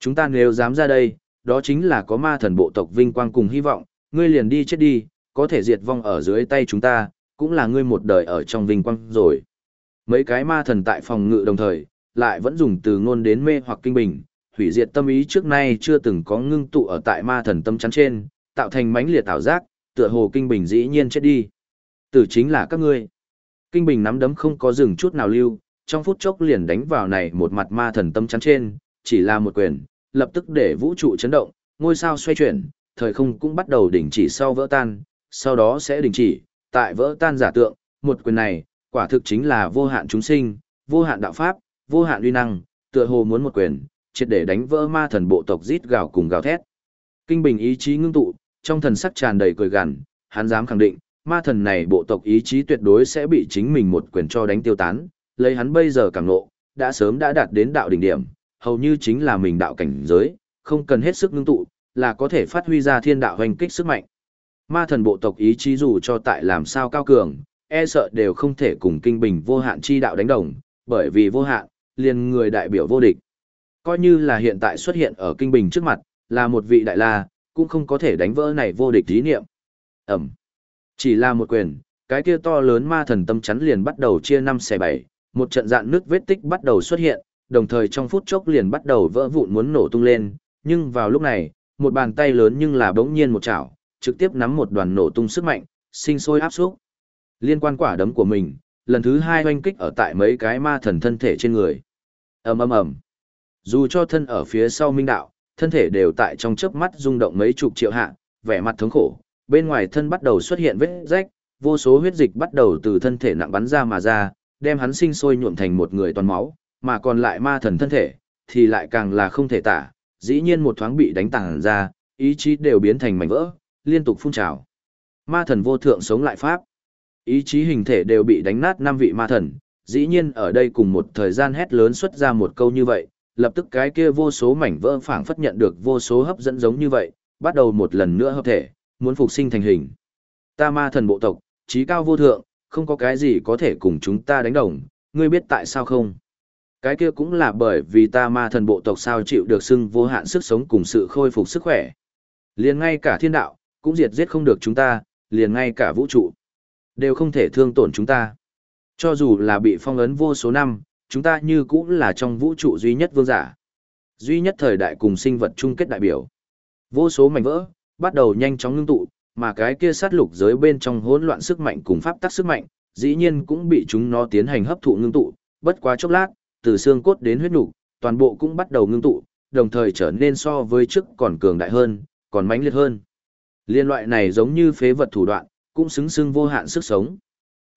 Chúng ta nếu dám ra đây, đó chính là có ma thần bộ tộc vinh quang cùng hy vọng, ngươi liền đi chết đi, có thể diệt vong ở dưới tay chúng ta, cũng là ngươi một đời ở trong vinh quang rồi. Mấy cái ma thần tại phòng ngự đồng thời, lại vẫn dùng từ ngôn đến mê hoặc kinh bình, hủy diệt tâm ý trước nay chưa từng có ngưng tụ ở tại ma thần tâm chắn trên, tạo thành mãnh liệt ảo giác, tựa hồ kinh bình dĩ nhiên chết đi. Tử chính là các ngươi. Kinh bình nắm đấm không có dừng chút nào lưu, trong phút chốc liền đánh vào này một mặt ma thần tâm chắn trên, chỉ là một quyền, lập tức để vũ trụ chấn động, ngôi sao xoay chuyển, thời không cũng bắt đầu đình chỉ sau vỡ tan, sau đó sẽ đình chỉ, tại vỡ tan giả tượng, một quyền này, quả thực chính là vô hạn chúng sinh, vô hạn đạo pháp, vô hạn uy năng, tựa hồ muốn một quyền, triệt để đánh vỡ ma thần bộ tộc rít gào cùng gào thét. Kinh bình ý chí ngưng tụ, trong thần sắc tràn đầy cười gằn, hắn dám khẳng định, ma thần này bộ tộc ý chí tuyệt đối sẽ bị chính mình một quyền cho đánh tiêu tán, lấy hắn bây giờ càng nộ, đã sớm đã đạt đến đạo đỉnh điểm, hầu như chính là mình đạo cảnh giới, không cần hết sức ngưng tụ, là có thể phát huy ra thiên đạo hoành kích sức mạnh. Ma thần bộ tộc ý chí dù cho tại làm sao cao cường, e sợ đều không thể cùng kinh bình vô hạn chi đạo đánh đồng, bởi vì vô hạn, liền người đại biểu vô địch. Coi như là hiện tại xuất hiện ở kinh bình trước mặt, là một vị đại la, cũng không có thể đánh vỡ này vô địch ý niệm. Ẩm. Chỉ là một quyền, cái kia to lớn ma thần tâm chắn liền bắt đầu chia năm xẻ bảy, một trận dạn nước vết tích bắt đầu xuất hiện, đồng thời trong phút chốc liền bắt đầu vỡ vụn muốn nổ tung lên, nhưng vào lúc này, một bàn tay lớn nhưng là bỗng nhiên một chảo, trực tiếp nắm một đoàn nổ tung sức mạnh, sinh sôi áp xúc. Liên quan quả đấm của mình, lần thứ hai oanh kích ở tại mấy cái ma thần thân thể trên người. ầm ầm ầm. Dù cho thân ở phía sau minh đạo, thân thể đều tại trong chớp mắt rung động mấy chục triệu hạ, vẻ mặt thống khổ, bên ngoài thân bắt đầu xuất hiện vết rách, vô số huyết dịch bắt đầu từ thân thể nặng bắn ra mà ra, đem hắn sinh sôi nhuộm thành một người toàn máu, mà còn lại ma thần thân thể, thì lại càng là không thể tả, dĩ nhiên một thoáng bị đánh tàng ra, ý chí đều biến thành mảnh vỡ, liên tục phun trào. Ma thần vô thượng sống lại pháp. Ý chí hình thể đều bị đánh nát năm vị ma thần, dĩ nhiên ở đây cùng một thời gian hét lớn xuất ra một câu như vậy, lập tức cái kia vô số mảnh vỡ phảng phất nhận được vô số hấp dẫn giống như vậy, bắt đầu một lần nữa hợp thể, muốn phục sinh thành hình. Ta ma thần bộ tộc, trí cao vô thượng, không có cái gì có thể cùng chúng ta đánh đồng, ngươi biết tại sao không? Cái kia cũng là bởi vì ta ma thần bộ tộc sao chịu được xưng vô hạn sức sống cùng sự khôi phục sức khỏe. Liền ngay cả thiên đạo, cũng diệt giết không được chúng ta, liền ngay cả vũ trụ, đều không thể thương tổn chúng ta. Cho dù là bị phong ấn vô số năm, chúng ta như cũng là trong vũ trụ duy nhất vương giả. Duy nhất thời đại cùng sinh vật chung kết đại biểu. Vô số mảnh vỡ, bắt đầu nhanh chóng ngưng tụ, mà cái kia sát lục giới bên trong hỗn loạn sức mạnh cùng pháp tắc sức mạnh, dĩ nhiên cũng bị chúng nó tiến hành hấp thụ ngưng tụ, bất quá chốc lát, từ xương cốt đến huyết nục, toàn bộ cũng bắt đầu ngưng tụ, đồng thời trở nên so với trước còn cường đại hơn, còn mãnh liệt hơn. Liên loại này giống như phế vật thủ đoạn, cũng xứng xưng vô hạn sức sống.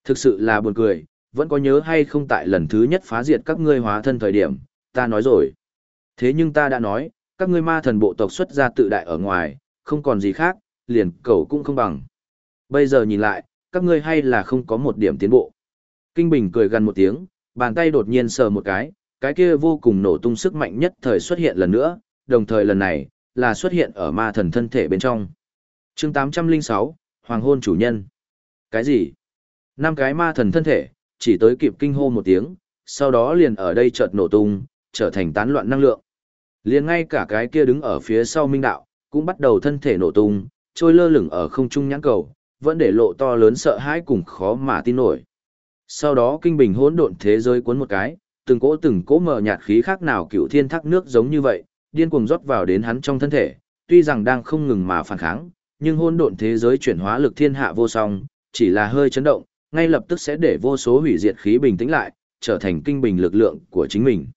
Thực sự là buồn cười, vẫn có nhớ hay không tại lần thứ nhất phá diệt các ngươi hóa thân thời điểm, ta nói rồi. Thế nhưng ta đã nói, các ngươi ma thần bộ tộc xuất ra tự đại ở ngoài, không còn gì khác, liền cầu cũng không bằng. Bây giờ nhìn lại, các ngươi hay là không có một điểm tiến bộ. Kinh Bình cười gần một tiếng, bàn tay đột nhiên sờ một cái, cái kia vô cùng nổ tung sức mạnh nhất thời xuất hiện lần nữa, đồng thời lần này, là xuất hiện ở ma thần thân thể bên trong. chương 806, Hoàng hôn chủ nhân. Cái gì? Năm cái ma thần thân thể, chỉ tới kịp kinh hô một tiếng, sau đó liền ở đây chợt nổ tung, trở thành tán loạn năng lượng. Liền ngay cả cái kia đứng ở phía sau minh đạo, cũng bắt đầu thân thể nổ tung, trôi lơ lửng ở không trung nhãn cầu, vẫn để lộ to lớn sợ hãi cùng khó mà tin nổi. Sau đó kinh bình hỗn độn thế giới cuốn một cái, từng cỗ từng cỗ mở nhạt khí khác nào cựu thiên thác nước giống như vậy, điên cuồng rót vào đến hắn trong thân thể, tuy rằng đang không ngừng mà phản kháng, nhưng hỗn độn thế giới chuyển hóa lực thiên hạ vô song, chỉ là hơi chấn động, ngay lập tức sẽ để vô số hủy diệt khí bình tĩnh lại, trở thành kinh bình lực lượng của chính mình.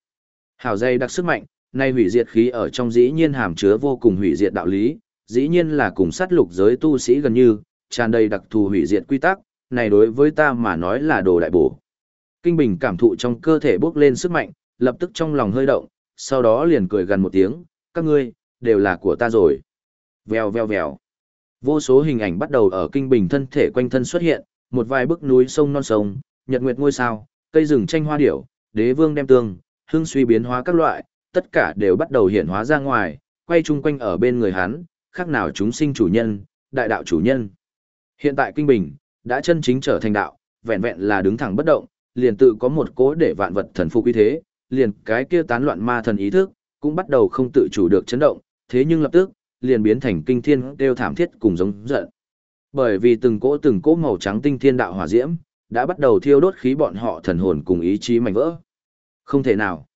Hào dây đặc sức mạnh, nay hủy diệt khí ở trong dĩ nhiên hàm chứa vô cùng hủy diệt đạo lý, dĩ nhiên là cùng sát lục giới tu sĩ gần như, tràn đầy đặc thù hủy diệt quy tắc, này đối với ta mà nói là đồ đại bổ. Kinh Bình cảm thụ trong cơ thể bốc lên sức mạnh, lập tức trong lòng hơi động, sau đó liền cười gần một tiếng, các ngươi, đều là của ta rồi. Vèo vèo vèo. Vô số hình ảnh bắt đầu ở Kinh Bình thân thể quanh thân xuất hiện, một vài bức núi sông non sông, nhật nguyệt ngôi sao, cây rừng tranh hoa điểu, đế vương đem tương, hương suy biến hóa các loại, tất cả đều bắt đầu hiện hóa ra ngoài, quay chung quanh ở bên người hắn, khác nào chúng sinh chủ nhân, đại đạo chủ nhân. Hiện tại Kinh Bình, đã chân chính trở thành đạo, vẹn vẹn là đứng thẳng bất động, liền tự có một cố để vạn vật thần phục uy thế, liền cái kia tán loạn ma thần ý thức, cũng bắt đầu không tự chủ được chấn động, thế nhưng lập tức, liền biến thành kinh thiên đều thảm thiết cùng giống giận. Bởi vì từng cỗ từng cỗ màu trắng tinh thiên đạo hỏa diễm, đã bắt đầu thiêu đốt khí bọn họ thần hồn cùng ý chí mạnh vỡ. Không thể nào.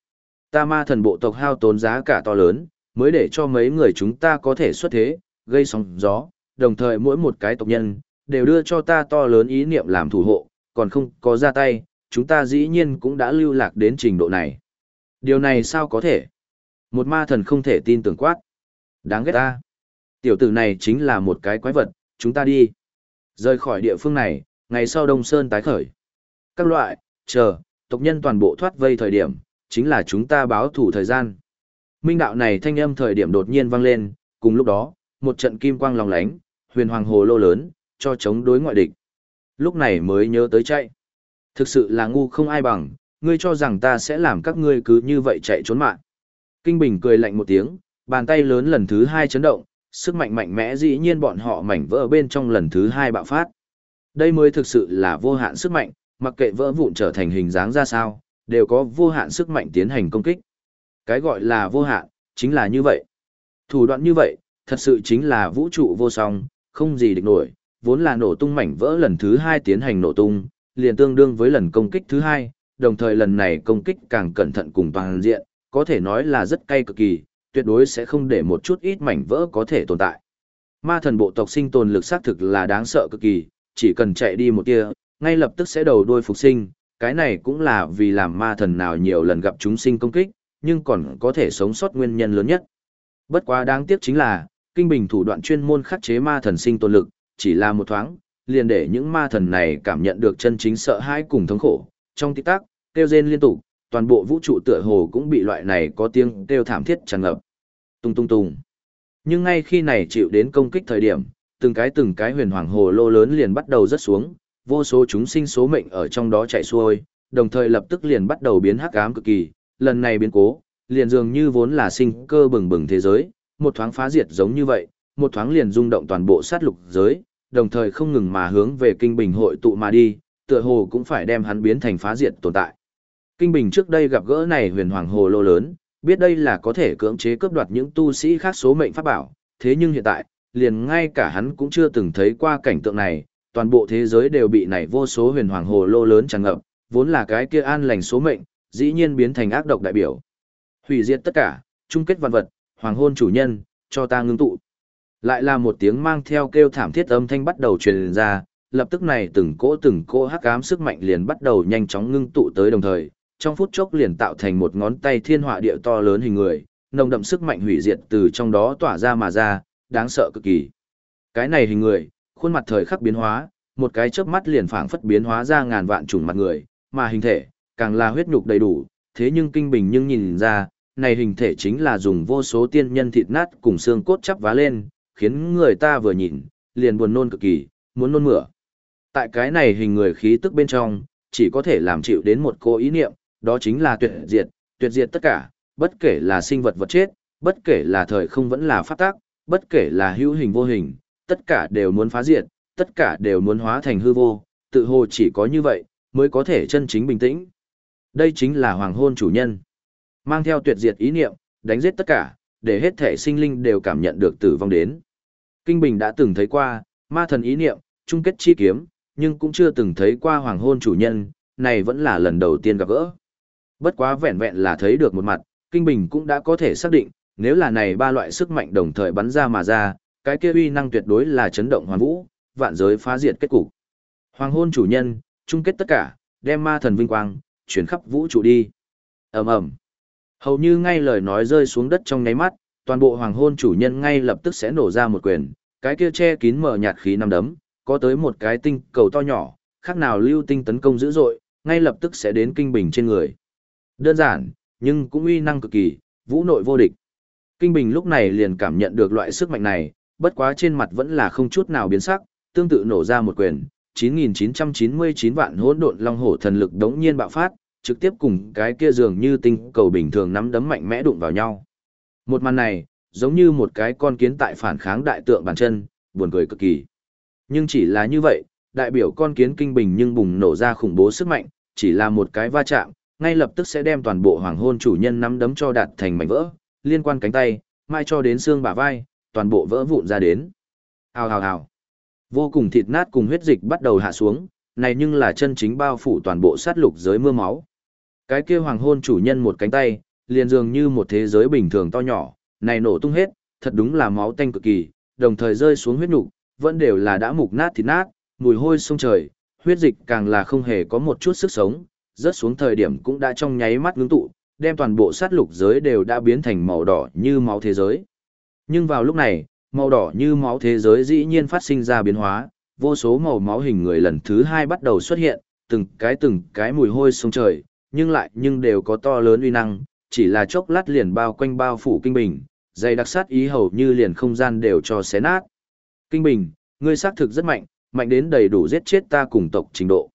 Ta ma thần bộ tộc hao tốn giá cả to lớn, mới để cho mấy người chúng ta có thể xuất thế, gây sóng gió, đồng thời mỗi một cái tộc nhân, đều đưa cho ta to lớn ý niệm làm thủ hộ, còn không có ra tay, chúng ta dĩ nhiên cũng đã lưu lạc đến trình độ này. Điều này sao có thể? Một ma thần không thể tin tưởng quát. Đáng ghét ta. Tiểu tử này chính là một cái quái vật, chúng ta đi. Rời khỏi địa phương này, ngày sau Đông Sơn tái khởi. Các loại, chờ, tộc nhân toàn bộ thoát vây thời điểm, chính là chúng ta báo thủ thời gian. Minh đạo này thanh âm thời điểm đột nhiên vang lên, cùng lúc đó, một trận kim quang lòng lánh, huyền hoàng hồ lô lớn, cho chống đối ngoại địch. Lúc này mới nhớ tới chạy. Thực sự là ngu không ai bằng, ngươi cho rằng ta sẽ làm các ngươi cứ như vậy chạy trốn mạng. Kinh Bình cười lạnh một tiếng, bàn tay lớn lần thứ hai chấn động, sức mạnh mạnh mẽ dĩ nhiên bọn họ mảnh vỡ bên trong lần thứ hai bạo phát. Đây mới thực sự là vô hạn sức mạnh, mặc kệ vỡ vụn trở thành hình dáng ra sao, đều có vô hạn sức mạnh tiến hành công kích. Cái gọi là vô hạn, chính là như vậy. Thủ đoạn như vậy, thật sự chính là vũ trụ vô song, không gì địch nổi, vốn là nổ tung mảnh vỡ lần thứ hai tiến hành nổ tung, liền tương đương với lần công kích thứ hai, đồng thời lần này công kích càng cẩn thận cùng toàn diện, có thể nói là rất cay cực kỳ, tuyệt đối sẽ không để một chút ít mảnh vỡ có thể tồn tại. Ma thần bộ tộc sinh tồn lực xác thực là đáng sợ cực kỳ, chỉ cần chạy đi một tia, ngay lập tức sẽ đầu đuôi phục sinh, cái này cũng là vì làm ma thần nào nhiều lần gặp chúng sinh công kích, nhưng còn có thể sống sót nguyên nhân lớn nhất. Bất quá đáng tiếc chính là, kinh bình thủ đoạn chuyên môn khắc chế ma thần sinh tồn lực, chỉ là một thoáng, liền để những ma thần này cảm nhận được chân chính sợ hãi cùng thống khổ. Trong tích tắc, kêu rên liên tục, toàn bộ vũ trụ tựa hồ cũng bị loại này có tiếng kêu thảm thiết tràn ngập. Tung tung tung. Nhưng ngay khi này chịu đến công kích thời điểm, từng cái từng cái huyền hoàng hồ lô lớn liền bắt đầu rớt xuống, vô số chúng sinh số mệnh ở trong đó chạy xuôi, đồng thời lập tức liền bắt đầu biến hắc ám cực kỳ, lần này biến cố, liền dường như vốn là sinh cơ bừng bừng thế giới, một thoáng phá diệt giống như vậy, một thoáng liền rung động toàn bộ sát lục giới, đồng thời không ngừng mà hướng về kinh bình hội tụ mà đi, tựa hồ cũng phải đem hắn biến thành phá diệt tồn tại. Kinh bình trước đây gặp gỡ này huyền hoàng hồ lô lớn, biết đây là có thể cưỡng chế cướp đoạt những tu sĩ khác số mệnh pháp bảo, thế nhưng hiện tại, liền ngay cả hắn cũng chưa từng thấy qua cảnh tượng này, toàn bộ thế giới đều bị nảy vô số huyền hoàng hồ lô lớn tràn ngập, vốn là cái kia an lành số mệnh, dĩ nhiên biến thành ác độc đại biểu. Hủy diệt tất cả, chung kết vạn vật, hoàng hôn chủ nhân, cho ta ngưng tụ. Lại là một tiếng mang theo kêu thảm thiết âm thanh bắt đầu truyền ra, lập tức này từng cỗ từng cỗ hắc ám sức mạnh liền bắt đầu nhanh chóng ngưng tụ tới đồng thời, trong phút chốc liền tạo thành một ngón tay thiên họa địa to lớn hình người, nồng đậm sức mạnh hủy diệt từ trong đó tỏa ra mà ra, đáng sợ cực kỳ. Cái này hình người, khuôn mặt thời khắc biến hóa, một cái chớp mắt liền phảng phất biến hóa ra ngàn vạn chủng mặt người, mà hình thể, càng là huyết nhục đầy đủ, thế nhưng kinh bình nhưng nhìn ra, này hình thể chính là dùng vô số tiên nhân thịt nát cùng xương cốt chắp vá lên, khiến người ta vừa nhìn, liền buồn nôn cực kỳ, muốn nôn mửa. Tại cái này hình người khí tức bên trong, chỉ có thể làm chịu đến một cô ý niệm, đó chính là tuyệt diệt, tuyệt diệt tất cả, bất kể là sinh vật vật chết, bất kể là thời không vẫn là phát tác, bất kể là hữu hình vô hình, tất cả đều muốn phá diệt, tất cả đều muốn hóa thành hư vô, tự hồ chỉ có như vậy, mới có thể chân chính bình tĩnh. Đây chính là hoàng hôn chủ nhân. Mang theo tuyệt diệt ý niệm, đánh giết tất cả, để hết thể sinh linh đều cảm nhận được tử vong đến. Kinh Bình đã từng thấy qua, ma thần ý niệm, chung kết chi kiếm, nhưng cũng chưa từng thấy qua hoàng hôn chủ nhân, này vẫn là lần đầu tiên gặp gỡ. Bất quá vẹn vẹn là thấy được một mặt, Kinh Bình cũng đã có thể xác định, nếu là này ba loại sức mạnh đồng thời bắn ra mà ra, cái kia uy năng tuyệt đối là chấn động hoàn vũ, vạn giới phá diệt kết cục. Hoàng hôn chủ nhân, chung kết tất cả, đem ma thần vinh quang, chuyển khắp vũ trụ đi. ầm ầm Hầu như ngay lời nói rơi xuống đất trong nháy mắt, toàn bộ hoàng hôn chủ nhân ngay lập tức sẽ nổ ra một quyền, cái kia che kín mở nhạt khí năm đấm, có tới một cái tinh cầu to nhỏ, khác nào lưu tinh tấn công dữ dội, ngay lập tức sẽ đến kinh bình trên người. Đơn giản, nhưng cũng uy năng cực kỳ, vũ nội vô địch. Kinh bình lúc này liền cảm nhận được loại sức mạnh này, bất quá trên mặt vẫn là không chút nào biến sắc, tương tự nổ ra một quyền, 9999 vạn hỗn độn long hổ thần lực đống nhiên bạo phát, trực tiếp cùng cái kia dường như tinh cầu bình thường nắm đấm mạnh mẽ đụng vào nhau. Một màn này, giống như một cái con kiến tại phản kháng đại tượng bàn chân, buồn cười cực kỳ. Nhưng chỉ là như vậy, đại biểu con kiến kinh bình nhưng bùng nổ ra khủng bố sức mạnh, chỉ là một cái va chạm, ngay lập tức sẽ đem toàn bộ hoàng hôn chủ nhân nắm đấm cho đạt thành mảnh vỡ, liên quan cánh tay, mai cho đến xương bả vai, toàn bộ vỡ vụn ra đến. Hào hào hào. Vô cùng thịt nát cùng huyết dịch bắt đầu hạ xuống, này nhưng là chân chính bao phủ toàn bộ sát lục giới mưa máu. Cái kia hoàng hôn chủ nhân một cánh tay, liền dường như một thế giới bình thường to nhỏ, này nổ tung hết, thật đúng là máu tanh cực kỳ, đồng thời rơi xuống huyết nục, vẫn đều là đã mục nát thịt nát, mùi hôi sông trời, huyết dịch càng là không hề có một chút sức sống, rớt xuống thời điểm cũng đã trong nháy mắt ngưng tụ, đem toàn bộ sát lục giới đều đã biến thành màu đỏ như máu thế giới. Nhưng vào lúc này, màu đỏ như máu thế giới dĩ nhiên phát sinh ra biến hóa, vô số màu máu hình người lần thứ hai bắt đầu xuất hiện, từng cái từng cái mùi hôi sông trời, nhưng lại nhưng đều có to lớn uy năng, chỉ là chốc lát liền bao quanh bao phủ kinh bình, dày đặc sát ý hầu như liền không gian đều cho xé nát. Kinh bình, ngươi xác thực rất mạnh, mạnh đến đầy đủ giết chết ta cùng tộc trình độ.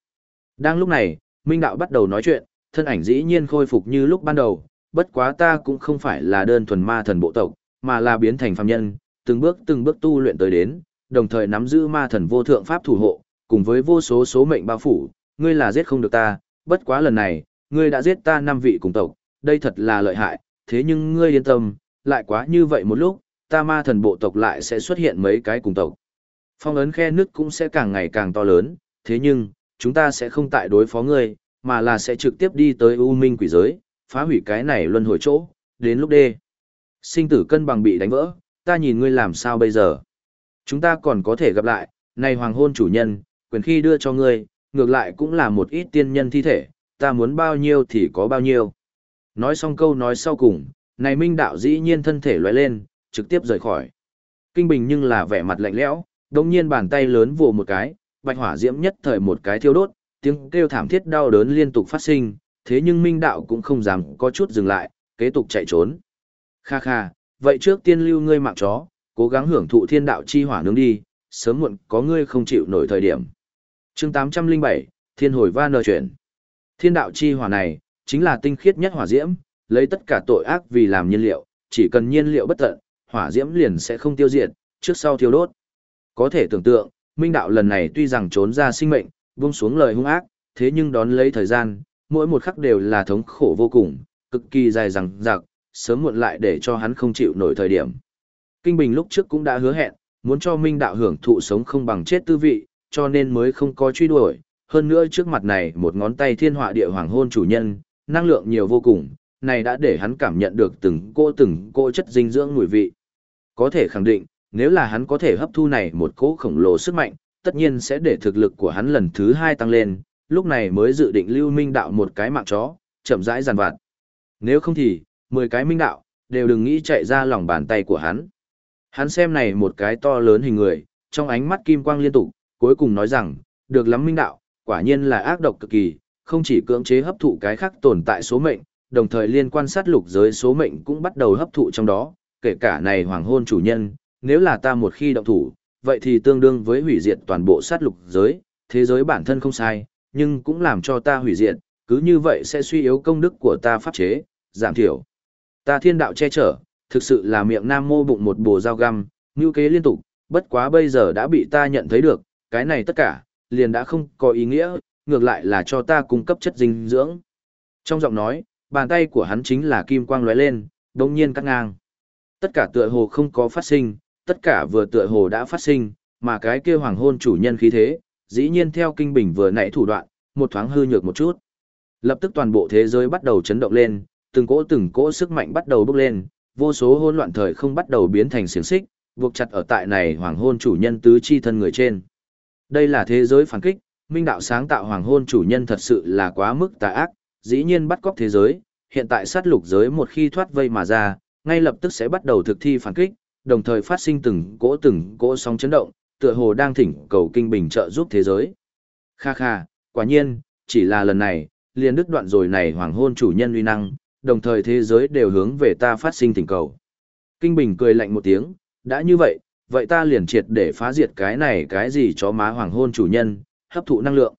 Đang lúc này, Minh Đạo bắt đầu nói chuyện, thân ảnh dĩ nhiên khôi phục như lúc ban đầu, bất quá ta cũng không phải là đơn thuần ma thần bộ tộc, mà là biến thành phàm nhân, từng bước từng bước tu luyện tới đến, đồng thời nắm giữ ma thần vô thượng pháp thủ hộ, cùng với vô số số mệnh bao phủ, ngươi là giết không được ta, bất quá lần này, ngươi đã giết ta năm vị cùng tộc, đây thật là lợi hại, thế nhưng ngươi yên tâm, lại quá như vậy một lúc, ta ma thần bộ tộc lại sẽ xuất hiện mấy cái cùng tộc. Phong ấn khe nước cũng sẽ càng ngày càng to lớn, thế nhưng, chúng ta sẽ không tại đối phó ngươi, mà là sẽ trực tiếp đi tới U Minh quỷ giới, phá hủy cái này luân hồi chỗ, đến lúc đê. Sinh tử cân bằng bị đánh vỡ, ta nhìn ngươi làm sao bây giờ. Chúng ta còn có thể gặp lại, này hoàng hôn chủ nhân, quyền khi đưa cho ngươi, ngược lại cũng là một ít tiên nhân thi thể, ta muốn bao nhiêu thì có bao nhiêu. Nói xong câu nói sau cùng, này minh đạo dĩ nhiên thân thể loại lên, trực tiếp rời khỏi. Kinh bình nhưng là vẻ mặt lạnh lẽo, đồng nhiên bàn tay lớn vồ một cái, bạch hỏa diễm nhất thời một cái thiêu đốt, tiếng kêu thảm thiết đau đớn liên tục phát sinh, thế nhưng minh đạo cũng không dám có chút dừng lại, kế tục chạy trốn. Kha kha, vậy trước tiên lưu ngươi mạng chó, cố gắng hưởng thụ thiên đạo chi hỏa nướng đi, sớm muộn có ngươi không chịu nổi thời điểm. chương 807, Thiên hồi va nờ chuyển. Thiên đạo chi hỏa này, chính là tinh khiết nhất hỏa diễm, lấy tất cả tội ác vì làm nhiên liệu, chỉ cần nhiên liệu bất tận, hỏa diễm liền sẽ không tiêu diệt, trước sau thiêu đốt. Có thể tưởng tượng, minh đạo lần này tuy rằng trốn ra sinh mệnh, buông xuống lời hung ác, thế nhưng đón lấy thời gian, mỗi một khắc đều là thống khổ vô cùng, cực kỳ dài dằng dặc, sớm muộn lại để cho hắn không chịu nổi thời điểm. Kinh Bình lúc trước cũng đã hứa hẹn, muốn cho Minh đạo hưởng thụ sống không bằng chết tư vị, cho nên mới không có truy đuổi. Hơn nữa trước mặt này một ngón tay thiên họa địa hoàng hôn chủ nhân, năng lượng nhiều vô cùng, này đã để hắn cảm nhận được từng cô từng cô chất dinh dưỡng mùi vị. Có thể khẳng định, nếu là hắn có thể hấp thu này một cỗ khổng lồ sức mạnh, tất nhiên sẽ để thực lực của hắn lần thứ hai tăng lên, lúc này mới dự định lưu minh đạo một cái mạng chó, chậm rãi giàn vặt. Nếu không thì, 10 cái minh đạo, đều đừng nghĩ chạy ra lòng bàn tay của hắn. Hắn xem này một cái to lớn hình người, trong ánh mắt kim quang liên tục, cuối cùng nói rằng, được lắm minh đạo, quả nhiên là ác độc cực kỳ, không chỉ cưỡng chế hấp thụ cái khác tồn tại số mệnh, đồng thời liên quan sát lục giới số mệnh cũng bắt đầu hấp thụ trong đó, kể cả này hoàng hôn chủ nhân, nếu là ta một khi động thủ, vậy thì tương đương với hủy diệt toàn bộ sát lục giới, thế giới bản thân không sai, nhưng cũng làm cho ta hủy diệt, cứ như vậy sẽ suy yếu công đức của ta pháp chế, giảm thiểu. Ta thiên đạo che chở, thực sự là miệng nam mô bụng một bồ dao găm, ngưu kế liên tục, bất quá bây giờ đã bị ta nhận thấy được, cái này tất cả, liền đã không có ý nghĩa, ngược lại là cho ta cung cấp chất dinh dưỡng. Trong giọng nói, bàn tay của hắn chính là kim quang lóe lên, đồng nhiên cắt ngang. Tất cả tựa hồ không có phát sinh, tất cả vừa tựa hồ đã phát sinh, mà cái kia hoàng hôn chủ nhân khí thế, dĩ nhiên theo kinh bình vừa nãy thủ đoạn, một thoáng hư nhược một chút. Lập tức toàn bộ thế giới bắt đầu chấn động lên, từng cỗ từng cỗ sức mạnh bắt đầu bốc lên, vô số hỗn loạn thời không bắt đầu biến thành xiềng xích, buộc chặt ở tại này hoàng hôn chủ nhân tứ chi thân người trên. Đây là thế giới phản kích, minh đạo sáng tạo hoàng hôn chủ nhân thật sự là quá mức tà ác, dĩ nhiên bắt cóc thế giới, hiện tại sát lục giới một khi thoát vây mà ra, ngay lập tức sẽ bắt đầu thực thi phản kích, đồng thời phát sinh từng cỗ từng cỗ sóng chấn động, tựa hồ đang thỉnh cầu kinh bình trợ giúp thế giới. Kha kha, quả nhiên, chỉ là lần này, liền đứt đoạn rồi này hoàng hôn chủ nhân uy năng, đồng thời thế giới đều hướng về ta phát sinh thỉnh cầu. Kinh Bình cười lạnh một tiếng, đã như vậy, vậy ta liền triệt để phá diệt cái này cái gì cho má hoàng hôn chủ nhân, hấp thụ năng lượng.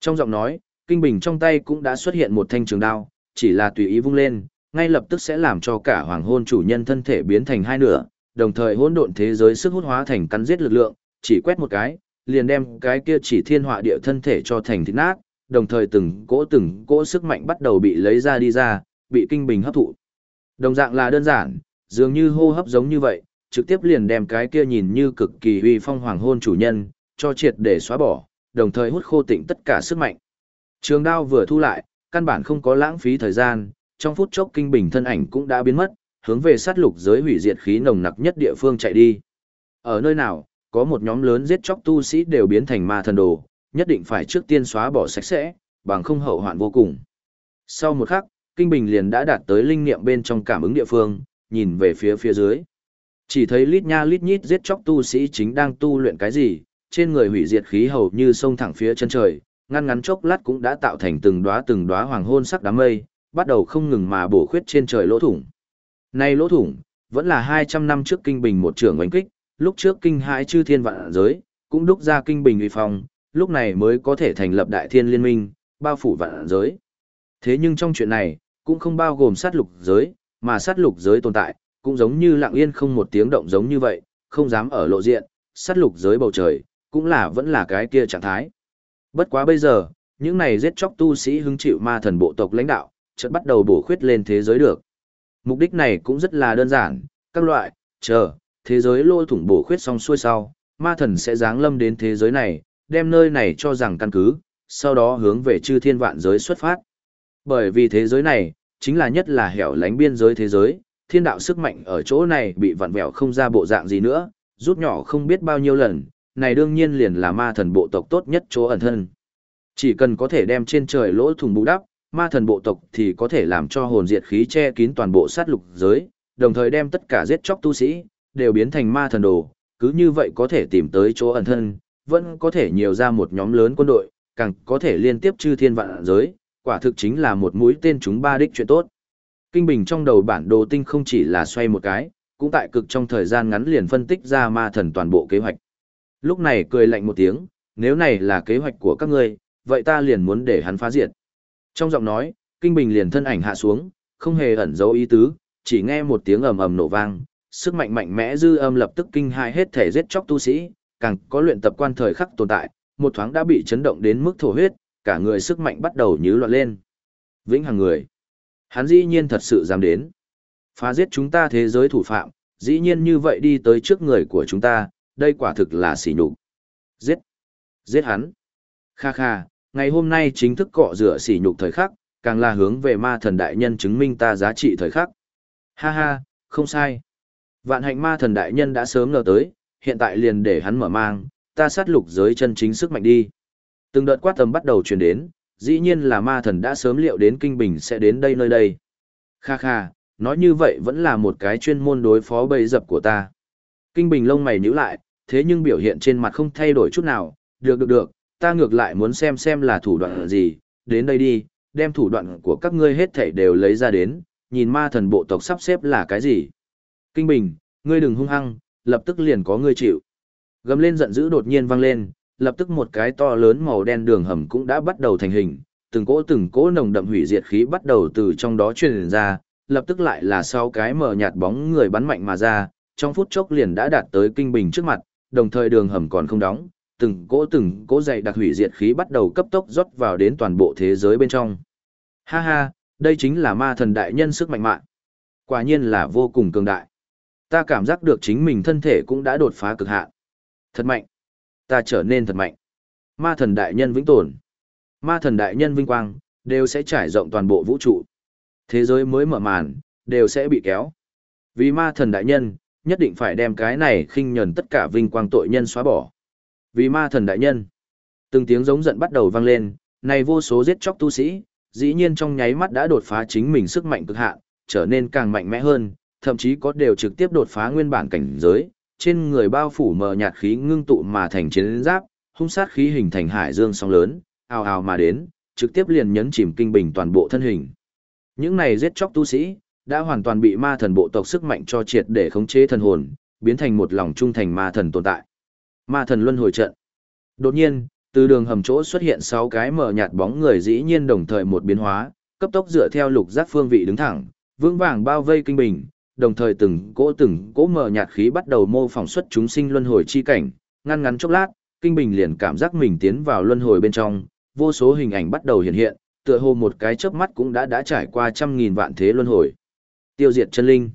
Trong giọng nói, Kinh Bình trong tay cũng đã xuất hiện một thanh trường đao, chỉ là tùy ý vung lên, ngay lập tức sẽ làm cho cả hoàng hôn chủ nhân thân thể biến thành hai nửa, đồng thời hỗn độn thế giới sức hút hóa thành cắn giết lực lượng, chỉ quét một cái, liền đem cái kia chỉ thiên họa địa thân thể cho thành thịt nát, đồng thời từng cỗ từng cỗ sức mạnh bắt đầu bị lấy ra đi ra, bị kinh bình hấp thụ. Đồng dạng là đơn giản, dường như hô hấp giống như vậy, trực tiếp liền đem cái kia nhìn như cực kỳ uy phong hoàng hôn chủ nhân, cho triệt để xóa bỏ, đồng thời hút khô tịnh tất cả sức mạnh. Trường đao vừa thu lại, căn bản không có lãng phí thời gian, trong phút chốc kinh bình thân ảnh cũng đã biến mất, hướng về sát lục giới hủy diệt khí nồng nặc nhất địa phương chạy đi. Ở nơi nào, có một nhóm lớn giết chóc tu sĩ đều biến thành ma thần đồ, nhất định phải trước tiên xóa bỏ sạch sẽ, bằng không hậu hoạn vô cùng. Sau một khắc, Kinh Bình liền đã đạt tới linh niệm bên trong cảm ứng địa phương, nhìn về phía phía dưới. Chỉ thấy lít nha lít nhít giết chóc tu sĩ chính đang tu luyện cái gì, trên người hủy diệt khí hầu như sông thẳng phía chân trời, ngăn ngắn chốc lát cũng đã tạo thành từng đóa từng đóa hoàng hôn sắc đám mây, bắt đầu không ngừng mà bổ khuyết trên trời lỗ thủng. Nay lỗ thủng, vẫn là 200 năm trước kinh bình một trường oanh kích, lúc trước kinh hãi chư thiên vạn giới, cũng đúc ra kinh bình uy phong, lúc này mới có thể thành lập đại thiên liên minh, bao phủ vạn giới. Thế nhưng trong chuyện này, cũng không bao gồm sát lục giới, mà sát lục giới tồn tại, cũng giống như lặng yên không một tiếng động giống như vậy, không dám ở lộ diện, sát lục giới bầu trời, cũng là vẫn là cái kia trạng thái. Bất quá bây giờ, những này giết chóc tu sĩ hứng chịu ma thần bộ tộc lãnh đạo, chợt bắt đầu bổ khuyết lên thế giới được. Mục đích này cũng rất là đơn giản, các loại, chờ, thế giới lôi thủng bổ khuyết xong xuôi sau, ma thần sẽ giáng lâm đến thế giới này, đem nơi này cho rằng căn cứ, sau đó hướng về chư thiên vạn giới xuất phát. Bởi vì thế giới này, chính là nhất là hẻo lánh biên giới thế giới, thiên đạo sức mạnh ở chỗ này bị vặn vẹo không ra bộ dạng gì nữa, rút nhỏ không biết bao nhiêu lần, này đương nhiên liền là ma thần bộ tộc tốt nhất chỗ ẩn thân. Chỉ cần có thể đem trên trời lỗ thủng bù đắp, ma thần bộ tộc thì có thể làm cho hồn diệt khí che kín toàn bộ sát lục giới, đồng thời đem tất cả giết chóc tu sĩ, đều biến thành ma thần đồ, cứ như vậy có thể tìm tới chỗ ẩn thân, vẫn có thể nhiều ra một nhóm lớn quân đội, càng có thể liên tiếp chư thiên vạn giới, quả thực chính là một mũi tên chúng ba đích chuyện tốt. Kinh Bình trong đầu bản đồ tinh không chỉ là xoay một cái, cũng tại cực trong thời gian ngắn liền phân tích ra ma thần toàn bộ kế hoạch. Lúc này cười lạnh một tiếng, nếu này là kế hoạch của các ngươi, vậy ta liền muốn để hắn phá diệt. Trong giọng nói, Kinh Bình liền thân ảnh hạ xuống, không hề ẩn dấu ý tứ, chỉ nghe một tiếng ầm ầm nổ vang, sức mạnh mạnh mẽ dư âm lập tức kinh hại hết thể giết chóc tu sĩ, càng có luyện tập quan thời khắc tồn tại, một thoáng đã bị chấn động đến mức thổ huyết, cả người sức mạnh bắt đầu nhứ loạn lên. Vĩnh hằng người. Hắn dĩ nhiên thật sự dám đến. Phá giết chúng ta thế giới thủ phạm, dĩ nhiên như vậy đi tới trước người của chúng ta, đây quả thực là sỉ nhục. Giết. Giết hắn. Kha kha, ngày hôm nay chính thức cọ rửa sỉ nhục thời khắc, càng là hướng về ma thần đại nhân chứng minh ta giá trị thời khắc. Ha ha, không sai. Vạn hạnh ma thần đại nhân đã sớm ngờ tới, hiện tại liền để hắn mở mang, ta sát lục giới chân chính sức mạnh đi. Từng đợt quát tầm bắt đầu truyền đến, dĩ nhiên là ma thần đã sớm liệu đến kinh bình sẽ đến đây nơi đây. Kha kha, nói như vậy vẫn là một cái chuyên môn đối phó bầy dập của ta. Kinh bình lông mày nhíu lại, thế nhưng biểu hiện trên mặt không thay đổi chút nào, được được được, ta ngược lại muốn xem xem là thủ đoạn gì, đến đây đi, đem thủ đoạn của các ngươi hết thảy đều lấy ra đến, nhìn ma thần bộ tộc sắp xếp là cái gì. Kinh bình, ngươi đừng hung hăng, lập tức liền có ngươi chịu. Gầm lên giận dữ đột nhiên vang lên, lập tức một cái to lớn màu đen đường hầm cũng đã bắt đầu thành hình, từng cỗ từng cỗ nồng đậm hủy diệt khí bắt đầu từ trong đó truyền ra, lập tức lại là sau cái mở nhạt bóng người bắn mạnh mà ra, trong phút chốc liền đã đạt tới kinh bình trước mặt, đồng thời đường hầm còn không đóng, từng cỗ từng cỗ dày đặc hủy diệt khí bắt đầu cấp tốc rót vào đến toàn bộ thế giới bên trong. Ha ha, đây chính là ma thần đại nhân sức mạnh mạnh Quả nhiên là vô cùng cường đại. Ta cảm giác được chính mình thân thể cũng đã đột phá cực hạn. Thật mạnh. Ta trở nên thật mạnh. Ma thần đại nhân vĩnh tồn. Ma thần đại nhân vinh quang, đều sẽ trải rộng toàn bộ vũ trụ. Thế giới mới mở màn, đều sẽ bị kéo. Vì ma thần đại nhân, nhất định phải đem cái này khinh nhẫn tất cả vinh quang tội nhân xóa bỏ. Vì ma thần đại nhân. Từng tiếng giống giận bắt đầu vang lên, này vô số giết chóc tu sĩ, dĩ nhiên trong nháy mắt đã đột phá chính mình sức mạnh cực hạn, trở nên càng mạnh mẽ hơn, thậm chí có đều trực tiếp đột phá nguyên bản cảnh giới, trên người bao phủ mờ nhạt khí ngưng tụ mà thành chiến giáp, hung sát khí hình thành hải dương sóng lớn, ào ào mà đến, trực tiếp liền nhấn chìm kinh bình toàn bộ thân hình. Những này giết chóc tu sĩ, đã hoàn toàn bị ma thần bộ tộc sức mạnh cho triệt để khống chế thần hồn, biến thành một lòng trung thành ma thần tồn tại. Ma thần luân hồi trận. Đột nhiên, Từ đường hầm chỗ xuất hiện 6 cái mở nhạt bóng người dĩ nhiên đồng thời một biến hóa, cấp tốc dựa theo lục giác phương vị đứng thẳng, vững vàng bao vây kinh bình, đồng thời từng cỗ từng cỗ mở nhạt khí bắt đầu mô phỏng xuất chúng sinh luân hồi chi cảnh, ngăn ngắn chốc lát, kinh bình liền cảm giác mình tiến vào luân hồi bên trong, vô số hình ảnh bắt đầu hiện hiện, tựa hồ một cái chớp mắt cũng đã đã trải qua trăm nghìn vạn thế luân hồi. Tiêu diệt chân linh.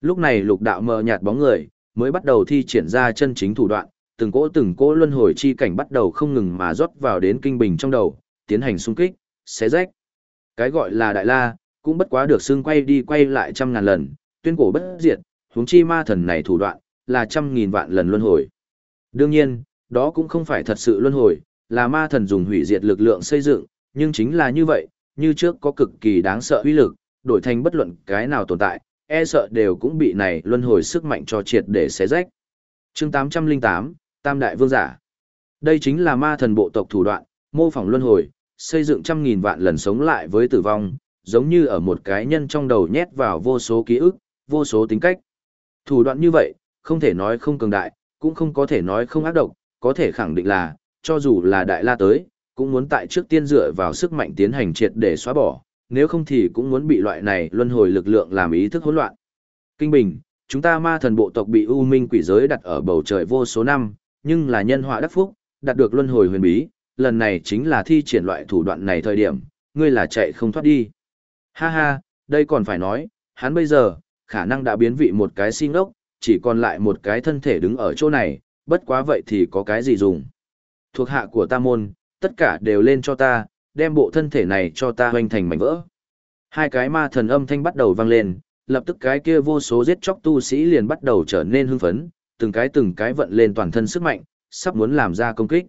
Lúc này lục đạo mờ nhạt bóng người, mới bắt đầu thi triển ra chân chính thủ đoạn, từng cỗ từng cỗ luân hồi chi cảnh bắt đầu không ngừng mà rót vào đến kinh bình trong đầu, tiến hành xung kích, xé rách. Cái gọi là đại la, cũng bất quá được xương quay đi quay lại trăm ngàn lần, tuyên cổ bất diệt, huống chi ma thần này thủ đoạn, là trăm nghìn vạn lần luân hồi. Đương nhiên, đó cũng không phải thật sự luân hồi, là ma thần dùng hủy diệt lực lượng xây dựng, nhưng chính là như vậy, như trước có cực kỳ đáng sợ uy lực, đổi thành bất luận cái nào tồn tại, e sợ đều cũng bị này luân hồi sức mạnh cho triệt để xé rách. Chương 808, Tam Đại Vương Giả Đây chính là ma thần bộ tộc thủ đoạn, mô phỏng luân hồi, xây dựng trăm nghìn vạn lần sống lại với tử vong, giống như ở một cái nhân trong đầu nhét vào vô số ký ức, vô số tính cách. Thủ đoạn như vậy, không thể nói không cường đại, cũng không có thể nói không ác độc, có thể khẳng định là, cho dù là đại la tới, cũng muốn tại trước tiên dựa vào sức mạnh tiến hành triệt để xóa bỏ, nếu không thì cũng muốn bị loại này luân hồi lực lượng làm ý thức hỗn loạn. Kinh Bình, chúng ta ma thần bộ tộc bị U Minh quỷ giới đặt ở bầu trời vô số năm, nhưng là nhân họa đắc phúc, đạt được luân hồi huyền bí, lần này chính là thi triển loại thủ đoạn này thời điểm, ngươi là chạy không thoát đi. Ha ha, đây còn phải nói, hắn bây giờ, khả năng đã biến vị một cái xin ốc, chỉ còn lại một cái thân thể đứng ở chỗ này, bất quá vậy thì có cái gì dùng. Thuộc hạ của ta môn, tất cả đều lên cho ta, đem bộ thân thể này cho ta hoành thành mảnh vỡ. Hai cái ma thần âm thanh bắt đầu vang lên, lập tức cái kia vô số giết chóc tu sĩ liền bắt đầu trở nên hưng phấn, từng cái từng cái vận lên toàn thân sức mạnh, sắp muốn làm ra công kích.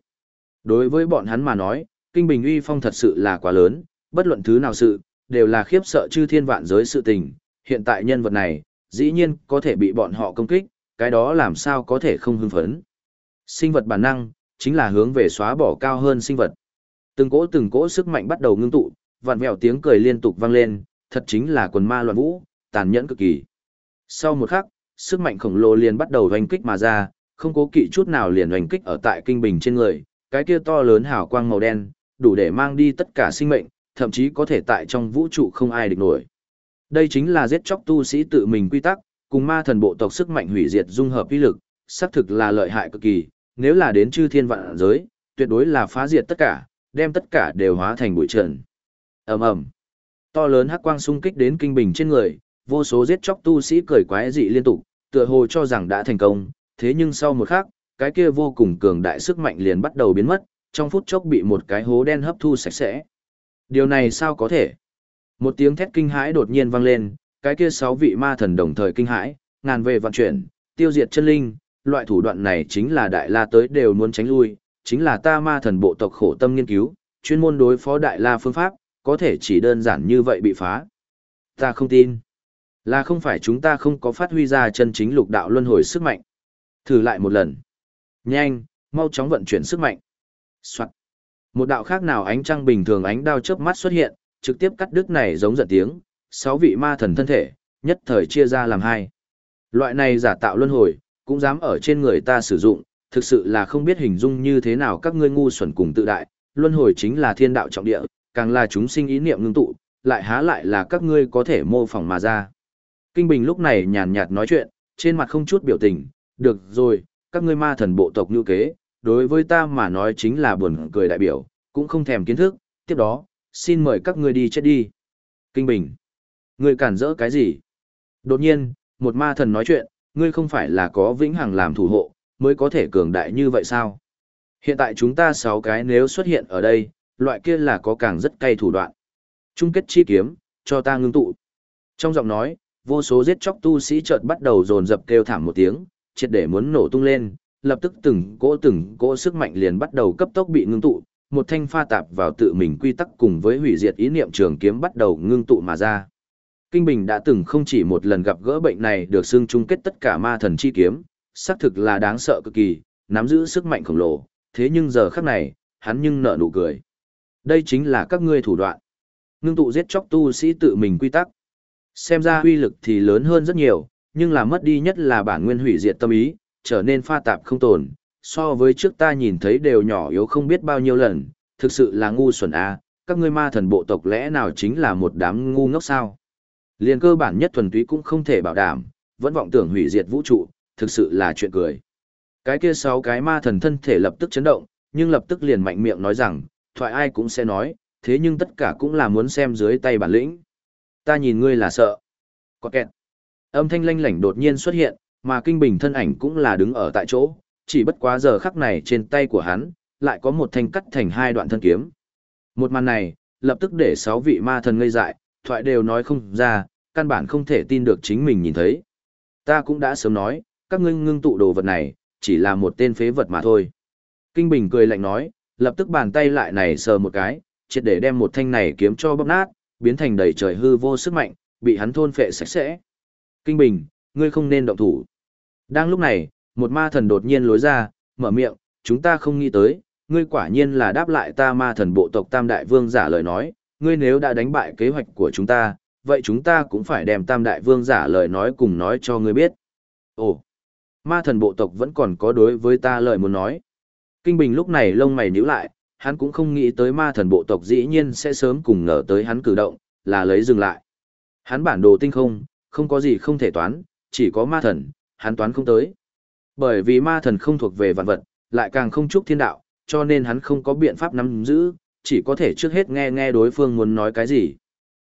Đối với bọn hắn mà nói, kinh bình uy phong thật sự là quá lớn, bất luận thứ nào sự, đều là khiếp sợ chư thiên vạn giới sự tình, hiện tại nhân vật này, dĩ nhiên có thể bị bọn họ công kích, cái đó làm sao có thể không hưng phấn. Sinh vật bản năng, chính là hướng về xóa bỏ cao hơn sinh vật. Từng cỗ từng cỗ sức mạnh bắt đầu ngưng tụ, vạn vẹo tiếng cười liên tục vang lên, thật chính là quần ma loạn vũ, tàn nhẫn cực kỳ. Sau một khắc, sức mạnh khổng lồ liền bắt đầu hoành kích mà ra, không cố kỵ chút nào liền hoành kích ở tại kinh bình trên người, cái kia to lớn hào quang màu đen, đủ để mang đi tất cả sinh mệnh, thậm chí có thể tại trong vũ trụ không ai địch nổi. Đây chính là giết chóc tu sĩ tự mình quy tắc, cùng ma thần bộ tộc sức mạnh hủy diệt dung hợp uy lực, xác thực là lợi hại cực kỳ, nếu là đến chư thiên vạn giới, tuyệt đối là phá diệt tất cả, đem tất cả đều hóa thành bụi trần. Ầm ầm. To lớn hắc quang xung kích đến kinh bình trên người, vô số giết chóc tu sĩ cười quái dị liên tục, tựa hồ cho rằng đã thành công, thế nhưng sau một khắc, cái kia vô cùng cường đại sức mạnh liền bắt đầu biến mất, trong phút chốc bị một cái hố đen hấp thu sạch sẽ. Điều này sao có thể? Một tiếng thét kinh hãi đột nhiên vang lên, cái kia sáu vị ma thần đồng thời kinh hãi, ngàn về vận chuyển, tiêu diệt chân linh, loại thủ đoạn này chính là đại la tới đều muốn tránh lui, chính là ta ma thần bộ tộc khổ tâm nghiên cứu, chuyên môn đối phó đại la phương pháp, có thể chỉ đơn giản như vậy bị phá. Ta không tin. Là không phải chúng ta không có phát huy ra chân chính lục đạo luân hồi sức mạnh. Thử lại một lần. Nhanh, mau chóng vận chuyển sức mạnh. Soạn. Một đạo khác nào ánh trăng bình thường ánh đao chớp mắt xuất hiện, trực tiếp cắt đứt này giống giận tiếng, sáu vị ma thần thân thể, nhất thời chia ra làm hai. Loại này giả tạo luân hồi, cũng dám ở trên người ta sử dụng, thực sự là không biết hình dung như thế nào các ngươi ngu xuẩn cùng tự đại, luân hồi chính là thiên đạo trọng địa, càng là chúng sinh ý niệm ngưng tụ, lại há lại là các ngươi có thể mô phỏng mà ra. Kinh Bình lúc này nhàn nhạt nói chuyện, trên mặt không chút biểu tình, được rồi, các ngươi ma thần bộ tộc như kế, đối với ta mà nói chính là buồn cười đại biểu, cũng không thèm kiến thức, tiếp đó, xin mời các ngươi đi chết đi. Kinh Bình, ngươi cản rỡ cái gì? Đột nhiên, một ma thần nói chuyện, ngươi không phải là có vĩnh hằng làm thủ hộ, mới có thể cường đại như vậy sao? Hiện tại chúng ta sáu cái nếu xuất hiện ở đây, loại kia là có càng rất cay thủ đoạn. Trung kết chi kiếm, cho ta ngưng tụ. Trong giọng nói, vô số giết chóc tu sĩ chợt bắt đầu dồn dập kêu thảm một tiếng, triệt để muốn nổ tung lên, lập tức từng cỗ từng cỗ sức mạnh liền bắt đầu cấp tốc bị ngưng tụ, một thanh pha tạp vào tự mình quy tắc cùng với hủy diệt ý niệm trường kiếm bắt đầu ngưng tụ mà ra. Kinh Bình đã từng không chỉ một lần gặp gỡ bệnh này được xưng chung kết tất cả ma thần chi kiếm, xác thực là đáng sợ cực kỳ, nắm giữ sức mạnh khổng lồ, thế nhưng giờ khắc này, hắn nhưng nở nụ cười. Đây chính là các ngươi thủ đoạn. Ngưng tụ giết chóc tu sĩ tự mình quy tắc. Xem ra uy lực thì lớn hơn rất nhiều, nhưng là mất đi nhất là bản nguyên hủy diệt tâm ý, trở nên pha tạp không tồn, so với trước ta nhìn thấy đều nhỏ yếu không biết bao nhiêu lần, thực sự là ngu xuẩn a, các ngươi ma thần bộ tộc lẽ nào chính là một đám ngu ngốc sao? Liên cơ bản nhất thuần túy cũng không thể bảo đảm, vẫn vọng tưởng hủy diệt vũ trụ, thực sự là chuyện cười. Cái kia sáu cái ma thần thân thể lập tức chấn động, nhưng lập tức liền mạnh miệng nói rằng, thoại ai cũng sẽ nói, thế nhưng tất cả cũng là muốn xem dưới tay bản lĩnh. Ta nhìn ngươi là sợ. Có kẹt. Âm thanh lanh lảnh đột nhiên xuất hiện, mà kinh bình thân ảnh cũng là đứng ở tại chỗ, chỉ bất quá giờ khắc này trên tay của hắn, lại có một thanh cắt thành hai đoạn thân kiếm. Một màn này, lập tức để sáu vị ma thần ngây dại, thoại đều nói không ra, căn bản không thể tin được chính mình nhìn thấy. Ta cũng đã sớm nói, các ngươi ngưng tụ đồ vật này, chỉ là một tên phế vật mà thôi. Kinh Bình cười lạnh nói, lập tức bàn tay lại này sờ một cái, triệt để đem một thanh này kiếm cho bóp nát, biến thành đầy trời hư vô sức mạnh, bị hắn thôn phệ sạch sẽ. Kinh Bình, ngươi không nên động thủ. Đang lúc này, một ma thần đột nhiên lối ra, mở miệng, chúng ta không nghĩ tới, ngươi quả nhiên là đáp lại ta ma thần bộ tộc Tam Đại Vương giả lời nói, ngươi nếu đã đánh bại kế hoạch của chúng ta, vậy chúng ta cũng phải đem Tam Đại Vương giả lời nói cùng nói cho ngươi biết. Ồ, ma thần bộ tộc vẫn còn có đối với ta lời muốn nói. Kinh Bình lúc này lông mày nhíu lại, hắn cũng không nghĩ tới ma thần bộ tộc dĩ nhiên sẽ sớm cùng ngờ tới hắn cử động, là lấy dừng lại. Hắn bản đồ tinh không, không có gì không thể toán, chỉ có ma thần, hắn toán không tới. Bởi vì ma thần không thuộc về vạn vật, lại càng không chúc thiên đạo, cho nên hắn không có biện pháp nắm giữ, chỉ có thể trước hết nghe nghe đối phương muốn nói cái gì.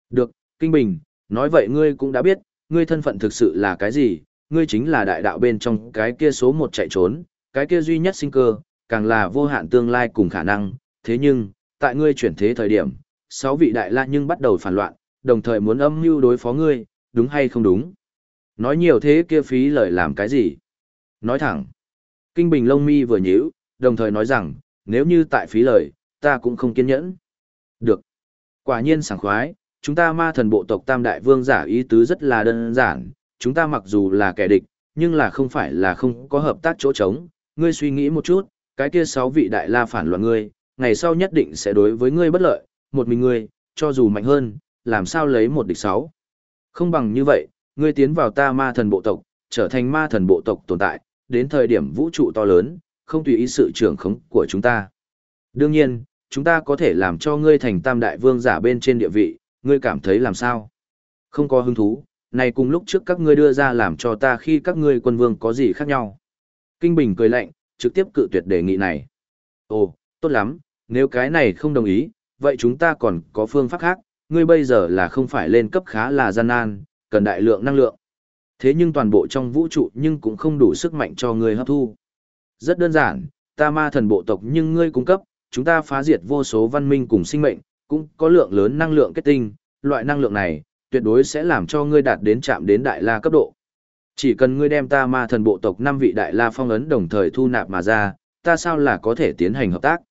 Được, Kinh Bình, nói vậy ngươi cũng đã biết, ngươi thân phận thực sự là cái gì, ngươi chính là đại đạo bên trong cái kia số một chạy trốn, cái kia duy nhất sinh cơ, càng là vô hạn tương lai cùng khả năng, thế nhưng, tại ngươi chuyển thế thời điểm, sáu vị đại la nhưng bắt đầu phản loạn, đồng thời muốn âm mưu đối phó ngươi, đúng hay không đúng? Nói nhiều thế kia phí lời làm cái gì? Nói thẳng. Kinh Bình lông mi vừa nhíu, đồng thời nói rằng, nếu như tại phí lời, ta cũng không kiên nhẫn. Được. Quả nhiên sảng khoái, chúng ta ma thần bộ tộc Tam Đại Vương giả ý tứ rất là đơn giản, chúng ta mặc dù là kẻ địch, nhưng là không phải là không có hợp tác chỗ trống, ngươi suy nghĩ một chút, cái kia sáu vị đại la phản loạn ngươi, ngày sau nhất định sẽ đối với ngươi bất lợi, một mình ngươi, cho dù mạnh hơn, làm sao lấy một địch sáu. Không bằng như vậy, ngươi tiến vào ta ma thần bộ tộc, trở thành ma thần bộ tộc tồn tại, đến thời điểm vũ trụ to lớn, không tùy ý sự trưởng khống của chúng ta. Đương nhiên, chúng ta có thể làm cho ngươi thành tam đại vương giả bên trên địa vị, ngươi cảm thấy làm sao? Không có hứng thú, này cùng lúc trước các ngươi đưa ra làm cho ta khi các ngươi quân vương có gì khác nhau. Kinh Bình cười lạnh, trực tiếp cự tuyệt đề nghị này. Ồ, tốt lắm, nếu cái này không đồng ý, vậy chúng ta còn có phương pháp khác, ngươi bây giờ là không phải lên cấp khá là gian nan, cần đại lượng năng lượng. Thế nhưng toàn bộ trong vũ trụ nhưng cũng không đủ sức mạnh cho ngươi hấp thu. Rất đơn giản, ta ma thần bộ tộc nhưng ngươi cung cấp, chúng ta phá diệt vô số văn minh cùng sinh mệnh, cũng có lượng lớn năng lượng kết tinh, loại năng lượng này, tuyệt đối sẽ làm cho ngươi đạt đến chạm đến đại la cấp độ. Chỉ cần ngươi đem ta ma thần bộ tộc năm vị đại la phong ấn đồng thời thu nạp mà ra, ta sao là có thể tiến hành hợp tác.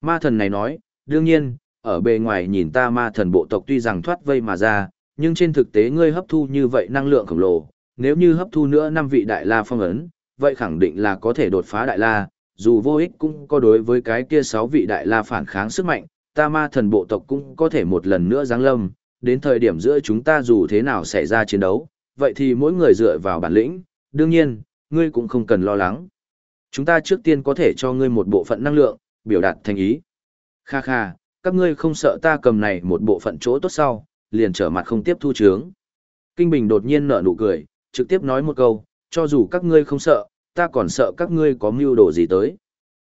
Ma thần này nói, đương nhiên, ở bề ngoài nhìn ta ma thần bộ tộc tuy rằng thoát vây mà ra, nhưng trên thực tế ngươi hấp thu như vậy năng lượng khổng lồ, nếu như hấp thu nữa năm vị đại la phong ấn, vậy khẳng định là có thể đột phá đại la, dù vô ích cũng có đối với cái kia sáu vị đại la phản kháng sức mạnh, ta ma thần bộ tộc cũng có thể một lần nữa giáng lâm, đến thời điểm giữa chúng ta dù thế nào xảy ra chiến đấu, vậy thì mỗi người dựa vào bản lĩnh, đương nhiên, ngươi cũng không cần lo lắng. Chúng ta trước tiên có thể cho ngươi một bộ phận năng lượng, biểu đạt thành ý. Kha kha, các ngươi không sợ ta cầm này một bộ phận chỗ tốt sau, liền trở mặt không tiếp thu chướng. Kinh Bình đột nhiên nở nụ cười, trực tiếp nói một câu, cho dù các ngươi không sợ, ta còn sợ các ngươi có mưu đồ gì tới.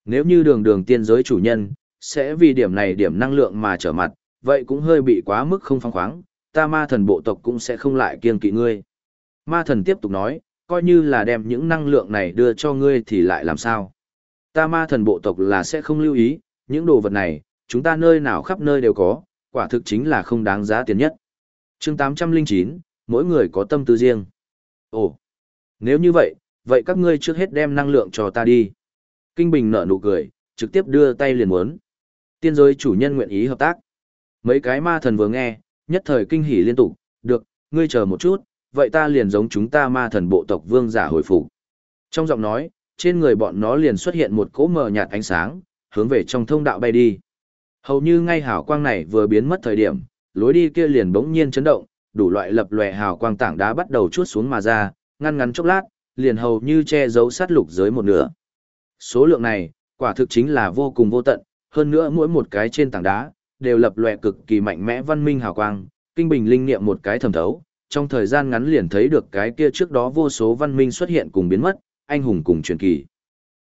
Nếu như đường đường tiên giới chủ nhân, sẽ vì điểm này điểm năng lượng mà trở mặt, vậy cũng hơi bị quá mức không phong khoáng, ta ma thần bộ tộc cũng sẽ không lại kiêng kỵ ngươi. Ma thần tiếp tục nói, coi như là đem những năng lượng này đưa cho ngươi thì lại làm sao? Ta ma thần bộ tộc là sẽ không lưu ý, những đồ vật này, chúng ta nơi nào khắp nơi đều có, quả thực chính là không đáng giá tiền nhất. chương 809, mỗi người có tâm tư riêng. Ồ, nếu như vậy, vậy các ngươi trước hết đem năng lượng cho ta đi. Kinh Bình nở nụ cười, trực tiếp đưa tay liền muốn. Tiên giới chủ nhân nguyện ý hợp tác. Mấy cái ma thần vừa nghe, nhất thời kinh hỉ liên tục, được, ngươi chờ một chút, vậy ta liền giống chúng ta ma thần bộ tộc vương giả hồi phục. Trong giọng nói, trên người bọn nó liền xuất hiện một cỗ mờ nhạt ánh sáng, hướng về trong thông đạo bay đi. Hầu như ngay hào quang này vừa biến mất thời điểm, lối đi kia liền bỗng nhiên chấn động, đủ loại lập lòe hào quang tảng đá bắt đầu chuốt xuống mà ra, ngăn ngắn chốc lát, liền hầu như che giấu sát lục giới một nửa. Số lượng này, quả thực chính là vô cùng vô tận, hơn nữa mỗi một cái trên tảng đá, đều lập lòe cực kỳ mạnh mẽ văn minh hào quang, kinh bình linh niệm một cái thẩm thấu, trong thời gian ngắn liền thấy được cái kia trước đó vô số văn minh xuất hiện cùng biến mất, anh hùng cùng truyền kỳ.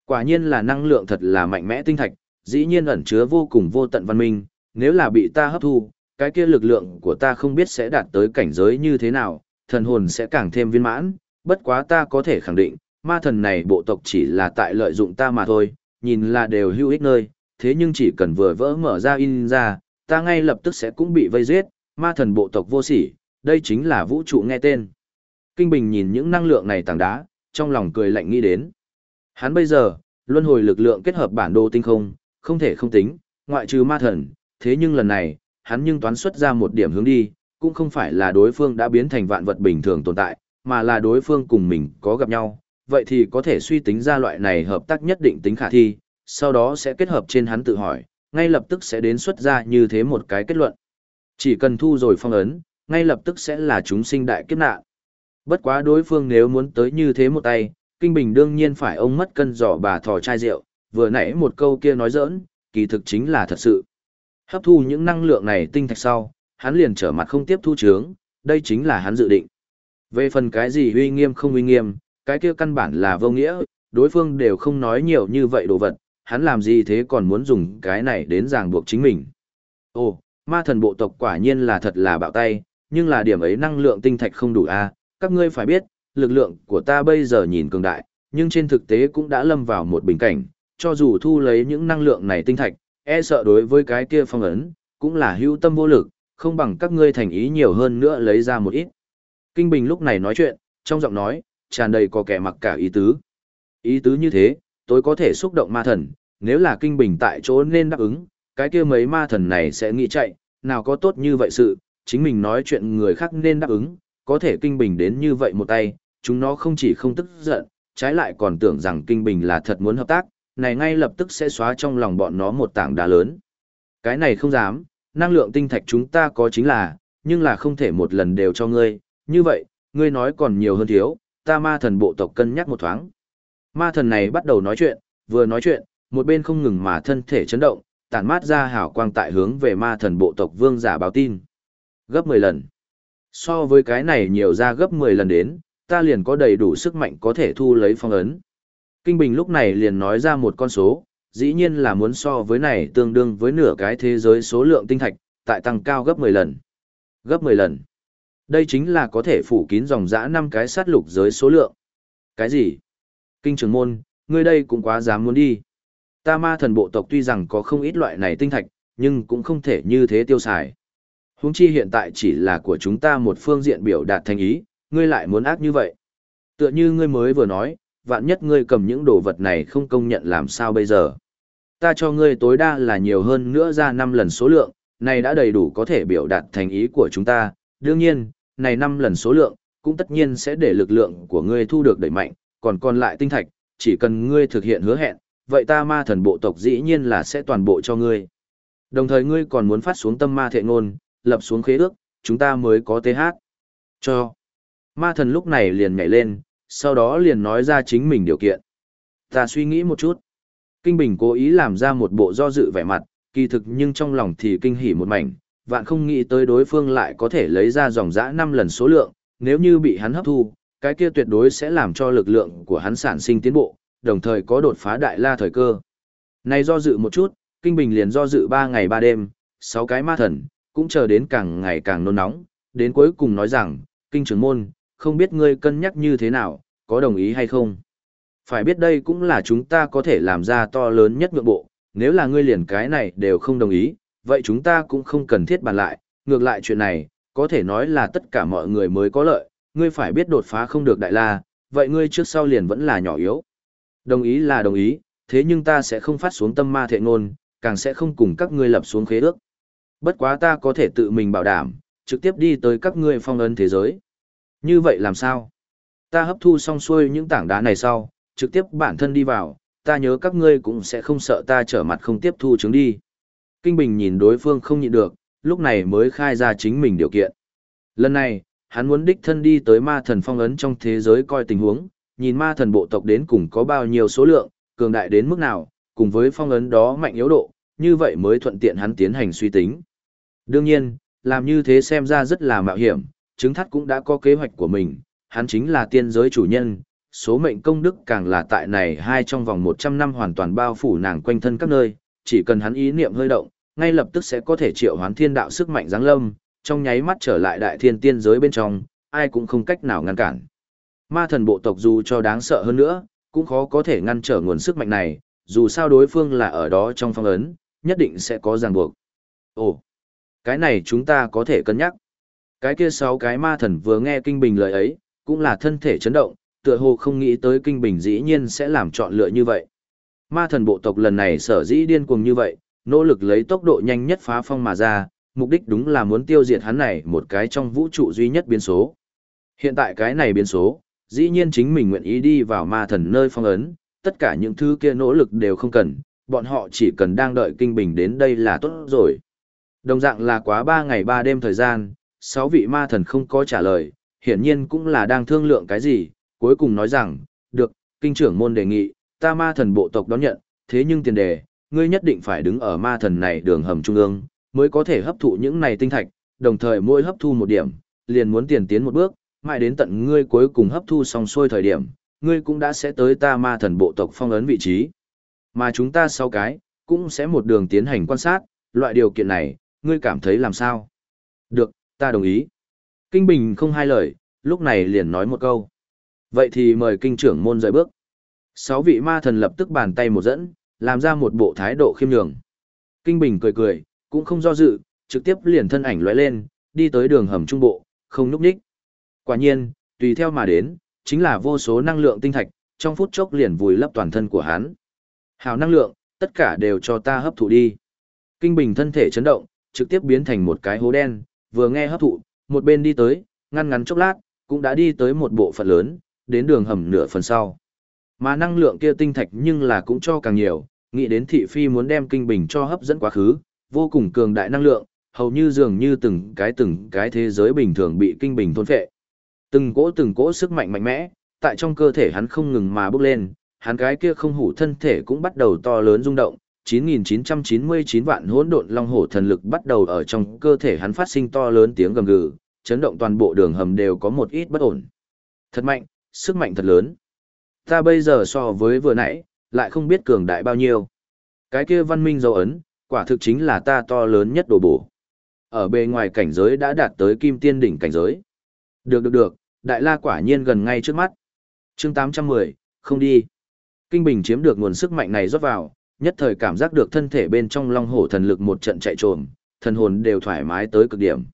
Quả nhiên là năng lượng thật là mạnh mẽ tinh thạch, dĩ nhiên ẩn chứa vô cùng vô tận văn minh, nếu là bị ta hấp thu, cái kia lực lượng của ta không biết sẽ đạt tới cảnh giới như thế nào, thần hồn sẽ càng thêm viên mãn, bất quá ta có thể khẳng định, ma thần này bộ tộc chỉ là tại lợi dụng ta mà thôi, nhìn là đều hữu ích nơi, thế nhưng chỉ cần vừa vỡ mở ra in ra, ta ngay lập tức sẽ cũng bị vây giết, ma thần bộ tộc vô sỉ, đây chính là vũ trụ nghe tên. Kinh Bình nhìn những năng lượng này tảng đá, trong lòng cười lạnh nghĩ đến. Hắn bây giờ, luân hồi lực lượng kết hợp bản đồ tinh không, không thể không tính, ngoại trừ ma thần, thế nhưng lần này, hắn nhưng toán xuất ra một điểm hướng đi, cũng không phải là đối phương đã biến thành vạn vật bình thường tồn tại, mà là đối phương cùng mình có gặp nhau, vậy thì có thể suy tính ra loại này hợp tác nhất định tính khả thi, sau đó sẽ kết hợp trên hắn tự hỏi, ngay lập tức sẽ đến xuất ra như thế một cái kết luận. Chỉ cần thu rồi phong ấn, ngay lập tức sẽ là chúng sinh đại kiếp nạn. Bất quá đối phương nếu muốn tới như thế một tay, Kinh Bình đương nhiên phải ông mất cân giỏ bà thò chai rượu, vừa nãy một câu kia nói giỡn, kỳ thực chính là thật sự. Hấp thu những năng lượng này tinh thạch sau, hắn liền trở mặt không tiếp thu chướng, đây chính là hắn dự định. Về phần cái gì uy nghiêm không uy nghiêm, cái kia căn bản là vô nghĩa, đối phương đều không nói nhiều như vậy đồ vật, hắn làm gì thế còn muốn dùng cái này đến ràng buộc chính mình. Ồ, ma thần bộ tộc quả nhiên là thật là bạo tay, nhưng là điểm ấy năng lượng tinh thạch không đủ a à? các ngươi phải biết, lực lượng của ta bây giờ nhìn cường đại, nhưng trên thực tế cũng đã lâm vào một bình cảnh, cho dù thu lấy những năng lượng này tinh thạch, e sợ đối với cái kia phong ấn, cũng là hữu tâm vô lực, không bằng các ngươi thành ý nhiều hơn nữa lấy ra một ít. Kinh Bình lúc này nói chuyện, trong giọng nói, tràn đầy có kẻ mặc cả ý tứ. Ý tứ như thế, tôi có thể xúc động ma thần, nếu là Kinh Bình tại chỗ nên đáp ứng, cái kia mấy ma thần này sẽ nghĩ chạy, nào có tốt như vậy sự, chính mình nói chuyện người khác nên đáp ứng, có thể Kinh Bình đến như vậy một tay, chúng nó không chỉ không tức giận, trái lại còn tưởng rằng Kinh Bình là thật muốn hợp tác, này ngay lập tức sẽ xóa trong lòng bọn nó một tảng đá lớn. Cái này không dám, năng lượng tinh thạch chúng ta có chính là, nhưng là không thể một lần đều cho ngươi, như vậy, ngươi nói còn nhiều hơn thiếu, ta ma thần bộ tộc cân nhắc một thoáng. Ma thần này bắt đầu nói chuyện, vừa nói chuyện, một bên không ngừng mà thân thể chấn động, tản mát ra hào quang tại hướng về ma thần bộ tộc vương giả báo tin. Gấp 10 lần. So với cái này nhiều ra gấp 10 lần đến, ta liền có đầy đủ sức mạnh có thể thu lấy phong ấn. Kinh Bình lúc này liền nói ra một con số, dĩ nhiên là muốn so với này tương đương với nửa cái thế giới số lượng tinh thạch, tại tăng cao gấp 10 lần. Gấp 10 lần. Đây chính là có thể phủ kín dòng dã năm cái sát lục giới số lượng. Cái gì? Kinh trường môn, ngươi đây cũng quá dám muốn đi. Ta ma thần bộ tộc tuy rằng có không ít loại này tinh thạch, nhưng cũng không thể như thế tiêu xài. Huống chi hiện tại chỉ là của chúng ta một phương diện biểu đạt thành ý, ngươi lại muốn ác như vậy. Tựa như ngươi mới vừa nói, vạn nhất ngươi cầm những đồ vật này không công nhận làm sao bây giờ. Ta cho ngươi tối đa là nhiều hơn nữa ra 5 lần số lượng, này đã đầy đủ có thể biểu đạt thành ý của chúng ta. Đương nhiên, này 5 lần số lượng, cũng tất nhiên sẽ để lực lượng của ngươi thu được đẩy mạnh, còn còn lại tinh thạch, chỉ cần ngươi thực hiện hứa hẹn, vậy ta ma thần bộ tộc dĩ nhiên là sẽ toàn bộ cho ngươi. Đồng thời ngươi còn muốn phát xuống tâm ma thệ ngôn, lập xuống khế ước, chúng ta mới có TH. Cho. Ma thần lúc này liền nhảy lên, sau đó liền nói ra chính mình điều kiện. Ta suy nghĩ một chút. Kinh Bình cố ý làm ra một bộ do dự vẻ mặt, kỳ thực nhưng trong lòng thì kinh hỉ một mảnh, vạn không nghĩ tới đối phương lại có thể lấy ra dòng dã 5 lần số lượng, nếu như bị hắn hấp thu, cái kia tuyệt đối sẽ làm cho lực lượng của hắn sản sinh tiến bộ, đồng thời có đột phá đại la thời cơ. Này do dự một chút, Kinh Bình liền do dự 3 ngày 3 đêm, 6 cái ma thần, cũng chờ đến càng ngày càng nôn nóng, đến cuối cùng nói rằng, Kinh trưởng môn, không biết ngươi cân nhắc như thế nào, có đồng ý hay không? Phải biết đây cũng là chúng ta có thể làm ra to lớn nhất nhượng bộ, nếu là ngươi liền cái này đều không đồng ý, vậy chúng ta cũng không cần thiết bàn lại, ngược lại chuyện này, có thể nói là tất cả mọi người mới có lợi, ngươi phải biết đột phá không được đại la, vậy ngươi trước sau liền vẫn là nhỏ yếu. Đồng ý là đồng ý, thế nhưng ta sẽ không phát xuống tâm ma thệ ngôn, càng sẽ không cùng các ngươi lập xuống khế ước. Bất quá ta có thể tự mình bảo đảm, trực tiếp đi tới các ngươi phong ấn thế giới. Như vậy làm sao? Ta hấp thu xong xuôi những tảng đá này sau, trực tiếp bản thân đi vào, ta nhớ các ngươi cũng sẽ không sợ ta trở mặt không tiếp thu chứng đi. Kinh Bình nhìn đối phương không nhịn được, lúc này mới khai ra chính mình điều kiện. Lần này, hắn muốn đích thân đi tới ma thần phong ấn trong thế giới coi tình huống, nhìn ma thần bộ tộc đến cùng có bao nhiêu số lượng, cường đại đến mức nào, cùng với phong ấn đó mạnh yếu độ, như vậy mới thuận tiện hắn tiến hành suy tính. Đương nhiên, làm như thế xem ra rất là mạo hiểm, chứng thắt cũng đã có kế hoạch của mình, hắn chính là tiên giới chủ nhân, số mệnh công đức càng là tại này hai trong vòng 100 năm hoàn toàn bao phủ nàng quanh thân các nơi, chỉ cần hắn ý niệm hơi động, ngay lập tức sẽ có thể triệu hoán thiên đạo sức mạnh giáng lâm, trong nháy mắt trở lại đại thiên tiên giới bên trong, ai cũng không cách nào ngăn cản. Ma thần bộ tộc dù cho đáng sợ hơn nữa, cũng khó có thể ngăn trở nguồn sức mạnh này, dù sao đối phương là ở đó trong phong ấn, nhất định sẽ có ràng buộc. Ồ, cái này chúng ta có thể cân nhắc. Cái kia sáu cái ma thần vừa nghe Kinh Bình lời ấy, cũng là thân thể chấn động, tựa hồ không nghĩ tới Kinh Bình dĩ nhiên sẽ làm chọn lựa như vậy. Ma thần bộ tộc lần này sở dĩ điên cuồng như vậy, nỗ lực lấy tốc độ nhanh nhất phá phong mà ra, mục đích đúng là muốn tiêu diệt hắn này một cái trong vũ trụ duy nhất biến số. Hiện tại cái này biến số, dĩ nhiên chính mình nguyện ý đi vào ma thần nơi phong ấn, tất cả những thứ kia nỗ lực đều không cần, bọn họ chỉ cần đang đợi kinh bình đến đây là tốt rồi. Đồng dạng là quá 3 ngày 3 đêm thời gian, 6 vị ma thần không có trả lời, hiển nhiên cũng là đang thương lượng cái gì, cuối cùng nói rằng, được, kinh trưởng môn đề nghị, ta ma thần bộ tộc đón nhận, thế nhưng tiền đề, ngươi nhất định phải đứng ở ma thần này đường hầm trung ương, mới có thể hấp thụ những này tinh thạch, đồng thời mỗi hấp thu một điểm, liền muốn tiền tiến một bước, mãi đến tận ngươi cuối cùng hấp thu xong xuôi thời điểm, ngươi cũng đã sẽ tới ta ma thần bộ tộc phong ấn vị trí. Mà chúng ta sau cái, cũng sẽ một đường tiến hành quan sát, loại điều kiện này, ngươi cảm thấy làm sao? Được, ta đồng ý. Kinh Bình không hai lời, lúc này liền nói một câu. Vậy thì mời kinh trưởng môn rời bước. Sáu vị ma thần lập tức bàn tay một dẫn, làm ra một bộ thái độ khiêm nhường. Kinh Bình cười cười, cũng không do dự, trực tiếp liền thân ảnh lóe lên, đi tới đường hầm trung bộ, không núp đích. Quả nhiên, tùy theo mà đến, chính là vô số năng lượng tinh thạch, trong phút chốc liền vùi lấp toàn thân của hắn. Hào năng lượng, tất cả đều cho ta hấp thụ đi. Kinh Bình thân thể chấn động, trực tiếp biến thành một cái hố đen, vừa nghe hấp thụ, một bên đi tới, ngăn ngắn chốc lát, cũng đã đi tới một bộ phận lớn, đến đường hầm nửa phần sau. Mà năng lượng kia tinh thạch nhưng là cũng cho càng nhiều, nghĩ đến thị phi muốn đem kinh bình cho hấp dẫn quá khứ, vô cùng cường đại năng lượng, hầu như dường như từng cái từng cái thế giới bình thường bị kinh bình thôn phệ. Từng cỗ từng cỗ sức mạnh mạnh mẽ, tại trong cơ thể hắn không ngừng mà bốc lên, hắn cái kia không hủ thân thể cũng bắt đầu to lớn rung động, 9999 vạn hỗn độn long hổ thần lực bắt đầu ở trong cơ thể hắn phát sinh to lớn tiếng gầm gừ, chấn động toàn bộ đường hầm đều có một ít bất ổn. Thật mạnh, sức mạnh thật lớn. Ta bây giờ so với vừa nãy, lại không biết cường đại bao nhiêu. Cái kia văn minh dấu ấn, quả thực chính là ta to lớn nhất đồ bổ. Ở bề ngoài cảnh giới đã đạt tới kim tiên đỉnh cảnh giới. Được được được, đại la quả nhiên gần ngay trước mắt. chương 810, không đi. Kinh Bình chiếm được nguồn sức mạnh này rót vào, nhất thời cảm giác được thân thể bên trong long hổ thần lực một trận chạy trồm, thần hồn đều thoải mái tới cực điểm.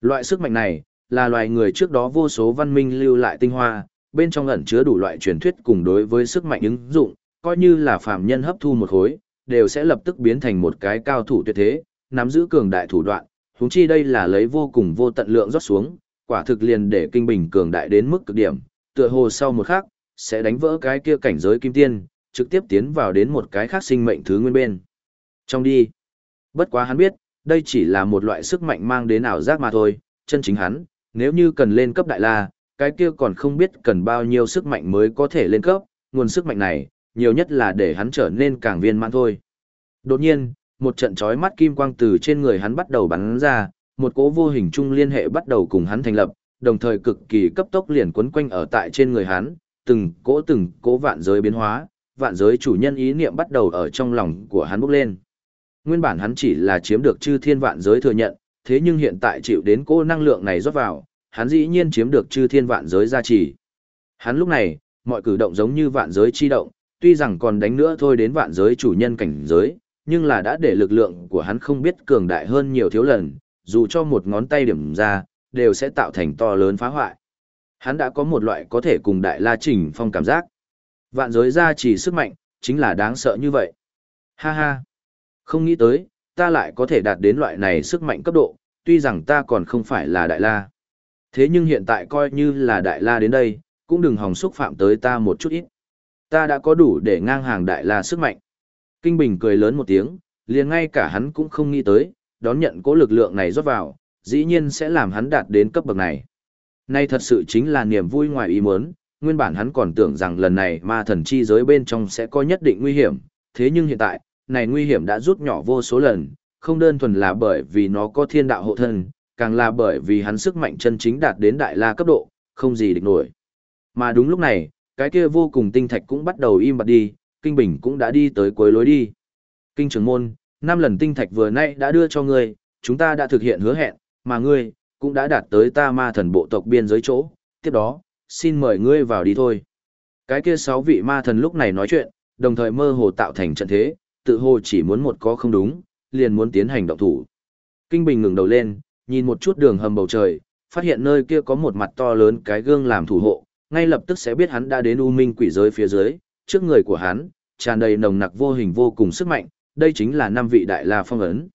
Loại sức mạnh này, là loài người trước đó vô số văn minh lưu lại tinh hoa, bên trong ẩn chứa đủ loại truyền thuyết cùng đối với sức mạnh ứng dụng, coi như là phàm nhân hấp thu một khối, đều sẽ lập tức biến thành một cái cao thủ tuyệt thế, nắm giữ cường đại thủ đoạn, huống chi đây là lấy vô cùng vô tận lượng rót xuống, quả thực liền để kinh bình cường đại đến mức cực điểm, tựa hồ sau một khắc, sẽ đánh vỡ cái kia cảnh giới kim tiên, trực tiếp tiến vào đến một cái khác sinh mệnh thứ nguyên bên. Trong đi, bất quá hắn biết, đây chỉ là một loại sức mạnh mang đến ảo giác mà thôi, chân chính hắn, nếu như cần lên cấp đại la, cái kia còn không biết cần bao nhiêu sức mạnh mới có thể lên cấp, nguồn sức mạnh này, nhiều nhất là để hắn trở nên càng viên mãn thôi. Đột nhiên, một trận chói mắt kim quang từ trên người hắn bắt đầu bắn ra, một cỗ vô hình chung liên hệ bắt đầu cùng hắn thành lập, đồng thời cực kỳ cấp tốc liền quấn quanh ở tại trên người hắn, từng cỗ từng cỗ vạn giới biến hóa, vạn giới chủ nhân ý niệm bắt đầu ở trong lòng của hắn bốc lên. Nguyên bản hắn chỉ là chiếm được chư thiên vạn giới thừa nhận, thế nhưng hiện tại chịu đến cỗ năng lượng này rót vào, hắn dĩ nhiên chiếm được chư thiên vạn giới gia trì. Hắn lúc này, mọi cử động giống như vạn giới chi động, tuy rằng còn đánh nữa thôi đến vạn giới chủ nhân cảnh giới, nhưng là đã để lực lượng của hắn không biết cường đại hơn nhiều thiếu lần, dù cho một ngón tay điểm ra, đều sẽ tạo thành to lớn phá hoại. Hắn đã có một loại có thể cùng đại la trình phong cảm giác. Vạn giới gia trì sức mạnh, chính là đáng sợ như vậy. Ha ha! Không nghĩ tới, ta lại có thể đạt đến loại này sức mạnh cấp độ, tuy rằng ta còn không phải là đại la. Thế nhưng hiện tại coi như là đại la đến đây, cũng đừng hòng xúc phạm tới ta một chút ít. Ta đã có đủ để ngang hàng đại la sức mạnh. Kinh Bình cười lớn một tiếng, liền ngay cả hắn cũng không nghĩ tới, đón nhận cố lực lượng này rót vào, dĩ nhiên sẽ làm hắn đạt đến cấp bậc này. Nay thật sự chính là niềm vui ngoài ý muốn, nguyên bản hắn còn tưởng rằng lần này ma thần chi giới bên trong sẽ có nhất định nguy hiểm, thế nhưng hiện tại, này nguy hiểm đã rút nhỏ vô số lần, không đơn thuần là bởi vì nó có thiên đạo hộ thân, càng là bởi vì hắn sức mạnh chân chính đạt đến đại la cấp độ, không gì địch nổi. Mà đúng lúc này, cái kia vô cùng tinh thạch cũng bắt đầu im bặt đi, kinh bình cũng đã đi tới cuối lối đi. Kinh trưởng môn, năm lần tinh thạch vừa nay đã đưa cho ngươi, chúng ta đã thực hiện hứa hẹn, mà ngươi cũng đã đạt tới ta ma thần bộ tộc biên giới chỗ, tiếp đó, xin mời ngươi vào đi thôi. Cái kia sáu vị ma thần lúc này nói chuyện, đồng thời mơ hồ tạo thành trận thế, tự hồ chỉ muốn một có không đúng, liền muốn tiến hành động thủ. Kinh Bình ngừng đầu lên, nhìn một chút đường hầm bầu trời, phát hiện nơi kia có một mặt to lớn cái gương làm thủ hộ, ngay lập tức sẽ biết hắn đã đến U Minh quỷ giới phía dưới, trước người của hắn, tràn đầy nồng nặc vô hình vô cùng sức mạnh, đây chính là năm vị đại la phong ấn.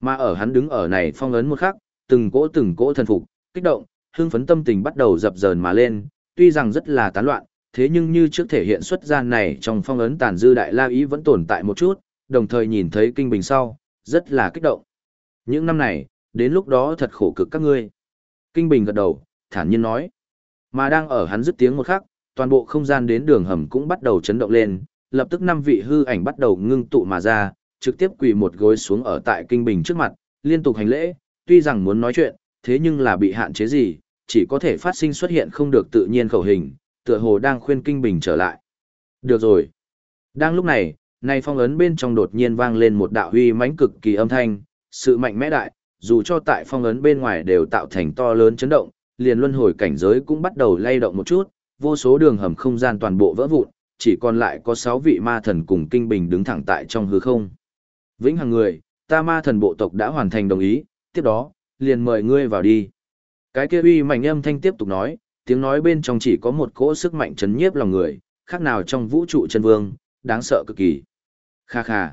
Mà ở hắn đứng ở này phong ấn một khắc, từng cỗ từng cỗ thần phục, kích động, hương phấn tâm tình bắt đầu dập dờn mà lên, tuy rằng rất là tán loạn, thế nhưng như trước thể hiện xuất gian này trong phong ấn tàn dư đại la ý vẫn tồn tại một chút, đồng thời nhìn thấy kinh bình sau, rất là kích động. Những năm này, đến lúc đó thật khổ cực các ngươi. Kinh bình gật đầu, thản nhiên nói. Mà đang ở hắn dứt tiếng một khắc, toàn bộ không gian đến đường hầm cũng bắt đầu chấn động lên, lập tức năm vị hư ảnh bắt đầu ngưng tụ mà ra, trực tiếp quỳ một gối xuống ở tại kinh bình trước mặt, liên tục hành lễ, tuy rằng muốn nói chuyện, thế nhưng là bị hạn chế gì, chỉ có thể phát sinh xuất hiện không được tự nhiên khẩu hình, tựa hồ đang khuyên kinh bình trở lại. Được rồi. Đang lúc này, này phong ấn bên trong đột nhiên vang lên một đạo huy mãnh cực kỳ âm thanh, sự mạnh mẽ đại, dù cho tại phong ấn bên ngoài đều tạo thành to lớn chấn động, liền luân hồi cảnh giới cũng bắt đầu lay động một chút, vô số đường hầm không gian toàn bộ vỡ vụn, chỉ còn lại có 6 vị ma thần cùng kinh bình đứng thẳng tại trong hư không. Vĩnh hằng người, ta ma thần bộ tộc đã hoàn thành đồng ý, tiếp đó, liền mời ngươi vào đi. Cái kia uy mạnh âm thanh tiếp tục nói, tiếng nói bên trong chỉ có một cỗ sức mạnh chấn nhiếp lòng người, khác nào trong vũ trụ chân vương, đáng sợ cực kỳ. Kha kha.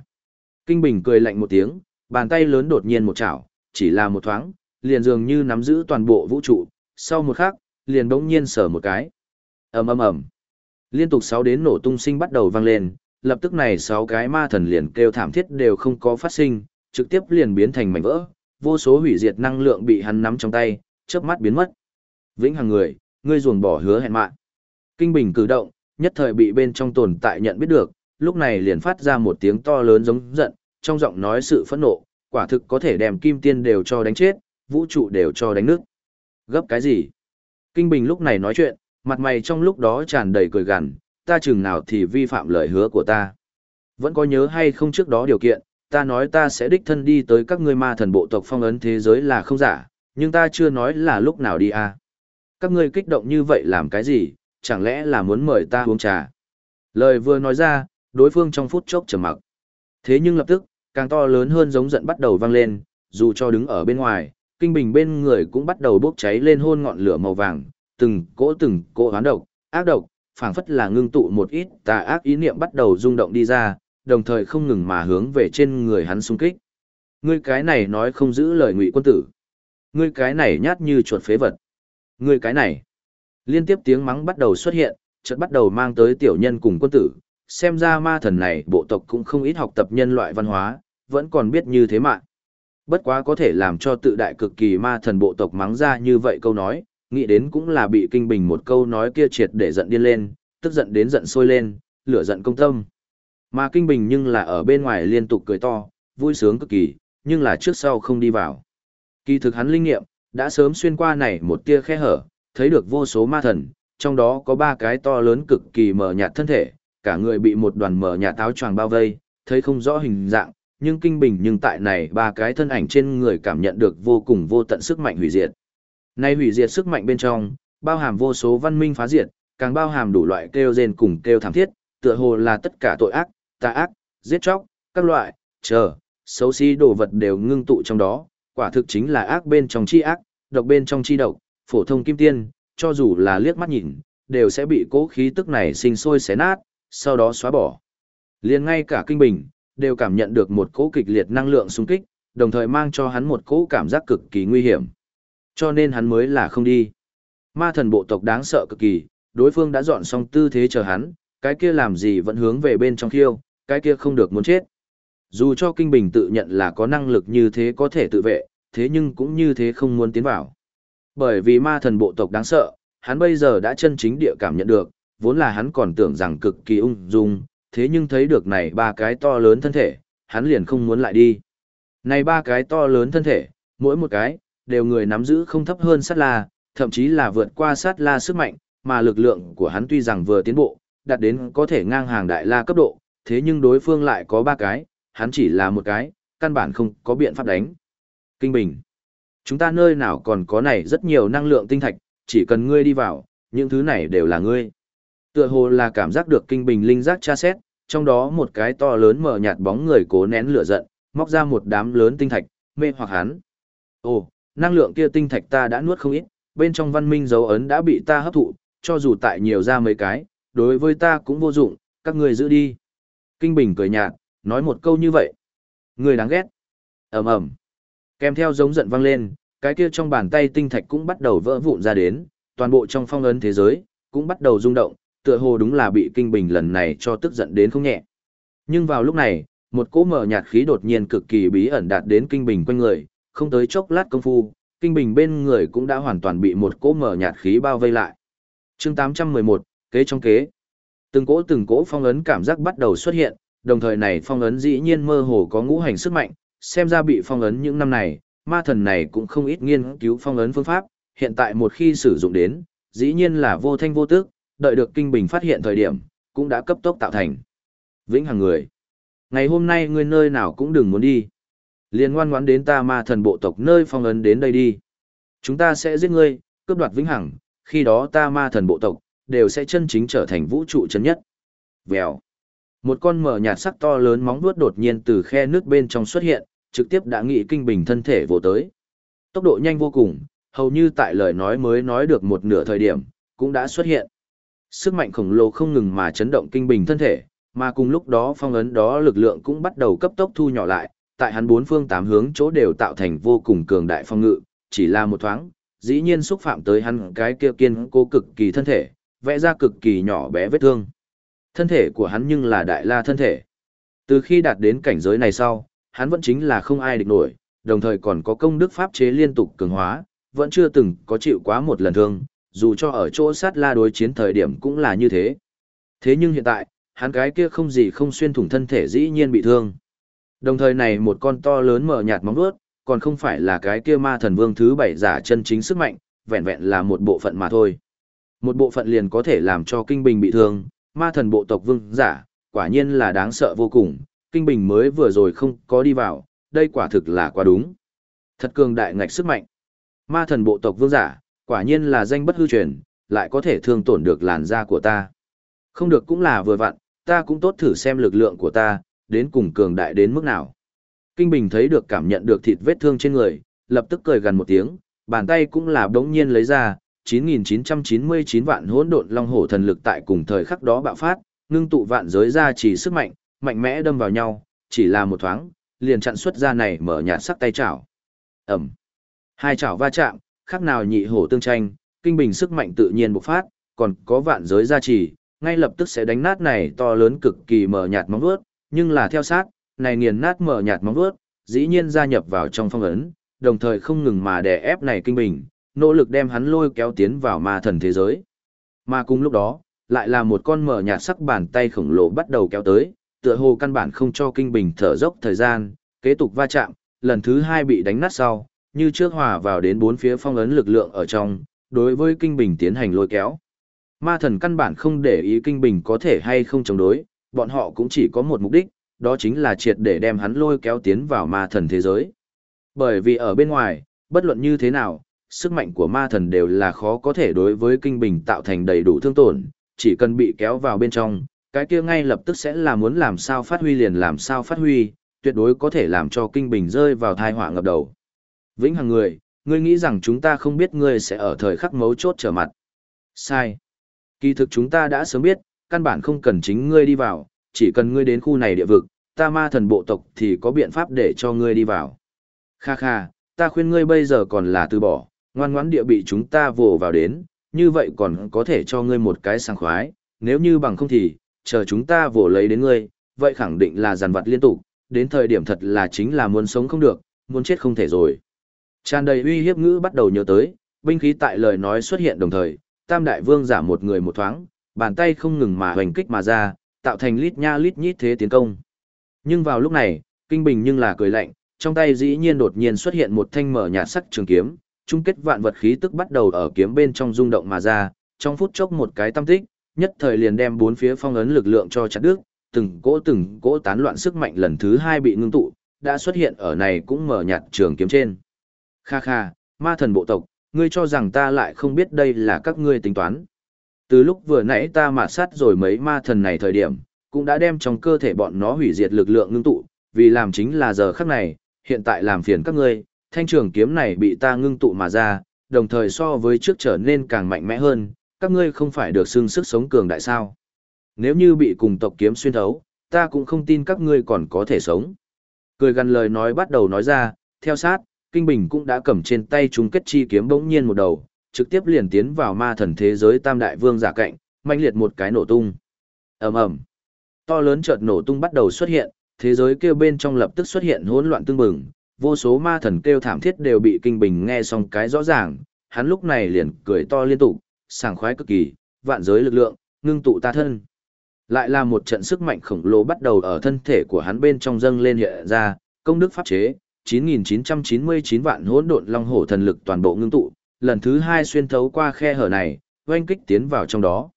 Kinh Bình cười lạnh một tiếng, bàn tay lớn đột nhiên một chảo, chỉ là một thoáng, liền dường như nắm giữ toàn bộ vũ trụ, sau một khắc, liền bỗng nhiên sở một cái. ầm ầm ầm. Liên tục sáu đến nổ tung sinh bắt đầu vang lên, lập tức này sáu cái ma thần liền kêu thảm thiết đều không có phát sinh, trực tiếp liền biến thành mảnh vỡ, vô số hủy diệt năng lượng bị hắn nắm trong tay, chớp mắt biến mất. Vĩnh hằng người, ngươi ruồng bỏ hứa hẹn mạng. Kinh Bình cử động, nhất thời bị bên trong tồn tại nhận biết được, lúc này liền phát ra một tiếng to lớn giống giận, trong giọng nói sự phẫn nộ, quả thực có thể đem kim tiên đều cho đánh chết, vũ trụ đều cho đánh nước. Gấp cái gì? Kinh Bình lúc này nói chuyện, mặt mày trong lúc đó tràn đầy cười gằn, ta chừng nào thì vi phạm lời hứa của ta. Vẫn có nhớ hay không trước đó điều kiện, ta nói ta sẽ đích thân đi tới các ngươi ma thần bộ tộc phong ấn thế giới là không giả, nhưng ta chưa nói là lúc nào đi à. Các ngươi kích động như vậy làm cái gì, chẳng lẽ là muốn mời ta uống trà? Lời vừa nói ra, đối phương trong phút chốc trầm mặc. Thế nhưng lập tức, càng to lớn hơn giống giận bắt đầu vang lên, dù cho đứng ở bên ngoài, kinh bình bên người cũng bắt đầu bốc cháy lên hôn ngọn lửa màu vàng, từng cỗ từng cỗ hoán độc, ác độc, phảng phất là ngưng tụ một ít tà ác ý niệm bắt đầu rung động đi ra, đồng thời không ngừng mà hướng về trên người hắn xung kích. Ngươi cái này nói không giữ lời ngụy quân tử. Ngươi cái này nhát như chuột phế vật. Ngươi cái này. Liên tiếp tiếng mắng bắt đầu xuất hiện, chợt bắt đầu mang tới tiểu nhân cùng quân tử. Xem ra ma thần này bộ tộc cũng không ít học tập nhân loại văn hóa, vẫn còn biết như thế mà. Bất quá có thể làm cho tự đại cực kỳ ma thần bộ tộc mắng ra như vậy câu nói, nghĩ đến cũng là bị kinh bình một câu nói kia triệt để giận điên lên, tức giận đến giận sôi lên, lửa giận công tâm. Mà kinh bình nhưng là ở bên ngoài liên tục cười to, vui sướng cực kỳ, nhưng là trước sau không đi vào. Kỳ thực hắn linh nghiệm, đã sớm xuyên qua này một tia khe hở, thấy được vô số ma thần, trong đó có ba cái to lớn cực kỳ mờ nhạt thân thể, cả người bị một đoàn mờ nhạt áo choàng bao vây, thấy không rõ hình dạng, nhưng kinh bình nhưng tại này ba cái thân ảnh trên người cảm nhận được vô cùng vô tận sức mạnh hủy diệt. Này hủy diệt sức mạnh bên trong, bao hàm vô số văn minh phá diệt, càng bao hàm đủ loại kêu rên cùng kêu thảm thiết, tựa hồ là tất cả tội ác, tà ác, giết chóc, các loại, chờ, xấu xí đồ vật đều ngưng tụ trong đó, quả thực chính là ác bên trong chi ác, độc bên trong chi độc, phổ thông kim tiên, cho dù là liếc mắt nhìn, đều sẽ bị cố khí tức này sinh sôi xé nát, sau đó xóa bỏ. Liền ngay cả kinh bình, đều cảm nhận được một cỗ kịch liệt năng lượng xung kích, đồng thời mang cho hắn một cỗ cảm giác cực kỳ nguy hiểm. Cho nên hắn mới là không đi. Ma thần bộ tộc đáng sợ cực kỳ, đối phương đã dọn xong tư thế chờ hắn, cái kia làm gì vẫn hướng về bên trong khiêu, cái kia không được muốn chết. Dù cho Kinh Bình tự nhận là có năng lực như thế có thể tự vệ, thế nhưng cũng như thế không muốn tiến vào. Bởi vì ma thần bộ tộc đáng sợ, hắn bây giờ đã chân chính địa cảm nhận được, vốn là hắn còn tưởng rằng cực kỳ ung dung, thế nhưng thấy được này ba cái to lớn thân thể, hắn liền không muốn lại đi. Này ba cái to lớn thân thể, mỗi một cái, đều người nắm giữ không thấp hơn sát la, thậm chí là vượt qua sát la sức mạnh, mà lực lượng của hắn tuy rằng vừa tiến bộ, đạt đến có thể ngang hàng đại la cấp độ, thế nhưng đối phương lại có ba cái, hắn chỉ là một cái, căn bản không có biện pháp đánh. Kinh Bình. Chúng ta nơi nào còn có này rất nhiều năng lượng tinh thạch, chỉ cần ngươi đi vào, những thứ này đều là ngươi. Tựa hồ là cảm giác được Kinh Bình linh giác tra xét, trong đó một cái to lớn mở nhạt bóng người cố nén lửa giận, móc ra một đám lớn tinh thạch, mê hoặc hắn. Ồ, năng lượng kia tinh thạch ta đã nuốt không ít, bên trong văn minh dấu ấn đã bị ta hấp thụ, cho dù tại nhiều ra mấy cái, đối với ta cũng vô dụng, các người giữ đi. Kinh Bình cười nhạt, nói một câu như vậy. Người đáng ghét. ầm ầm Kèm theo giống giận vang lên, cái kia trong bàn tay tinh thạch cũng bắt đầu vỡ vụn ra đến, toàn bộ trong phong ấn thế giới, cũng bắt đầu rung động, tựa hồ đúng là bị Kinh Bình lần này cho tức giận đến không nhẹ. Nhưng vào lúc này, một cỗ mở nhạt khí đột nhiên cực kỳ bí ẩn đạt đến Kinh Bình quanh người, không tới chốc lát công phu, Kinh Bình bên người cũng đã hoàn toàn bị một cỗ mở nhạt khí bao vây lại. chương 811, kế trong kế. Từng cỗ từng cỗ phong ấn cảm giác bắt đầu xuất hiện, đồng thời này phong ấn dĩ nhiên mơ hồ có ngũ hành sức mạnh, xem ra bị phong ấn những năm này, ma thần này cũng không ít nghiên cứu phong ấn phương pháp, hiện tại một khi sử dụng đến, dĩ nhiên là vô thanh vô tức, đợi được kinh bình phát hiện thời điểm, cũng đã cấp tốc tạo thành. Vĩnh hằng người. Ngày hôm nay ngươi nơi nào cũng đừng muốn đi. Liên ngoan ngoãn đến ta ma thần bộ tộc nơi phong ấn đến đây đi. Chúng ta sẽ giết ngươi, cướp đoạt vĩnh hằng, khi đó ta ma thần bộ tộc, đều sẽ chân chính trở thành vũ trụ chân nhất. Vèo. Một con mở nhạt sắc to lớn móng vuốt đột nhiên từ khe nước bên trong xuất hiện, trực tiếp đã nghị kinh bình thân thể vô tới. Tốc độ nhanh vô cùng, hầu như tại lời nói mới nói được một nửa thời điểm, cũng đã xuất hiện. Sức mạnh khổng lồ không ngừng mà chấn động kinh bình thân thể, mà cùng lúc đó phong ấn đó lực lượng cũng bắt đầu cấp tốc thu nhỏ lại, tại hắn bốn phương tám hướng chỗ đều tạo thành vô cùng cường đại phong ngự, chỉ là một thoáng, dĩ nhiên xúc phạm tới hắn cái kia kiên cố cực kỳ thân thể, vẽ ra cực kỳ nhỏ bé vết thương. Thân thể của hắn nhưng là đại la thân thể. Từ khi đạt đến cảnh giới này sau, hắn vẫn chính là không ai địch nổi, đồng thời còn có công đức pháp chế liên tục cường hóa, vẫn chưa từng có chịu quá một lần thương, dù cho ở chỗ sát la đối chiến thời điểm cũng là như thế. Thế nhưng hiện tại, hắn cái kia không gì không xuyên thủng thân thể dĩ nhiên bị thương. Đồng thời này một con to lớn mở nhạt móng vuốt, còn không phải là cái kia ma thần vương thứ bảy giả chân chính sức mạnh, vẹn vẹn là một bộ phận mà thôi. Một bộ phận liền có thể làm cho kinh bình bị thương, ma thần bộ tộc vương giả, quả nhiên là đáng sợ vô cùng, kinh bình mới vừa rồi không có đi vào, đây quả thực là quá đúng. Thật cường đại ngạch sức mạnh. Ma thần bộ tộc vương giả, quả nhiên là danh bất hư truyền, lại có thể thương tổn được làn da của ta. Không được cũng là vừa vặn, ta cũng tốt thử xem lực lượng của ta, đến cùng cường đại đến mức nào. Kinh Bình thấy được cảm nhận được thịt vết thương trên người, lập tức cười gần một tiếng, bàn tay cũng là đống nhiên lấy ra, 9.999 vạn hỗn độn long hổ thần lực tại cùng thời khắc đó bạo phát, ngưng tụ vạn giới ra chỉ sức mạnh, mạnh mẽ đâm vào nhau, chỉ là một thoáng, liền chặn xuất ra này mở nhạt sắc tay chảo. Ẩm. Hai chảo va chạm, khác nào nhị hổ tương tranh, kinh bình sức mạnh tự nhiên bộc phát, còn có vạn giới gia trì, ngay lập tức sẽ đánh nát này to lớn cực kỳ mở nhạt móng vuốt, nhưng là theo sát, này nghiền nát mở nhạt móng vuốt, dĩ nhiên gia nhập vào trong phong ấn, đồng thời không ngừng mà đè ép này kinh bình, nỗ lực đem hắn lôi kéo tiến vào ma thần thế giới. Mà cùng lúc đó, lại là một con mở nhạt sắc bàn tay khổng lồ bắt đầu kéo tới, tựa hồ căn bản không cho kinh bình thở dốc thời gian, kế tục va chạm, lần thứ hai bị đánh nát sau, như trước hòa vào đến bốn phía phong ấn lực lượng ở trong, đối với kinh bình tiến hành lôi kéo. Ma thần căn bản không để ý kinh bình có thể hay không chống đối, bọn họ cũng chỉ có một mục đích, đó chính là triệt để đem hắn lôi kéo tiến vào ma thần thế giới. Bởi vì ở bên ngoài, bất luận như thế nào, sức mạnh của ma thần đều là khó có thể đối với kinh bình tạo thành đầy đủ thương tổn, chỉ cần bị kéo vào bên trong, cái kia ngay lập tức sẽ là muốn làm sao phát huy liền làm sao phát huy, tuyệt đối có thể làm cho kinh bình rơi vào thai họa ngập đầu. Vĩnh Hằng người, ngươi nghĩ rằng chúng ta không biết ngươi sẽ ở thời khắc mấu chốt trở mặt. Sai. Kỳ thực chúng ta đã sớm biết, căn bản không cần chính ngươi đi vào, chỉ cần ngươi đến khu này địa vực, ta ma thần bộ tộc thì có biện pháp để cho ngươi đi vào. Kha kha, ta khuyên ngươi bây giờ còn là từ bỏ, ngoan ngoãn địa bị chúng ta vồ vào đến, như vậy còn có thể cho ngươi một cái sảng khoái, nếu như bằng không thì, chờ chúng ta vồ lấy đến ngươi, vậy khẳng định là giàn vật liên tục, đến thời điểm thật là chính là muốn sống không được, muốn chết không thể rồi. Tràn đầy uy hiếp ngữ bắt đầu nhớ tới, binh khí tại lời nói xuất hiện đồng thời, tam đại vương giả một người một thoáng, bàn tay không ngừng mà hoành kích mà ra, tạo thành lít nha lít nhít thế tiến công. Nhưng vào lúc này, Kinh Bình nhưng là cười lạnh, trong tay dĩ nhiên đột nhiên xuất hiện một thanh mở nhạt sắc trường kiếm, chung kết vạn vật khí tức bắt đầu ở kiếm bên trong rung động mà ra, trong phút chốc một cái tâm tích, nhất thời liền đem bốn phía phong ấn lực lượng cho chặt đứt, từng cỗ từng cỗ tán loạn sức mạnh lần thứ hai bị ngưng tụ, đã xuất hiện ở này cũng mở nhạt trường kiếm trên. Kha kha, ma thần bộ tộc, ngươi cho rằng ta lại không biết đây là các ngươi tính toán. Từ lúc vừa nãy ta mạt sát rồi mấy ma thần này thời điểm, cũng đã đem trong cơ thể bọn nó hủy diệt lực lượng ngưng tụ, vì làm chính là giờ khắc này, hiện tại làm phiền các ngươi, thanh trường kiếm này bị ta ngưng tụ mà ra, đồng thời so với trước trở nên càng mạnh mẽ hơn, các ngươi không phải được xưng sức sống cường đại sao. Nếu như bị cùng tộc kiếm xuyên thấu, ta cũng không tin các ngươi còn có thể sống. Cười gần lời nói bắt đầu nói ra, theo sát, Kinh Bình cũng đã cầm trên tay chúng kết chi kiếm bỗng nhiên một đầu, trực tiếp liền tiến vào ma thần thế giới tam đại vương giả cạnh, manh liệt một cái nổ tung. ầm ầm, to lớn chợt nổ tung bắt đầu xuất hiện, thế giới kêu bên trong lập tức xuất hiện hỗn loạn tương bừng, vô số ma thần kêu thảm thiết đều bị kinh bình nghe xong cái rõ ràng, hắn lúc này liền cười to liên tục, sảng khoái cực kỳ, vạn giới lực lượng, ngưng tụ ta thân. Lại là một trận sức mạnh khổng lồ bắt đầu ở thân thể của hắn bên trong dâng lên hiện ra, công đức pháp chế, 9.999 vạn hỗn độn long hổ thần lực toàn bộ ngưng tụ, lần thứ hai xuyên thấu qua khe hở này, oanh kích tiến vào trong đó.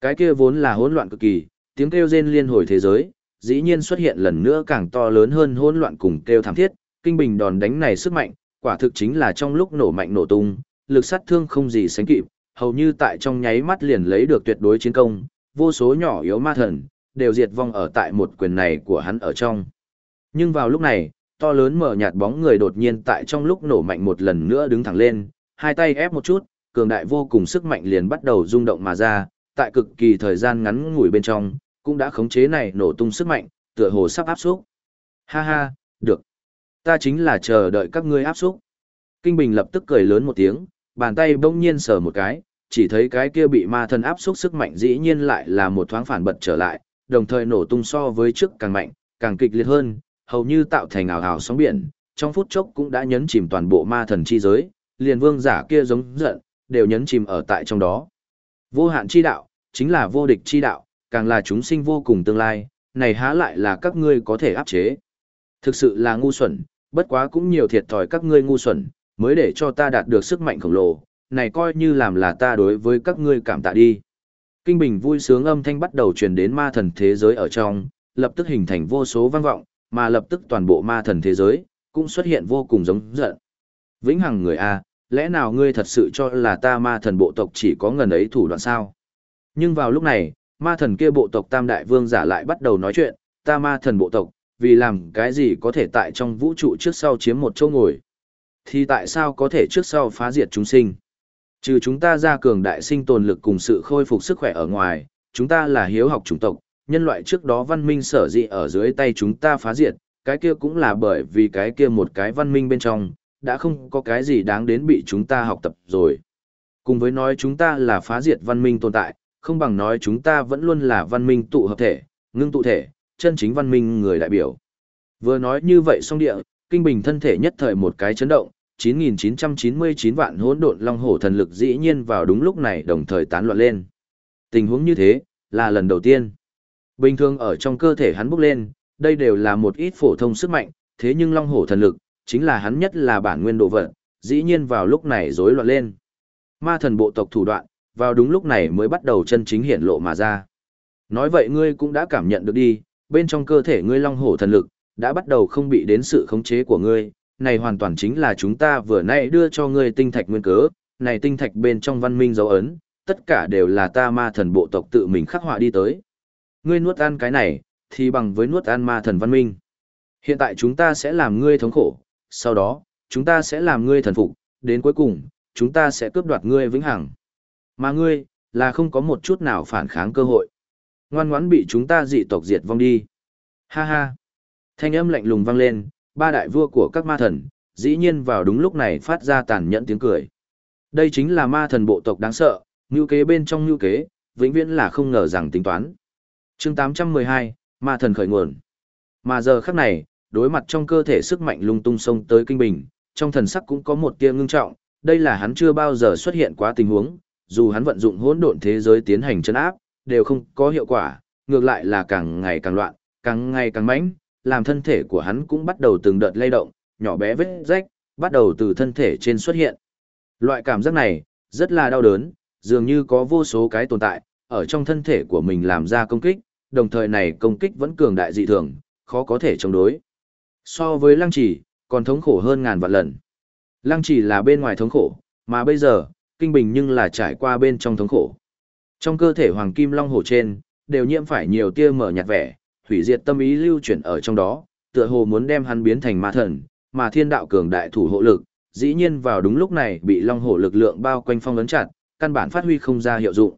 Cái kia vốn là hỗn loạn cực kỳ, tiếng kêu rên liên hồi thế giới, dĩ nhiên xuất hiện lần nữa càng to lớn hơn hỗn loạn cùng kêu thảm thiết, kinh bình đòn đánh này sức mạnh, quả thực chính là trong lúc nổ mạnh nổ tung, lực sát thương không gì sánh kịp, hầu như tại trong nháy mắt liền lấy được tuyệt đối chiến công, vô số nhỏ yếu ma thần, đều diệt vong ở tại một quyền này của hắn ở trong. Nhưng vào lúc này, to lớn mở nhạt bóng người đột nhiên tại trong lúc nổ mạnh một lần nữa đứng thẳng lên, hai tay ép một chút, cường đại vô cùng sức mạnh liền bắt đầu rung động mà ra, tại cực kỳ thời gian ngắn ngủi bên trong, cũng đã khống chế này nổ tung sức mạnh, tựa hồ sắp áp xúc. Ha ha. Ta chính là chờ đợi các ngươi áp xúc. Kinh Bình lập tức cười lớn một tiếng, bàn tay bỗng nhiên sờ một cái, chỉ thấy cái kia bị ma thân áp xúc sức mạnh dĩ nhiên lại là một thoáng phản bật trở lại, đồng thời nổ tung so với trước càng mạnh, càng kịch liệt hơn, hầu như tạo thành ảo ảo sóng biển, trong phút chốc cũng đã nhấn chìm toàn bộ ma thần chi giới, liền vương giả kia giống giận, đều nhấn chìm ở tại trong đó. Vô hạn chi đạo, chính là vô địch chi đạo, càng là chúng sinh vô cùng tương lai, này há lại là các ngươi có thể áp chế. Thực sự là ngu xuẩn, bất quá cũng nhiều thiệt thòi các ngươi ngu xuẩn, mới để cho ta đạt được sức mạnh khổng lồ, này coi như làm là ta đối với các ngươi cảm tạ đi. Kinh bình vui sướng âm thanh bắt đầu truyền đến ma thần thế giới ở trong, lập tức hình thành vô số vang vọng, mà lập tức toàn bộ ma thần thế giới, cũng xuất hiện vô cùng giống giận. Vĩnh hằng người A, lẽ nào ngươi thật sự cho là ta ma thần bộ tộc chỉ có ngần ấy thủ đoạn sao? Nhưng vào lúc này, ma thần kia bộ tộc tam đại vương giả lại bắt đầu nói chuyện, ta ma thần bộ tộc, vì làm cái gì có thể tại trong vũ trụ trước sau chiếm một chỗ ngồi? Thì tại sao có thể trước sau phá diệt chúng sinh? Trừ chúng ta ra cường đại sinh tồn lực cùng sự khôi phục sức khỏe ở ngoài, chúng ta là hiếu học chủng tộc, nhân loại trước đó văn minh sở dị ở dưới tay chúng ta phá diệt, cái kia cũng là bởi vì cái kia một cái văn minh bên trong, đã không có cái gì đáng đến bị chúng ta học tập rồi. Cùng với nói chúng ta là phá diệt văn minh tồn tại, không bằng nói chúng ta vẫn luôn là văn minh tụ hợp thể, ngưng tụ thể, chân chính văn minh người đại biểu. Vừa nói như vậy xong địa, kinh bình thân thể nhất thời một cái chấn động, 9.999 vạn hỗn độn long hổ thần lực dĩ nhiên vào đúng lúc này đồng thời tán loạn lên. Tình huống như thế, là lần đầu tiên. Bình thường ở trong cơ thể hắn bốc lên, đây đều là một ít phổ thông sức mạnh, thế nhưng long hổ thần lực, chính là hắn nhất là bản nguyên độ vật, dĩ nhiên vào lúc này rối loạn lên. Ma thần bộ tộc thủ đoạn, vào đúng lúc này mới bắt đầu chân chính hiện lộ mà ra. Nói vậy ngươi cũng đã cảm nhận được đi, bên trong cơ thể ngươi long hổ thần lực, đã bắt đầu không bị đến sự khống chế của ngươi, này hoàn toàn chính là chúng ta vừa nãy đưa cho ngươi tinh thạch nguyên cớ, này tinh thạch bên trong văn minh dấu ấn, tất cả đều là ta ma thần bộ tộc tự mình khắc họa đi tới. Ngươi nuốt ăn cái này, thì bằng với nuốt ăn ma thần văn minh. Hiện tại chúng ta sẽ làm ngươi thống khổ, sau đó, chúng ta sẽ làm ngươi thần phục, đến cuối cùng, chúng ta sẽ cướp đoạt ngươi vĩnh hằng. Mà ngươi, là không có một chút nào phản kháng cơ hội. Ngoan ngoãn bị chúng ta dị tộc diệt vong đi. Ha ha. Thanh âm lạnh lùng vang lên, ba đại vua của các ma thần, dĩ nhiên vào đúng lúc này phát ra tàn nhẫn tiếng cười. Đây chính là ma thần bộ tộc đáng sợ, ngưu kế bên trong ngưu kế, vĩnh viễn là không ngờ rằng tính toán. chương 812, ma thần khởi nguồn. Mà giờ khắc này, đối mặt trong cơ thể sức mạnh lung tung sông tới kinh bình, trong thần sắc cũng có một tia ngưng trọng, đây là hắn chưa bao giờ xuất hiện quá tình huống, dù hắn vận dụng hỗn độn thế giới tiến hành chân áp, đều không có hiệu quả, ngược lại là càng ngày càng loạn, càng ngày càng mãnh, làm thân thể của hắn cũng bắt đầu từng đợt lay động, nhỏ bé vết rách, bắt đầu từ thân thể trên xuất hiện. Loại cảm giác này, rất là đau đớn, dường như có vô số cái tồn tại, ở trong thân thể của mình làm ra công kích, đồng thời này công kích vẫn cường đại dị thường, khó có thể chống đối. So với lăng trì, còn thống khổ hơn ngàn vạn lần. Lăng trì là bên ngoài thống khổ, mà bây giờ, kinh bình nhưng là trải qua bên trong thống khổ. Trong cơ thể hoàng kim long hồ trên, đều nhiễm phải nhiều tia mở nhạt vẻ, hủy diệt tâm ý lưu chuyển ở trong đó, tựa hồ muốn đem hắn biến thành ma thần, mà thiên đạo cường đại thủ hộ lực, dĩ nhiên vào đúng lúc này bị long hổ lực lượng bao quanh phong ấn chặt, căn bản phát huy không ra hiệu dụng.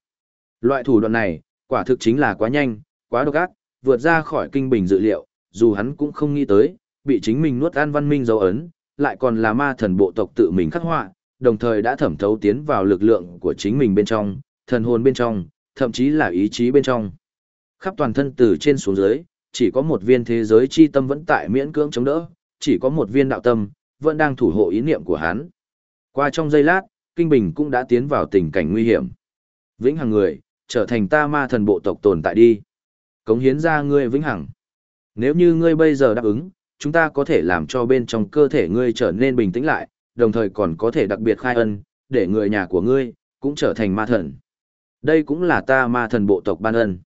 Loại thủ đoạn này, quả thực chính là quá nhanh, quá độc ác, vượt ra khỏi kinh bình dự liệu, dù hắn cũng không nghĩ tới, bị chính mình nuốt an văn minh dấu ấn, lại còn là ma thần bộ tộc tự mình khắc họa, đồng thời đã thẩm thấu tiến vào lực lượng của chính mình bên trong, thần hồn bên trong, thậm chí là ý chí bên trong. Khắp toàn thân từ trên xuống dưới, chỉ có một viên thế giới chi tâm vẫn tại miễn cưỡng chống đỡ, chỉ có một viên đạo tâm, vẫn đang thủ hộ ý niệm của hắn. Qua trong giây lát, Kinh Bình cũng đã tiến vào tình cảnh nguy hiểm. Vĩnh Hằng người, trở thành ta ma thần bộ tộc tồn tại đi. Cống hiến ra ngươi Vĩnh Hằng. Nếu như ngươi bây giờ đáp ứng, chúng ta có thể làm cho bên trong cơ thể ngươi trở nên bình tĩnh lại, đồng thời còn có thể đặc biệt khai ân, để người nhà của ngươi, cũng trở thành ma thần. Đây cũng là ta ma thần bộ tộc ban ân.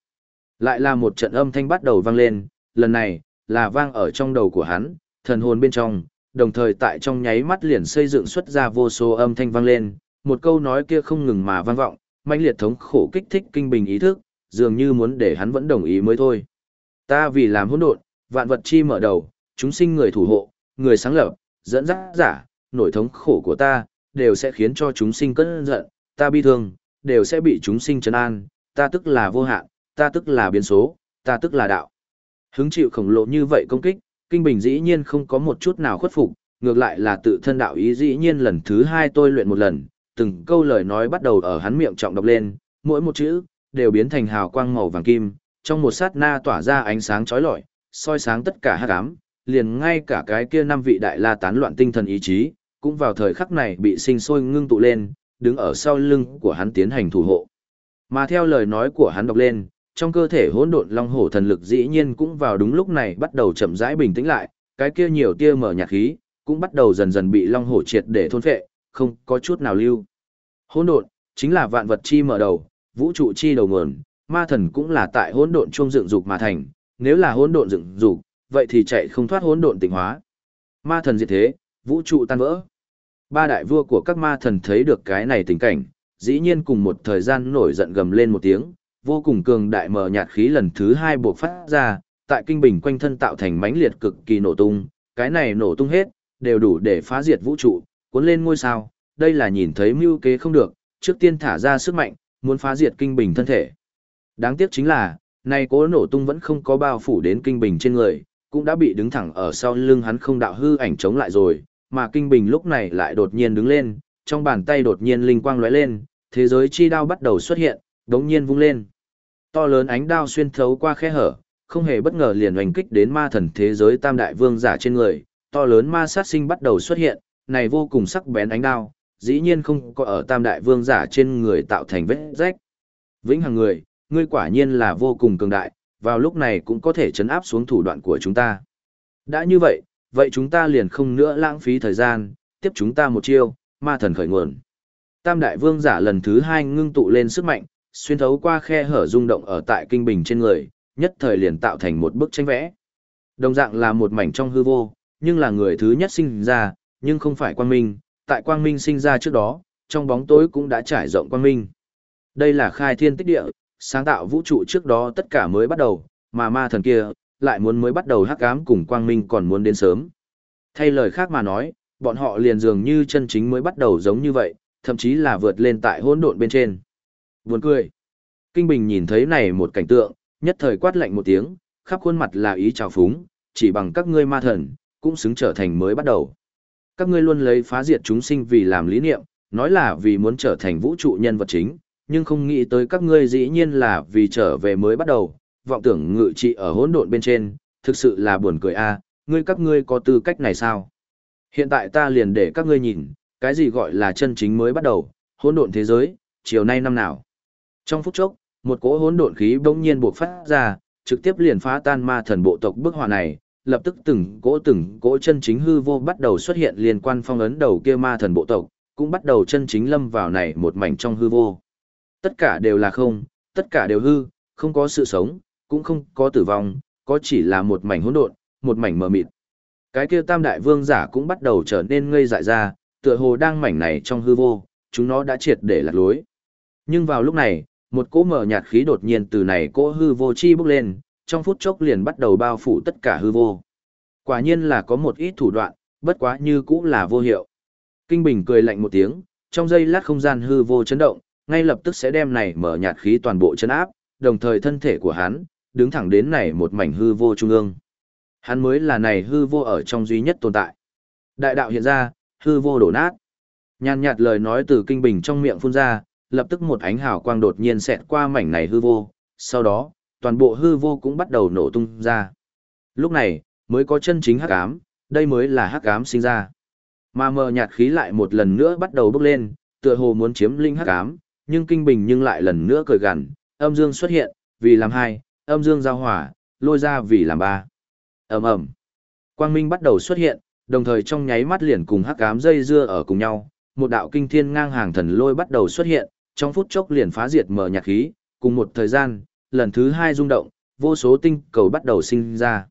Lại là một trận âm thanh bắt đầu vang lên, lần này, là vang ở trong đầu của hắn, thần hồn bên trong, đồng thời tại trong nháy mắt liền xây dựng xuất ra vô số âm thanh vang lên, một câu nói kia không ngừng mà vang vọng, mãnh liệt thống khổ kích thích kinh bình ý thức, dường như muốn để hắn vẫn đồng ý mới thôi. Ta vì làm hỗn độn, vạn vật chi mở đầu, chúng sinh người thủ hộ, người sáng lập, dẫn dắt giả, nổi thống khổ của ta, đều sẽ khiến cho chúng sinh cơn giận, ta bi thương, đều sẽ bị chúng sinh trấn an, ta tức là vô hạn, ta tức là biến số, ta tức là đạo. Hứng chịu khổng lồ như vậy công kích, Kinh Bình dĩ nhiên không có một chút nào khuất phục, ngược lại là tự thân đạo ý dĩ nhiên lần thứ hai tôi luyện một lần, từng câu lời nói bắt đầu ở hắn miệng trọng đọc lên, mỗi một chữ, đều biến thành hào quang màu vàng kim, trong một sát na tỏa ra ánh sáng chói lọi, soi sáng tất cả hắc ám, liền ngay cả cái kia năm vị đại la tán loạn tinh thần ý chí, cũng vào thời khắc này bị sinh sôi ngưng tụ lên, đứng ở sau lưng của hắn tiến hành thủ hộ. Mà theo lời nói của hắn đọc lên, trong cơ thể hỗn độn long hổ thần lực dĩ nhiên cũng vào đúng lúc này bắt đầu chậm rãi bình tĩnh lại, cái kia nhiều tia mở nhạt khí, cũng bắt đầu dần dần bị long hổ triệt để thôn phệ, không có chút nào lưu. Hỗn độn chính là vạn vật chi mở đầu, vũ trụ chi đầu nguồn, ma thần cũng là tại hỗn độn trung dựng dục mà thành, nếu là hỗn độn dựng dục, vậy thì chạy không thoát hỗn độn tịnh hóa. Ma thần diệt thế, vũ trụ tan vỡ. Ba đại vua của các ma thần thấy được cái này tình cảnh, dĩ nhiên cùng một thời gian nổi giận gầm lên một tiếng, vô cùng cường đại mở nhạt khí lần thứ hai buộc phát ra, tại kinh bình quanh thân tạo thành mãnh liệt cực kỳ nổ tung, cái này nổ tung hết, đều đủ để phá diệt vũ trụ, cuốn lên ngôi sao, đây là nhìn thấy mưu kế không được, trước tiên thả ra sức mạnh, muốn phá diệt kinh bình thân thể. Đáng tiếc chính là, nay cố nổ tung vẫn không có bao phủ đến kinh bình trên người, cũng đã bị đứng thẳng ở sau lưng hắn không đạo hư ảnh chống lại rồi, mà kinh bình lúc này lại đột nhiên đứng lên, trong bàn tay đột nhiên linh quang lóe lên, thế giới chi đao bắt đầu xuất hiện, đống nhiên vung lên. To lớn ánh đao xuyên thấu qua khe hở, không hề bất ngờ liền oanh kích đến ma thần thế giới tam đại vương giả trên người, to lớn ma sát sinh bắt đầu xuất hiện, này vô cùng sắc bén ánh đao, dĩ nhiên không có ở tam đại vương giả trên người tạo thành vết rách. Vĩnh hằng người, ngươi quả nhiên là vô cùng cường đại, vào lúc này cũng có thể chấn áp xuống thủ đoạn của chúng ta. Đã như vậy, vậy chúng ta liền không nữa lãng phí thời gian, tiếp chúng ta một chiêu, ma thần khởi nguồn. Tam đại vương giả lần thứ hai ngưng tụ lên sức mạnh, xuyên thấu qua khe hở rung động ở tại kinh bình trên người, nhất thời liền tạo thành một bức tranh vẽ. Đồng dạng là một mảnh trong hư vô, nhưng là người thứ nhất sinh ra, nhưng không phải quang minh, tại quang minh sinh ra trước đó, trong bóng tối cũng đã trải rộng quang minh. Đây là khai thiên tích địa, sáng tạo vũ trụ trước đó tất cả mới bắt đầu, mà ma thần kia, lại muốn mới bắt đầu hắc ám cùng quang minh còn muốn đến sớm. Thay lời khác mà nói, bọn họ liền dường như chân chính mới bắt đầu giống như vậy, thậm chí là vượt lên tại hỗn độn bên trên. Buồn cười. Kinh Bình nhìn thấy này một cảnh tượng, nhất thời quát lạnh một tiếng, khắp khuôn mặt là ý trào phúng, chỉ bằng các ngươi ma thần, cũng xứng trở thành mới bắt đầu. Các ngươi luôn lấy phá diệt chúng sinh vì làm lý niệm, nói là vì muốn trở thành vũ trụ nhân vật chính, nhưng không nghĩ tới các ngươi dĩ nhiên là vì trở về mới bắt đầu, vọng tưởng ngự trị ở hỗn độn bên trên, thực sự là buồn cười a, ngươi các ngươi có tư cách này sao? Hiện tại ta liền để các ngươi nhìn, cái gì gọi là chân chính mới bắt đầu, hỗn độn thế giới, chiều nay năm nào. Trong phút chốc, một cỗ hỗn độn khí bỗng nhiên bộc phát ra, trực tiếp liền phá tan ma thần bộ tộc bức họa này, lập tức từng cỗ từng cỗ chân chính hư vô bắt đầu xuất hiện liên quan phong ấn đầu kia ma thần bộ tộc, cũng bắt đầu chân chính lâm vào này một mảnh trong hư vô. Tất cả đều là không, tất cả đều hư, không có sự sống, cũng không có tử vong, có chỉ là một mảnh hỗn độn, một mảnh mờ mịt. Cái kia tam đại vương giả cũng bắt đầu trở nên ngây dại ra, tựa hồ đang mảnh này trong hư vô, chúng nó đã triệt để lạc lối. Nhưng vào lúc này, một cỗ mở nhạt khí đột nhiên từ này cỗ hư vô chi bốc lên, trong phút chốc liền bắt đầu bao phủ tất cả hư vô. Quả nhiên là có một ít thủ đoạn, bất quá như cũ là vô hiệu. Kinh Bình cười lạnh một tiếng, trong giây lát không gian hư vô chấn động, ngay lập tức sẽ đem này mở nhạt khí toàn bộ chấn áp, đồng thời thân thể của hắn, đứng thẳng đến này một mảnh hư vô trung ương. Hắn mới là này hư vô ở trong duy nhất tồn tại. Đại đạo hiện ra, hư vô đổ nát. Nhàn nhạt lời nói từ kinh bình trong miệng phun ra, lập tức một ánh hào quang đột nhiên xẹt qua mảnh này hư vô, sau đó, toàn bộ hư vô cũng bắt đầu nổ tung ra. Lúc này, mới có chân chính hắc ám, đây mới là hắc ám sinh ra. Mà mờ nhạt khí lại một lần nữa bắt đầu bốc lên, tựa hồ muốn chiếm linh hắc ám, nhưng kinh bình nhưng lại lần nữa cười gằn, âm dương xuất hiện, vì làm hai, âm dương giao hỏa, lôi ra vì làm ba. Ầm ầm. Quang minh bắt đầu xuất hiện, đồng thời trong nháy mắt liền cùng hắc ám dây dưa ở cùng nhau, một đạo kinh thiên ngang hàng thần lôi bắt đầu xuất hiện, trong phút chốc liền phá diệt mở nhạc khí, cùng một thời gian, lần thứ hai rung động, vô số tinh cầu bắt đầu sinh ra.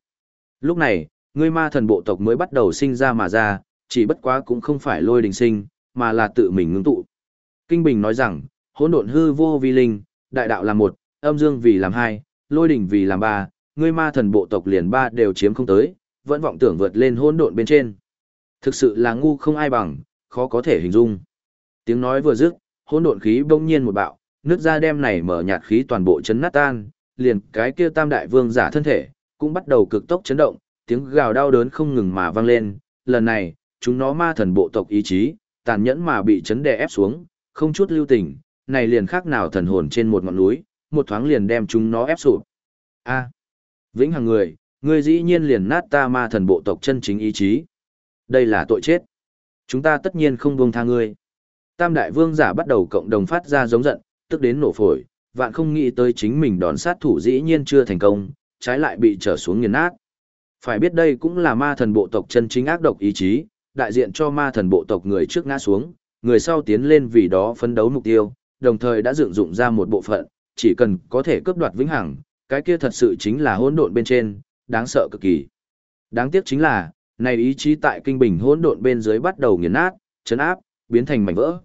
Lúc này, ngươi ma thần bộ tộc mới bắt đầu sinh ra mà ra, chỉ bất quá cũng không phải lôi đình sinh, mà là tự mình ngưng tụ. Kinh Bình nói rằng, hỗn độn hư vô vi linh, đại đạo là một, âm dương vì làm hai, lôi đỉnh vì làm ba, ngươi ma thần bộ tộc liền ba đều chiếm không tới, vẫn vọng tưởng vượt lên hỗn độn bên trên. Thực sự là ngu không ai bằng, khó có thể hình dung. Tiếng nói vừa dứt, hỗn độn khí bỗng nhiên một bạo, nước ra đem này mở nhạt khí toàn bộ chấn nát tan, liền cái kia tam đại vương giả thân thể, cũng bắt đầu cực tốc chấn động, tiếng gào đau đớn không ngừng mà vang lên, lần này, chúng nó ma thần bộ tộc ý chí, tàn nhẫn mà bị chấn đè ép xuống, không chút lưu tình, này liền khác nào thần hồn trên một ngọn núi, một thoáng liền đem chúng nó ép sụp. A, vĩnh hằng người, ngươi dĩ nhiên liền nát ta ma thần bộ tộc chân chính ý chí. Đây là tội chết. Chúng ta tất nhiên không buông tha ngươi. Tam đại vương giả bắt đầu cộng đồng phát ra giống giận, tức đến nổ phổi, vạn không nghĩ tới chính mình đòn sát thủ dĩ nhiên chưa thành công, trái lại bị trở xuống nghiền nát. Phải biết đây cũng là ma thần bộ tộc chân chính ác độc ý chí, đại diện cho ma thần bộ tộc người trước ngã xuống, người sau tiến lên vì đó phấn đấu mục tiêu, đồng thời đã dựng dụng ra một bộ phận, chỉ cần có thể cướp đoạt vĩnh hằng, cái kia thật sự chính là hỗn độn bên trên, đáng sợ cực kỳ. Đáng tiếc chính là, này ý chí tại kinh bình hỗn độn bên dưới bắt đầu nghiền nát, chấn áp, biến thành mảnh vỡ.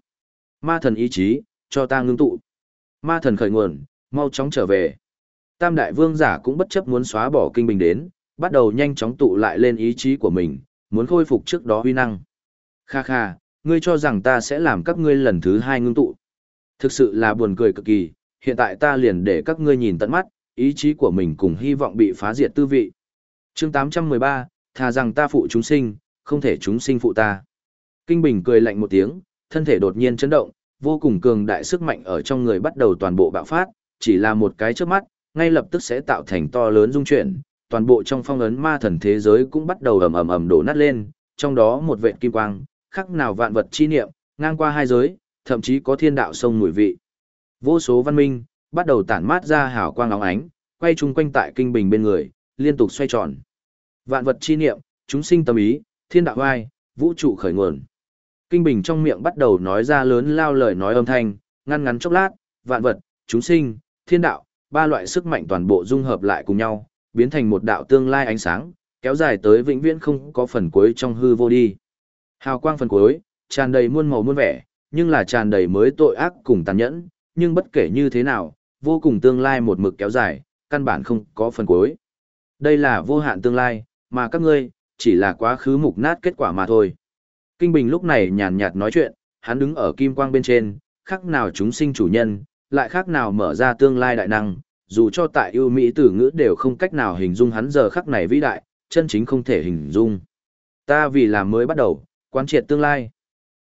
Ma thần ý chí, cho ta ngưng tụ. Ma thần khởi nguồn, mau chóng trở về. Tam đại vương giả cũng bất chấp muốn xóa bỏ kinh bình đến, bắt đầu nhanh chóng tụ lại lên ý chí của mình, muốn khôi phục trước đó huy năng. Kha kha, ngươi cho rằng ta sẽ làm các ngươi lần thứ hai ngưng tụ. Thực sự là buồn cười cực kỳ, hiện tại ta liền để các ngươi nhìn tận mắt, ý chí của mình cùng hy vọng bị phá diệt tư vị. chương 813, thà rằng ta phụ chúng sinh, không thể chúng sinh phụ ta. Kinh Bình cười lạnh một tiếng, thân thể đột nhiên chấn động, vô cùng cường đại sức mạnh ở trong người bắt đầu toàn bộ bạo phát, chỉ là một cái trước mắt, ngay lập tức sẽ tạo thành to lớn dung chuyển, toàn bộ trong phong ấn ma thần thế giới cũng bắt đầu ầm ầm ầm đổ nát lên, trong đó một vệt kim quang, khắc nào vạn vật chi niệm, ngang qua hai giới, thậm chí có thiên đạo sông mùi vị. Vô số văn minh, bắt đầu tản mát ra hào quang óng ánh, quay chung quanh tại kinh bình bên người, liên tục xoay tròn. Vạn vật chi niệm, chúng sinh tâm ý, thiên đạo oai, vũ trụ khởi nguồn. Kinh bình trong miệng bắt đầu nói ra lớn lao lời nói âm thanh, ngăn ngắn chốc lát, vạn vật, chúng sinh, thiên đạo, ba loại sức mạnh toàn bộ dung hợp lại cùng nhau, biến thành một đạo tương lai ánh sáng, kéo dài tới vĩnh viễn không có phần cuối trong hư vô đi. Hào quang phần cuối, tràn đầy muôn màu muôn vẻ, nhưng là tràn đầy mới tội ác cùng tàn nhẫn, nhưng bất kể như thế nào, vô cùng tương lai một mực kéo dài, căn bản không có phần cuối. Đây là vô hạn tương lai, mà các ngươi, chỉ là quá khứ mục nát kết quả mà thôi. Kinh Bình lúc này nhàn nhạt nói chuyện, hắn đứng ở kim quang bên trên, khác nào chúng sinh chủ nhân, lại khác nào mở ra tương lai đại năng, dù cho tại ưu mỹ tử ngữ đều không cách nào hình dung hắn giờ khắc này vĩ đại, chân chính không thể hình dung. Ta vì làm mới bắt đầu, quán triệt tương lai.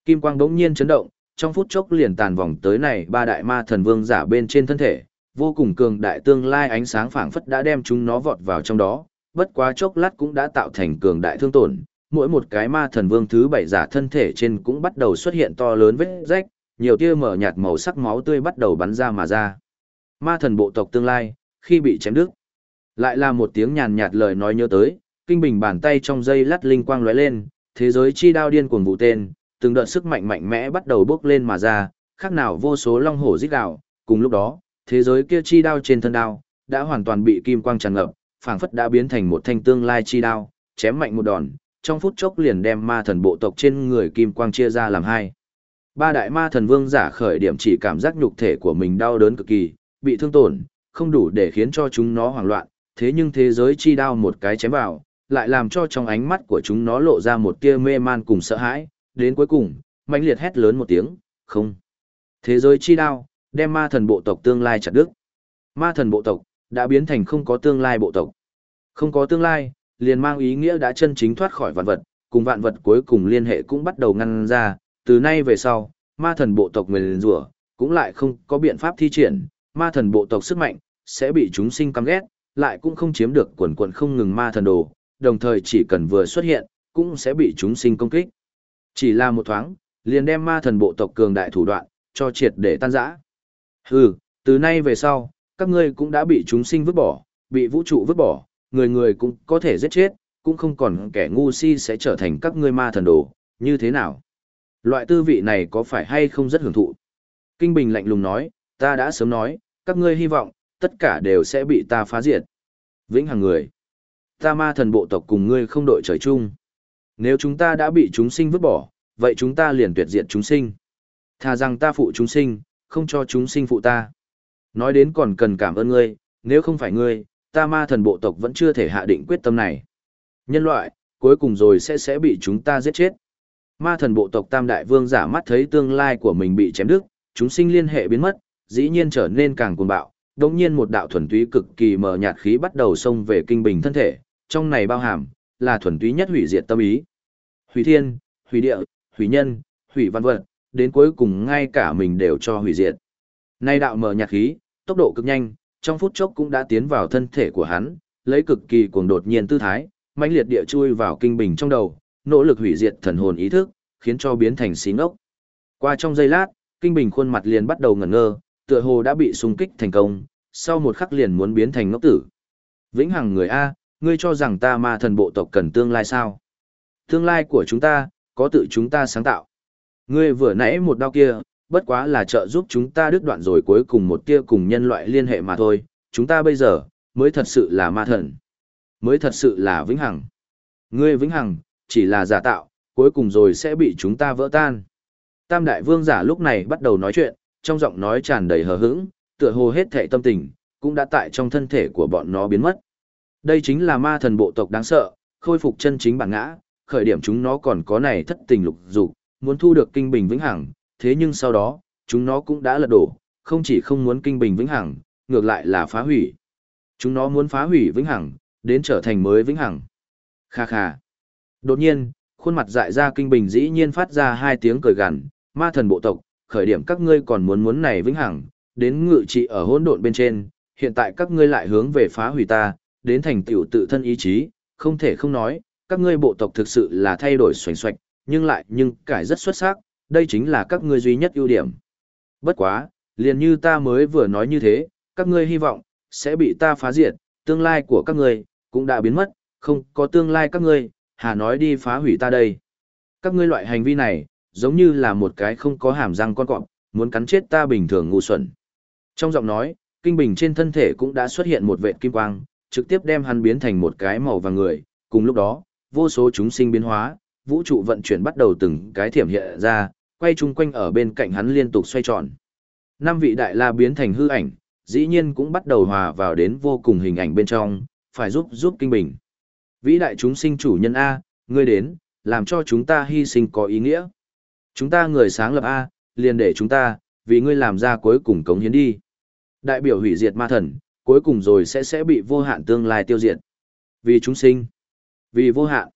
Kim quang đống nhiên chấn động, trong phút chốc liền tàn vòng tới này ba đại ma thần vương giả bên trên thân thể, vô cùng cường đại tương lai ánh sáng phảng phất đã đem chúng nó vọt vào trong đó, bất quá chốc lát cũng đã tạo thành cường đại thương tổn, mỗi một cái ma thần vương thứ bảy giả thân thể trên cũng bắt đầu xuất hiện to lớn vết rách, nhiều tia mở nhạt màu sắc máu tươi bắt đầu bắn ra mà ra. Ma thần bộ tộc tương lai, khi bị chém đứt, lại là một tiếng nhàn nhạt lời nói nhớ tới, kinh bình bàn tay trong dây lát linh quang lóe lên, thế giới chi đao điên cuồng vụ tên, từng đợt sức mạnh mạnh mẽ bắt đầu bước lên mà ra, khác nào vô số long hổ rít gào, cùng lúc đó, thế giới kia chi đao trên thân đao đã hoàn toàn bị kim quang tràn ngập, phảng phất đã biến thành một thanh tương lai chi đao, chém mạnh một đòn, trong phút chốc liền đem ma thần bộ tộc trên người kim quang chia ra làm hai. Ba đại ma thần vương giả khởi điểm chỉ cảm giác nhục thể của mình đau đớn cực kỳ, bị thương tổn, không đủ để khiến cho chúng nó hoảng loạn, thế nhưng thế giới chi đao một cái chém vào, lại làm cho trong ánh mắt của chúng nó lộ ra một tia mê man cùng sợ hãi, đến cuối cùng, mãnh liệt hét lớn một tiếng, không. Thế giới chi đao, đem ma thần bộ tộc tương lai chặt đứt. Ma thần bộ tộc, đã biến thành không có tương lai bộ tộc. Không có tương lai, liền mang ý nghĩa đã chân chính thoát khỏi vạn vật, cùng vạn vật cuối cùng liên hệ cũng bắt đầu ngăn ra, từ nay về sau, ma thần bộ tộc nguyền rủa cũng lại không có biện pháp thi triển, ma thần bộ tộc sức mạnh, sẽ bị chúng sinh căm ghét, lại cũng không chiếm được quần quần không ngừng ma thần đồ, đồng thời chỉ cần vừa xuất hiện, cũng sẽ bị chúng sinh công kích. Chỉ là một thoáng, liền đem ma thần bộ tộc cường đại thủ đoạn, cho triệt để tan rã. Hừ, từ nay về sau, các ngươi cũng đã bị chúng sinh vứt bỏ, bị vũ trụ vứt bỏ, người người cũng có thể giết chết, cũng không còn kẻ ngu si sẽ trở thành các ngươi ma thần đồ, như thế nào? Loại tư vị này có phải hay không rất hưởng thụ? Kinh Bình lạnh lùng nói, ta đã sớm nói, các ngươi hy vọng, tất cả đều sẽ bị ta phá diệt. Vĩnh hằng người. Ta ma thần bộ tộc cùng ngươi không đội trời chung. Nếu chúng ta đã bị chúng sinh vứt bỏ, vậy chúng ta liền tuyệt diệt chúng sinh. Thà rằng ta phụ chúng sinh, không cho chúng sinh phụ ta. Nói đến còn cần cảm ơn ngươi, nếu không phải ngươi, ta ma thần bộ tộc vẫn chưa thể hạ định quyết tâm này. Nhân loại, cuối cùng rồi sẽ sẽ bị chúng ta giết chết. Ma thần bộ tộc Tam Đại Vương giả mắt thấy tương lai của mình bị chém đứt, chúng sinh liên hệ biến mất, dĩ nhiên trở nên càng cuồng bạo. Đống nhiên một đạo thuần túy cực kỳ mờ nhạt khí bắt đầu xông về kinh bình thân thể, trong này bao hàm, là thuần túy nhất hủy diệt tâm ý. Hủy thiên, hủy địa, hủy nhân, hủy văn vật, đến cuối cùng ngay cả mình đều cho hủy diệt. Nay đạo mở nhạt khí, tốc độ cực nhanh, trong phút chốc cũng đã tiến vào thân thể của hắn, lấy cực kỳ cuồng đột nhiên tư thái, mãnh liệt địa chui vào kinh bình trong đầu, nỗ lực hủy diệt thần hồn ý thức, khiến cho biến thành xí ngốc. Qua trong giây lát, kinh bình khuôn mặt liền bắt đầu ngẩn ngơ, tựa hồ đã bị xung kích thành công, sau một khắc liền muốn biến thành ngốc tử. Vĩnh hằng người A, ngươi cho rằng ta ma thần bộ tộc cần tương lai sao? Tương lai của chúng ta, có tự chúng ta sáng tạo. Ngươi vừa nãy một đau kia, bất quá là trợ giúp chúng ta đứt đoạn rồi cuối cùng một tia cùng nhân loại liên hệ mà thôi, chúng ta bây giờ, mới thật sự là ma thần. Mới thật sự là vĩnh hằng. Ngươi vĩnh hằng, chỉ là giả tạo, cuối cùng rồi sẽ bị chúng ta vỡ tan. Tam đại vương giả lúc này bắt đầu nói chuyện, trong giọng nói tràn đầy hờ hững, tựa hồ hết thệ tâm tình, cũng đã tại trong thân thể của bọn nó biến mất. Đây chính là ma thần bộ tộc đáng sợ, khôi phục chân chính bản ngã, khởi điểm chúng nó còn có này thất tình lục dục, muốn thu được kinh bình vĩnh hằng, thế nhưng sau đó, chúng nó cũng đã lật đổ, không chỉ không muốn kinh bình vĩnh hằng, ngược lại là phá hủy. Chúng nó muốn phá hủy vĩnh hằng, đến trở thành mới vĩnh hằng. Kha kha. Đột nhiên, khuôn mặt dại ra kinh bình dĩ nhiên phát ra hai tiếng cười gằn, ma thần bộ tộc, khởi điểm các ngươi còn muốn muốn này vĩnh hằng, đến ngự trị ở hỗn độn bên trên, hiện tại các ngươi lại hướng về phá hủy ta, đến thành tựu tự thân ý chí, không thể không nói, các ngươi bộ tộc thực sự là thay đổi xoành xoạch, nhưng lại nhưng cải rất xuất sắc, đây chính là các ngươi duy nhất ưu điểm. Bất quá, liền như ta mới vừa nói như thế, các ngươi hy vọng, sẽ bị ta phá diệt, tương lai của các ngươi, cũng đã biến mất, không có tương lai các ngươi, hà nói đi phá hủy ta đây. Các ngươi loại hành vi này, giống như là một cái không có hàm răng con cọp, muốn cắn chết ta bình thường ngu xuẩn. Trong giọng nói, kinh bình trên thân thể cũng đã xuất hiện một vệt kim quang, trực tiếp đem hắn biến thành một cái màu vàng người, cùng lúc đó, vô số chúng sinh biến hóa, vũ trụ vận chuyển bắt đầu từng cái thiểm hiện ra, quay chung quanh ở bên cạnh hắn liên tục xoay tròn. Năm vị đại la biến thành hư ảnh, dĩ nhiên cũng bắt đầu hòa vào đến vô cùng hình ảnh bên trong, phải giúp giúp kinh bình. Vĩ đại chúng sinh chủ nhân A, ngươi đến, làm cho chúng ta hy sinh có ý nghĩa. Chúng ta người sáng lập A, liền để chúng ta, vì ngươi làm ra cuối cùng cống hiến đi. Đại biểu hủy diệt ma thần, cuối cùng rồi sẽ sẽ bị vô hạn tương lai tiêu diệt. Vì chúng sinh, vì vô hạn.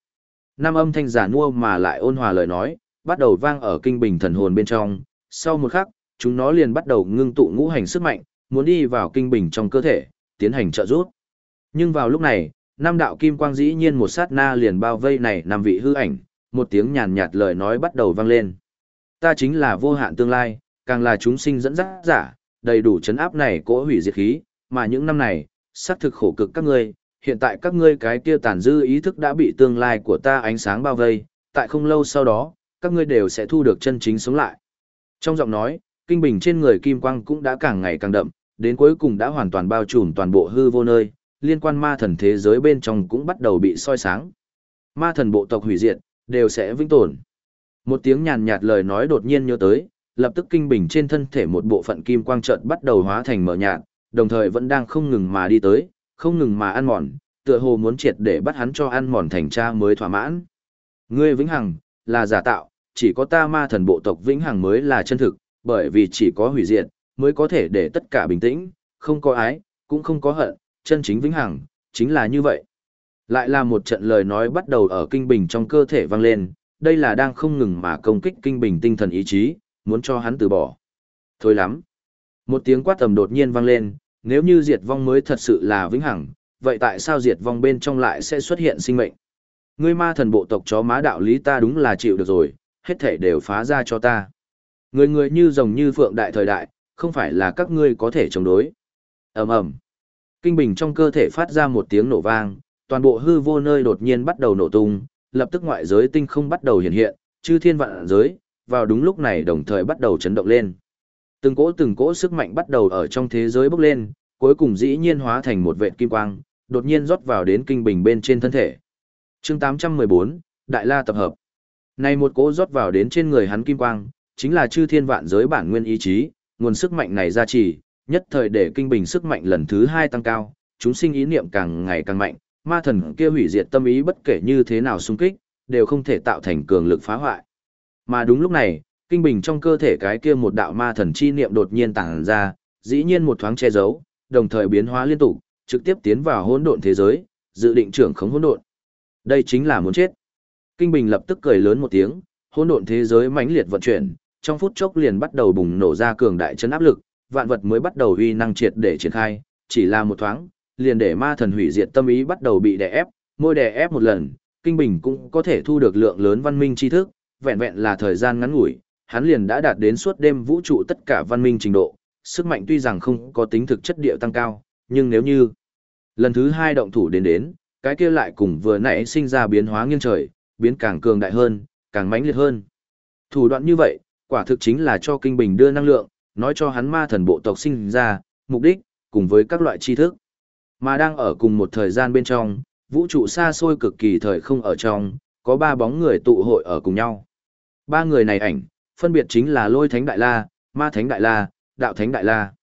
Nam âm thanh giả nua mà lại ôn hòa lời nói, bắt đầu vang ở kinh bình thần hồn bên trong. Sau một khắc, chúng nó liền bắt đầu ngưng tụ ngũ hành sức mạnh, muốn đi vào kinh bình trong cơ thể, tiến hành trợ giúp. Nhưng vào lúc này, năm đạo kim quang dĩ nhiên một sát na liền bao vây này năm vị hư ảnh, một tiếng nhàn nhạt lời nói bắt đầu vang lên. Ta chính là vô hạn tương lai, càng là chúng sinh dẫn dắt giả, đầy đủ chấn áp này cỗ hủy diệt khí, mà những năm này, xác thực khổ cực các ngươi, hiện tại các ngươi cái kia tàn dư ý thức đã bị tương lai của ta ánh sáng bao vây, tại không lâu sau đó, các ngươi đều sẽ thu được chân chính sống lại. Trong giọng nói, kinh bình trên người kim quang cũng đã càng ngày càng đậm, đến cuối cùng đã hoàn toàn bao trùm toàn bộ hư vô nơi, liên quan ma thần thế giới bên trong cũng bắt đầu bị soi sáng. Ma thần bộ tộc hủy diệt, đều sẽ vĩnh tồn. Một tiếng nhàn nhạt lời nói đột nhiên nhớ tới, lập tức kinh bình trên thân thể một bộ phận kim quang chợt bắt đầu hóa thành mở nhạt, đồng thời vẫn đang không ngừng mà đi tới, không ngừng mà ăn mòn, tựa hồ muốn triệt để bắt hắn cho ăn mòn thành cha mới thỏa mãn. Ngươi vĩnh hằng là giả tạo, chỉ có ta ma thần bộ tộc vĩnh hằng mới là chân thực, bởi vì chỉ có hủy diệt mới có thể để tất cả bình tĩnh, không có ái, cũng không có hận, chân chính vĩnh hằng chính là như vậy. Lại là một trận lời nói bắt đầu ở kinh bình trong cơ thể vang lên, đây là đang không ngừng mà công kích kinh bình tinh thần ý chí, muốn cho hắn từ bỏ. Thôi lắm. Một tiếng quát tầm đột nhiên vang lên, nếu như diệt vong mới thật sự là vĩnh hằng, vậy tại sao diệt vong bên trong lại sẽ xuất hiện sinh mệnh? Ngươi ma thần bộ tộc chó má đạo lý ta đúng là chịu được rồi, hết thể đều phá ra cho ta. Người người như rồng như phượng đại thời đại, không phải là các ngươi có thể chống đối. ầm ầm Kinh bình trong cơ thể phát ra một tiếng nổ vang, toàn bộ hư vô nơi đột nhiên bắt đầu nổ tung, lập tức ngoại giới tinh không bắt đầu hiện hiện, chư thiên vạn giới, vào đúng lúc này đồng thời bắt đầu chấn động lên. Từng cỗ từng cỗ sức mạnh bắt đầu ở trong thế giới bốc lên, cuối cùng dĩ nhiên hóa thành một vệt kim quang, đột nhiên rót vào đến kinh bình bên trên thân thể. Chương 814, Đại La tập hợp. Này một cỗ rót vào đến trên người hắn kim quang, chính là chư thiên vạn giới bản nguyên ý chí, nguồn sức mạnh này ra chỉ, nhất thời để kinh bình sức mạnh lần thứ hai tăng cao, chúng sinh ý niệm càng ngày càng mạnh, ma thần kia hủy diệt tâm ý bất kể như thế nào xung kích, đều không thể tạo thành cường lực phá hoại. Mà đúng lúc này, kinh bình trong cơ thể cái kia một đạo ma thần chi niệm đột nhiên tàng ra, dĩ nhiên một thoáng che giấu, đồng thời biến hóa liên tục, trực tiếp tiến vào hỗn độn thế giới, dự định trưởng khống hỗn độn. Đây chính là muốn chết. Kinh bình lập tức cười lớn một tiếng, hỗn độn thế giới mãnh liệt vận chuyển, trong phút chốc liền bắt đầu bùng nổ ra cường đại chấn áp lực, vạn vật mới bắt đầu uy năng triệt để triển khai, chỉ là một thoáng, liền để ma thần hủy diệt tâm ý bắt đầu bị đè ép, môi đè ép một lần, kinh bình cũng có thể thu được lượng lớn văn minh tri thức, vẹn vẹn là thời gian ngắn ngủi, hắn liền đã đạt đến suốt đêm vũ trụ tất cả văn minh trình độ, sức mạnh tuy rằng không có tính thực chất địa tăng cao, nhưng nếu như lần thứ hai động thủ đến đến, cái kia lại cùng vừa nãy sinh ra biến hóa nghiêng trời, biến càng cường đại hơn, càng mãnh liệt hơn. Thủ đoạn như vậy, quả thực chính là cho kinh bình đưa năng lượng, nói cho hắn ma thần bộ tộc sinh ra, mục đích, cùng với các loại tri thức. Mà đang ở cùng một thời gian bên trong, vũ trụ xa xôi cực kỳ thời không ở trong, có ba bóng người tụ hội ở cùng nhau. Ba người này ảnh, phân biệt chính là Lôi Thánh Đại La, Ma Thánh Đại La, Đạo Thánh Đại La.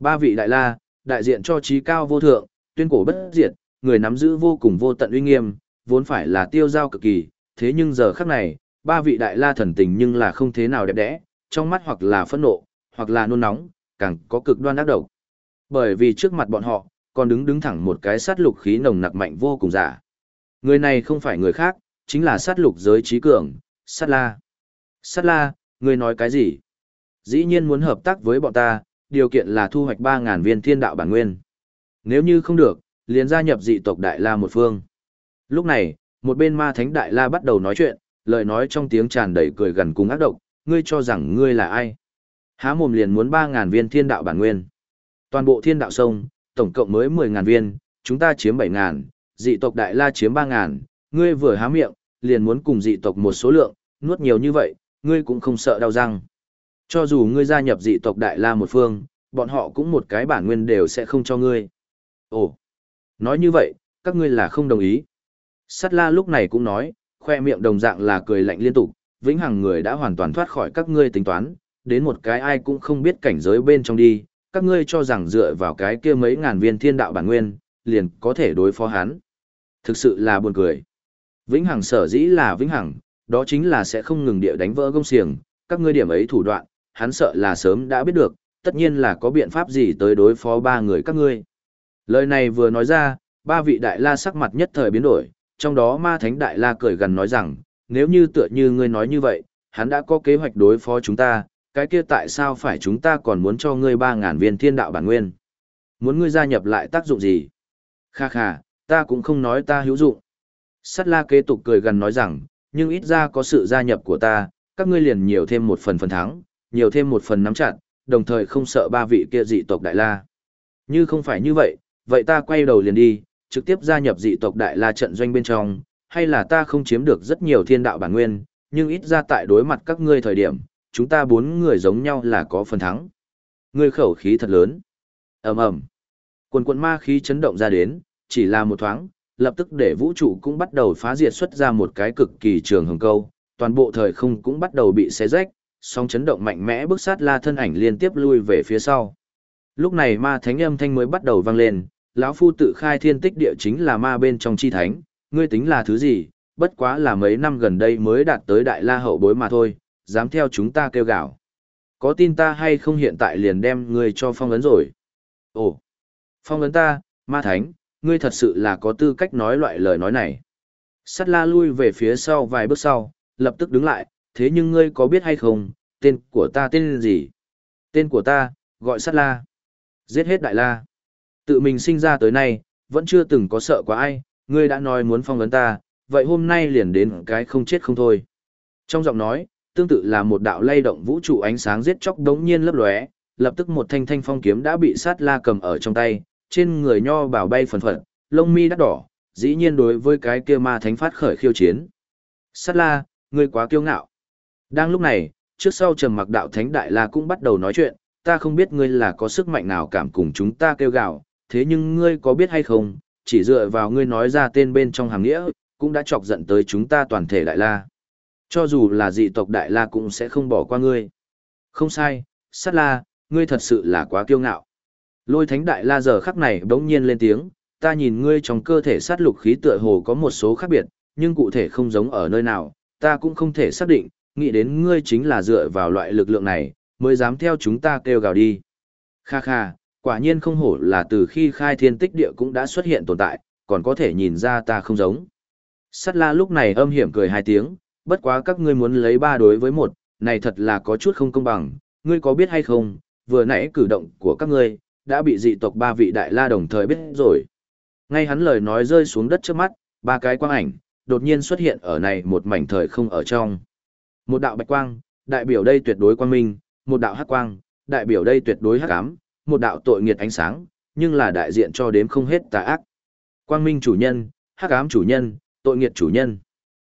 Ba vị Đại La, đại diện cho trí cao vô thượng, tuyên cổ bất diệt, người nắm giữ vô cùng vô tận uy nghiêm, vốn phải là tiêu giao cực kỳ, thế nhưng giờ khắc này, ba vị Đại La thần tình nhưng là không thế nào đẹp đẽ, trong mắt hoặc là phẫn nộ, hoặc là nôn nóng, càng có cực đoan ác độc. Bởi vì trước mặt bọn họ, còn đứng đứng thẳng một cái sát lục khí nồng nặc mạnh vô cùng giả. Người này không phải người khác, chính là sát lục giới trí cường, sát la. Sát la, Ngươi nói cái gì? Dĩ nhiên muốn hợp tác với bọn ta, điều kiện là thu hoạch 3.000 viên thiên đạo bản nguyên. Nếu như không được, liền gia nhập dị tộc Đại La một phương. Lúc này, một bên ma thánh Đại La bắt đầu nói chuyện, lời nói trong tiếng tràn đầy cười gần cùng ác độc, ngươi cho rằng ngươi là ai? Há mồm liền muốn 3.000 viên thiên đạo bản nguyên. Toàn bộ thiên đạo sông, tổng cộng mới 10.000 viên, chúng ta chiếm 7.000, dị tộc Đại La chiếm 3.000, ngươi vừa há miệng, liền muốn cùng dị tộc một số lượng, nuốt nhiều như vậy, ngươi cũng không sợ đau răng. Cho dù ngươi gia nhập dị tộc Đại La một phương, bọn họ cũng một cái bản nguyên đều sẽ không cho ngươi. Ồ, nói như vậy, các ngươi là không đồng ý. Sát La lúc này cũng nói, khoe miệng đồng dạng là cười lạnh liên tục, vĩnh hằng người đã hoàn toàn thoát khỏi các ngươi tính toán, đến một cái ai cũng không biết cảnh giới bên trong đi, các ngươi cho rằng dựa vào cái kia mấy ngàn viên thiên đạo bản nguyên, liền có thể đối phó hắn. Thực sự là buồn cười. Vĩnh hằng sở dĩ là vĩnh hằng, đó chính là sẽ không ngừng địa đánh vỡ gông xiềng, các ngươi điểm ấy thủ đoạn, hắn sợ là sớm đã biết được, tất nhiên là có biện pháp gì tới đối phó ba người các ngươi. Lời này vừa nói ra, ba vị đại la sắc mặt nhất thời biến đổi, trong đó ma thánh đại la cười gần nói rằng, nếu như tựa như ngươi nói như vậy, hắn đã có kế hoạch đối phó chúng ta, cái kia tại sao phải chúng ta còn muốn cho ngươi ba ngàn viên thiên đạo bản nguyên? Muốn ngươi gia nhập lại tác dụng gì? Kha kha, ta cũng không nói ta hữu dụng. Sắt la kế tục cười gần nói rằng, nhưng ít ra có sự gia nhập của ta, các ngươi liền nhiều thêm một phần phần thắng, nhiều thêm một phần nắm chặt, đồng thời không sợ ba vị kia dị tộc Đại La. Như không phải như vậy, vậy ta quay đầu liền đi, trực tiếp gia nhập dị tộc Đại La trận doanh bên trong, hay là ta không chiếm được rất nhiều thiên đạo bản nguyên, nhưng ít ra tại đối mặt các ngươi thời điểm, chúng ta bốn người giống nhau là có phần thắng. Ngươi khẩu khí thật lớn. ầm ầm, Quần quần ma khí chấn động ra đến, chỉ là một thoáng, lập tức để vũ trụ cũng bắt đầu phá diệt xuất ra một cái cực kỳ trường hồng câu, toàn bộ thời không cũng bắt đầu bị xé rách, song chấn động mạnh mẽ bước sát la thân ảnh liên tiếp lui về phía sau. Lúc này ma thánh âm thanh mới bắt đầu vang lên, lão phu tự khai thiên tích địa chính là ma bên trong chi thánh, ngươi tính là thứ gì, bất quá là mấy năm gần đây mới đạt tới đại la hậu bối mà thôi, dám theo chúng ta kêu gào. Có tin ta hay không hiện tại liền đem ngươi cho phong ấn rồi? Ồ, phong ấn ta, ma thánh, ngươi thật sự là có tư cách nói loại lời nói này. Sắt la lui về phía sau vài bước sau, lập tức đứng lại, thế nhưng ngươi có biết hay không, tên của ta tên gì? Tên của ta, gọi sắt la. Giết hết đại la. Tự mình sinh ra tới nay, vẫn chưa từng có sợ quá ai, ngươi đã nói muốn phong ấn ta, vậy hôm nay liền đến cái không chết không thôi. Trong giọng nói, tương tự là một đạo lay động vũ trụ ánh sáng giết chóc đống nhiên lấp lóe, lập tức một thanh thanh phong kiếm đã bị sát la cầm ở trong tay, trên người nho bảo bay phần phật, lông mi đắt đỏ, dĩ nhiên đối với cái kia ma thánh phát khởi khiêu chiến. Sát la, ngươi quá kiêu ngạo. Đang lúc này, trước sau trầm mặc đạo thánh đại la cũng bắt đầu nói chuyện, ta không biết ngươi là có sức mạnh nào cảm cùng chúng ta kêu gạo, thế nhưng ngươi có biết hay không, chỉ dựa vào ngươi nói ra tên bên trong hàng nghĩa, cũng đã chọc giận tới chúng ta toàn thể đại la. Cho dù là dị tộc đại la cũng sẽ không bỏ qua ngươi. Không sai, sát la, ngươi thật sự là quá kiêu ngạo. Lôi thánh đại la giờ khắc này bỗng nhiên lên tiếng, ta nhìn ngươi trong cơ thể sát lục khí tựa hồ có một số khác biệt, nhưng cụ thể không giống ở nơi nào, ta cũng không thể xác định, nghĩ đến ngươi chính là dựa vào loại lực lượng này, mới dám theo chúng ta kêu gào đi. Kha kha, quả nhiên không hổ là từ khi khai thiên tích địa cũng đã xuất hiện tồn tại, còn có thể nhìn ra ta không giống. Sát la lúc này âm hiểm cười hai tiếng, bất quá các ngươi muốn lấy ba đối với một, này thật là có chút không công bằng, ngươi có biết hay không, vừa nãy cử động của các ngươi, đã bị dị tộc ba vị đại la đồng thời biết rồi. Ngay hắn lời nói rơi xuống đất trước mắt, ba cái quang ảnh, đột nhiên xuất hiện ở này một mảnh thời không ở trong. Một đạo bạch quang, đại biểu đây tuyệt đối quang minh, một đạo hắc quang, đại biểu đây tuyệt đối hắc ám, một đạo tội nghiệt ánh sáng, nhưng là đại diện cho đếm không hết tà ác. Quang minh chủ nhân, hắc ám chủ nhân, tội nghiệt chủ nhân.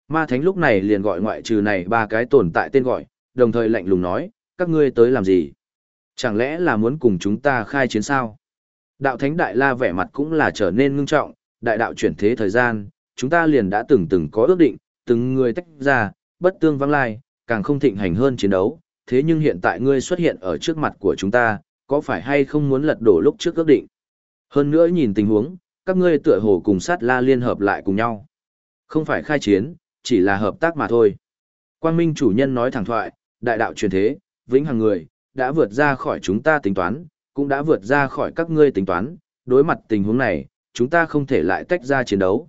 Ma thánh lúc này liền gọi ngoại trừ này ba cái tồn tại tên gọi, đồng thời lạnh lùng nói, các ngươi tới làm gì? Chẳng lẽ là muốn cùng chúng ta khai chiến sao? Đạo thánh đại la vẻ mặt cũng là trở nên ngưng trọng, đại đạo chuyển thế thời gian, chúng ta liền đã từng từng có ước định, từng người tách ra, bất tương vắng lai, càng không thịnh hành hơn chiến đấu, thế nhưng hiện tại ngươi xuất hiện ở trước mặt của chúng ta, có phải hay không muốn lật đổ lúc trước ước định? Hơn nữa nhìn tình huống, các ngươi tựa hồ cùng sát la liên hợp lại cùng nhau. Không phải khai chiến, chỉ là hợp tác mà thôi. Quang Minh chủ nhân nói thẳng thoại, đại đạo truyền thế, vĩnh hằng người, đã vượt ra khỏi chúng ta tính toán, cũng đã vượt ra khỏi các ngươi tính toán, đối mặt tình huống này, chúng ta không thể lại tách ra chiến đấu.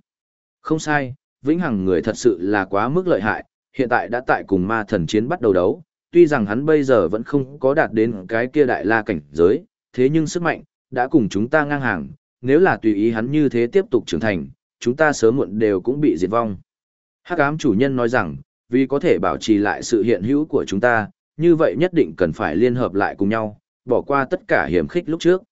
Không sai, vĩnh hằng người thật sự là quá mức lợi hại, hiện tại đã tại cùng ma thần chiến bắt đầu đấu, tuy rằng hắn bây giờ vẫn không có đạt đến cái kia đại la cảnh giới, thế nhưng sức mạnh, đã cùng chúng ta ngang hàng, nếu là tùy ý hắn như thế tiếp tục trưởng thành, chúng ta sớm muộn đều cũng bị diệt vong. Hắc ám chủ nhân nói rằng, vì có thể bảo trì lại sự hiện hữu của chúng ta, như vậy nhất định cần phải liên hợp lại cùng nhau, bỏ qua tất cả hiểm khích lúc trước.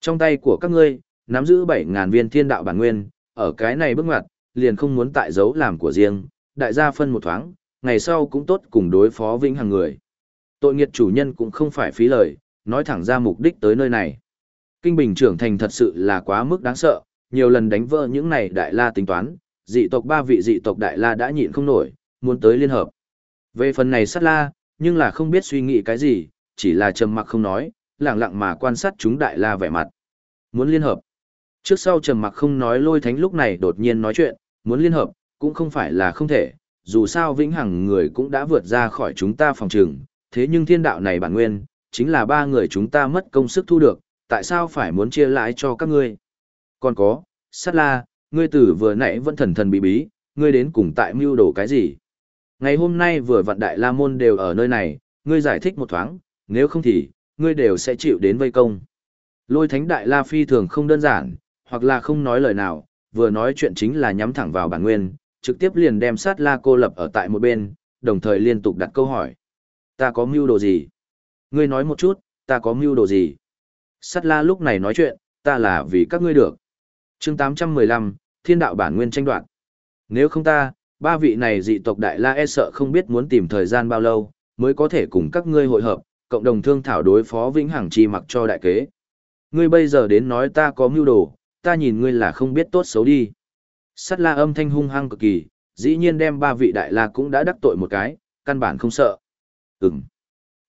Trong tay của các ngươi, nắm giữ 7.000 viên thiên đạo bản nguyên, ở cái này bước ngoặt, liền không muốn tại dấu làm của riêng, đại gia phân một thoáng, ngày sau cũng tốt cùng đối phó vĩnh hằng người. Tội nghiệt chủ nhân cũng không phải phí lời, nói thẳng ra mục đích tới nơi này. Kinh Bình trưởng thành thật sự là quá mức đáng sợ, nhiều lần đánh vỡ những này đại la tính toán, dị tộc ba vị dị tộc đại la đã nhịn không nổi, muốn tới liên hợp. Về phần này sát la, nhưng là không biết suy nghĩ cái gì, chỉ là trầm mặc không nói, lặng lặng mà quan sát chúng đại la vẻ mặt. Muốn liên hợp. Trước sau trầm mặc không nói lôi thánh lúc này đột nhiên nói chuyện, muốn liên hợp, cũng không phải là không thể, dù sao vĩnh hằng người cũng đã vượt ra khỏi chúng ta phòng trường, thế nhưng thiên đạo này bản nguyên, chính là ba người chúng ta mất công sức thu được, tại sao phải muốn chia lãi cho các ngươi? Còn có, sát la, ngươi tử vừa nãy vẫn thần thần bí bí, ngươi đến cùng tại mưu đồ cái gì? Ngày hôm nay vừa Vận đại la môn đều ở nơi này, ngươi giải thích một thoáng, nếu không thì, ngươi đều sẽ chịu đến vây công. Lôi thánh đại la phi thường không đơn giản, hoặc là không nói lời nào, vừa nói chuyện chính là nhắm thẳng vào bản nguyên, trực tiếp liền đem sát la cô lập ở tại một bên, đồng thời liên tục đặt câu hỏi. Ta có mưu đồ gì? Ngươi nói một chút, ta có mưu đồ gì? Sát la lúc này nói chuyện, ta là vì các ngươi được. chương 815, thiên đạo bản nguyên tranh đoạn. Nếu không ta, ba vị này dị tộc đại la e sợ không biết muốn tìm thời gian bao lâu, mới có thể cùng các ngươi hội hợp, cộng đồng thương thảo đối phó vĩnh hằng chi mặc cho đại kế. Ngươi bây giờ đến nói ta có mưu đồ, ta nhìn ngươi là không biết tốt xấu đi. Sắt la âm thanh hung hăng cực kỳ, dĩ nhiên đem ba vị đại la cũng đã đắc tội một cái, căn bản không sợ. Ừm.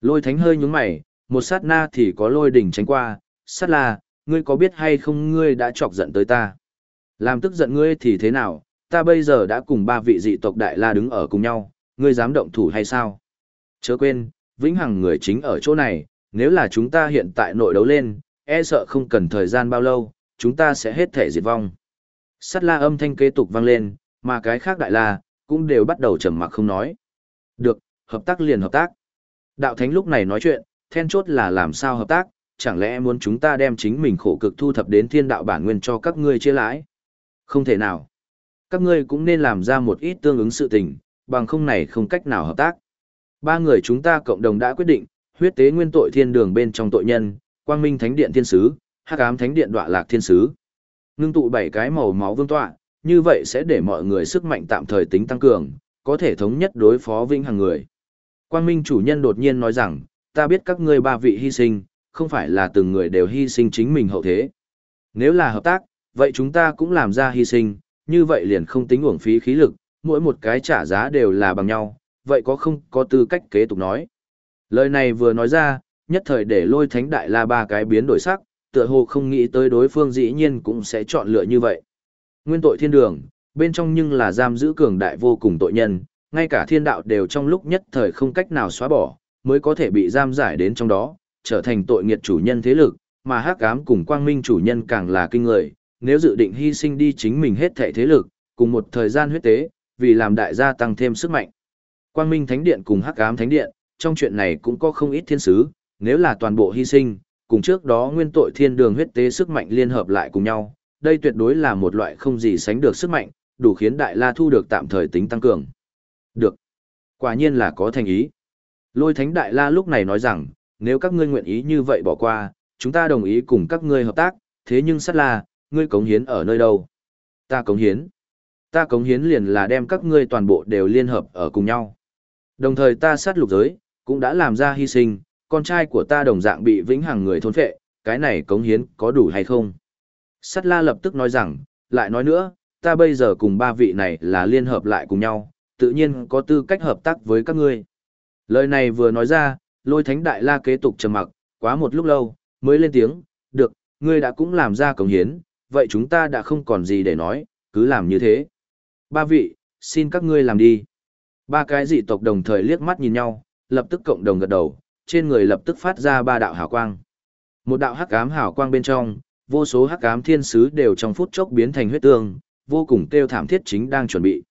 Lôi thánh hơi nhúng mày, một sát na thì có lôi đỉnh tránh qua, sắt la, ngươi có biết hay không ngươi đã chọc giận tới ta. Làm tức giận ngươi thì thế nào, ta bây giờ đã cùng ba vị dị tộc đại la đứng ở cùng nhau, ngươi dám động thủ hay sao? Chớ quên, vĩnh hằng người chính ở chỗ này, nếu là chúng ta hiện tại nội đấu lên, e sợ không cần thời gian bao lâu, chúng ta sẽ hết thể diệt vong. Sát la âm thanh kế tục vang lên, mà cái khác đại la, cũng đều bắt đầu trầm mặc không nói. Được, hợp tác liền hợp tác. Đạo thánh lúc này nói chuyện, then chốt là làm sao hợp tác, chẳng lẽ muốn chúng ta đem chính mình khổ cực thu thập đến thiên đạo bản nguyên cho các ngươi chia lãi? Không thể nào. Các ngươi cũng nên làm ra một ít tương ứng sự tình, bằng không này không cách nào hợp tác. Ba người chúng ta cộng đồng đã quyết định, huyết tế nguyên tội thiên đường bên trong tội nhân, quang minh thánh điện thiên sứ, hắc ám thánh điện đọa lạc thiên sứ. Ngưng tụ bảy cái màu máu vương tọa, như vậy sẽ để mọi người sức mạnh tạm thời tính tăng cường, có thể thống nhất đối phó vĩnh hằng người. Quang Minh chủ nhân đột nhiên nói rằng, ta biết các ngươi ba vị hy sinh, không phải là từng người đều hy sinh chính mình hậu thế. Nếu là hợp tác, vậy chúng ta cũng làm ra hy sinh, như vậy liền không tính uổng phí khí lực, mỗi một cái trả giá đều là bằng nhau, vậy có không có tư cách kế tục nói. Lời này vừa nói ra, nhất thời để lôi thánh đại la ba cái biến đổi sắc, tựa hồ không nghĩ tới đối phương dĩ nhiên cũng sẽ chọn lựa như vậy. Nguyên tội thiên đường, bên trong nhưng là giam giữ cường đại vô cùng tội nhân, ngay cả thiên đạo đều trong lúc nhất thời không cách nào xóa bỏ, mới có thể bị giam giải đến trong đó, trở thành tội nghiệt chủ nhân thế lực, mà hắc ám cùng quang minh chủ nhân càng là kinh người, nếu dự định hy sinh đi chính mình hết thể thế lực, cùng một thời gian huyết tế, vì làm đại gia tăng thêm sức mạnh. Quang minh thánh điện cùng hắc ám thánh điện, trong chuyện này cũng có không ít thiên sứ, nếu là toàn bộ hy sinh, cùng trước đó nguyên tội thiên đường huyết tế sức mạnh liên hợp lại cùng nhau, đây tuyệt đối là một loại không gì sánh được sức mạnh, đủ khiến Đại La thu được tạm thời tính tăng cường. Được. Quả nhiên là có thành ý. Lôi Thánh Đại La lúc này nói rằng, nếu các ngươi nguyện ý như vậy bỏ qua, chúng ta đồng ý cùng các ngươi hợp tác, thế nhưng sát là ngươi cống hiến ở nơi đâu? Ta cống hiến. Ta cống hiến liền là đem các ngươi toàn bộ đều liên hợp ở cùng nhau. Đồng thời ta sát lục giới, cũng đã làm ra hy sinh, con trai của ta đồng dạng bị vĩnh hằng người thôn phệ, cái này cống hiến có đủ hay không? Sát la lập tức nói rằng, lại nói nữa, ta bây giờ cùng ba vị này là liên hợp lại cùng nhau, tự nhiên có tư cách hợp tác với các ngươi. Lời này vừa nói ra, lôi thánh đại la kế tục trầm mặc, quá một lúc lâu, mới lên tiếng, được, ngươi đã cũng làm ra cống hiến, vậy chúng ta đã không còn gì để nói, cứ làm như thế. Ba vị, xin các ngươi làm đi. Ba cái dị tộc đồng thời liếc mắt nhìn nhau, lập tức cộng đồng gật đầu, trên người lập tức phát ra ba đạo hào quang. Một đạo hắc ám hào quang bên trong, vô số hắc ám thiên sứ đều trong phút chốc biến thành huyết tương, vô cùng kêu thảm thiết chính đang chuẩn bị.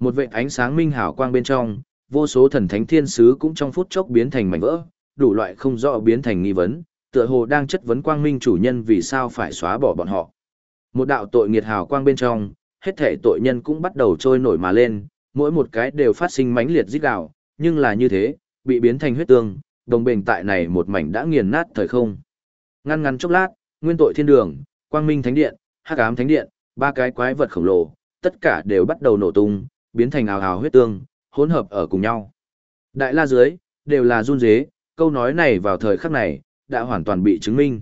Một vệt ánh sáng minh hào quang bên trong, vô số thần thánh thiên sứ cũng trong phút chốc biến thành mảnh vỡ, đủ loại không rõ biến thành nghi vấn, tựa hồ đang chất vấn quang minh chủ nhân vì sao phải xóa bỏ bọn họ. Một đạo tội nghiệt hào quang bên trong, hết thể tội nhân cũng bắt đầu trôi nổi mà lên, mỗi một cái đều phát sinh mãnh liệt rít gào, nhưng là như thế, bị biến thành huyết tương, đồng bền tại này một mảnh đã nghiền nát thời không. Ngăn ngắn chốc lát, nguyên tội thiên đường, quang minh thánh điện, hắc ám thánh điện, ba cái quái vật khổng lồ, tất cả đều bắt đầu nổ tung, biến thành ào ào huyết tương, hỗn hợp ở cùng nhau. Đại la dưới, đều là run dế, câu nói này vào thời khắc này, đã hoàn toàn bị chứng minh.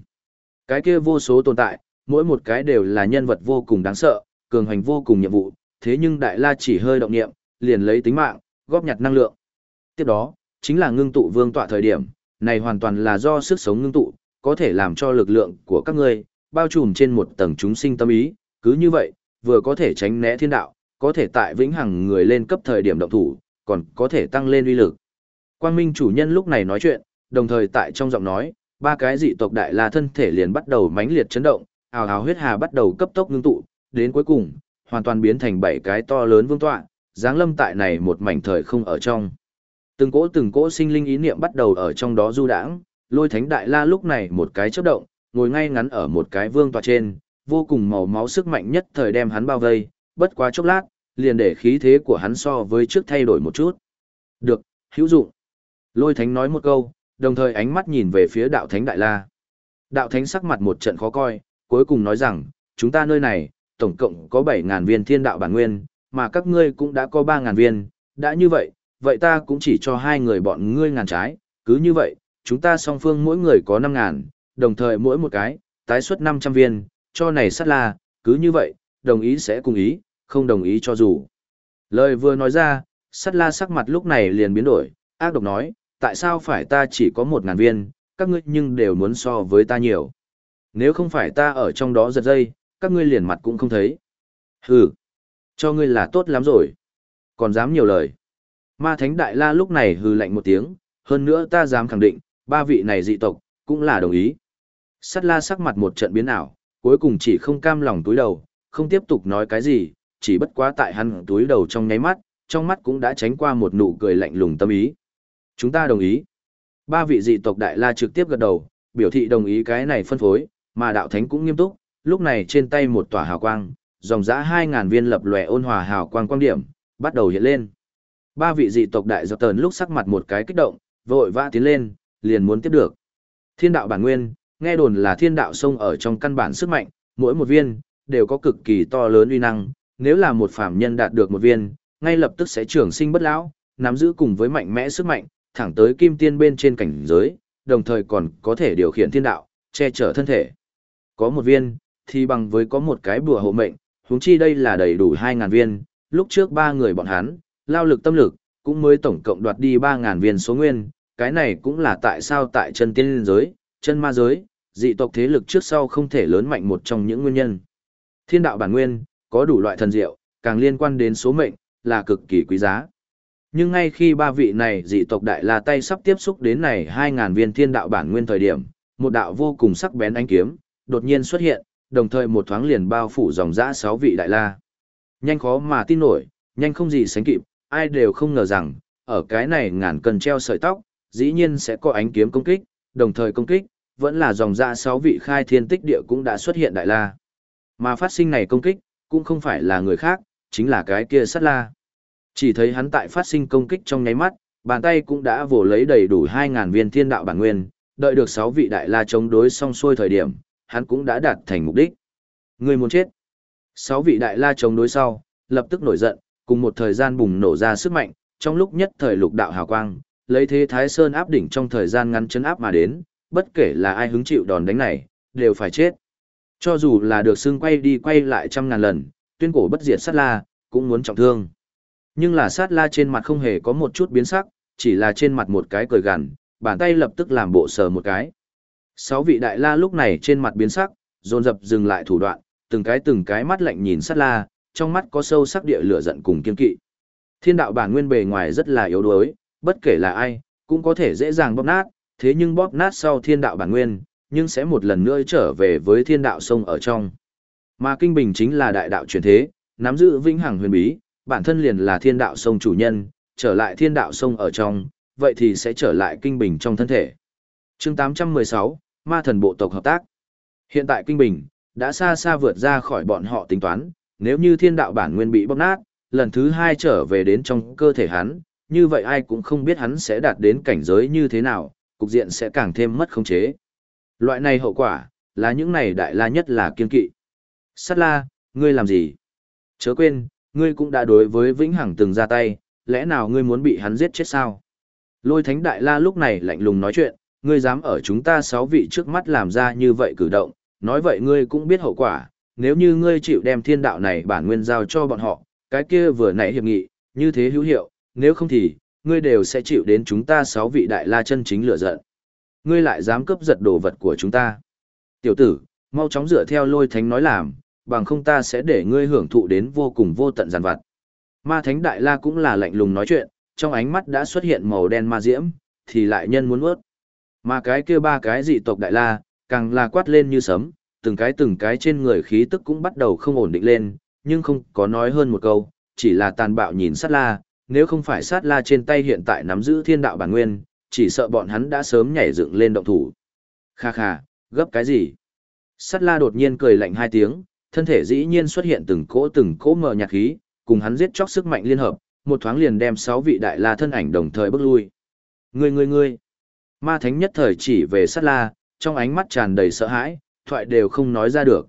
Cái kia vô số tồn tại, mỗi một cái đều là nhân vật vô cùng đáng sợ, cường hành vô cùng nhiệm vụ, thế nhưng Đại La chỉ hơi động niệm, liền lấy tính mạng, góp nhặt năng lượng. Tiếp đó, chính là ngưng tụ vương tọa thời điểm, này hoàn toàn là do sức sống ngưng tụ, có thể làm cho lực lượng của các ngươi bao trùm trên một tầng chúng sinh tâm ý, cứ như vậy, vừa có thể tránh né thiên đạo, có thể tại vĩnh hằng người lên cấp thời điểm động thủ, còn có thể tăng lên uy lực. Quang Minh chủ nhân lúc này nói chuyện, đồng thời tại trong giọng nói, ba cái dị tộc đại la thân thể liền bắt đầu mãnh liệt chấn động, ào ào huyết hà bắt đầu cấp tốc ngưng tụ, đến cuối cùng, hoàn toàn biến thành bảy cái to lớn vương tọa, dáng lâm tại này một mảnh thời không ở trong. Từng cỗ từng cỗ sinh linh ý niệm bắt đầu ở trong đó du đãng, lôi thánh đại la lúc này một cái chớp động, ngồi ngay ngắn ở một cái vương tọa trên, vô cùng màu máu sức mạnh nhất thời đem hắn bao vây, bất quá chốc lát, liền để khí thế của hắn so với trước thay đổi một chút. Được, hữu dụng. Lôi thánh nói một câu, đồng thời ánh mắt nhìn về phía đạo thánh Đại La. Đạo thánh sắc mặt một trận khó coi, cuối cùng nói rằng, chúng ta nơi này, tổng cộng có 7.000 viên thiên đạo bản nguyên, mà các ngươi cũng đã có 3.000 viên, đã như vậy, vậy ta cũng chỉ cho hai người bọn ngươi ngàn trái, cứ như vậy, chúng ta song phương mỗi người có 5.000, đồng thời mỗi một cái, tái xuất 500 viên, cho này sát la, cứ như vậy, đồng ý sẽ cùng ý, không đồng ý cho dù. Lời vừa nói ra, sát la sắc mặt lúc này liền biến đổi, ác độc nói, tại sao phải ta chỉ có 1.000 viên, các ngươi nhưng đều muốn so với ta nhiều. Nếu không phải ta ở trong đó giật dây, các ngươi liền mặt cũng không thấy. Hừ, cho ngươi là tốt lắm rồi. Còn dám nhiều lời. Ma Thánh Đại La lúc này hừ lạnh một tiếng, hơn nữa ta dám khẳng định, ba vị này dị tộc, cũng là đồng ý. Sắt la sắc mặt một trận biến ảo, cuối cùng chỉ không cam lòng túi đầu, không tiếp tục nói cái gì, chỉ bất quá tại hắn túi đầu trong nháy mắt, trong mắt cũng đã tránh qua một nụ cười lạnh lùng tâm ý. Chúng ta đồng ý. Ba vị dị tộc đại la trực tiếp gật đầu, biểu thị đồng ý cái này phân phối, mà đạo thánh cũng nghiêm túc, lúc này trên tay một tòa hào quang, dòng dã 2000 viên lập lòe ôn hòa hào quang quang điểm, bắt đầu hiện lên. Ba vị dị tộc đại giật tờn lúc sắc mặt một cái kích động, vội vã tiến lên, liền muốn tiếp được. Thiên đạo bản nguyên, nghe đồn là thiên đạo sông ở trong căn bản sức mạnh, mỗi một viên, đều có cực kỳ to lớn uy năng, nếu là một phàm nhân đạt được một viên, ngay lập tức sẽ trưởng sinh bất lão, nắm giữ cùng với mạnh mẽ sức mạnh, thẳng tới kim tiên bên trên cảnh giới, đồng thời còn có thể điều khiển thiên đạo, che chở thân thể. Có một viên, thì bằng với có một cái bùa hộ mệnh, huống chi đây là đầy đủ 2.000 viên, lúc trước ba người bọn hắn, lao lực tâm lực, cũng mới tổng cộng đoạt đi 3.000 viên số nguyên, cái này cũng là tại sao tại chân tiên giới, chân ma giới, dị tộc thế lực trước sau không thể lớn mạnh một trong những nguyên nhân. Thiên đạo bản nguyên, có đủ loại thần diệu, càng liên quan đến số mệnh, là cực kỳ quý giá. Nhưng ngay khi ba vị này dị tộc đại la tay sắp tiếp xúc đến này 2.000 viên thiên đạo bản nguyên thời điểm, một đạo vô cùng sắc bén ánh kiếm, đột nhiên xuất hiện, đồng thời một thoáng liền bao phủ dòng dã sáu vị đại la. Nhanh khó mà tin nổi, nhanh không gì sánh kịp, ai đều không ngờ rằng, ở cái này ngàn cần treo sợi tóc, dĩ nhiên sẽ có ánh kiếm công kích, đồng thời công kích, vẫn là dòng dã sáu vị khai thiên tích địa cũng đã xuất hiện đại la. Mà phát sinh này công kích, cũng không phải là người khác, chính là cái kia sát la. Chỉ thấy hắn tại phát sinh công kích trong nháy mắt, bàn tay cũng đã vồ lấy đầy đủ 2.000 viên thiên đạo bản nguyên, đợi được 6 vị đại la chống đối xong xuôi thời điểm, hắn cũng đã đạt thành mục đích. Người muốn chết. sáu vị đại la chống đối sau, lập tức nổi giận, cùng một thời gian bùng nổ ra sức mạnh, trong lúc nhất thời lục đạo hào quang, lấy thế Thái Sơn áp đỉnh trong thời gian ngắn chấn áp mà đến, bất kể là ai hứng chịu đòn đánh này, đều phải chết. Cho dù là được xương quay đi quay lại trăm ngàn lần, tuyên cổ bất diệt sát la, cũng muốn trọng thương. Nhưng là sát la trên mặt không hề có một chút biến sắc, chỉ là trên mặt một cái cười gằn, bàn tay lập tức làm bộ sờ một cái. Sáu vị đại la lúc này trên mặt biến sắc, dồn dập dừng lại thủ đoạn, từng cái từng cái mắt lạnh nhìn sát la, trong mắt có sâu sắc địa lửa giận cùng kiên kỵ. Thiên đạo bản nguyên bề ngoài rất là yếu đuối, bất kể là ai, cũng có thể dễ dàng bóp nát, thế nhưng bóp nát sau thiên đạo bản nguyên, nhưng sẽ một lần nữa trở về với thiên đạo sông ở trong. Mà kinh bình chính là đại đạo truyền thế, nắm giữ vĩnh hằng huyền bí, bản thân liền là thiên đạo sông chủ nhân, trở lại thiên đạo sông ở trong, vậy thì sẽ trở lại kinh bình trong thân thể. chương 816, Ma thần bộ tộc hợp tác. Hiện tại kinh bình, đã xa xa vượt ra khỏi bọn họ tính toán, nếu như thiên đạo bản nguyên bị bóc nát, lần thứ hai trở về đến trong cơ thể hắn, như vậy ai cũng không biết hắn sẽ đạt đến cảnh giới như thế nào, cục diện sẽ càng thêm mất khống chế. Loại này hậu quả, là những này đại la nhất là kiên kỵ. Sát la, ngươi làm gì? Chớ quên, ngươi cũng đã đối với Vĩnh Hằng từng ra tay, lẽ nào ngươi muốn bị hắn giết chết sao? Lôi thánh đại la lúc này lạnh lùng nói chuyện, ngươi dám ở chúng ta sáu vị trước mắt làm ra như vậy cử động, nói vậy ngươi cũng biết hậu quả, nếu như ngươi chịu đem thiên đạo này bản nguyên giao cho bọn họ, cái kia vừa nãy hiệp nghị, như thế hữu hiệu, nếu không thì, ngươi đều sẽ chịu đến chúng ta sáu vị đại la chân chính lửa giận. Ngươi lại dám cướp giật đồ vật của chúng ta. Tiểu tử, mau chóng dựa theo lôi thánh nói làm, bằng không ta sẽ để ngươi hưởng thụ đến vô cùng vô tận giàn vặt. Ma thánh đại la cũng là lạnh lùng nói chuyện, trong ánh mắt đã xuất hiện màu đen ma diễm, thì lại nhân muốn ướt. Mà cái kia ba cái dị tộc đại la, càng là quát lên như sấm, từng cái từng cái trên người khí tức cũng bắt đầu không ổn định lên, nhưng không có nói hơn một câu, chỉ là tàn bạo nhìn sát la, nếu không phải sát la trên tay hiện tại nắm giữ thiên đạo bản nguyên, chỉ sợ bọn hắn đã sớm nhảy dựng lên động thủ. Kha kha, gấp cái gì? Sát la đột nhiên cười lạnh hai tiếng, thân thể dĩ nhiên xuất hiện từng cỗ từng cỗ mờ nhạt khí, cùng hắn giết chóc sức mạnh liên hợp, một thoáng liền đem sáu vị đại la thân ảnh đồng thời bước lui. Ngươi ngươi ngươi. Ma thánh nhất thời chỉ về sát la, trong ánh mắt tràn đầy sợ hãi, thoại đều không nói ra được.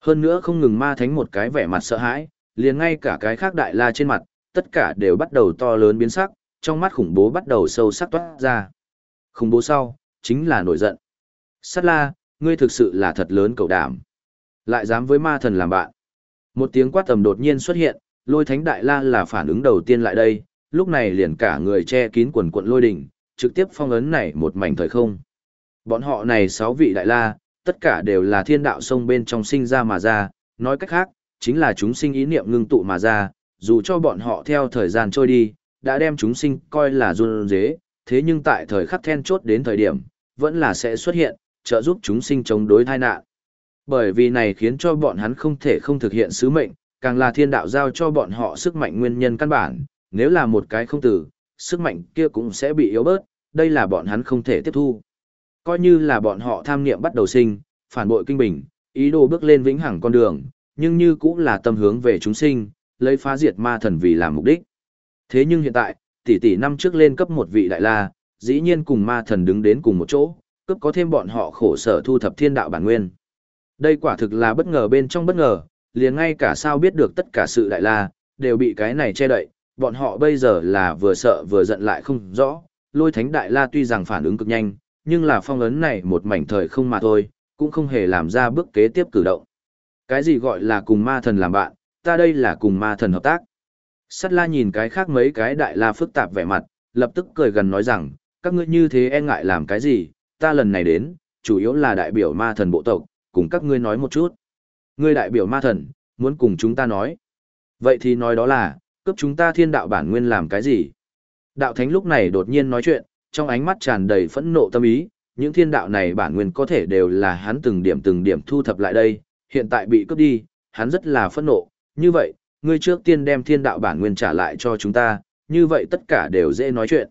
Hơn nữa không ngừng ma thánh một cái vẻ mặt sợ hãi, liền ngay cả cái khác đại la trên mặt, tất cả đều bắt đầu to lớn biến sắc, trong mắt khủng bố bắt đầu sâu sắc toát ra. Khủng bố sau, chính là nổi giận. Sát la, ngươi thực sự là thật lớn cầu đảm. Lại dám với ma thần làm bạn. Một tiếng quát tầm đột nhiên xuất hiện, lôi thánh đại la là phản ứng đầu tiên lại đây, lúc này liền cả người che kín quần quận lôi đỉnh, trực tiếp phong ấn này một mảnh thời không. Bọn họ này sáu vị đại la, tất cả đều là thiên đạo sông bên trong sinh ra mà ra, nói cách khác, chính là chúng sinh ý niệm ngưng tụ mà ra, dù cho bọn họ theo thời gian trôi đi, đã đem chúng sinh coi là run dế, thế nhưng tại thời khắc then chốt đến thời điểm, vẫn là sẽ xuất hiện, trợ giúp chúng sinh chống đối tai nạn. Bởi vì này khiến cho bọn hắn không thể không thực hiện sứ mệnh, càng là thiên đạo giao cho bọn họ sức mạnh nguyên nhân căn bản, nếu là một cái không tử, sức mạnh kia cũng sẽ bị yếu bớt, đây là bọn hắn không thể tiếp thu. Coi như là bọn họ tham niệm bắt đầu sinh, phản bội kinh bình, ý đồ bước lên vĩnh hằng con đường, nhưng như cũng là tâm hướng về chúng sinh, lấy phá diệt ma thần vì làm mục đích. Thế nhưng hiện tại, tỷ tỷ năm trước lên cấp một vị đại la, dĩ nhiên cùng ma thần đứng đến cùng một chỗ, cấp có thêm bọn họ khổ sở thu thập thiên đạo bản nguyên. Đây quả thực là bất ngờ bên trong bất ngờ, liền ngay cả sao biết được tất cả sự đại la, đều bị cái này che đậy, bọn họ bây giờ là vừa sợ vừa giận lại không rõ, lôi thánh đại la tuy rằng phản ứng cực nhanh, nhưng là phong ấn này một mảnh thời không mà thôi, cũng không hề làm ra bước kế tiếp cử động. Cái gì gọi là cùng ma thần làm bạn, ta đây là cùng ma thần hợp tác. Sắt la nhìn cái khác mấy cái đại la phức tạp vẻ mặt, lập tức cười gần nói rằng, các ngươi như thế e ngại làm cái gì, ta lần này đến, chủ yếu là đại biểu ma thần bộ tộc, cùng các ngươi nói một chút. Ngươi đại biểu ma thần, muốn cùng chúng ta nói. Vậy thì nói đó là, cấp chúng ta thiên đạo bản nguyên làm cái gì? Đạo thánh lúc này đột nhiên nói chuyện, trong ánh mắt tràn đầy phẫn nộ tâm ý, những thiên đạo này bản nguyên có thể đều là hắn từng điểm từng điểm thu thập lại đây, hiện tại bị cướp đi, hắn rất là phẫn nộ, như vậy, ngươi trước tiên đem thiên đạo bản nguyên trả lại cho chúng ta, như vậy tất cả đều dễ nói chuyện.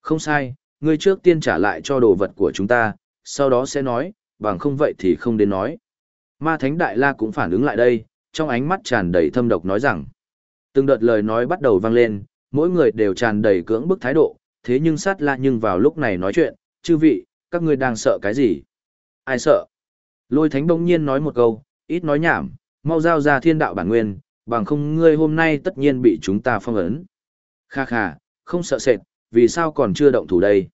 Không sai, ngươi trước tiên trả lại cho đồ vật của chúng ta, sau đó sẽ nói, bằng không vậy thì không đến nói. Ma Thánh Đại La cũng phản ứng lại đây, trong ánh mắt tràn đầy thâm độc nói rằng, từng đợt lời nói bắt đầu vang lên, mỗi người đều tràn đầy cưỡng bức thái độ, thế nhưng sát la nhưng vào lúc này nói chuyện, chư vị, các ngươi đang sợ cái gì? Ai sợ? Lôi thánh bỗng nhiên nói một câu, ít nói nhảm, mau giao ra thiên đạo bản nguyên, bằng không ngươi hôm nay tất nhiên bị chúng ta phong ấn. Kha kha, không sợ sệt, vì sao còn chưa động thủ đây?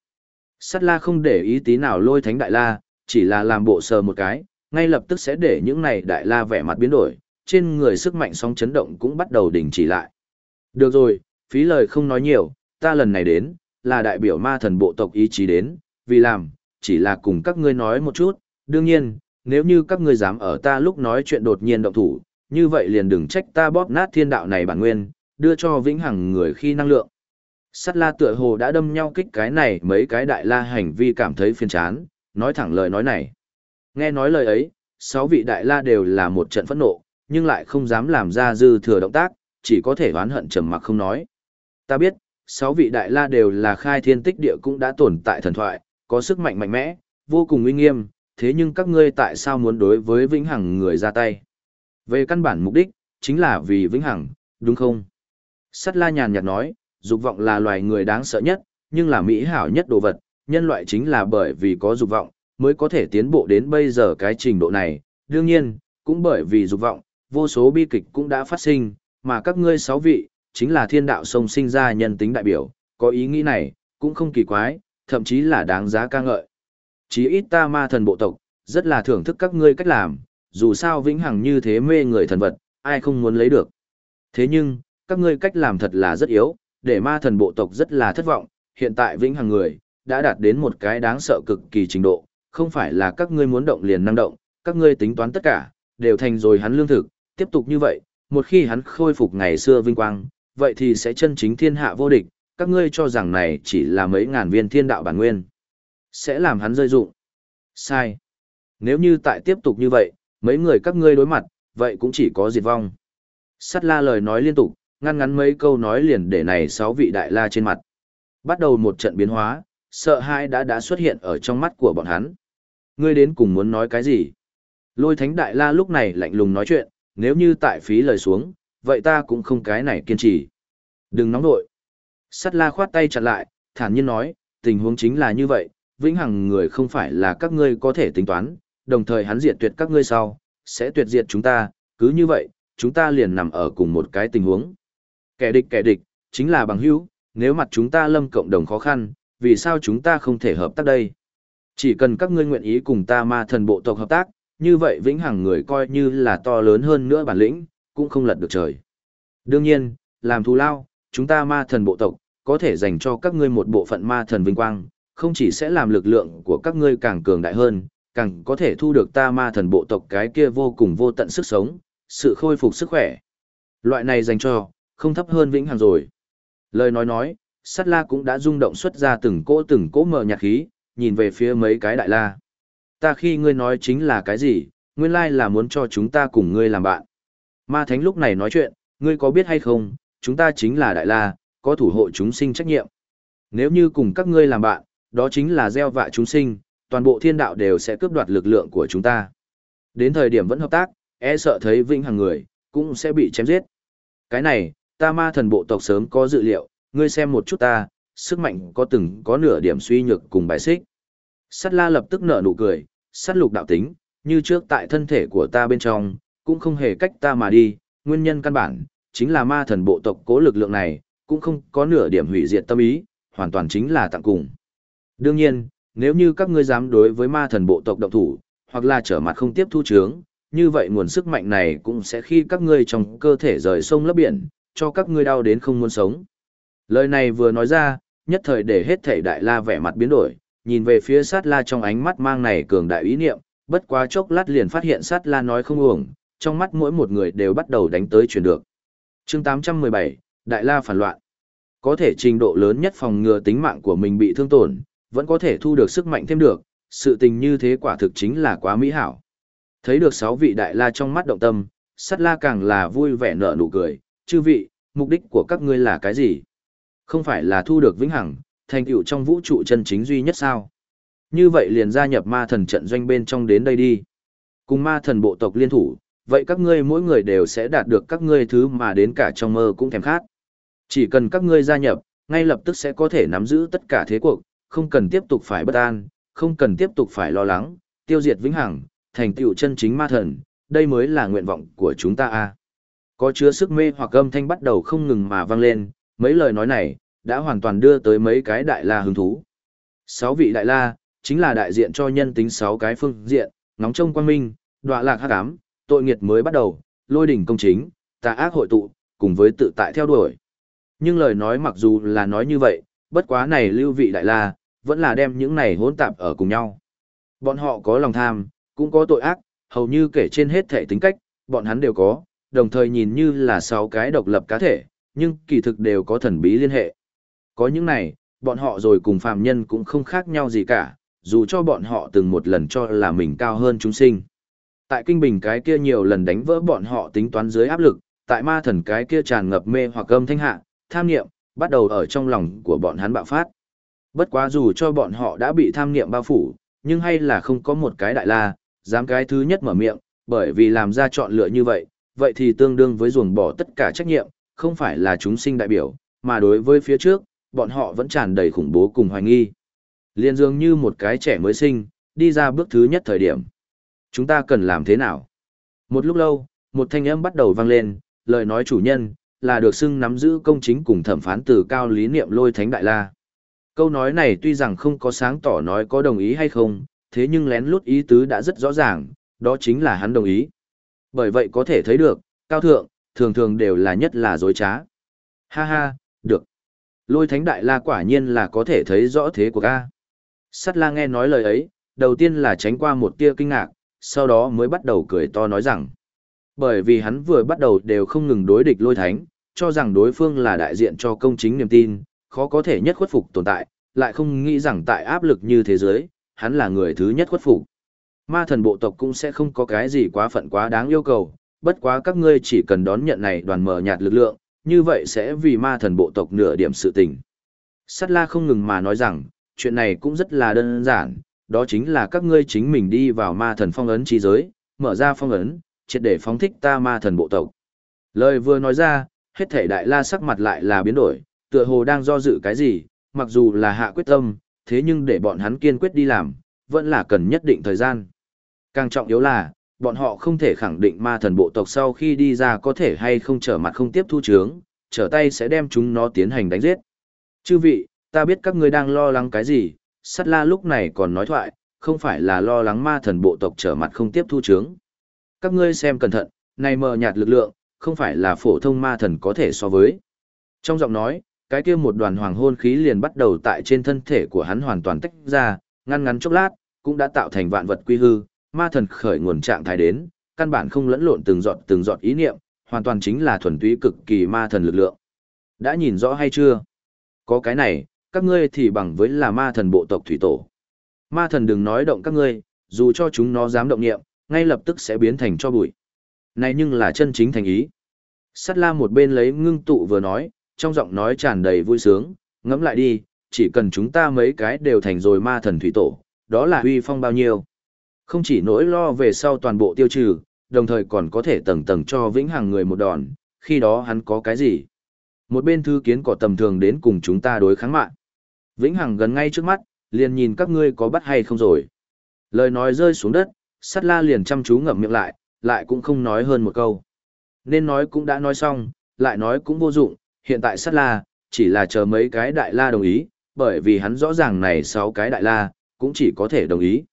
Sát la không để ý tí nào lôi thánh đại la, chỉ là làm bộ sờ một cái, ngay lập tức sẽ để những này đại la vẻ mặt biến đổi, trên người sức mạnh sóng chấn động cũng bắt đầu đình chỉ lại. Được rồi, phí lời không nói nhiều, ta lần này đến, là đại biểu ma thần bộ tộc ý chí đến, vì làm, chỉ là cùng các ngươi nói một chút, đương nhiên, nếu như các ngươi dám ở ta lúc nói chuyện đột nhiên động thủ, như vậy liền đừng trách ta bóp nát thiên đạo này bản nguyên, đưa cho vĩnh hằng người khi năng lượng. Sắt la tựa hồ đã đâm nhau kích cái này mấy cái đại la hành vi cảm thấy phiền chán, nói thẳng lời nói này. Nghe nói lời ấy, sáu vị đại la đều là một trận phẫn nộ, nhưng lại không dám làm ra dư thừa động tác, chỉ có thể oán hận trầm mặc không nói. Ta biết, sáu vị đại la đều là khai thiên tích địa cũng đã tồn tại thần thoại, có sức mạnh mạnh mẽ, vô cùng uy nghiêm, thế nhưng các ngươi tại sao muốn đối với vĩnh hằng người ra tay? Về căn bản mục đích, chính là vì vĩnh hằng, đúng không? Sắt la nhàn nhạt nói, dục vọng là loài người đáng sợ nhất, nhưng là mỹ hảo nhất đồ vật, nhân loại chính là bởi vì có dục vọng, mới có thể tiến bộ đến bây giờ cái trình độ này. Đương nhiên, cũng bởi vì dục vọng, vô số bi kịch cũng đã phát sinh, mà các ngươi sáu vị, chính là thiên đạo sông sinh ra nhân tính đại biểu, có ý nghĩ này, cũng không kỳ quái, thậm chí là đáng giá ca ngợi. Chí ít ta ma thần bộ tộc, rất là thưởng thức các ngươi cách làm, dù sao vĩnh hằng như thế mê người thần vật, ai không muốn lấy được. Thế nhưng, các ngươi cách làm thật là rất yếu, để ma thần bộ tộc rất là thất vọng, hiện tại vĩnh hằng người, đã đạt đến một cái đáng sợ cực kỳ trình độ, không phải là các ngươi muốn động liền năng động, các ngươi tính toán tất cả, đều thành rồi hắn lương thực, tiếp tục như vậy, một khi hắn khôi phục ngày xưa vinh quang, vậy thì sẽ chân chính thiên hạ vô địch, các ngươi cho rằng này chỉ là mấy ngàn viên thiên đạo bản nguyên. Sẽ làm hắn rơi dụng. Sai. Nếu như tại tiếp tục như vậy, mấy người các ngươi đối mặt, vậy cũng chỉ có diệt vong. Sắt la lời nói liên tục, ngăn ngắn mấy câu nói liền để này sáu vị đại la trên mặt. Bắt đầu một trận biến hóa, sợ hãi đã đã xuất hiện ở trong mắt của bọn hắn. Ngươi đến cùng muốn nói cái gì? Lôi thánh đại la lúc này lạnh lùng nói chuyện, nếu như tại phí lời xuống, vậy ta cũng không cái này kiên trì. Đừng nóng nội. Sắt la khoát tay chặt lại, thản nhiên nói, tình huống chính là như vậy, vĩnh hằng người không phải là các ngươi có thể tính toán, đồng thời hắn diệt tuyệt các ngươi sau, sẽ tuyệt diệt chúng ta, cứ như vậy, chúng ta liền nằm ở cùng một cái tình huống. Kẻ địch kẻ địch, chính là bằng hữu, nếu mặt chúng ta lâm cộng đồng khó khăn, vì sao chúng ta không thể hợp tác đây? Chỉ cần các ngươi nguyện ý cùng ta ma thần bộ tộc hợp tác, như vậy vĩnh hằng người coi như là to lớn hơn nữa bản lĩnh, cũng không lật được trời. Đương nhiên, làm thù lao, chúng ta ma thần bộ tộc, có thể dành cho các ngươi một bộ phận ma thần vinh quang, không chỉ sẽ làm lực lượng của các ngươi càng cường đại hơn, càng có thể thu được ta ma thần bộ tộc cái kia vô cùng vô tận sức sống, sự khôi phục sức khỏe. Loại này dành cho, không thấp hơn vĩnh hằng rồi. Lời nói nói, sát la cũng đã rung động xuất ra từng cỗ từng cỗ mở nhạc khí, nhìn về phía mấy cái đại la. Ta khi ngươi nói chính là cái gì, nguyên lai là muốn cho chúng ta cùng ngươi làm bạn. Ma thánh lúc này nói chuyện, ngươi có biết hay không, chúng ta chính là đại la, có thủ hộ chúng sinh trách nhiệm. Nếu như cùng các ngươi làm bạn, đó chính là gieo vạ chúng sinh, toàn bộ thiên đạo đều sẽ cướp đoạt lực lượng của chúng ta. Đến thời điểm vẫn hợp tác, e sợ thấy vinh hàng người, cũng sẽ bị chém giết. Cái này, ta ma thần bộ tộc sớm có dự liệu, ngươi xem một chút ta, sức mạnh có từng có nửa điểm suy nhược cùng bài xích. Sắt la lập tức nở nụ cười, sát lục đạo tính, như trước tại thân thể của ta bên trong, cũng không hề cách ta mà đi, nguyên nhân căn bản, chính là ma thần bộ tộc cố lực lượng này, cũng không có nửa điểm hủy diệt tâm ý, hoàn toàn chính là tặng cùng. Đương nhiên, nếu như các ngươi dám đối với ma thần bộ tộc động thủ, hoặc là trở mặt không tiếp thu chướng, như vậy nguồn sức mạnh này cũng sẽ khi các ngươi trong cơ thể rời sông lấp biển, cho các ngươi đau đến không muốn sống. Lời này vừa nói ra, nhất thời để hết thảy đại la vẻ mặt biến đổi, nhìn về phía sát la trong ánh mắt mang này cường đại ý niệm, bất quá chốc lát liền phát hiện sát la nói không uổng, trong mắt mỗi một người đều bắt đầu đánh tới chuyển được. chương 817, Đại la phản loạn. Có thể trình độ lớn nhất phòng ngừa tính mạng của mình bị thương tổn, vẫn có thể thu được sức mạnh thêm được, sự tình như thế quả thực chính là quá mỹ hảo. Thấy được sáu vị đại la trong mắt động tâm, sát la càng là vui vẻ nở nụ cười, chư vị, mục đích của các ngươi là cái gì? Không phải là thu được vĩnh hằng, thành tựu trong vũ trụ chân chính duy nhất sao? Như vậy liền gia nhập ma thần trận doanh bên trong đến đây đi. Cùng ma thần bộ tộc liên thủ, vậy các ngươi mỗi người đều sẽ đạt được các ngươi thứ mà đến cả trong mơ cũng thèm khát. Chỉ cần các ngươi gia nhập, ngay lập tức sẽ có thể nắm giữ tất cả thế cuộc, không cần tiếp tục phải bất an, không cần tiếp tục phải lo lắng, tiêu diệt vĩnh hằng, thành tựu chân chính ma thần, đây mới là nguyện vọng của chúng ta a. Có chứa sức mê hoặc âm thanh bắt đầu không ngừng mà vang lên, mấy lời nói này đã hoàn toàn đưa tới mấy cái đại la hứng thú. Sáu vị đại la chính là đại diện cho nhân tính sáu cái phương diện, nóng trông quan minh, đọa lạc hắc ám, tội nghiệt mới bắt đầu, lôi đỉnh công chính, tà ác hội tụ, cùng với tự tại theo đuổi. Nhưng lời nói mặc dù là nói như vậy, bất quá này lưu vị đại la, vẫn là đem những này hỗn tạp ở cùng nhau. Bọn họ có lòng tham, cũng có tội ác, hầu như kể trên hết thể tính cách, bọn hắn đều có, đồng thời nhìn như là sáu cái độc lập cá thể, nhưng kỳ thực đều có thần bí liên hệ. Có những này, bọn họ rồi cùng phàm nhân cũng không khác nhau gì cả, dù cho bọn họ từng một lần cho là mình cao hơn chúng sinh. Tại kinh bình cái kia nhiều lần đánh vỡ bọn họ tính toán dưới áp lực, tại ma thần cái kia tràn ngập mê hoặc âm thanh hạ, tham niệm, bắt đầu ở trong lòng của bọn hắn bạo phát. Bất quá dù cho bọn họ đã bị tham niệm bao phủ, nhưng hay là không có một cái đại la, dám cái thứ nhất mở miệng, bởi vì làm ra chọn lựa như vậy, vậy thì tương đương với ruồng bỏ tất cả trách nhiệm, không phải là chúng sinh đại biểu, mà đối với phía trước, bọn họ vẫn tràn đầy khủng bố cùng hoài nghi. Liên dường như một cái trẻ mới sinh, đi ra bước thứ nhất thời điểm. Chúng ta cần làm thế nào? Một lúc lâu, một thanh âm bắt đầu vang lên, lời nói chủ nhân, là được xưng nắm giữ công chính cùng thẩm phán từ cao lý niệm lôi thánh đại la. Câu nói này tuy rằng không có sáng tỏ nói có đồng ý hay không, thế nhưng lén lút ý tứ đã rất rõ ràng, đó chính là hắn đồng ý. Bởi vậy có thể thấy được, cao thượng, thường thường đều là nhất là dối trá. Ha ha, được. Lôi thánh đại la quả nhiên là có thể thấy rõ thế của ca. Sắt la nghe nói lời ấy, đầu tiên là tránh qua một tia kinh ngạc, sau đó mới bắt đầu cười to nói rằng. Bởi vì hắn vừa bắt đầu đều không ngừng đối địch lôi thánh, cho rằng đối phương là đại diện cho công chính niềm tin, khó có thể nhất khuất phục tồn tại, lại không nghĩ rằng tại áp lực như thế giới, hắn là người thứ nhất khuất phục. Ma thần bộ tộc cũng sẽ không có cái gì quá phận quá đáng yêu cầu, bất quá các ngươi chỉ cần đón nhận này đoàn mở nhạt lực lượng, như vậy sẽ vì ma thần bộ tộc nửa điểm sự tình. Sát la không ngừng mà nói rằng, chuyện này cũng rất là đơn giản, đó chính là các ngươi chính mình đi vào ma thần phong ấn chi giới, mở ra phong ấn, triệt để phóng thích ta ma thần bộ tộc. Lời vừa nói ra, hết thể đại la sắc mặt lại là biến đổi, tựa hồ đang do dự cái gì, mặc dù là hạ quyết tâm, thế nhưng để bọn hắn kiên quyết đi làm, vẫn là cần nhất định thời gian. Càng trọng yếu là, bọn họ không thể khẳng định ma thần bộ tộc sau khi đi ra có thể hay không trở mặt không tiếp thu chướng, trở tay sẽ đem chúng nó tiến hành đánh giết. Chư vị, ta biết các ngươi đang lo lắng cái gì, sắt la lúc này còn nói thoại, không phải là lo lắng ma thần bộ tộc trở mặt không tiếp thu chướng. Các ngươi xem cẩn thận, này mờ nhạt lực lượng, không phải là phổ thông ma thần có thể so với. Trong giọng nói, cái kia một đoàn hoàng hôn khí liền bắt đầu tại trên thân thể của hắn hoàn toàn tách ra, ngăn ngắn chốc lát, cũng đã tạo thành vạn vật quy hư, ma thần khởi nguồn trạng thái đến, căn bản không lẫn lộn từng giọt từng giọt ý niệm, hoàn toàn chính là thuần túy cực kỳ ma thần lực lượng. Đã nhìn rõ hay chưa? Có cái này, các ngươi thì bằng với là ma thần bộ tộc thủy tổ. Ma thần đừng nói động các ngươi, dù cho chúng nó dám động niệm, ngay lập tức sẽ biến thành cho bụi. Này nhưng là chân chính thành ý. Sắt la một bên lấy ngưng tụ vừa nói, trong giọng nói tràn đầy vui sướng, ngẫm lại đi, chỉ cần chúng ta mấy cái đều thành rồi ma thần thủy tổ, đó là huy phong bao nhiêu. Không chỉ nỗi lo về sau toàn bộ tiêu trừ, đồng thời còn có thể tầng tầng cho vĩnh hằng người một đòn, khi đó hắn có cái gì? Một bên thư kiến cỏ tầm thường đến cùng chúng ta đối kháng mạng. Vĩnh hằng gần ngay trước mắt, liền nhìn các ngươi có bắt hay không rồi. Lời nói rơi xuống đất, sắt la liền chăm chú ngậm miệng lại, lại cũng không nói hơn một câu. Nên nói cũng đã nói xong, lại nói cũng vô dụng, hiện tại sắt la, chỉ là chờ mấy cái đại la đồng ý, bởi vì hắn rõ ràng này sáu cái đại la, cũng chỉ có thể đồng ý.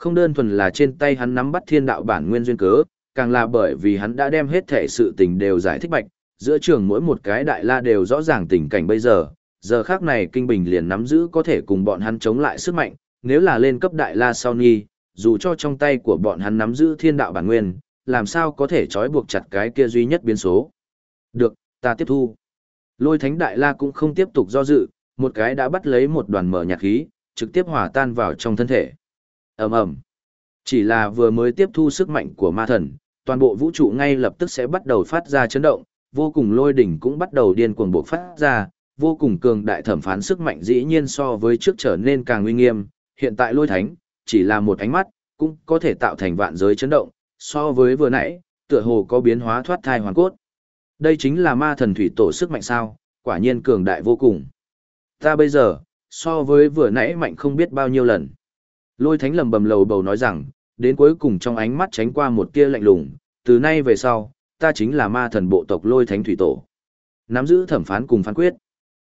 Không đơn thuần là trên tay hắn nắm bắt thiên đạo bản nguyên duyên cớ, càng là bởi vì hắn đã đem hết thể sự tình đều giải thích bạch, giữa trường mỗi một cái đại la đều rõ ràng tình cảnh bây giờ, giờ khác này kinh bình liền nắm giữ có thể cùng bọn hắn chống lại sức mạnh, nếu là lên cấp đại la sau nghi, dù cho trong tay của bọn hắn nắm giữ thiên đạo bản nguyên, làm sao có thể trói buộc chặt cái kia duy nhất biến số. Được, ta tiếp thu. Lôi thánh đại la cũng không tiếp tục do dự, một cái đã bắt lấy một đoàn mở nhạc khí, trực tiếp hòa tan vào trong thân thể ầm ầm. Chỉ là vừa mới tiếp thu sức mạnh của ma thần, toàn bộ vũ trụ ngay lập tức sẽ bắt đầu phát ra chấn động, vô cùng lôi đỉnh cũng bắt đầu điên cuồng buộc phát ra, vô cùng cường đại thẩm phán sức mạnh dĩ nhiên so với trước trở nên càng uy nghiêm, hiện tại lôi thánh, chỉ là một ánh mắt, cũng có thể tạo thành vạn giới chấn động, so với vừa nãy, tựa hồ có biến hóa thoát thai hoàn cốt. Đây chính là ma thần thủy tổ sức mạnh sao, quả nhiên cường đại vô cùng. Ta bây giờ, so với vừa nãy mạnh không biết bao nhiêu lần. Lôi thánh lầm bầm lầu bầu nói rằng, đến cuối cùng trong ánh mắt tránh qua một tia lạnh lùng, từ nay về sau, ta chính là ma thần bộ tộc lôi thánh thủy tổ. Nắm giữ thẩm phán cùng phán quyết.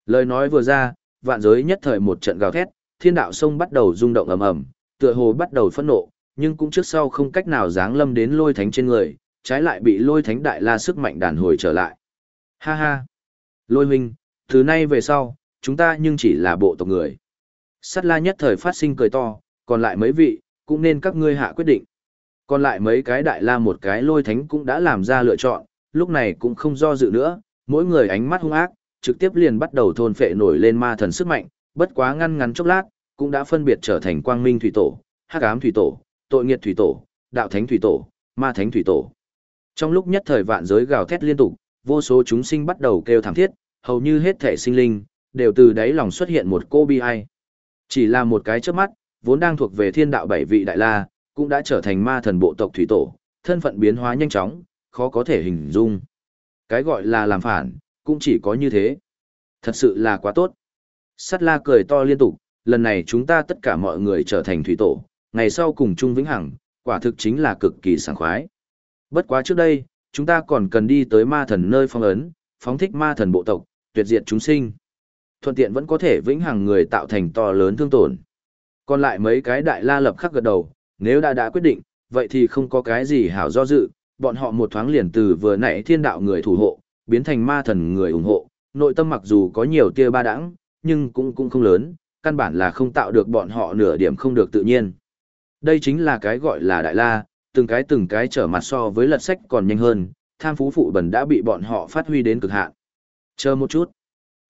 Lời nói vừa ra, vạn giới nhất thời một trận gào thét, thiên đạo sông bắt đầu rung động ầm ầm, tựa hồ bắt đầu phẫn nộ, nhưng cũng trước sau không cách nào giáng lâm đến lôi thánh trên người, trái lại bị lôi thánh đại la sức mạnh đàn hồi trở lại. Ha ha! Lôi huynh, từ nay về sau, chúng ta nhưng chỉ là bộ tộc người. Sắt la nhất thời phát sinh cười to, còn lại mấy vị, cũng nên các ngươi hạ quyết định. Còn lại mấy cái đại la một cái lôi thánh cũng đã làm ra lựa chọn, lúc này cũng không do dự nữa, mỗi người ánh mắt hung ác, trực tiếp liền bắt đầu thôn phệ nổi lên ma thần sức mạnh, bất quá ngăn ngắn chốc lát, cũng đã phân biệt trở thành quang minh thủy tổ, hắc ám thủy tổ, tội nghiệt thủy tổ, đạo thánh thủy tổ, ma thánh thủy tổ. Trong lúc nhất thời vạn giới gào thét liên tục, vô số chúng sinh bắt đầu kêu thảm thiết, hầu như hết thể sinh linh, đều từ đáy lòng xuất hiện một cô bi ai. Chỉ là một cái chớp mắt, vốn đang thuộc về thiên đạo bảy vị đại la, cũng đã trở thành ma thần bộ tộc thủy tổ, thân phận biến hóa nhanh chóng, khó có thể hình dung. Cái gọi là làm phản, cũng chỉ có như thế. Thật sự là quá tốt. Sắt la cười to liên tục, lần này chúng ta tất cả mọi người trở thành thủy tổ, ngày sau cùng chung vĩnh hằng, quả thực chính là cực kỳ sảng khoái. Bất quá trước đây, chúng ta còn cần đi tới ma thần nơi phong ấn, phóng thích ma thần bộ tộc, tuyệt diệt chúng sinh. Thuận tiện vẫn có thể vĩnh hằng người tạo thành to lớn thương tổn. Còn lại mấy cái đại la lập khắc gật đầu, nếu đã đã quyết định, vậy thì không có cái gì hảo do dự, bọn họ một thoáng liền từ vừa nãy thiên đạo người thủ hộ, biến thành ma thần người ủng hộ, nội tâm mặc dù có nhiều tia ba đãng, nhưng cũng cũng không lớn, căn bản là không tạo được bọn họ nửa điểm không được tự nhiên. Đây chính là cái gọi là đại la, từng cái từng cái trở mặt so với lật sách còn nhanh hơn, tham phú phụ bẩn đã bị bọn họ phát huy đến cực hạn. Chờ một chút.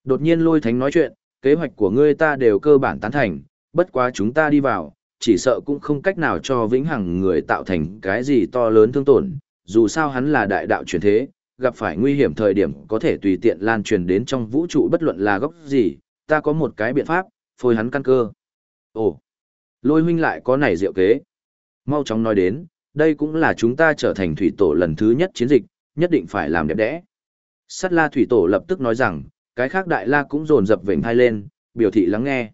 Đột nhiên lôi thánh nói chuyện, kế hoạch của ngươi ta đều cơ bản tán thành, bất quá chúng ta đi vào, chỉ sợ cũng không cách nào cho vĩnh hằng người tạo thành cái gì to lớn thương tổn, dù sao hắn là đại đạo truyền thế, gặp phải nguy hiểm thời điểm có thể tùy tiện lan truyền đến trong vũ trụ bất luận là góc gì, ta có một cái biện pháp, phôi hắn căn cơ. Ồ, lôi huynh lại có này diệu kế. Mau chóng nói đến, đây cũng là chúng ta trở thành thủy tổ lần thứ nhất chiến dịch, nhất định phải làm đẹp đẽ. Sắt la thủy tổ lập tức nói rằng, cái khác đại la cũng dồn dập vểnh hai lên, biểu thị lắng nghe.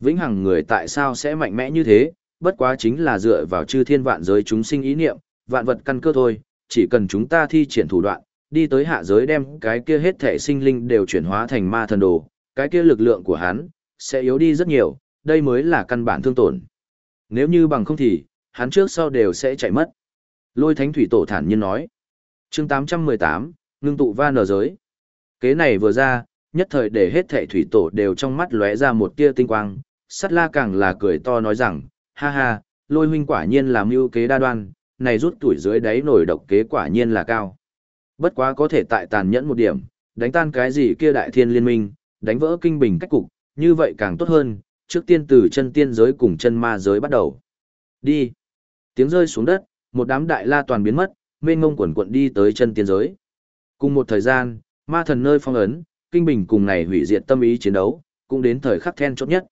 Vĩnh hằng người tại sao sẽ mạnh mẽ như thế, bất quá chính là dựa vào chư thiên vạn giới chúng sinh ý niệm, vạn vật căn cơ thôi, chỉ cần chúng ta thi triển thủ đoạn, đi tới hạ giới đem cái kia hết thể sinh linh đều chuyển hóa thành ma thần đồ, cái kia lực lượng của hắn sẽ yếu đi rất nhiều, đây mới là căn bản thương tổn. Nếu như bằng không thì, hắn trước sau đều sẽ chạy mất. Lôi thánh thủy tổ thản nhiên nói. chương 818, ngưng tụ va nở giới. Kế này vừa ra, nhất thời để hết thể thủy tổ đều trong mắt lóe ra một tia tinh quang, sắt la càng là cười to nói rằng, ha ha, lôi huynh quả nhiên là mưu kế đa đoan, này rút tuổi dưới đáy nổi độc kế quả nhiên là cao. Bất quá có thể tại tàn nhẫn một điểm, đánh tan cái gì kia đại thiên liên minh, đánh vỡ kinh bình cách cục, như vậy càng tốt hơn, trước tiên từ chân tiên giới cùng chân ma giới bắt đầu. Đi. Tiếng rơi xuống đất, một đám đại la toàn biến mất, mênh ngông quần quận đi tới chân tiên giới. Cùng một thời gian, ma thần nơi phong ấn, kinh bình cùng này hủy diệt tâm ý chiến đấu, cũng đến thời khắc then chốt nhất.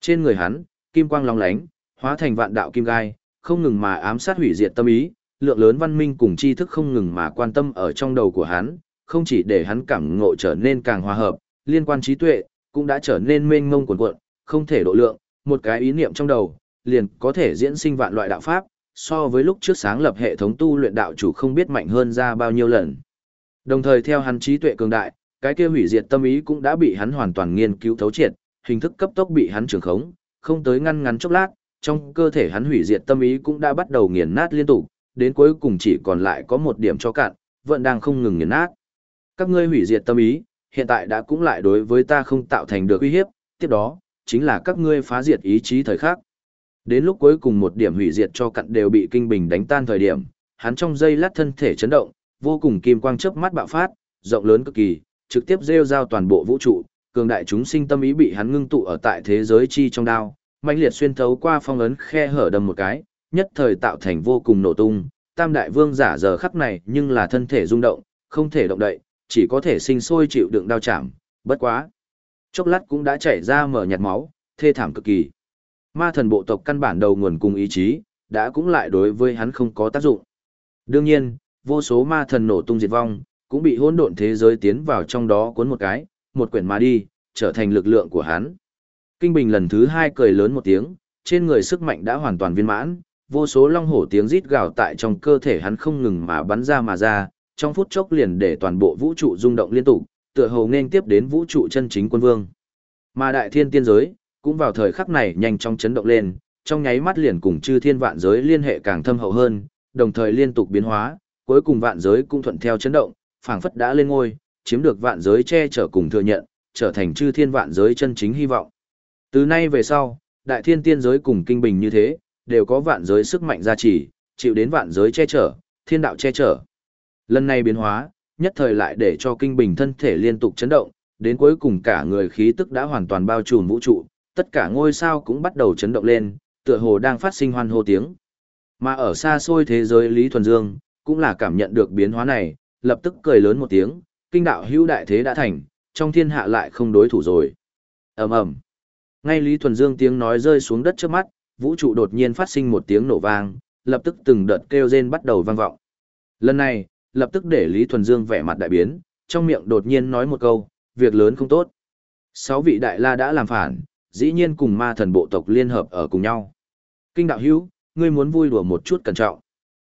Trên người hắn, kim quang long lánh, hóa thành vạn đạo kim gai, không ngừng mà ám sát hủy diệt tâm ý, lượng lớn văn minh cùng tri thức không ngừng mà quan tâm ở trong đầu của hắn, không chỉ để hắn cảm ngộ trở nên càng hòa hợp, liên quan trí tuệ, cũng đã trở nên mênh mông cuồn cuộn, không thể độ lượng, một cái ý niệm trong đầu, liền có thể diễn sinh vạn loại đạo pháp, so với lúc trước sáng lập hệ thống tu luyện đạo chủ không biết mạnh hơn ra bao nhiêu lần. Đồng thời theo hắn trí tuệ cường đại, cái kia hủy diệt tâm ý cũng đã bị hắn hoàn toàn nghiên cứu thấu triệt, hình thức cấp tốc bị hắn trường khống, không tới ngăn ngắn chốc lát, trong cơ thể hắn hủy diệt tâm ý cũng đã bắt đầu nghiền nát liên tục, đến cuối cùng chỉ còn lại có một điểm cho cạn, vẫn đang không ngừng nghiền nát. Các ngươi hủy diệt tâm ý, hiện tại đã cũng lại đối với ta không tạo thành được uy hiếp, tiếp đó, chính là các ngươi phá diệt ý chí thời khắc. Đến lúc cuối cùng một điểm hủy diệt cho cặn đều bị kinh bình đánh tan thời điểm, hắn trong giây lát thân thể chấn động, vô cùng kim quang chớp mắt bạo phát, rộng lớn cực kỳ, trực tiếp rêu rao toàn bộ vũ trụ, cường đại chúng sinh tâm ý bị hắn ngưng tụ ở tại thế giới chi trong đao, mãnh liệt xuyên thấu qua phong ấn khe hở đâm một cái, nhất thời tạo thành vô cùng nổ tung. Tam đại vương giả giờ khắc này nhưng là thân thể rung động, không thể động đậy, chỉ có thể sinh sôi chịu đựng đau chạm, bất quá. Chốc lát cũng đã chảy ra mở nhạt máu, thê thảm cực kỳ. Ma thần bộ tộc căn bản đầu nguồn cùng ý chí, đã cũng lại đối với hắn không có tác dụng. Đương nhiên, vô số ma thần nổ tung diệt vong, cũng bị hỗn độn thế giới tiến vào trong đó cuốn một cái, một quyển mà đi, trở thành lực lượng của hắn. Kinh Bình lần thứ hai cười lớn một tiếng, trên người sức mạnh đã hoàn toàn viên mãn, vô số long hổ tiếng rít gào tại trong cơ thể hắn không ngừng mà bắn ra mà ra, trong phút chốc liền để toàn bộ vũ trụ rung động liên tục, tựa hồ nên tiếp đến vũ trụ chân chính quân vương. Mà đại thiên tiên giới, cũng vào thời khắc này nhanh chóng chấn động lên, trong nháy mắt liền cùng chư thiên vạn giới liên hệ càng thâm hậu hơn, đồng thời liên tục biến hóa, cuối cùng vạn giới cũng thuận theo chấn động, phảng phất đã lên ngôi, chiếm được vạn giới che chở cùng thừa nhận, trở thành chư thiên vạn giới chân chính hy vọng. Từ nay về sau, đại thiên tiên giới cùng kinh bình như thế, đều có vạn giới sức mạnh gia trì, chịu đến vạn giới che chở, thiên đạo che chở. Lần này biến hóa, nhất thời lại để cho kinh bình thân thể liên tục chấn động, đến cuối cùng cả người khí tức đã hoàn toàn bao trùm vũ trụ, tất cả ngôi sao cũng bắt đầu chấn động lên, tựa hồ đang phát sinh hoan hô tiếng. Mà ở xa xôi thế giới Lý Thuần Dương, cũng là cảm nhận được biến hóa này, lập tức cười lớn một tiếng, kinh đạo hữu đại thế đã thành, trong thiên hạ lại không đối thủ rồi. ầm ầm ngay Lý Thuần Dương tiếng nói rơi xuống đất trước mắt, vũ trụ đột nhiên phát sinh một tiếng nổ vang, lập tức từng đợt kêu rên bắt đầu vang vọng. Lần này, lập tức để Lý Thuần Dương vẻ mặt đại biến, trong miệng đột nhiên nói một câu, việc lớn không tốt. Sáu vị đại la đã làm phản, dĩ nhiên cùng ma thần bộ tộc liên hợp ở cùng nhau. Kinh đạo hữu, ngươi muốn vui đùa một chút cẩn trọng.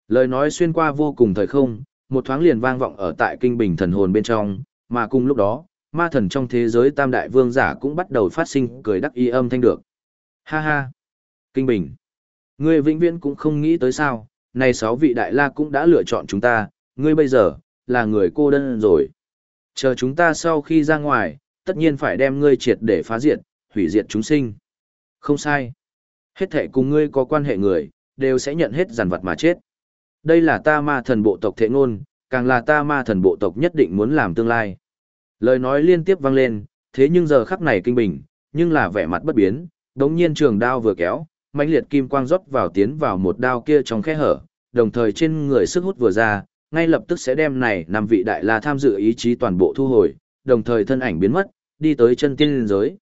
Lời nói xuyên qua vô cùng thời không, một thoáng liền vang vọng ở tại kinh bình thần hồn bên trong, mà cùng lúc đó, ma thần trong thế giới tam đại vương giả cũng bắt đầu phát sinh cười đắc y âm thanh được. Ha ha! Kinh Bình! Ngươi vĩnh viễn cũng không nghĩ tới sao, này sáu vị đại la cũng đã lựa chọn chúng ta, ngươi bây giờ, là người cô đơn rồi. Chờ chúng ta sau khi ra ngoài, tất nhiên phải đem ngươi triệt để phá diệt, hủy diệt chúng sinh. Không sai. Hết thể cùng ngươi có quan hệ người, đều sẽ nhận hết giàn vật mà chết. Đây là ta ma thần bộ tộc thệ ngôn, càng là ta ma thần bộ tộc nhất định muốn làm tương lai. Lời nói liên tiếp vang lên, thế nhưng giờ khắc này kinh bình, nhưng là vẻ mặt bất biến, đống nhiên trường đao vừa kéo, mãnh liệt kim quang rót vào tiến vào một đao kia trong khe hở, đồng thời trên người sức hút vừa ra, ngay lập tức sẽ đem này năm vị đại la tham dự ý chí toàn bộ thu hồi, đồng thời thân ảnh biến mất, đi tới chân tiên liên giới.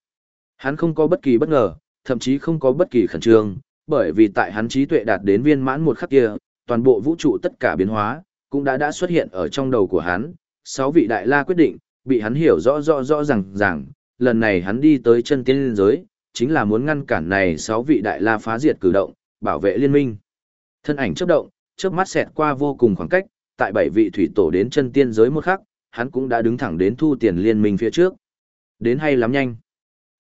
Hắn không có bất kỳ bất ngờ, thậm chí không có bất kỳ khẩn trương, bởi vì tại hắn trí tuệ đạt đến viên mãn một khắc kia, toàn bộ vũ trụ tất cả biến hóa, cũng đã đã xuất hiện ở trong đầu của hắn. Sáu vị đại la quyết định, bị hắn hiểu rõ rõ rõ ràng ràng, lần này hắn đi tới chân tiên liên giới, chính là muốn ngăn cản này sáu vị đại la phá diệt cử động, bảo vệ liên minh. Thân ảnh chớp động, chớp mắt xẹt qua vô cùng khoảng cách, tại bảy vị thủy tổ đến chân tiên giới một khắc, hắn cũng đã đứng thẳng đến thu tiền liên minh phía trước. Đến hay lắm nhanh.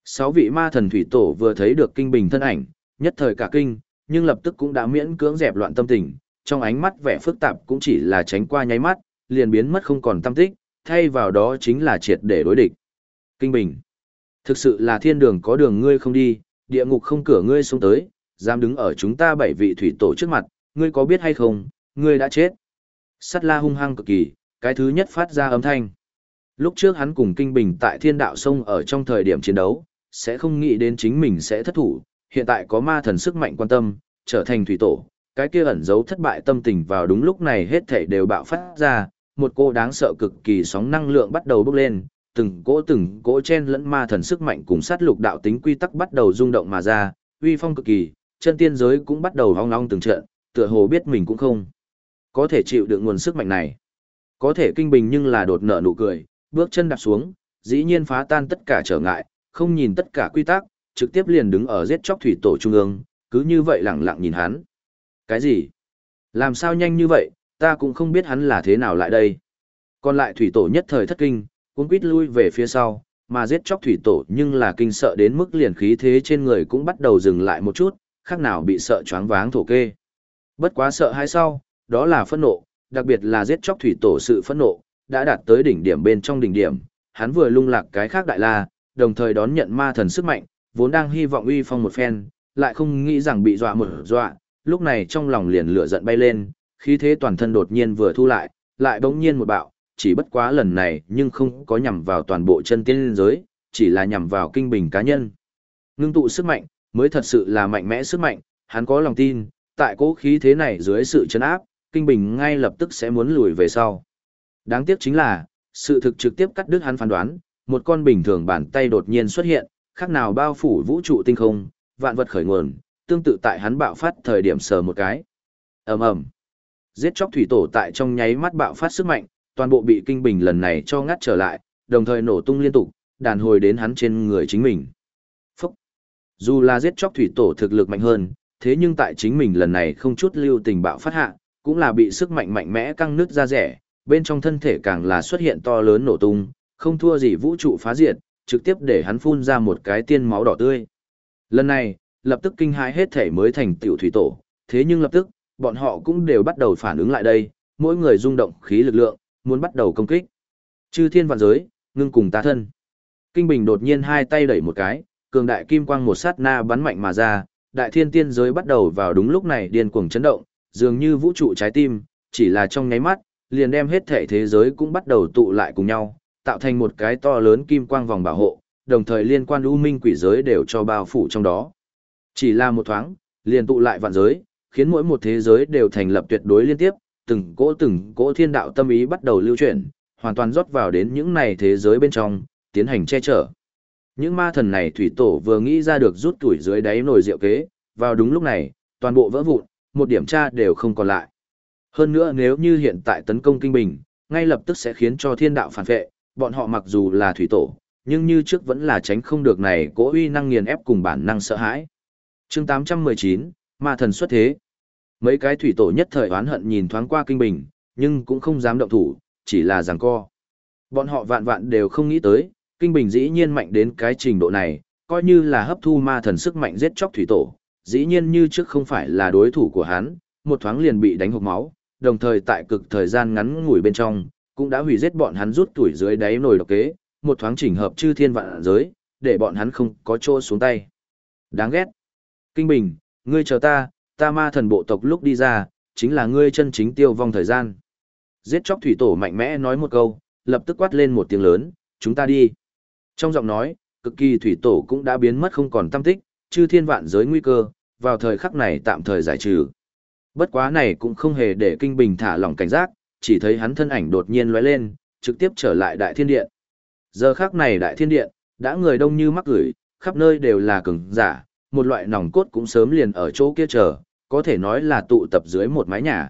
Sáu vị ma thần thủy tổ vừa thấy được kinh bình thân ảnh, nhất thời cả kinh, nhưng lập tức cũng đã miễn cưỡng dẹp loạn tâm tình, trong ánh mắt vẻ phức tạp cũng chỉ là tránh qua nháy mắt, liền biến mất không còn tâm tích, thay vào đó chính là triệt để đối địch. Kinh bình. Thực sự là thiên đường có đường ngươi không đi, địa ngục không cửa ngươi xuống tới, dám đứng ở chúng ta bảy vị thủy tổ trước mặt, ngươi có biết hay không, ngươi đã chết. Sắt la hung hăng cực kỳ, cái thứ nhất phát ra âm thanh. Lúc trước hắn cùng Kinh Bình tại thiên đạo sông ở trong thời điểm chiến đấu, sẽ không nghĩ đến chính mình sẽ thất thủ, hiện tại có ma thần sức mạnh quan tâm, trở thành thủy tổ, cái kia ẩn giấu thất bại tâm tình vào đúng lúc này hết thảy đều bạo phát ra, một cô đáng sợ cực kỳ sóng năng lượng bắt đầu bốc lên, từng cỗ từng cỗ chen lẫn ma thần sức mạnh cùng sát lục đạo tính quy tắc bắt đầu rung động mà ra, uy phong cực kỳ, chân tiên giới cũng bắt đầu hoang long từng trận, tựa hồ biết mình cũng không có thể chịu được nguồn sức mạnh này. Có thể kinh bình nhưng là đột nở nụ cười, bước chân đạp xuống, dĩ nhiên phá tan tất cả trở ngại, không nhìn tất cả quy tắc, trực tiếp liền đứng ở giết chóc thủy tổ trung ương, cứ như vậy lặng lặng nhìn hắn. Cái gì? Làm sao nhanh như vậy, ta cũng không biết hắn là thế nào lại đây. Còn lại thủy tổ nhất thời thất kinh, cũng quýt lui về phía sau, mà giết chóc thủy tổ nhưng là kinh sợ đến mức liền khí thế trên người cũng bắt đầu dừng lại một chút, khác nào bị sợ choáng váng thổ kê. Bất quá sợ hay sau, đó là phẫn nộ, đặc biệt là giết chóc thủy tổ sự phẫn nộ, đã đạt tới đỉnh điểm bên trong đỉnh điểm, hắn vừa lung lạc cái khác đại la, đồng thời đón nhận ma thần sức mạnh, vốn đang hy vọng uy phong một phen, lại không nghĩ rằng bị dọa một dọa, lúc này trong lòng liền lửa giận bay lên, khí thế toàn thân đột nhiên vừa thu lại, lại bỗng nhiên một bạo, chỉ bất quá lần này nhưng không có nhằm vào toàn bộ chân tiên liên giới, chỉ là nhằm vào kinh bình cá nhân. Ngưng tụ sức mạnh, mới thật sự là mạnh mẽ sức mạnh, hắn có lòng tin, tại cố khí thế này dưới sự chấn áp, kinh bình ngay lập tức sẽ muốn lùi về sau. Đáng tiếc chính là, sự thực trực tiếp cắt đứt hắn phán đoán, một con bình thường bàn tay đột nhiên xuất hiện, khác nào bao phủ vũ trụ tinh không, vạn vật khởi nguồn, tương tự tại hắn bạo phát thời điểm sờ một cái. Ầm ầm. Giết chóc thủy tổ tại trong nháy mắt bạo phát sức mạnh, toàn bộ bị kinh bình lần này cho ngắt trở lại, đồng thời nổ tung liên tục, đàn hồi đến hắn trên người chính mình. Phúc. Dù là giết chóc thủy tổ thực lực mạnh hơn, thế nhưng tại chính mình lần này không chút lưu tình bạo phát hạ, cũng là bị sức mạnh mạnh mẽ căng nứt ra rẻ, bên trong thân thể càng là xuất hiện to lớn nổ tung, không thua gì vũ trụ phá diệt, trực tiếp để hắn phun ra một cái tiên máu đỏ tươi. Lần này, lập tức kinh hãi hết thể mới thành tiểu thủy tổ, thế nhưng lập tức, bọn họ cũng đều bắt đầu phản ứng lại đây, mỗi người rung động khí lực lượng, muốn bắt đầu công kích. Chư thiên vạn giới, ngưng cùng ta thân. Kinh Bình đột nhiên hai tay đẩy một cái, cường đại kim quang một sát na bắn mạnh mà ra, đại thiên tiên giới bắt đầu vào đúng lúc này điên cuồng chấn động, dường như vũ trụ trái tim, chỉ là trong nháy mắt, liền đem hết thể thế giới cũng bắt đầu tụ lại cùng nhau, tạo thành một cái to lớn kim quang vòng bảo hộ, đồng thời liên quan u minh quỷ giới đều cho bao phủ trong đó. Chỉ là một thoáng, liền tụ lại vạn giới, khiến mỗi một thế giới đều thành lập tuyệt đối liên tiếp, từng cỗ từng cỗ thiên đạo tâm ý bắt đầu lưu chuyển, hoàn toàn rót vào đến những này thế giới bên trong, tiến hành che chở. Những ma thần này thủy tổ vừa nghĩ ra được rút tuổi dưới đáy nồi rượu kế, vào đúng lúc này, toàn bộ vỡ vụn, một điểm tra đều không còn lại. Hơn nữa nếu như hiện tại tấn công kinh bình, ngay lập tức sẽ khiến cho thiên đạo phản vệ, bọn họ mặc dù là thủy tổ, nhưng như trước vẫn là tránh không được này cố uy năng nghiền ép cùng bản năng sợ hãi chương 819, ma thần xuất thế. Mấy cái thủy tổ nhất thời oán hận nhìn thoáng qua kinh bình, nhưng cũng không dám động thủ, chỉ là giằng co. Bọn họ vạn vạn đều không nghĩ tới, kinh bình dĩ nhiên mạnh đến cái trình độ này, coi như là hấp thu ma thần sức mạnh giết chóc thủy tổ, dĩ nhiên như trước không phải là đối thủ của hắn, một thoáng liền bị đánh hộp máu, đồng thời tại cực thời gian ngắn ngủi bên trong, cũng đã hủy giết bọn hắn rút tuổi dưới đáy nồi độc kế, một thoáng chỉnh hợp chư thiên vạn giới, để bọn hắn không có chỗ xuống tay. Đáng ghét. Kinh Bình, ngươi chờ ta, ta ma thần bộ tộc lúc đi ra, chính là ngươi chân chính tiêu vong thời gian. Giết chóc thủy tổ mạnh mẽ nói một câu, lập tức quát lên một tiếng lớn, chúng ta đi. Trong giọng nói, cực kỳ thủy tổ cũng đã biến mất không còn tâm tích, chư thiên vạn giới nguy cơ, vào thời khắc này tạm thời giải trừ. Bất quá này cũng không hề để kinh bình thả lỏng cảnh giác, chỉ thấy hắn thân ảnh đột nhiên lóe lên, trực tiếp trở lại đại thiên điện. Giờ khắc này đại thiên điện, đã người đông như mắc gửi, khắp nơi đều là cường giả, một loại nòng cốt cũng sớm liền ở chỗ kia chờ, có thể nói là tụ tập dưới một mái nhà.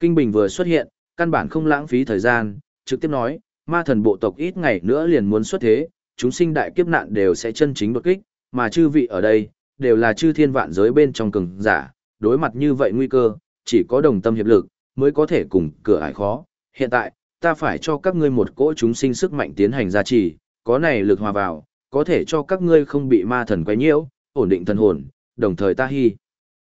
Kinh Bình vừa xuất hiện, căn bản không lãng phí thời gian, trực tiếp nói, ma thần bộ tộc ít ngày nữa liền muốn xuất thế, chúng sinh đại kiếp nạn đều sẽ chân chính đột kích, mà chư vị ở đây, đều là chư thiên vạn giới bên trong cường giả, đối mặt như vậy nguy cơ, chỉ có đồng tâm hiệp lực, mới có thể cùng cửa ải khó. Hiện tại, ta phải cho các ngươi một cỗ chúng sinh sức mạnh tiến hành gia trì, có này lực hòa vào, có thể cho các ngươi không bị ma thần quấy nhiễu, ổn định thần hồn, đồng thời ta hy.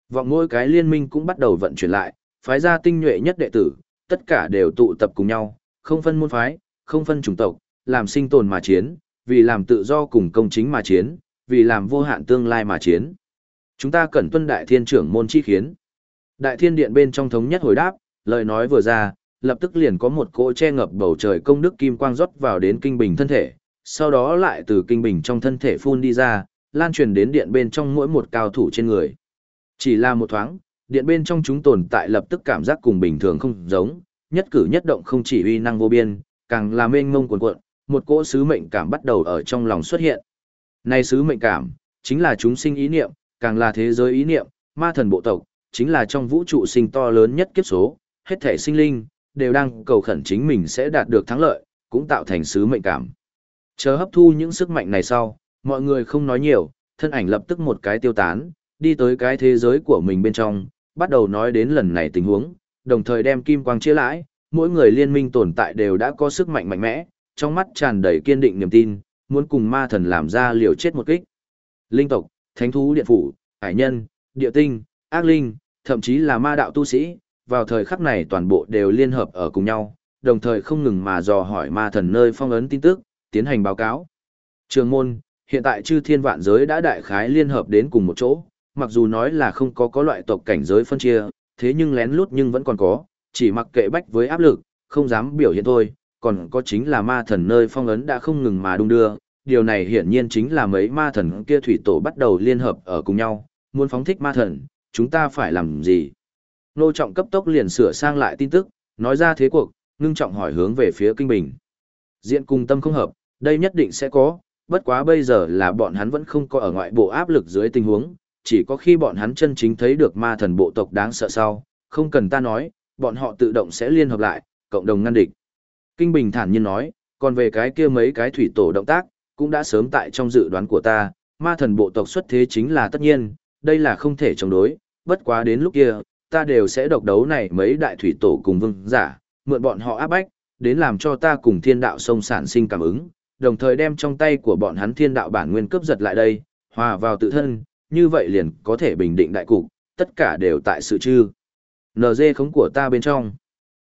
Vọng mỗi cái liên minh cũng bắt đầu vận chuyển lại, phái ra tinh nhuệ nhất đệ tử, tất cả đều tụ tập cùng nhau, không phân môn phái, không phân chủng tộc, làm sinh tồn mà chiến, vì làm tự do cùng công chính mà chiến, vì làm vô hạn tương lai mà chiến. Chúng ta cần tuân đại thiên trưởng môn chi khiến. Đại thiên điện bên trong thống nhất hồi đáp, lời nói vừa ra, lập tức liền có một cỗ che ngập bầu trời công đức kim quang rót vào đến kinh bình thân thể, sau đó lại từ kinh bình trong thân thể phun đi ra, lan truyền đến điện bên trong mỗi một cao thủ trên người. Chỉ là một thoáng, điện bên trong chúng tồn tại lập tức cảm giác cùng bình thường không giống, nhất cử nhất động không chỉ uy năng vô biên, càng là mênh mông cuồn cuộn, một cỗ sứ mệnh cảm bắt đầu ở trong lòng xuất hiện. Này sứ mệnh cảm, chính là chúng sinh ý niệm, càng là thế giới ý niệm, ma thần bộ tộc, chính là trong vũ trụ sinh to lớn nhất kiếp số, hết thể sinh linh, đều đang cầu khẩn chính mình sẽ đạt được thắng lợi, cũng tạo thành sứ mệnh cảm. Chờ hấp thu những sức mạnh này sau, mọi người không nói nhiều, thân ảnh lập tức một cái tiêu tán, đi tới cái thế giới của mình bên trong, bắt đầu nói đến lần này tình huống, đồng thời đem kim quang chia lãi, mỗi người liên minh tồn tại đều đã có sức mạnh mạnh mẽ, trong mắt tràn đầy kiên định niềm tin, muốn cùng ma thần làm ra liều chết một kích. Linh tộc, thánh thú điện phủ, hải nhân, địa tinh, ác linh, thậm chí là ma đạo tu sĩ, vào thời khắc này toàn bộ đều liên hợp ở cùng nhau, đồng thời không ngừng mà dò hỏi ma thần nơi phong ấn tin tức, tiến hành báo cáo. Trường môn, hiện tại chư thiên vạn giới đã đại khái liên hợp đến cùng một chỗ, mặc dù nói là không có có loại tộc cảnh giới phân chia, thế nhưng lén lút nhưng vẫn còn có, chỉ mặc kệ bách với áp lực, không dám biểu hiện thôi, còn có chính là ma thần nơi phong ấn đã không ngừng mà đung đưa, điều này hiển nhiên chính là mấy ma thần kia thủy tổ bắt đầu liên hợp ở cùng nhau, muốn phóng thích ma thần, chúng ta phải làm gì? Nô Trọng cấp tốc liền sửa sang lại tin tức, nói ra thế cuộc, ngưng trọng hỏi hướng về phía Kinh Bình. Diện cùng tâm không hợp, đây nhất định sẽ có, bất quá bây giờ là bọn hắn vẫn không có ở ngoại bộ áp lực dưới tình huống, chỉ có khi bọn hắn chân chính thấy được ma thần bộ tộc đáng sợ sau, không cần ta nói, bọn họ tự động sẽ liên hợp lại, cộng đồng ngăn địch. Kinh Bình thản nhiên nói, còn về cái kia mấy cái thủy tổ động tác, cũng đã sớm tại trong dự đoán của ta, ma thần bộ tộc xuất thế chính là tất nhiên, đây là không thể chống đối, bất quá đến lúc kia, ta đều sẽ độc đấu này mấy đại thủy tổ cùng vương giả, mượn bọn họ áp bách, đến làm cho ta cùng thiên đạo sông sản sinh cảm ứng, đồng thời đem trong tay của bọn hắn thiên đạo bản nguyên cướp giật lại đây, hòa vào tự thân, như vậy liền có thể bình định đại cục, tất cả đều tại sự chư. NG khống của ta bên trong.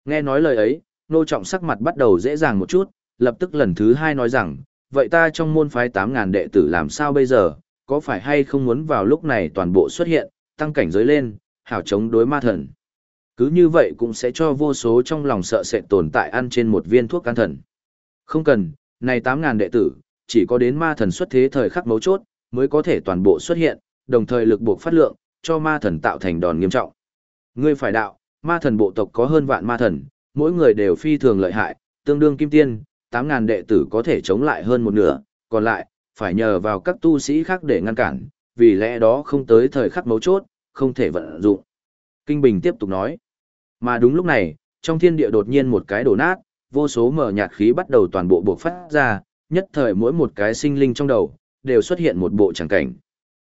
Nghe nói lời ấy, nô trọng sắc mặt bắt đầu dễ dàng một chút, lập tức lần thứ hai nói rằng, vậy ta trong môn phái 8.000 đệ tử làm sao bây giờ, có phải hay không muốn vào lúc này toàn bộ xuất hiện, tăng cảnh giới lên, hảo chống đối ma thần. Cứ như vậy cũng sẽ cho vô số trong lòng sợ sẽ tồn tại ăn trên một viên thuốc can thần. Không cần, này 8.000 đệ tử, chỉ có đến ma thần xuất thế thời khắc mấu chốt, mới có thể toàn bộ xuất hiện, đồng thời lực buộc phát lượng, cho ma thần tạo thành đòn nghiêm trọng. Ngươi phải đạo, ma thần bộ tộc có hơn vạn ma thần, mỗi người đều phi thường lợi hại, tương đương kim tiên, 8.000 đệ tử có thể chống lại hơn một nửa, còn lại, phải nhờ vào các tu sĩ khác để ngăn cản, vì lẽ đó không tới thời khắc mấu chốt, không thể vận dụng. Kinh Bình tiếp tục nói, mà đúng lúc này, trong thiên địa đột nhiên một cái đổ nát, vô số mở nhạt khí bắt đầu toàn bộ buộc phát ra, nhất thời mỗi một cái sinh linh trong đầu, đều xuất hiện một bộ tràng cảnh.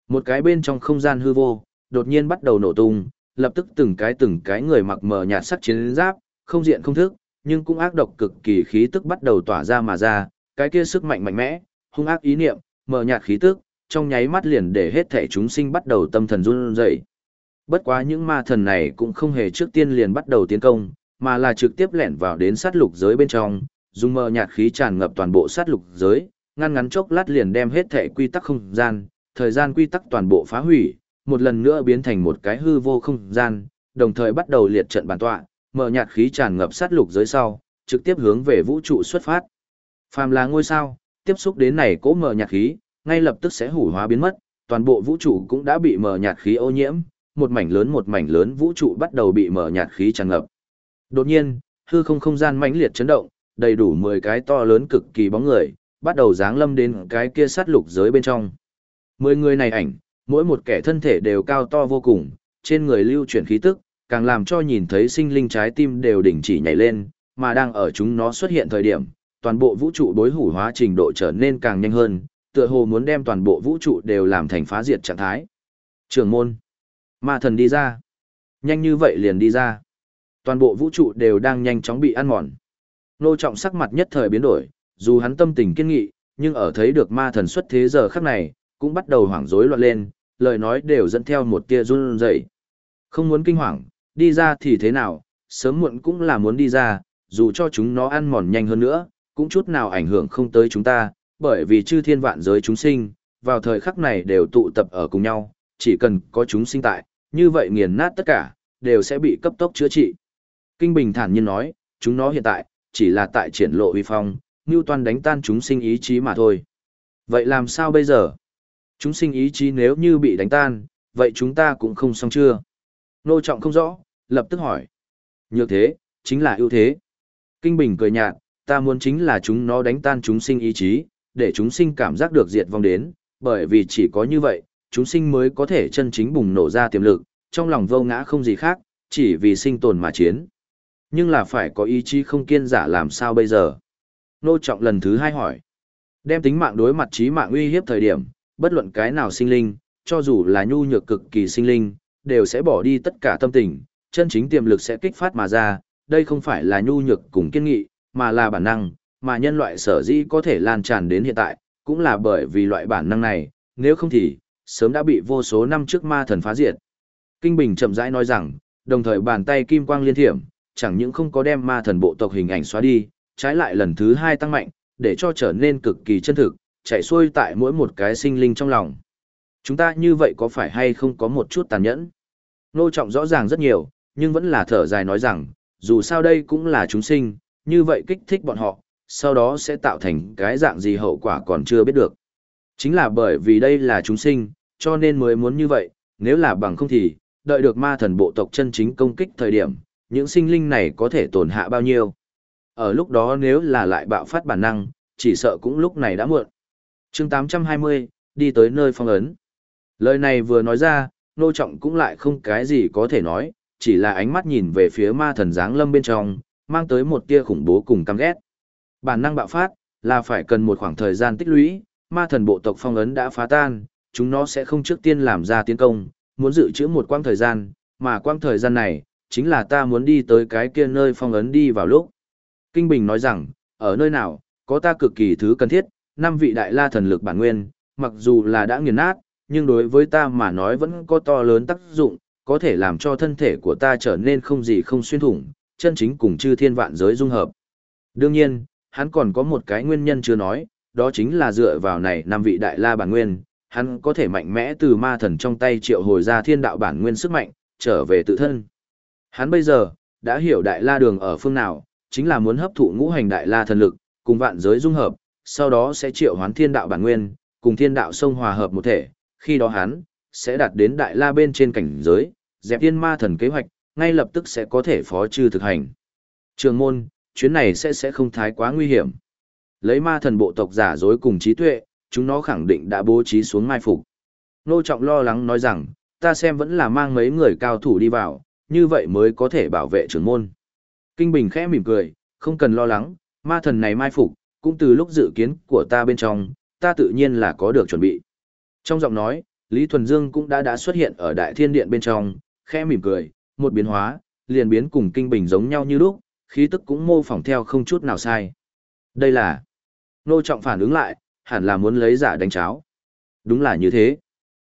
Một cái bên trong không gian hư vô, đột nhiên bắt đầu nổ tung, lập tức từng cái từng cái người mặc mờ nhạt sắc chiến giáp, không diện không thức, nhưng cũng ác độc cực kỳ khí tức bắt đầu tỏa ra mà ra, cái kia sức mạnh mạnh mẽ, hung ác ý niệm, mờ nhạt khí tức, trong nháy mắt liền để hết thể chúng sinh bắt đầu tâm thần run rẩy. Bất quá những ma thần này cũng không hề trước tiên liền bắt đầu tiến công, mà là trực tiếp lẻn vào đến sát lục giới bên trong, dùng mờ nhạt khí tràn ngập toàn bộ sát lục giới, ngăn ngắn chốc lát liền đem hết thể quy tắc không gian, thời gian quy tắc toàn bộ phá hủy, một lần nữa biến thành một cái hư vô không gian, đồng thời bắt đầu liệt trận bản tọa, mở nhạt khí tràn ngập sát lục giới sau, trực tiếp hướng về vũ trụ xuất phát. Phàm là ngôi sao, tiếp xúc đến này cố mở nhạt khí, ngay lập tức sẽ hủ hóa biến mất, toàn bộ vũ trụ cũng đã bị mở nhạt khí ô nhiễm, một mảnh lớn một mảnh lớn vũ trụ bắt đầu bị mở nhạt khí tràn ngập. Đột nhiên, hư không không gian mãnh liệt chấn động, đầy đủ 10 cái to lớn cực kỳ bóng người, bắt đầu dáng lâm đến cái kia sát lục giới bên trong. 10 người này ảnh, mỗi một kẻ thân thể đều cao to vô cùng, trên người lưu chuyển khí tức, càng làm cho nhìn thấy sinh linh trái tim đều đỉnh chỉ nhảy lên, mà đang ở chúng nó xuất hiện thời điểm, toàn bộ vũ trụ đối hủ hóa trình độ trở nên càng nhanh hơn, tựa hồ muốn đem toàn bộ vũ trụ đều làm thành phá diệt trạng thái. Trường môn. Ma thần đi ra. Nhanh như vậy liền đi ra. Toàn bộ vũ trụ đều đang nhanh chóng bị ăn mòn. Nô trọng sắc mặt nhất thời biến đổi, dù hắn tâm tình kiên nghị, nhưng ở thấy được ma thần xuất thế giờ khắc này, cũng bắt đầu hoảng rối loạn lên, lời nói đều dẫn theo một tia run rẩy. Không muốn kinh hoàng, đi ra thì thế nào, sớm muộn cũng là muốn đi ra, dù cho chúng nó ăn mòn nhanh hơn nữa, cũng chút nào ảnh hưởng không tới chúng ta, bởi vì chư thiên vạn giới chúng sinh, vào thời khắc này đều tụ tập ở cùng nhau, chỉ cần có chúng sinh tại, như vậy nghiền nát tất cả, đều sẽ bị cấp tốc chữa trị. Kinh Bình thản nhiên nói, chúng nó hiện tại, chỉ là tại triển lộ uy phong, Newton đánh tan chúng sinh ý chí mà thôi. Vậy làm sao bây giờ? Chúng sinh ý chí nếu như bị đánh tan, vậy chúng ta cũng không xong chưa? Nô trọng không rõ, lập tức hỏi. Như thế, chính là ưu thế. Kinh Bình cười nhạt, ta muốn chính là chúng nó đánh tan chúng sinh ý chí, để chúng sinh cảm giác được diệt vong đến, bởi vì chỉ có như vậy, chúng sinh mới có thể chân chính bùng nổ ra tiềm lực, trong lòng vô ngã không gì khác, chỉ vì sinh tồn mà chiến. Nhưng là phải có ý chí không kiên giả làm sao bây giờ? Nô Trọng lần thứ hai hỏi. Đem tính mạng đối mặt trí mạng uy hiếp thời điểm, bất luận cái nào sinh linh, cho dù là nhu nhược cực kỳ sinh linh, đều sẽ bỏ đi tất cả tâm tình, chân chính tiềm lực sẽ kích phát mà ra, đây không phải là nhu nhược cùng kiên nghị, mà là bản năng, mà nhân loại sở dĩ có thể lan tràn đến hiện tại, cũng là bởi vì loại bản năng này, nếu không thì, sớm đã bị vô số năm trước ma thần phá diệt. Kinh Bình chậm rãi nói rằng, đồng thời bàn tay kim quang liên thiểm, chẳng những không có đem ma thần bộ tộc hình ảnh xóa đi, trái lại lần thứ hai tăng mạnh, để cho trở nên cực kỳ chân thực, chạy xuôi tại mỗi một cái sinh linh trong lòng. Chúng ta như vậy có phải hay không có một chút tàn nhẫn? Nô trọng rõ ràng rất nhiều, nhưng vẫn là thở dài nói rằng, dù sao đây cũng là chúng sinh, như vậy kích thích bọn họ, sau đó sẽ tạo thành cái dạng gì hậu quả còn chưa biết được. Chính là bởi vì đây là chúng sinh, cho nên mới muốn như vậy, nếu là bằng không thì, đợi được ma thần bộ tộc chân chính công kích thời điểm, những sinh linh này có thể tổn hạ bao nhiêu. Ở lúc đó nếu là lại bạo phát bản năng, chỉ sợ cũng lúc này đã muộn. chương 820, đi tới nơi phong ấn. Lời này vừa nói ra, nô trọng cũng lại không cái gì có thể nói, chỉ là ánh mắt nhìn về phía ma thần giáng lâm bên trong, mang tới một tia khủng bố cùng căm ghét. Bản năng bạo phát, là phải cần một khoảng thời gian tích lũy, ma thần bộ tộc phong ấn đã phá tan, chúng nó sẽ không trước tiên làm ra tiến công, muốn dự trữ một quãng thời gian, mà quãng thời gian này, chính là ta muốn đi tới cái kia nơi phong ấn đi vào lúc. Kinh Bình nói rằng, ở nơi nào, có ta cực kỳ thứ cần thiết, năm vị đại la thần lực bản nguyên, mặc dù là đã nghiền nát, nhưng đối với ta mà nói vẫn có to lớn tác dụng, có thể làm cho thân thể của ta trở nên không gì không xuyên thủng, chân chính cùng chư thiên vạn giới dung hợp. Đương nhiên, hắn còn có một cái nguyên nhân chưa nói, đó chính là dựa vào này năm vị đại la bản nguyên, hắn có thể mạnh mẽ từ ma thần trong tay triệu hồi ra thiên đạo bản nguyên sức mạnh, trở về tự thân. Hắn bây giờ, đã hiểu đại la đường ở phương nào, chính là muốn hấp thụ ngũ hành đại la thần lực, cùng vạn giới dung hợp, sau đó sẽ triệu hoán thiên đạo bản nguyên, cùng thiên đạo sông hòa hợp một thể, khi đó hắn, sẽ đạt đến đại la bên trên cảnh giới, dẹp thiên ma thần kế hoạch, ngay lập tức sẽ có thể phó trừ thực hành. Trường môn, chuyến này sẽ sẽ không thái quá nguy hiểm. Lấy ma thần bộ tộc giả dối cùng trí tuệ, chúng nó khẳng định đã bố trí xuống mai phục. Nô Trọng lo lắng nói rằng, ta xem vẫn là mang mấy người cao thủ đi vào, như vậy mới có thể bảo vệ trưởng môn. Kinh Bình khẽ mỉm cười, không cần lo lắng, ma thần này mai phục, cũng từ lúc dự kiến của ta bên trong, ta tự nhiên là có được chuẩn bị. Trong giọng nói, Lý Thuần Dương cũng đã đã xuất hiện ở đại thiên điện bên trong, khẽ mỉm cười, một biến hóa, liền biến cùng Kinh Bình giống nhau như lúc, khí tức cũng mô phỏng theo không chút nào sai. Đây là... Nô Trọng phản ứng lại, hẳn là muốn lấy giả đánh cháo. Đúng là như thế.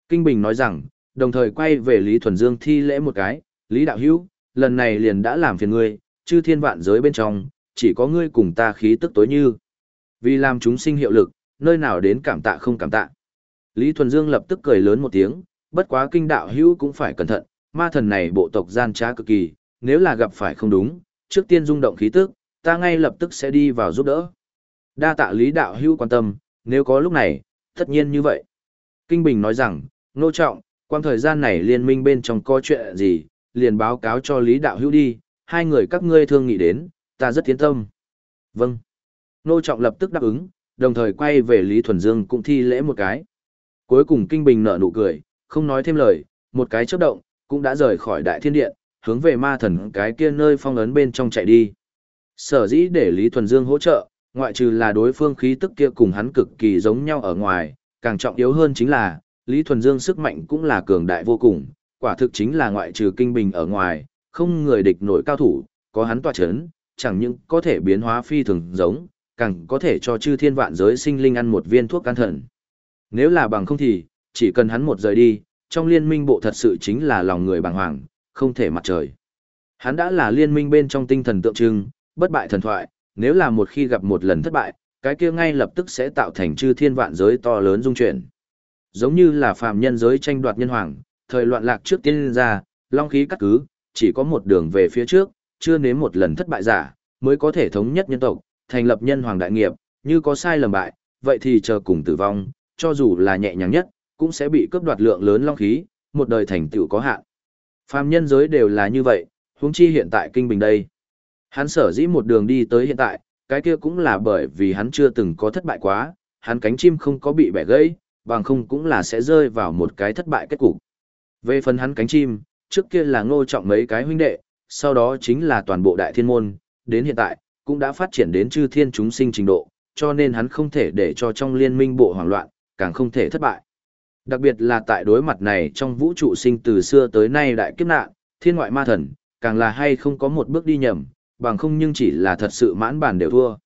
Kinh Bình nói rằng, đồng thời quay về Lý Thuần Dương thi lễ một cái, Lý Đạo Hữu lần này liền đã làm phiền ngươi, chư thiên vạn giới bên trong, chỉ có ngươi cùng ta khí tức tối như. Vì làm chúng sinh hiệu lực, nơi nào đến cảm tạ không cảm tạ. Lý Thuần Dương lập tức cười lớn một tiếng, bất quá kinh đạo hữu cũng phải cẩn thận, ma thần này bộ tộc gian trá cực kỳ, nếu là gặp phải không đúng, trước tiên rung động khí tức, ta ngay lập tức sẽ đi vào giúp đỡ. Đa tạ Lý đạo hữu quan tâm, nếu có lúc này, tất nhiên như vậy. Kinh Bình nói rằng, nô trọng, quang thời gian này liên minh bên trong có chuyện gì, liền báo cáo cho Lý đạo hữu đi, hai người các ngươi thương nghị đến, ta rất tiến tâm. Vâng. Nô trọng lập tức đáp ứng, đồng thời quay về Lý Thuần Dương cũng thi lễ một cái. Cuối cùng Kinh Bình nở nụ cười, không nói thêm lời, một cái chớp động, cũng đã rời khỏi đại thiên điện, hướng về ma thần cái kia nơi phong ấn bên trong chạy đi. Sở dĩ để Lý Thuần Dương hỗ trợ, ngoại trừ là đối phương khí tức kia cùng hắn cực kỳ giống nhau ở ngoài, càng trọng yếu hơn chính là, Lý Thuần Dương sức mạnh cũng là cường đại vô cùng, quả thực chính là ngoại trừ kinh bình ở ngoài, không người địch nổi cao thủ, có hắn tỏa chấn, chẳng những có thể biến hóa phi thường giống, càng có thể cho chư thiên vạn giới sinh linh ăn một viên thuốc can thần. Nếu là bằng không thì, chỉ cần hắn một rời đi, trong liên minh bộ thật sự chính là lòng người bàng hoàng, không thể mặt trời. Hắn đã là liên minh bên trong tinh thần tượng trưng, bất bại thần thoại, nếu là một khi gặp một lần thất bại, cái kia ngay lập tức sẽ tạo thành chư thiên vạn giới to lớn dung chuyển. Giống như là phàm nhân giới tranh đoạt nhân hoàng, thời loạn lạc trước tiên ra, long khí cắt cứ, chỉ có một đường về phía trước, chưa nếm một lần thất bại giả, mới có thể thống nhất nhân tộc, thành lập nhân hoàng đại nghiệp, như có sai lầm bại, vậy thì chờ cùng tử vong, cho dù là nhẹ nhàng nhất, cũng sẽ bị cướp đoạt lượng lớn long khí, một đời thành tựu có hạn. Phàm nhân giới đều là như vậy, huống chi hiện tại kinh bình đây. Hắn sở dĩ một đường đi tới hiện tại, cái kia cũng là bởi vì hắn chưa từng có thất bại quá, hắn cánh chim không có bị bẻ gãy, bằng không cũng là sẽ rơi vào một cái thất bại kết cục. Về phần hắn cánh chim, trước kia là ngô trọng mấy cái huynh đệ, sau đó chính là toàn bộ đại thiên môn, đến hiện tại, cũng đã phát triển đến chư thiên chúng sinh trình độ, cho nên hắn không thể để cho trong liên minh bộ hoảng loạn, càng không thể thất bại. Đặc biệt là tại đối mặt này trong vũ trụ sinh từ xưa tới nay đại kiếp nạn, thiên ngoại ma thần, càng là hay không có một bước đi nhầm, bằng không nhưng chỉ là thật sự mãn bản đều thua.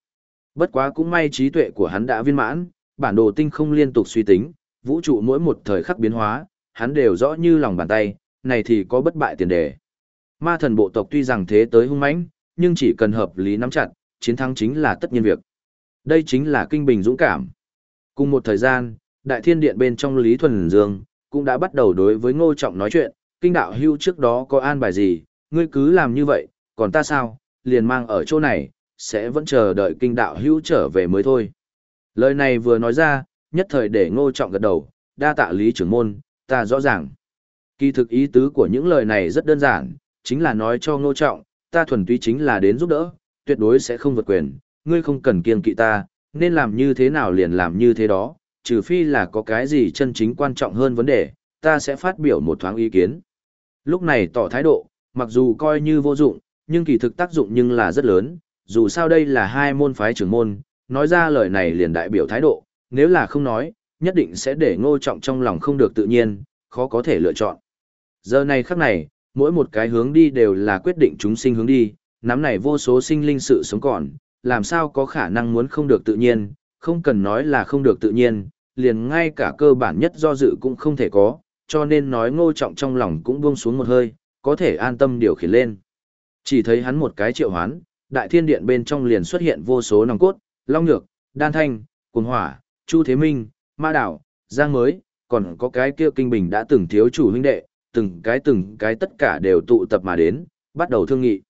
Bất quá cũng may trí tuệ của hắn đã viên mãn, bản đồ tinh không liên tục suy tính, vũ trụ mỗi một thời khắc biến hóa, hắn đều rõ như lòng bàn tay, này thì có bất bại tiền đề. Ma thần bộ tộc tuy rằng thế tới hung mãnh, nhưng chỉ cần hợp lý nắm chặt, chiến thắng chính là tất nhiên việc. Đây chính là kinh bình dũng cảm. Cùng một thời gian, Đại Thiên Điện bên trong Lý Thuần Dương cũng đã bắt đầu đối với Ngô Trọng nói chuyện, kinh đạo hưu trước đó có an bài gì, ngươi cứ làm như vậy, còn ta sao, liền mang ở chỗ này, sẽ vẫn chờ đợi kinh đạo hưu trở về mới thôi. Lời này vừa nói ra, nhất thời để Ngô Trọng gật đầu, đa tạ Lý trưởng môn, ta rõ ràng. Kỳ thực ý tứ của những lời này rất đơn giản, chính là nói cho Ngô Trọng, ta thuần túy chính là đến giúp đỡ, tuyệt đối sẽ không vượt quyền, ngươi không cần kiêng kỵ ta, nên làm như thế nào liền làm như thế đó, trừ phi là có cái gì chân chính quan trọng hơn vấn đề, ta sẽ phát biểu một thoáng ý kiến. Lúc này tỏ thái độ, mặc dù coi như vô dụng, nhưng kỳ thực tác dụng nhưng là rất lớn, dù sao đây là hai môn phái trưởng môn, nói ra lời này liền đại biểu thái độ, nếu là không nói, nhất định sẽ để ngô trọng trong lòng không được tự nhiên, khó có thể lựa chọn. Giờ này khắc này, mỗi một cái hướng đi đều là quyết định chúng sinh hướng đi, nắm này vô số sinh linh sự sống còn, làm sao có khả năng muốn không được tự nhiên, không cần nói là không được tự nhiên, liền ngay cả cơ bản nhất do dự cũng không thể có, cho nên nói ngô trọng trong lòng cũng buông xuống một hơi, có thể an tâm điều khiển lên. Chỉ thấy hắn một cái triệu hoán, đại thiên điện bên trong liền xuất hiện vô số nòng cốt, long nhược, đan thanh, cuồng hỏa, chu thế minh, ma đảo, giang mới, còn có cái kia kinh bình đã từng thiếu chủ huynh đệ, từng cái từng cái tất cả đều tụ tập mà đến, bắt đầu thương nghị.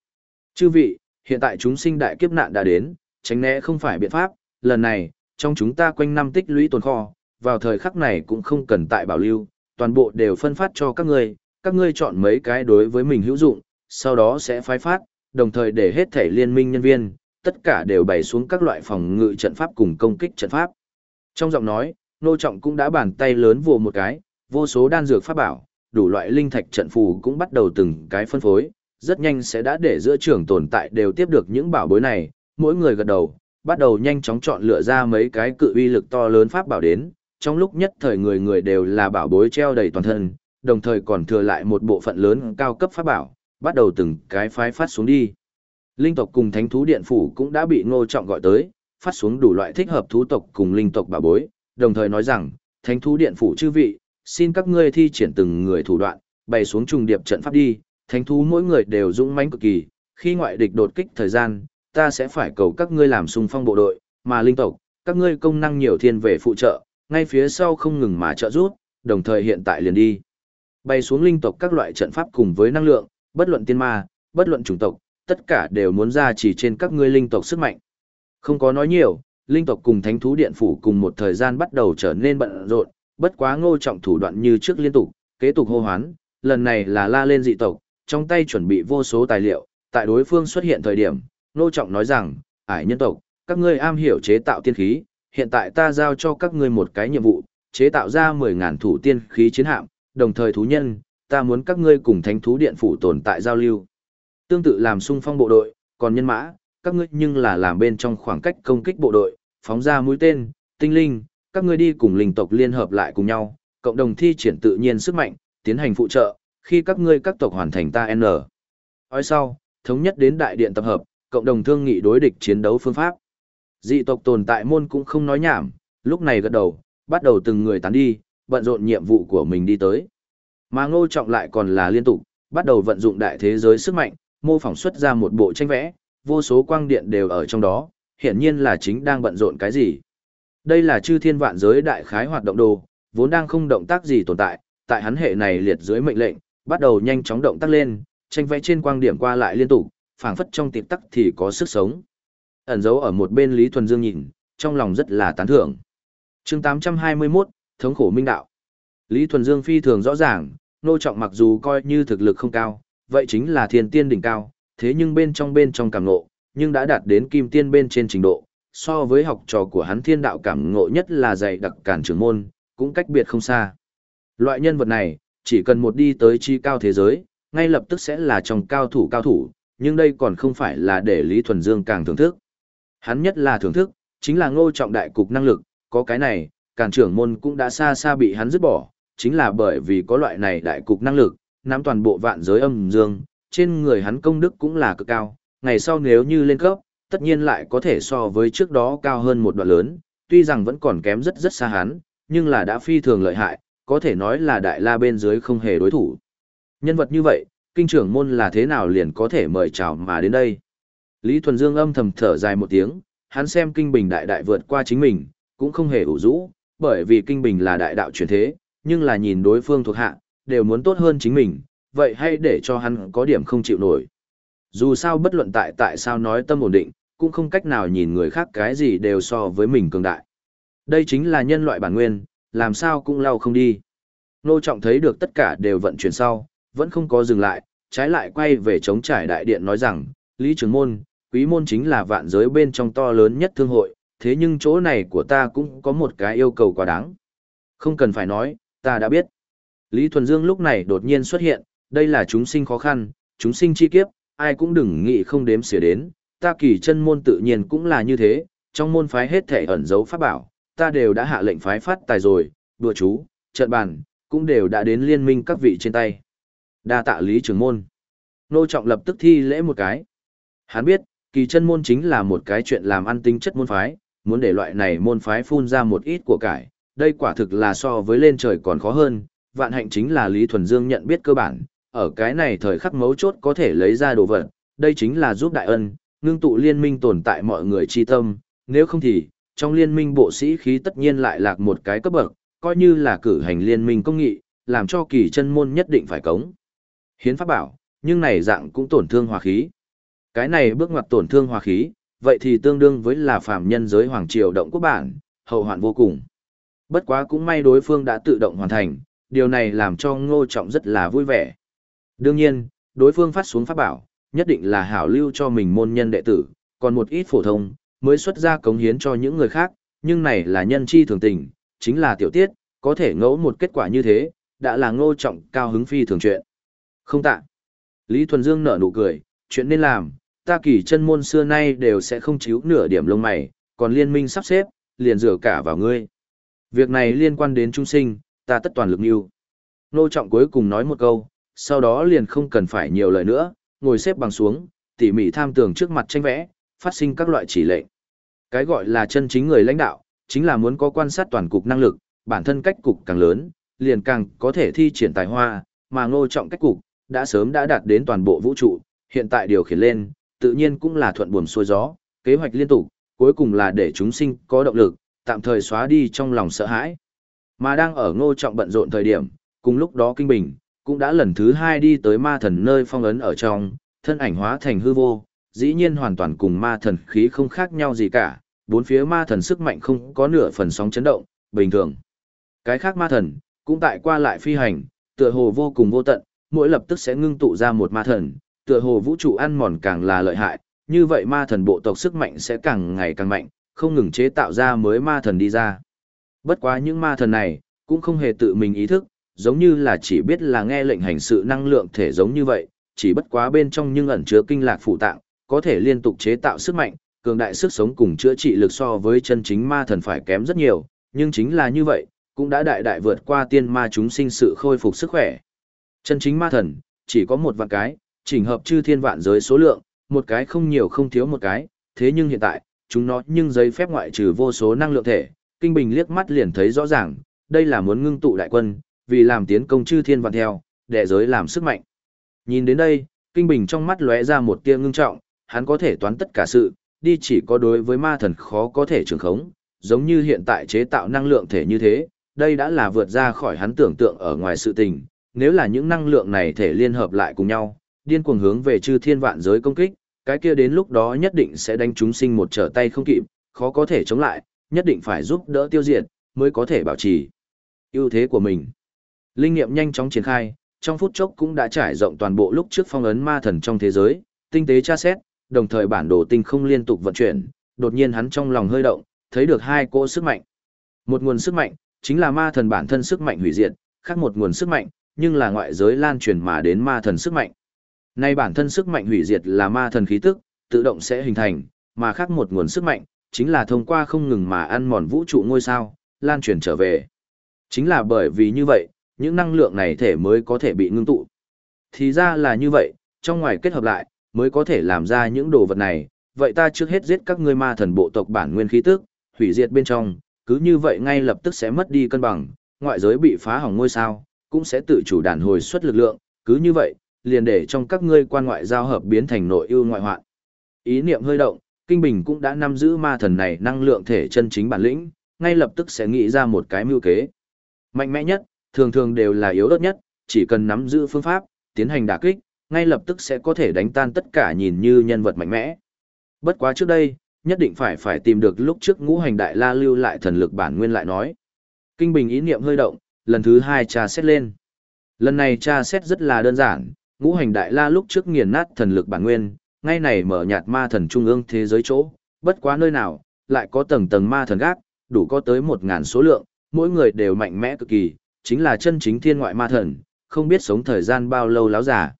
Chư vị, hiện tại chúng sinh đại kiếp nạn đã đến, tránh né không phải biện pháp, lần này, trong chúng ta quanh năm tích lũy tồn kho, vào thời khắc này cũng không cần tại bảo lưu, toàn bộ đều phân phát cho các ngươi, các ngươi chọn mấy cái đối với mình hữu dụng, sau đó sẽ phái phát, đồng thời để hết thể liên minh nhân viên, tất cả đều bày xuống các loại phòng ngự trận pháp cùng công kích trận pháp. Trong giọng nói, nô trọng cũng đã bàn tay lớn vồ một cái, vô số đan dược pháp bảo, đủ loại linh thạch trận phù cũng bắt đầu từng cái phân phối, rất nhanh sẽ đã để giữa trường tồn tại đều tiếp được những bảo bối này, mỗi người gật đầu, bắt đầu nhanh chóng chọn lựa ra mấy cái cự uy lực to lớn pháp bảo đến, trong lúc nhất thời người người đều là bảo bối treo đầy toàn thân, đồng thời còn thừa lại một bộ phận lớn cao cấp pháp bảo, bắt đầu từng cái phái phát xuống đi. Linh tộc cùng thánh thú điện phủ cũng đã bị ngô trọng gọi tới, phát xuống đủ loại thích hợp thú tộc cùng linh tộc bảo bối, đồng thời nói rằng, thánh thú điện phủ chư vị, xin các ngươi thi triển từng người thủ đoạn, bày xuống trùng điệp trận pháp đi, thánh thú mỗi người đều dũng mãnh cực kỳ, khi ngoại địch đột kích thời gian, ta sẽ phải cầu các ngươi làm xung phong bộ đội, mà linh tộc, các ngươi công năng nhiều thiên về phụ trợ, ngay phía sau không ngừng mà trợ giúp, đồng thời hiện tại liền đi. bày xuống linh tộc các loại trận pháp cùng với năng lượng, bất luận tiên ma, bất luận chủng tộc, tất cả đều muốn ra chỉ trên các ngươi linh tộc sức mạnh. Không có nói nhiều, linh tộc cùng thánh thú điện phủ cùng một thời gian bắt đầu trở nên bận rộn, bất quá ngô trọng thủ đoạn như trước liên tục, kế tục hô hoán, lần này là la lên dị tộc, trong tay chuẩn bị vô số tài liệu, tại đối phương xuất hiện thời điểm, ngô trọng nói rằng, ải nhân tộc, các ngươi am hiểu chế tạo tiên khí, hiện tại ta giao cho các ngươi một cái nhiệm vụ, chế tạo ra 10.000 thủ tiên khí chiến hạm, đồng thời thú nhân, ta muốn các ngươi cùng thánh thú điện phủ tồn tại giao lưu. Tương tự làm sung phong bộ đội, còn nhân mã, các ngươi nhưng là làm bên trong khoảng cách công kích bộ đội, phóng ra mũi tên, tinh linh, các ngươi đi cùng linh tộc liên hợp lại cùng nhau, cộng đồng thi triển tự nhiên sức mạnh, tiến hành phụ trợ, khi các ngươi các tộc hoàn thành ta N. Nói sau, thống nhất đến đại điện tập hợp, cộng đồng thương nghị đối địch chiến đấu phương pháp. Dị tộc tồn tại môn cũng không nói nhảm, lúc này gật đầu, bắt đầu từng người tán đi, bận rộn nhiệm vụ của mình đi tới. Mà ngô trọng lại còn là liên tục, bắt đầu vận dụng đại thế giới sức mạnh, mô phỏng xuất ra một bộ tranh vẽ, vô số quang điện đều ở trong đó, hiển nhiên là chính đang bận rộn cái gì. Đây là chư thiên vạn giới đại khái hoạt động đồ, vốn đang không động tác gì tồn tại, tại hắn hệ này liệt dưới mệnh lệnh, bắt đầu nhanh chóng động tác lên, tranh vẽ trên quang điểm qua lại liên tục, phảng phất trong tịp tắc thì có sức sống. Ẩn dấu ở một bên Lý Thuần Dương nhìn, trong lòng rất là tán thưởng. chương 821, Thống khổ minh đạo. Lý Thuần Dương phi thường rõ ràng, nô trọng mặc dù coi như thực lực không cao, vậy chính là thiên tiên đỉnh cao, thế nhưng bên trong bên trong cảm ngộ, nhưng đã đạt đến kim tiên bên trên trình độ, so với học trò của hắn thiên đạo cảm ngộ nhất là dạy đặc cản trưởng môn, cũng cách biệt không xa. Loại nhân vật này, chỉ cần một đi tới chi cao thế giới, ngay lập tức sẽ là trong cao thủ cao thủ, nhưng đây còn không phải là để Lý Thuần Dương càng thưởng thức. Hắn nhất là thưởng thức, chính là ngô trọng đại cục năng lực, có cái này, cản trưởng môn cũng đã xa xa bị hắn dứt bỏ, chính là bởi vì có loại này đại cục năng lực, nắm toàn bộ vạn giới âm dương, trên người hắn công đức cũng là cực cao, ngày sau nếu như lên cấp, tất nhiên lại có thể so với trước đó cao hơn một đoạn lớn, tuy rằng vẫn còn kém rất rất xa hắn, nhưng là đã phi thường lợi hại, có thể nói là đại la bên dưới không hề đối thủ. Nhân vật như vậy, kinh trưởng môn là thế nào liền có thể mời chào mà đến đây. Lý Thuần Dương âm thầm thở dài một tiếng, hắn xem kinh bình đại đại vượt qua chính mình, cũng không hề ủ rũ, bởi vì kinh bình là đại đạo truyền thế, nhưng là nhìn đối phương thuộc hạ, đều muốn tốt hơn chính mình, vậy hay để cho hắn có điểm không chịu nổi. Dù sao bất luận tại tại sao nói tâm ổn định, cũng không cách nào nhìn người khác cái gì đều so với mình cường đại. Đây chính là nhân loại bản nguyên, làm sao cũng lau không đi. Nô Trọng thấy được tất cả đều vận chuyển sau, vẫn không có dừng lại, trái lại quay về chống trải đại điện nói rằng, Lý Trường Môn, quý môn chính là vạn giới bên trong to lớn nhất thương hội, thế nhưng chỗ này của ta cũng có một cái yêu cầu quá đáng. Không cần phải nói, ta đã biết. Lý Thuần Dương lúc này đột nhiên xuất hiện, đây là chúng sinh khó khăn, chúng sinh chi kiếp, ai cũng đừng nghĩ không đếm xỉa đến, ta kỳ chân môn tự nhiên cũng là như thế, trong môn phái hết thể ẩn dấu pháp bảo, ta đều đã hạ lệnh phái phát tài rồi, đùa chú, trận bàn, cũng đều đã đến liên minh các vị trên tay. Đa tạ lý trưởng môn. Nô trọng lập tức thi lễ một cái. Hắn biết, kỳ chân môn chính là một cái chuyện làm ăn tính chất môn phái, muốn để loại này môn phái phun ra một ít của cải, đây quả thực là so với lên trời còn khó hơn, vạn hạnh chính là Lý Thuần Dương nhận biết cơ bản, ở cái này thời khắc mấu chốt có thể lấy ra đồ vật, đây chính là giúp đại ân, ngưng tụ liên minh tồn tại mọi người chi tâm, nếu không thì, trong liên minh bộ sĩ khí tất nhiên lại lạc một cái cấp bậc, coi như là cử hành liên minh công nghị, làm cho kỳ chân môn nhất định phải cống. Hiến pháp bảo, nhưng này dạng cũng tổn thương hòa khí. Cái này bước ngoặt tổn thương hòa khí, vậy thì tương đương với là phàm nhân giới hoàng triều động quốc bản, hậu hoạn vô cùng. Bất quá cũng may đối phương đã tự động hoàn thành, điều này làm cho ngô trọng rất là vui vẻ. Đương nhiên, đối phương phát xuống pháp bảo, nhất định là hảo lưu cho mình môn nhân đệ tử, còn một ít phổ thông, mới xuất ra cống hiến cho những người khác, nhưng này là nhân chi thường tình, chính là tiểu tiết, có thể ngẫu một kết quả như thế, đã là ngô trọng cao hứng phi thường chuyện. Không tạ. Lý Thuần Dương nở nụ cười, chuyện nên làm, ta kỳ chân môn xưa nay đều sẽ không chiếu nửa điểm lông mày, còn liên minh sắp xếp, liền rửa cả vào ngươi. Việc này liên quan đến trung sinh, ta tất toàn lực mưu. Nô trọng cuối cùng nói một câu, sau đó liền không cần phải nhiều lời nữa, ngồi xếp bằng xuống, tỉ mỉ tham tường trước mặt tranh vẽ, phát sinh các loại chỉ lệnh. Cái gọi là chân chính người lãnh đạo, chính là muốn có quan sát toàn cục năng lực, bản thân cách cục càng lớn, liền càng có thể thi triển tài hoa, mà ngô trọng cách cục, đã sớm đã đạt đến toàn bộ vũ trụ, hiện tại điều khiển lên, tự nhiên cũng là thuận buồm xuôi gió, kế hoạch liên tục, cuối cùng là để chúng sinh có động lực, tạm thời xóa đi trong lòng sợ hãi. Mà đang ở ngô trọng bận rộn thời điểm, cùng lúc đó kinh bình, cũng đã lần thứ hai đi tới ma thần nơi phong ấn ở trong, thân ảnh hóa thành hư vô, dĩ nhiên hoàn toàn cùng ma thần khí không khác nhau gì cả, bốn phía ma thần sức mạnh không có nửa phần sóng chấn động, bình thường. Cái khác ma thần, cũng tại qua lại phi hành, tựa hồ vô cùng vô tận, mỗi lập tức sẽ ngưng tụ ra một ma thần, tựa hồ vũ trụ ăn mòn càng là lợi hại, như vậy ma thần bộ tộc sức mạnh sẽ càng ngày càng mạnh, không ngừng chế tạo ra mới ma thần đi ra. Bất quá những ma thần này, cũng không hề tự mình ý thức, giống như là chỉ biết là nghe lệnh hành sự năng lượng thể giống như vậy, chỉ bất quá bên trong nhưng ẩn chứa kinh lạc phụ tạng, có thể liên tục chế tạo sức mạnh, cường đại sức sống cùng chữa trị lực so với chân chính ma thần phải kém rất nhiều, nhưng chính là như vậy, cũng đã đại đại vượt qua tiên ma chúng sinh sự khôi phục sức khỏe. Chân chính ma thần, chỉ có một vạn cái, chỉnh hợp chư thiên vạn giới số lượng, một cái không nhiều không thiếu một cái, thế nhưng hiện tại, chúng nó nhưng giấy phép ngoại trừ vô số năng lượng thể, Kinh Bình liếc mắt liền thấy rõ ràng, đây là muốn ngưng tụ đại quân, vì làm tiến công chư thiên vạn theo, đệ giới làm sức mạnh. Nhìn đến đây, Kinh Bình trong mắt lóe ra một tia ngưng trọng, hắn có thể toán tất cả sự, đi chỉ có đối với ma thần khó có thể trường khống, giống như hiện tại chế tạo năng lượng thể như thế, đây đã là vượt ra khỏi hắn tưởng tượng ở ngoài sự tình, nếu là những năng lượng này thể liên hợp lại cùng nhau, điên cuồng hướng về chư thiên vạn giới công kích, cái kia đến lúc đó nhất định sẽ đánh chúng sinh một trở tay không kịp, khó có thể chống lại, nhất định phải giúp đỡ tiêu diệt, mới có thể bảo trì ưu thế của mình. Linh nghiệm nhanh chóng triển khai, trong phút chốc cũng đã trải rộng toàn bộ lúc trước phong ấn ma thần trong thế giới, tinh tế tra xét, đồng thời bản đồ tinh không liên tục vận chuyển, đột nhiên hắn trong lòng hơi động, thấy được hai cỗ sức mạnh. Một nguồn sức mạnh, chính là ma thần bản thân sức mạnh hủy diệt, khác một nguồn sức mạnh, nhưng là ngoại giới lan truyền mà đến ma thần sức mạnh. Nay bản thân sức mạnh hủy diệt là ma thần khí tức, tự động sẽ hình thành, mà khác một nguồn sức mạnh, chính là thông qua không ngừng mà ăn mòn vũ trụ ngôi sao, lan truyền trở về. Chính là bởi vì như vậy, những năng lượng này thể mới có thể bị ngưng tụ. Thì ra là như vậy, trong ngoài kết hợp lại, mới có thể làm ra những đồ vật này, vậy ta trước hết giết các ngươi ma thần bộ tộc bản nguyên khí tức, hủy diệt bên trong, cứ như vậy ngay lập tức sẽ mất đi cân bằng, ngoại giới bị phá hỏng ngôi sao, cũng sẽ tự chủ đàn hồi xuất lực lượng, cứ như vậy, liền để trong các ngươi quan ngoại giao hợp biến thành nội ưu ngoại hoạn. Ý niệm hơi động, Kinh Bình cũng đã nắm giữ ma thần này năng lượng thể chân chính bản lĩnh, ngay lập tức sẽ nghĩ ra một cái mưu kế. Mạnh mẽ nhất, thường thường đều là yếu ớt nhất, chỉ cần nắm giữ phương pháp, tiến hành đả kích, ngay lập tức sẽ có thể đánh tan tất cả nhìn như nhân vật mạnh mẽ. Bất quá trước đây, nhất định phải phải tìm được lúc trước ngũ hành đại la lưu lại thần lực bản nguyên lại nói. Kinh Bình ý niệm hơi động, lần thứ hai tra xét lên. Lần này tra xét rất là đơn giản, ngũ hành đại la lúc trước nghiền nát thần lực bản nguyên, ngay này mở nhạt ma thần trung ương thế giới chỗ, bất quá nơi nào, lại có tầng tầng ma thần gác, đủ có tới một ngàn số lượng, mỗi người đều mạnh mẽ cực kỳ, chính là chân chính thiên ngoại ma thần, không biết sống thời gian bao lâu láo giả.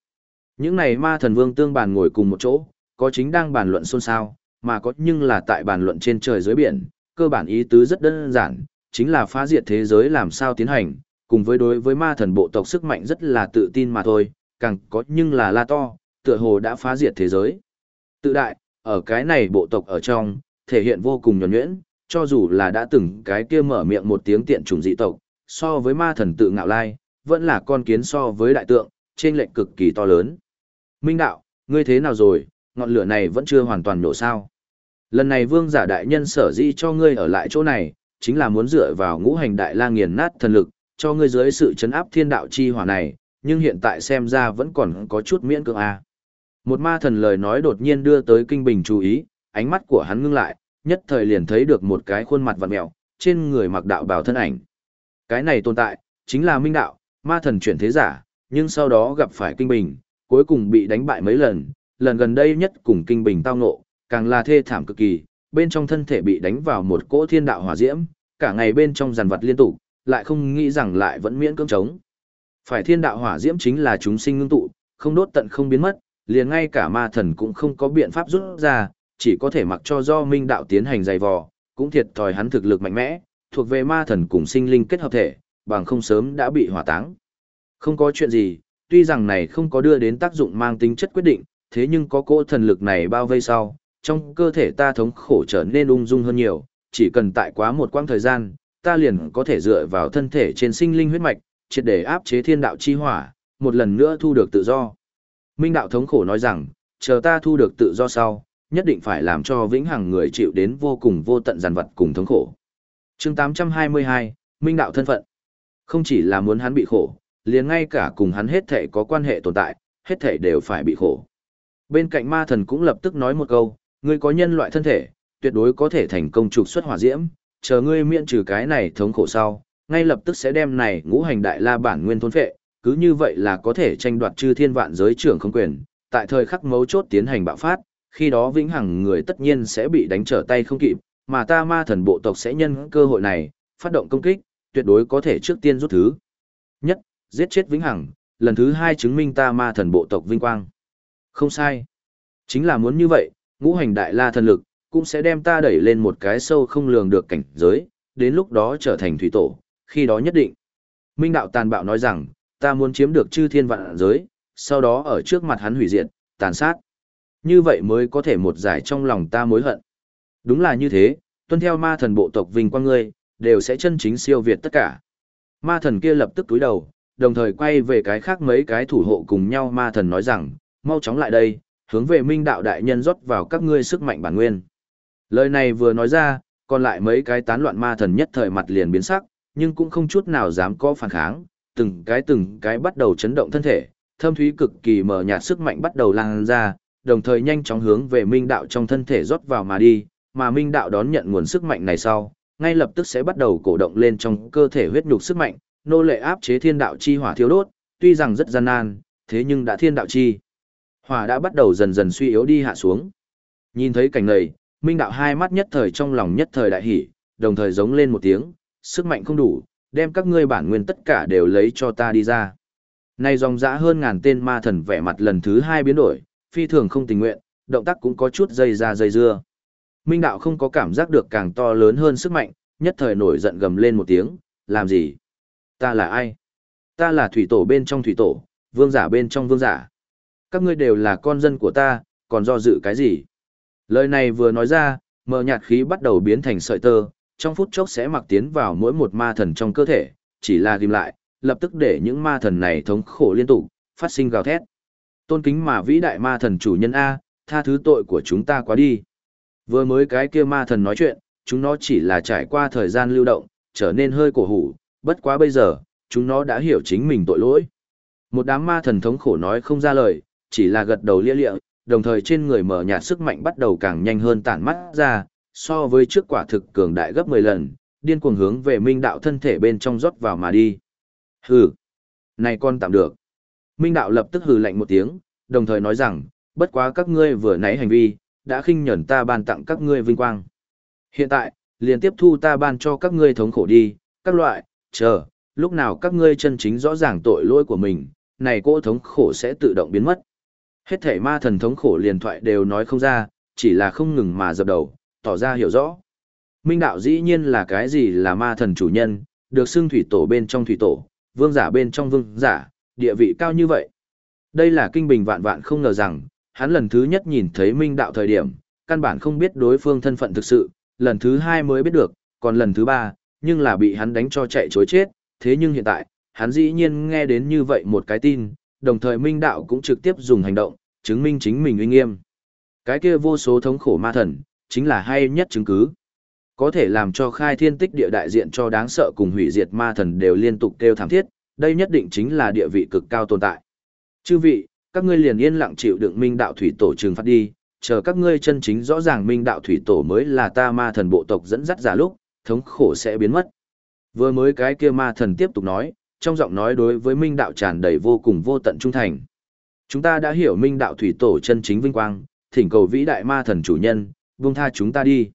Những này ma thần vương tương bàn ngồi cùng một chỗ, có chính đang bàn luận xôn xao, mà có nhưng là tại bàn luận trên trời dưới biển, cơ bản ý tứ rất đơn giản, chính là phá diệt thế giới làm sao tiến hành, cùng với đối với ma thần bộ tộc sức mạnh rất là tự tin mà thôi, càng có nhưng là la to, tựa hồ đã phá diệt thế giới. Tự đại, ở cái này bộ tộc ở trong, thể hiện vô cùng nhuẩn nhuyễn, cho dù là đã từng cái kia mở miệng một tiếng tiện chủng dị tộc, so với ma thần tự ngạo lai, vẫn là con kiến so với đại tượng, trên lệnh cực kỳ to lớn. Minh đạo, ngươi thế nào rồi, ngọn lửa này vẫn chưa hoàn toàn nổ sao. Lần này vương giả đại nhân sở di cho ngươi ở lại chỗ này, chính là muốn dựa vào ngũ hành đại la nghiền nát thần lực, cho ngươi dưới sự chấn áp thiên đạo chi hỏa này, nhưng hiện tại xem ra vẫn còn có chút miễn cưỡng a. À. Một ma thần lời nói đột nhiên đưa tới kinh bình chú ý, ánh mắt của hắn ngưng lại, nhất thời liền thấy được một cái khuôn mặt vặn mẹo, trên người mặc đạo bào thân ảnh. Cái này tồn tại, chính là minh đạo, ma thần chuyển thế giả, nhưng sau đó gặp phải kinh bình, cuối cùng bị đánh bại mấy lần, lần gần đây nhất cùng kinh bình tao ngộ, càng là thê thảm cực kỳ, bên trong thân thể bị đánh vào một cỗ thiên đạo hỏa diễm, cả ngày bên trong giàn vật liên tục, lại không nghĩ rằng lại vẫn miễn cưỡng chống. Phải thiên đạo hỏa diễm chính là chúng sinh ngưng tụ, không đốt tận không biến mất, liền ngay cả ma thần cũng không có biện pháp rút ra, chỉ có thể mặc cho do minh đạo tiến hành dày vò, cũng thiệt thòi hắn thực lực mạnh mẽ, thuộc về ma thần cùng sinh linh kết hợp thể, bằng không sớm đã bị hỏa táng. Không có chuyện gì, tuy rằng này không có đưa đến tác dụng mang tính chất quyết định, thế nhưng có cỗ thần lực này bao vây sau, trong cơ thể ta thống khổ trở nên ung dung hơn nhiều, chỉ cần tại quá một quãng thời gian, ta liền có thể dựa vào thân thể trên sinh linh huyết mạch, triệt để áp chế thiên đạo chi hỏa, một lần nữa thu được tự do. Minh đạo thống khổ nói rằng, chờ ta thu được tự do sau, nhất định phải làm cho vĩnh hằng người chịu đến vô cùng vô tận giàn vật cùng thống khổ chương 822, Minh đạo thân phận. Không chỉ là muốn hắn bị khổ, liền ngay cả cùng hắn hết thể có quan hệ tồn tại, hết thể đều phải bị khổ. Bên cạnh ma thần cũng lập tức nói một câu, ngươi có nhân loại thân thể, tuyệt đối có thể thành công trục xuất hỏa diễm, chờ ngươi miễn trừ cái này thống khổ sau, ngay lập tức sẽ đem này ngũ hành đại la bản nguyên thôn phệ, cứ như vậy là có thể tranh đoạt chư thiên vạn giới trưởng không quyền, tại thời khắc mấu chốt tiến hành bạo phát, khi đó vĩnh hằng người tất nhiên sẽ bị đánh trở tay không kịp, mà ta ma thần bộ tộc sẽ nhân cơ hội này, phát động công kích, tuyệt đối có thể trước tiên rút thứ. Nhất, giết chết vĩnh hằng, lần thứ hai chứng minh ta ma thần bộ tộc vinh quang. Không sai. Chính là muốn như vậy, ngũ hành đại la thần lực, cũng sẽ đem ta đẩy lên một cái sâu không lường được cảnh giới, đến lúc đó trở thành thủy tổ, khi đó nhất định. Minh đạo tàn bạo nói rằng, ta muốn chiếm được chư thiên vạn giới, sau đó ở trước mặt hắn hủy diệt, tàn sát. Như vậy mới có thể một giải trong lòng ta mối hận. Đúng là như thế, tuân theo ma thần bộ tộc vinh quang ngươi, đều sẽ chân chính siêu việt tất cả. Ma thần kia lập tức túi đầu, đồng thời quay về cái khác mấy cái thủ hộ cùng nhau ma thần nói rằng, mau chóng lại đây, hướng về minh đạo đại nhân rót vào các ngươi sức mạnh bản nguyên. Lời này vừa nói ra, còn lại mấy cái tán loạn ma thần nhất thời mặt liền biến sắc, nhưng cũng không chút nào dám có phản kháng, từng cái từng cái bắt đầu chấn động thân thể, thâm thúy cực kỳ mở nhạt sức mạnh bắt đầu lan ra, đồng thời nhanh chóng hướng về minh đạo trong thân thể rót vào mà đi, mà minh đạo đón nhận nguồn sức mạnh này sau, ngay lập tức sẽ bắt đầu cổ động lên trong cơ thể huyết nhục sức mạnh, nô lệ áp chế thiên đạo chi hỏa thiếu đốt, tuy rằng rất gian nan, thế nhưng đã thiên đạo chi. Hỏa đã bắt đầu dần dần suy yếu đi hạ xuống. Nhìn thấy cảnh này, Minh đạo hai mắt nhất thời trong lòng nhất thời đại hỉ, đồng thời giống lên một tiếng, sức mạnh không đủ, đem các ngươi bản nguyên tất cả đều lấy cho ta đi ra. Nay dòng dã hơn ngàn tên ma thần vẻ mặt lần thứ hai biến đổi, phi thường không tình nguyện, động tác cũng có chút dây ra dây dưa. Minh đạo không có cảm giác được càng to lớn hơn sức mạnh, nhất thời nổi giận gầm lên một tiếng, làm gì? Ta là ai? Ta là thủy tổ bên trong thủy tổ, vương giả bên trong vương giả. Các ngươi đều là con dân của ta, còn do dự cái gì? Lời này vừa nói ra, mờ nhạt khí bắt đầu biến thành sợi tơ, trong phút chốc sẽ mặc tiến vào mỗi một ma thần trong cơ thể, chỉ là ghim lại, lập tức để những ma thần này thống khổ liên tục, phát sinh gào thét. Tôn kính mà vĩ đại ma thần chủ nhân A, tha thứ tội của chúng ta quá đi. Vừa mới cái kia ma thần nói chuyện, chúng nó chỉ là trải qua thời gian lưu động, trở nên hơi cổ hủ, bất quá bây giờ, chúng nó đã hiểu chính mình tội lỗi. Một đám ma thần thống khổ nói không ra lời, chỉ là gật đầu lia lịa, đồng thời trên người mở nhạt sức mạnh bắt đầu càng nhanh hơn tản mắt ra, so với trước quả thực cường đại gấp 10 lần, điên cuồng hướng về minh đạo thân thể bên trong rót vào mà đi. Hừ, này con tạm được. Minh đạo lập tức hừ lạnh một tiếng, đồng thời nói rằng, bất quá các ngươi vừa nãy hành vi, đã khinh nhẫn ta ban tặng các ngươi vinh quang. Hiện tại, liền tiếp thu ta ban cho các ngươi thống khổ đi, các loại, chờ, lúc nào các ngươi chân chính rõ ràng tội lỗi của mình, này cỗ thống khổ sẽ tự động biến mất. Hết thể ma thần thống khổ liền thoại đều nói không ra, chỉ là không ngừng mà dập đầu, tỏ ra hiểu rõ. Minh đạo dĩ nhiên là cái gì là ma thần chủ nhân, được xưng thủy tổ bên trong thủy tổ, vương giả bên trong vương giả, địa vị cao như vậy. Đây là kinh bình vạn vạn không ngờ rằng, hắn lần thứ nhất nhìn thấy minh đạo thời điểm, căn bản không biết đối phương thân phận thực sự, lần thứ hai mới biết được, còn lần thứ ba, nhưng là bị hắn đánh cho chạy chối chết, thế nhưng hiện tại, hắn dĩ nhiên nghe đến như vậy một cái tin, đồng thời minh đạo cũng trực tiếp dùng hành động, chứng minh chính mình uy nghiêm. Cái kia vô số thống khổ ma thần, chính là hay nhất chứng cứ. Có thể làm cho khai thiên tích địa đại diện cho đáng sợ cùng hủy diệt ma thần đều liên tục kêu thảm thiết, đây nhất định chính là địa vị cực cao tồn tại. Chư vị, các ngươi liền yên lặng chịu đựng minh đạo thủy tổ trừng phạt đi, chờ các ngươi chân chính rõ ràng minh đạo thủy tổ mới là ta ma thần bộ tộc dẫn dắt giả lúc, thống khổ sẽ biến mất. Vừa mới cái kia ma thần tiếp tục nói, trong giọng nói đối với minh đạo tràn đầy vô cùng vô tận trung thành. Chúng ta đã hiểu minh đạo thủy tổ chân chính vinh quang, thỉnh cầu vĩ đại ma thần chủ nhân, buông tha chúng ta đi.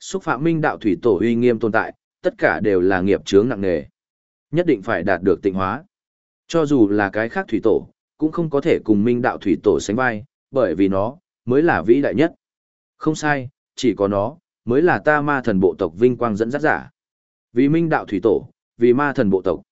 Xúc phạm minh đạo thủy tổ uy nghiêm tồn tại, tất cả đều là nghiệp chướng nặng nề. Nhất định phải đạt được tịnh hóa. Cho dù là cái khác thủy tổ, cũng không có thể cùng minh đạo thủy tổ sánh vai, bởi vì nó, mới là vĩ đại nhất. Không sai, chỉ có nó, mới là ta ma thần bộ tộc vinh quang dẫn dắt giả. Vì minh đạo thủy tổ, vì ma thần bộ tộc.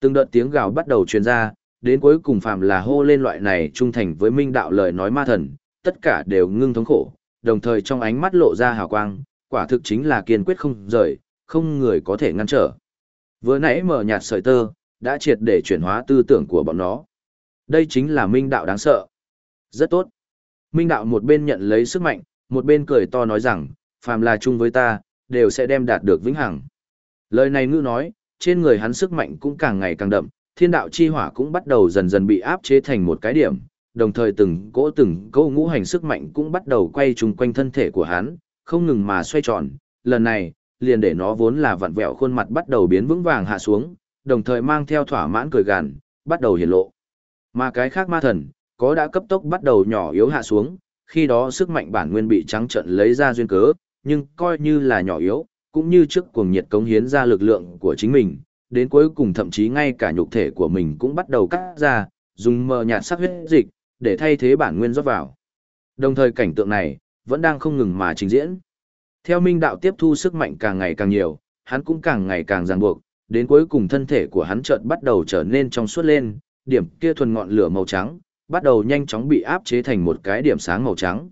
Từng đợt tiếng gào bắt đầu truyền ra, đến cuối cùng phàm là hô lên loại này trung thành với minh đạo lời nói ma thần, tất cả đều ngưng thống khổ, đồng thời trong ánh mắt lộ ra hào quang, quả thực chính là kiên quyết không rời, không người có thể ngăn trở. Vừa nãy mở nhạt sợi tơ, đã triệt để chuyển hóa tư tưởng của bọn nó. Đây chính là minh đạo đáng sợ. Rất tốt. Minh đạo một bên nhận lấy sức mạnh, một bên cười to nói rằng, phàm là chung với ta, đều sẽ đem đạt được vĩnh hằng. Lời này ngữ nói, trên người hắn sức mạnh cũng càng ngày càng đậm, thiên đạo chi hỏa cũng bắt đầu dần dần bị áp chế thành một cái điểm, đồng thời từng cỗ từng cỗ ngũ hành sức mạnh cũng bắt đầu quay chung quanh thân thể của hắn, không ngừng mà xoay tròn, lần này, liền để nó vốn là vặn vẹo khuôn mặt bắt đầu biến vững vàng hạ xuống, đồng thời mang theo thỏa mãn cười gằn, bắt đầu hiển lộ. Mà cái khác ma thần, có đã cấp tốc bắt đầu nhỏ yếu hạ xuống, khi đó sức mạnh bản nguyên bị trắng trận lấy ra duyên cớ, nhưng coi như là nhỏ yếu, cũng như trước cuồng nhiệt cống hiến ra lực lượng của chính mình, đến cuối cùng thậm chí ngay cả nhục thể của mình cũng bắt đầu cắt ra, dùng mờ nhạt sắc huyết dịch, để thay thế bản nguyên rót vào. Đồng thời cảnh tượng này, vẫn đang không ngừng mà trình diễn. Theo minh đạo tiếp thu sức mạnh càng ngày càng nhiều, hắn cũng càng ngày càng ràng buộc, đến cuối cùng thân thể của hắn chợt bắt đầu trở nên trong suốt lên, điểm kia thuần ngọn lửa màu trắng, bắt đầu nhanh chóng bị áp chế thành một cái điểm sáng màu trắng.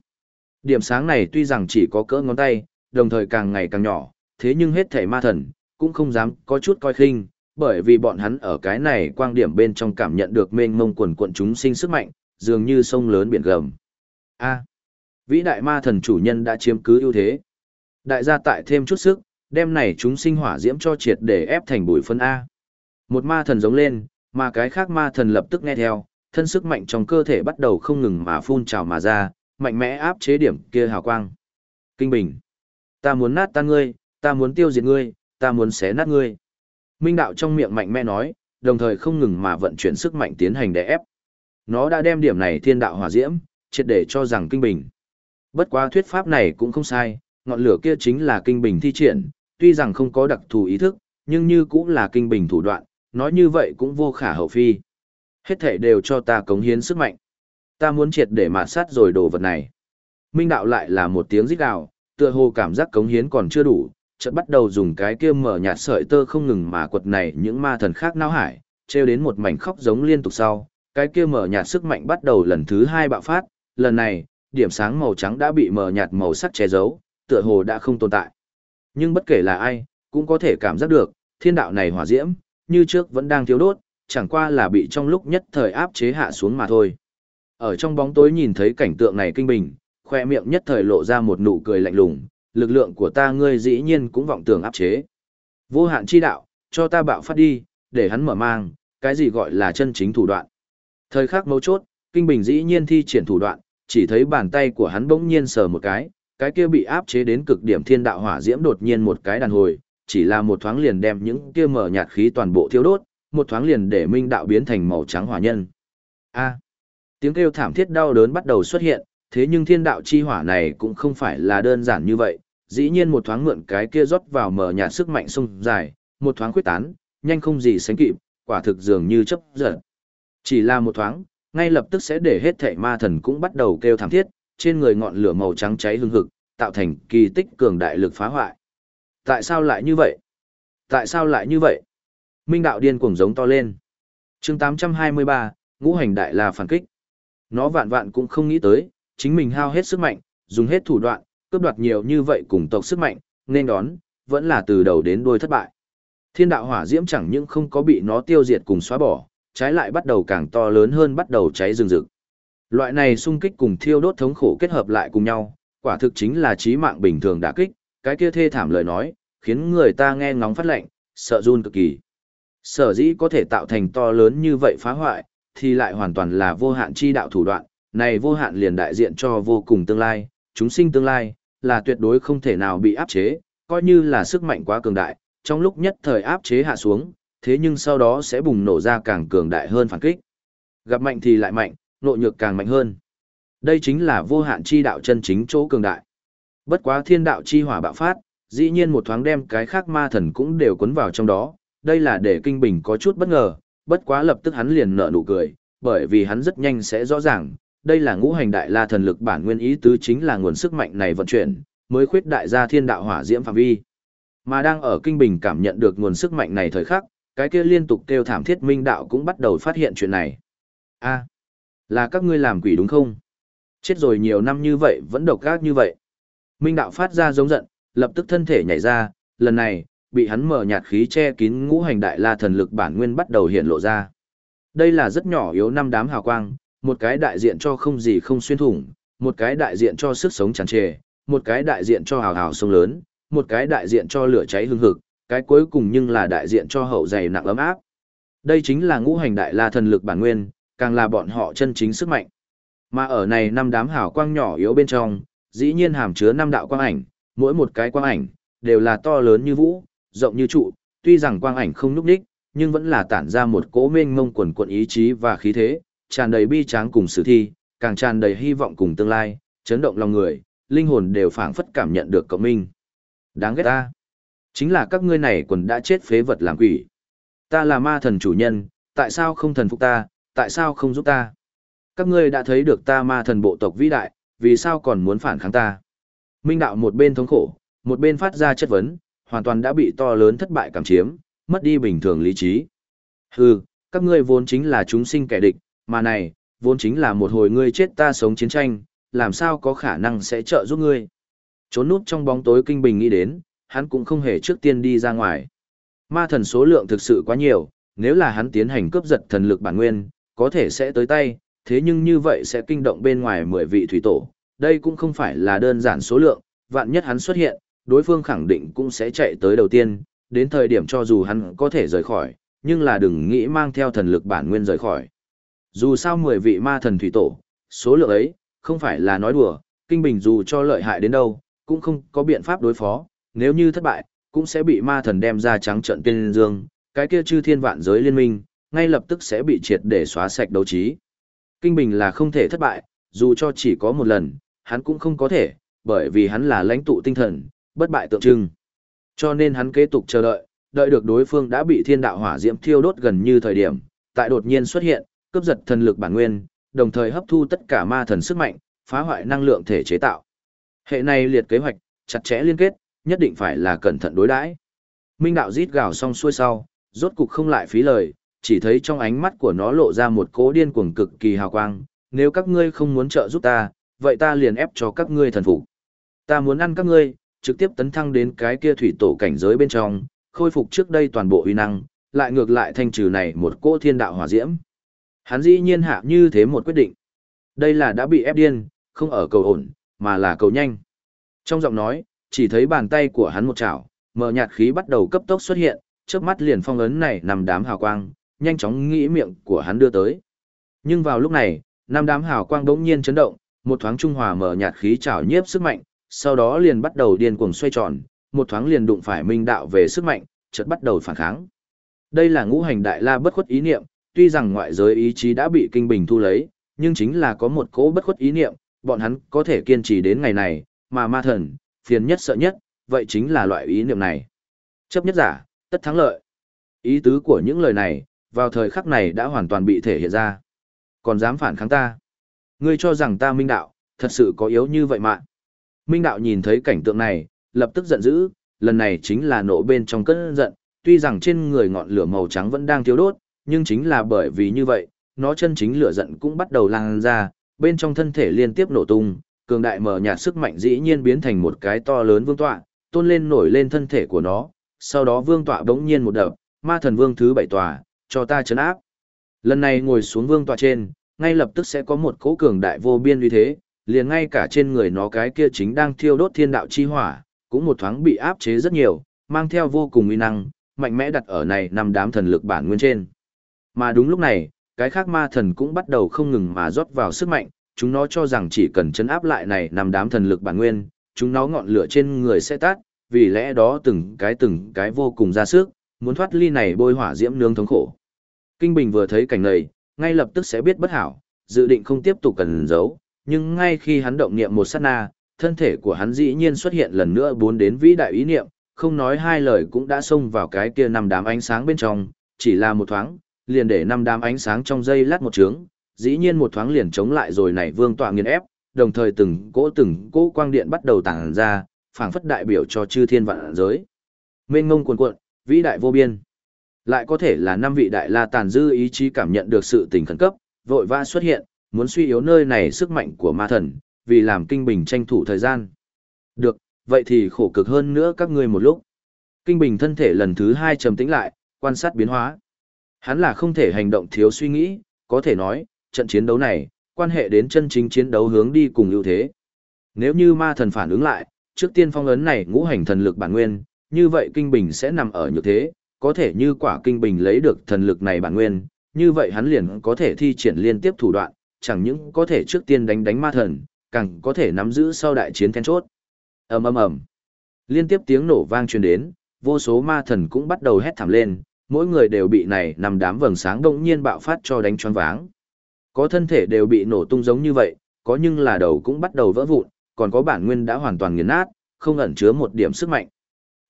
Điểm sáng này tuy rằng chỉ có cỡ ngón tay, đồng thời càng ngày càng nhỏ, thế nhưng hết thể ma thần, cũng không dám có chút coi khinh, bởi vì bọn hắn ở cái này quang điểm bên trong cảm nhận được mênh mông quần quận chúng sinh sức mạnh, dường như sông lớn biển gầm. A. vĩ đại ma thần chủ nhân đã chiếm cứ ưu thế. Đại gia tại thêm chút sức, đem này chúng sinh hỏa diễm cho triệt để ép thành bụi phân A. Một ma thần giống lên, mà cái khác ma thần lập tức nghe theo, thân sức mạnh trong cơ thể bắt đầu không ngừng mà phun trào mà ra, mạnh mẽ áp chế điểm kia hào quang. Kinh bình. Ta muốn nát tan ngươi, ta muốn tiêu diệt ngươi, ta muốn xé nát ngươi. Minh đạo trong miệng mạnh mẽ nói, đồng thời không ngừng mà vận chuyển sức mạnh tiến hành để ép. Nó đã đem điểm này thiên đạo hỏa diễm, triệt để cho rằng kinh bình. Bất quá thuyết pháp này cũng không sai, ngọn lửa kia chính là kinh bình thi triển, tuy rằng không có đặc thù ý thức, nhưng như cũng là kinh bình thủ đoạn, nói như vậy cũng vô khả hậu phi. Hết thể đều cho ta cống hiến sức mạnh. Ta muốn triệt để mạt sát rồi đồ vật này. Minh đạo lại là một tiếng rít gào, tựa hồ cảm giác cống hiến còn chưa đủ, chợt bắt đầu dùng cái kia mở nhạt sợi tơ không ngừng mà quật này những ma thần khác nao hải, treo đến một mảnh khóc giống liên tục sau, cái kia mở nhạt sức mạnh bắt đầu lần thứ hai bạo phát, lần này, điểm sáng màu trắng đã bị mở nhạt màu sắc che giấu, tựa hồ đã không tồn tại. Nhưng bất kể là ai, cũng có thể cảm giác được, thiên đạo này hỏa diễm, như trước vẫn đang thiếu đốt, chẳng qua là bị trong lúc nhất thời áp chế hạ xuống mà thôi. Ở trong bóng tối nhìn thấy cảnh tượng này kinh bình, khoe miệng nhất thời lộ ra một nụ cười lạnh lùng, lực lượng của ta ngươi dĩ nhiên cũng vọng tưởng áp chế. Vô hạn chi đạo, cho ta bạo phát đi, để hắn mở mang, cái gì gọi là chân chính thủ đoạn. Thời khắc mấu chốt, kinh bình dĩ nhiên thi triển thủ đoạn, chỉ thấy bàn tay của hắn bỗng nhiên sờ một cái, cái kia bị áp chế đến cực điểm thiên đạo hỏa diễm đột nhiên một cái đàn hồi, chỉ là một thoáng liền đem những kia mở nhạt khí toàn bộ thiêu đốt, một thoáng liền để minh đạo biến thành màu trắng hỏa nhân. A. À, tiếng kêu thảm thiết đau đớn bắt đầu xuất hiện, thế nhưng thiên đạo chi hỏa này cũng không phải là đơn giản như vậy, dĩ nhiên một thoáng mượn cái kia rót vào mở nhạt sức mạnh sông dài, một thoáng quyết tán, nhanh không gì sánh kịp, quả thực dường như chấp giật. Chỉ là một thoáng, ngay lập tức sẽ để hết thảy ma thần cũng bắt đầu kêu thảm thiết, trên người ngọn lửa màu trắng cháy hừng hực, tạo thành kỳ tích cường đại lực phá hoại. Tại sao lại như vậy? Tại sao lại như vậy? Minh đạo điên cuồng giống to lên. chương 823, ngũ hành đại là phản kích. Nó vạn vạn cũng không nghĩ tới, chính mình hao hết sức mạnh, dùng hết thủ đoạn, cướp đoạt nhiều như vậy cùng tộc sức mạnh, nên đón, vẫn là từ đầu đến đuôi thất bại. Thiên đạo hỏa diễm chẳng những không có bị nó tiêu diệt cùng xóa bỏ, trái lại bắt đầu càng to lớn hơn bắt đầu cháy rừng rực. Loại này xung kích cùng thiêu đốt thống khổ kết hợp lại cùng nhau, quả thực chính là chí mạng bình thường đả kích, cái kia thê thảm lời nói, khiến người ta nghe ngóng phát lệnh, sợ run cực kỳ. Sở dĩ có thể tạo thành to lớn như vậy phá hoại, thì lại hoàn toàn là vô hạn chi đạo thủ đoạn, này vô hạn liền đại diện cho vô cùng tương lai, chúng sinh tương lai, là tuyệt đối không thể nào bị áp chế, coi như là sức mạnh quá cường đại, trong lúc nhất thời áp chế hạ xuống, thế nhưng sau đó sẽ bùng nổ ra càng cường đại hơn phản kích. Gặp mạnh thì lại mạnh, nộ nhược càng mạnh hơn. Đây chính là vô hạn chi đạo chân chính chỗ cường đại. Bất quá thiên đạo chi hỏa bạo phát, dĩ nhiên một thoáng đem cái khác ma thần cũng đều cuốn vào trong đó, đây là để kinh bình có chút bất ngờ, bất quá lập tức hắn liền nở nụ cười, bởi vì hắn rất nhanh sẽ rõ ràng, đây là ngũ hành đại la thần lực bản nguyên ý tứ chính là nguồn sức mạnh này vận chuyển, mới khuyết đại ra thiên đạo hỏa diễm phạm vi. Mà đang ở kinh bình cảm nhận được nguồn sức mạnh này thời khắc, cái kia liên tục kêu thảm thiết minh đạo cũng bắt đầu phát hiện chuyện này. A, là các ngươi làm quỷ đúng không? Chết rồi nhiều năm như vậy vẫn độc ác như vậy. Minh đạo phát ra giống giận, lập tức thân thể nhảy ra, lần này, bị hắn mở nhạt khí che kín ngũ hành đại la thần lực bản nguyên bắt đầu hiện lộ ra. Đây là rất nhỏ yếu năm đám hào quang, một cái đại diện cho không gì không xuyên thủng, một cái đại diện cho sức sống tràn trề, một cái đại diện cho hào hào sông lớn, một cái đại diện cho lửa cháy hương hực, cái cuối cùng nhưng là đại diện cho hậu dày nặng ấm áp. Đây chính là ngũ hành đại la thần lực bản nguyên, càng là bọn họ chân chính sức mạnh. Mà ở này năm đám hào quang nhỏ yếu bên trong, dĩ nhiên hàm chứa năm đạo quang ảnh, mỗi một cái quang ảnh đều là to lớn như vũ, rộng như trụ, tuy rằng quang ảnh không núp đích, nhưng vẫn là tản ra một cỗ mênh mông quần quần ý chí và khí thế, tràn đầy bi tráng cùng sử thi, càng tràn đầy hy vọng cùng tương lai, chấn động lòng người, linh hồn đều phảng phất cảm nhận được cộng minh. Đáng ghét ta. Chính là các ngươi này quần đã chết phế vật làm quỷ. Ta là ma thần chủ nhân, tại sao không thần phục ta, tại sao không giúp ta? Các ngươi đã thấy được ta ma thần bộ tộc vĩ đại, vì sao còn muốn phản kháng ta? Minh đạo một bên thống khổ, một bên phát ra chất vấn, hoàn toàn đã bị to lớn thất bại cảm chiếm, mất đi bình thường lý trí. Hừ, các ngươi vốn chính là chúng sinh kẻ địch, mà này, vốn chính là một hồi ngươi chết ta sống chiến tranh, làm sao có khả năng sẽ trợ giúp ngươi. Trốn núp trong bóng tối kinh bình nghĩ đến, hắn cũng không hề trước tiên đi ra ngoài. Ma thần số lượng thực sự quá nhiều, nếu là hắn tiến hành cướp giật thần lực bản nguyên, có thể sẽ tới tay, thế nhưng như vậy sẽ kinh động bên ngoài 10 vị thủy tổ. Đây cũng không phải là đơn giản số lượng, vạn nhất hắn xuất hiện, đối phương khẳng định cũng sẽ chạy tới đầu tiên, đến thời điểm cho dù hắn có thể rời khỏi, nhưng là đừng nghĩ mang theo thần lực bản nguyên rời khỏi. Dù sao 10 vị ma thần thủy tổ, số lượng ấy, không phải là nói đùa, kinh bình dù cho lợi hại đến đâu, cũng không có biện pháp đối phó, nếu như thất bại, cũng sẽ bị ma thần đem ra trắng trận tiên dương, cái kia chư thiên vạn giới liên minh, ngay lập tức sẽ bị triệt để xóa sạch đấu trí. Kinh bình là không thể thất bại, dù cho chỉ có một lần, hắn cũng không có thể, bởi vì hắn là lãnh tụ tinh thần, bất bại tượng trưng. Cho nên hắn kế tục chờ đợi, đợi được đối phương đã bị thiên đạo hỏa diễm thiêu đốt gần như thời điểm, tại đột nhiên xuất hiện, cướp giật thần lực bản nguyên, đồng thời hấp thu tất cả ma thần sức mạnh, phá hoại năng lượng thể chế tạo. Hệ này liệt kế hoạch, chặt chẽ liên kết, nhất định phải là cẩn thận đối đãi. Minh đạo rít gào xong xuôi sau, rốt cục không lại phí lời, chỉ thấy trong ánh mắt của nó lộ ra một cố điên cuồng cực kỳ hào quang, nếu các ngươi không muốn trợ giúp ta, vậy ta liền ép cho các ngươi thần phục. Ta muốn ăn các ngươi, trực tiếp tấn thăng đến cái kia thủy tổ cảnh giới bên trong, khôi phục trước đây toàn bộ uy năng, lại ngược lại thanh trừ này một cỗ thiên đạo hỏa diễm. Hắn dĩ nhiên hạ như thế một quyết định. Đây là đã bị ép điên, không ở cầu ổn, mà là cầu nhanh. Trong giọng nói, chỉ thấy bàn tay của hắn một chảo, mở nhạt khí bắt đầu cấp tốc xuất hiện, trước mắt liền phong ấn này nằm đám hào quang, nhanh chóng nghĩ miệng của hắn đưa tới. Nhưng vào lúc này, năm đám hào quang đống nhiên chấn động, một thoáng trung hòa mở nhạt khí trào nhiếp sức mạnh, sau đó liền bắt đầu điên cuồng xoay tròn, một thoáng liền đụng phải minh đạo về sức mạnh, chợt bắt đầu phản kháng. Đây là ngũ hành đại la bất khuất ý niệm, tuy rằng ngoại giới ý chí đã bị kinh bình thu lấy, nhưng chính là có một cỗ bất khuất ý niệm, bọn hắn có thể kiên trì đến ngày này, mà ma thần, phiền nhất sợ nhất, vậy chính là loại ý niệm này. Chấp nhất giả, tất thắng lợi. Ý tứ của những lời này, vào thời khắc này đã hoàn toàn bị thể hiện ra. Còn dám phản kháng ta. Ngươi cho rằng ta minh đạo, thật sự có yếu như vậy mà. Minh đạo nhìn thấy cảnh tượng này, lập tức giận dữ, lần này chính là nổ bên trong cơn giận, tuy rằng trên người ngọn lửa màu trắng vẫn đang thiếu đốt, nhưng chính là bởi vì như vậy, nó chân chính lửa giận cũng bắt đầu lan ra, bên trong thân thể liên tiếp nổ tung, cường đại mở nhạt sức mạnh dĩ nhiên biến thành một cái to lớn vương tọa, tôn lên nổi lên thân thể của nó, sau đó vương tọa bỗng nhiên một đập, ma thần vương thứ bảy tòa, cho ta chấn áp. Lần này ngồi xuống vương tọa trên, ngay lập tức sẽ có một cỗ cường đại vô biên uy thế, liền ngay cả trên người nó cái kia chính đang thiêu đốt thiên đạo chi hỏa, cũng một thoáng bị áp chế rất nhiều, mang theo vô cùng uy năng, mạnh mẽ đặt ở này năm đám thần lực bản nguyên trên. Mà đúng lúc này, cái khác ma thần cũng bắt đầu không ngừng mà rót vào sức mạnh, chúng nó cho rằng chỉ cần chấn áp lại này năm đám thần lực bản nguyên, chúng nó ngọn lửa trên người sẽ tắt, vì lẽ đó từng cái từng cái vô cùng ra sức, muốn thoát ly này bôi hỏa diễm nướng thống khổ. Kinh Bình vừa thấy cảnh này, ngay lập tức sẽ biết bất hảo, dự định không tiếp tục cần giấu, nhưng ngay khi hắn động niệm một sát na, thân thể của hắn dĩ nhiên xuất hiện lần nữa bốn đến vĩ đại ý niệm, không nói hai lời cũng đã xông vào cái kia năm đám ánh sáng bên trong, chỉ là một thoáng, liền để năm đám ánh sáng trong dây lát một trướng, dĩ nhiên một thoáng liền chống lại rồi này vương tọa nghiền ép, đồng thời từng cỗ từng cỗ quang điện bắt đầu tàng ra, phảng phất đại biểu cho chư thiên vạn giới. Mênh ngông cuồn cuộn, vĩ đại vô biên. Lại có thể là năm vị đại la tàn dư ý chí cảm nhận được sự tình khẩn cấp, vội vã xuất hiện, muốn suy yếu nơi này sức mạnh của ma thần, vì làm kinh bình tranh thủ thời gian. Được, vậy thì khổ cực hơn nữa các ngươi một lúc. Kinh bình thân thể lần thứ hai trầm tĩnh lại, quan sát biến hóa. Hắn là không thể hành động thiếu suy nghĩ, có thể nói, trận chiến đấu này, quan hệ đến chân chính chiến đấu hướng đi cùng ưu thế. Nếu như ma thần phản ứng lại, trước tiên phong ấn này ngũ hành thần lực bản nguyên, như vậy kinh bình sẽ nằm ở như thế, có thể như quả kinh bình lấy được thần lực này bản nguyên, như vậy hắn liền có thể thi triển liên tiếp thủ đoạn, chẳng những có thể trước tiên đánh đánh ma thần, càng có thể nắm giữ sau đại chiến then chốt. ầm ầm ầm, liên tiếp tiếng nổ vang truyền đến, vô số ma thần cũng bắt đầu hét thảm lên, mỗi người đều bị này nằm đám vầng sáng đột nhiên bạo phát cho đánh choáng váng. Có thân thể đều bị nổ tung giống như vậy, có nhưng là đầu cũng bắt đầu vỡ vụn, còn có bản nguyên đã hoàn toàn nghiền nát, không ẩn chứa một điểm sức mạnh.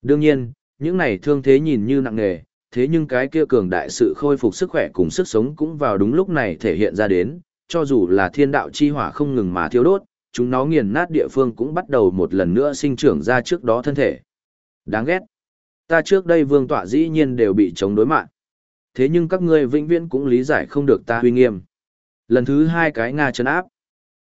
Đương nhiên, những này thương thế nhìn như nặng nề, thế nhưng cái kia cường đại sự khôi phục sức khỏe cùng sức sống cũng vào đúng lúc này thể hiện ra đến, cho dù là thiên đạo chi hỏa không ngừng mà thiêu đốt, chúng nó nghiền nát địa phương cũng bắt đầu một lần nữa sinh trưởng ra trước đó thân thể. Đáng ghét. Ta trước đây vương tọa dĩ nhiên đều bị chống đối mạng. Thế nhưng các ngươi vĩnh viễn cũng lý giải không được ta uy nghiêm. Lần thứ hai cái Nga chấn áp.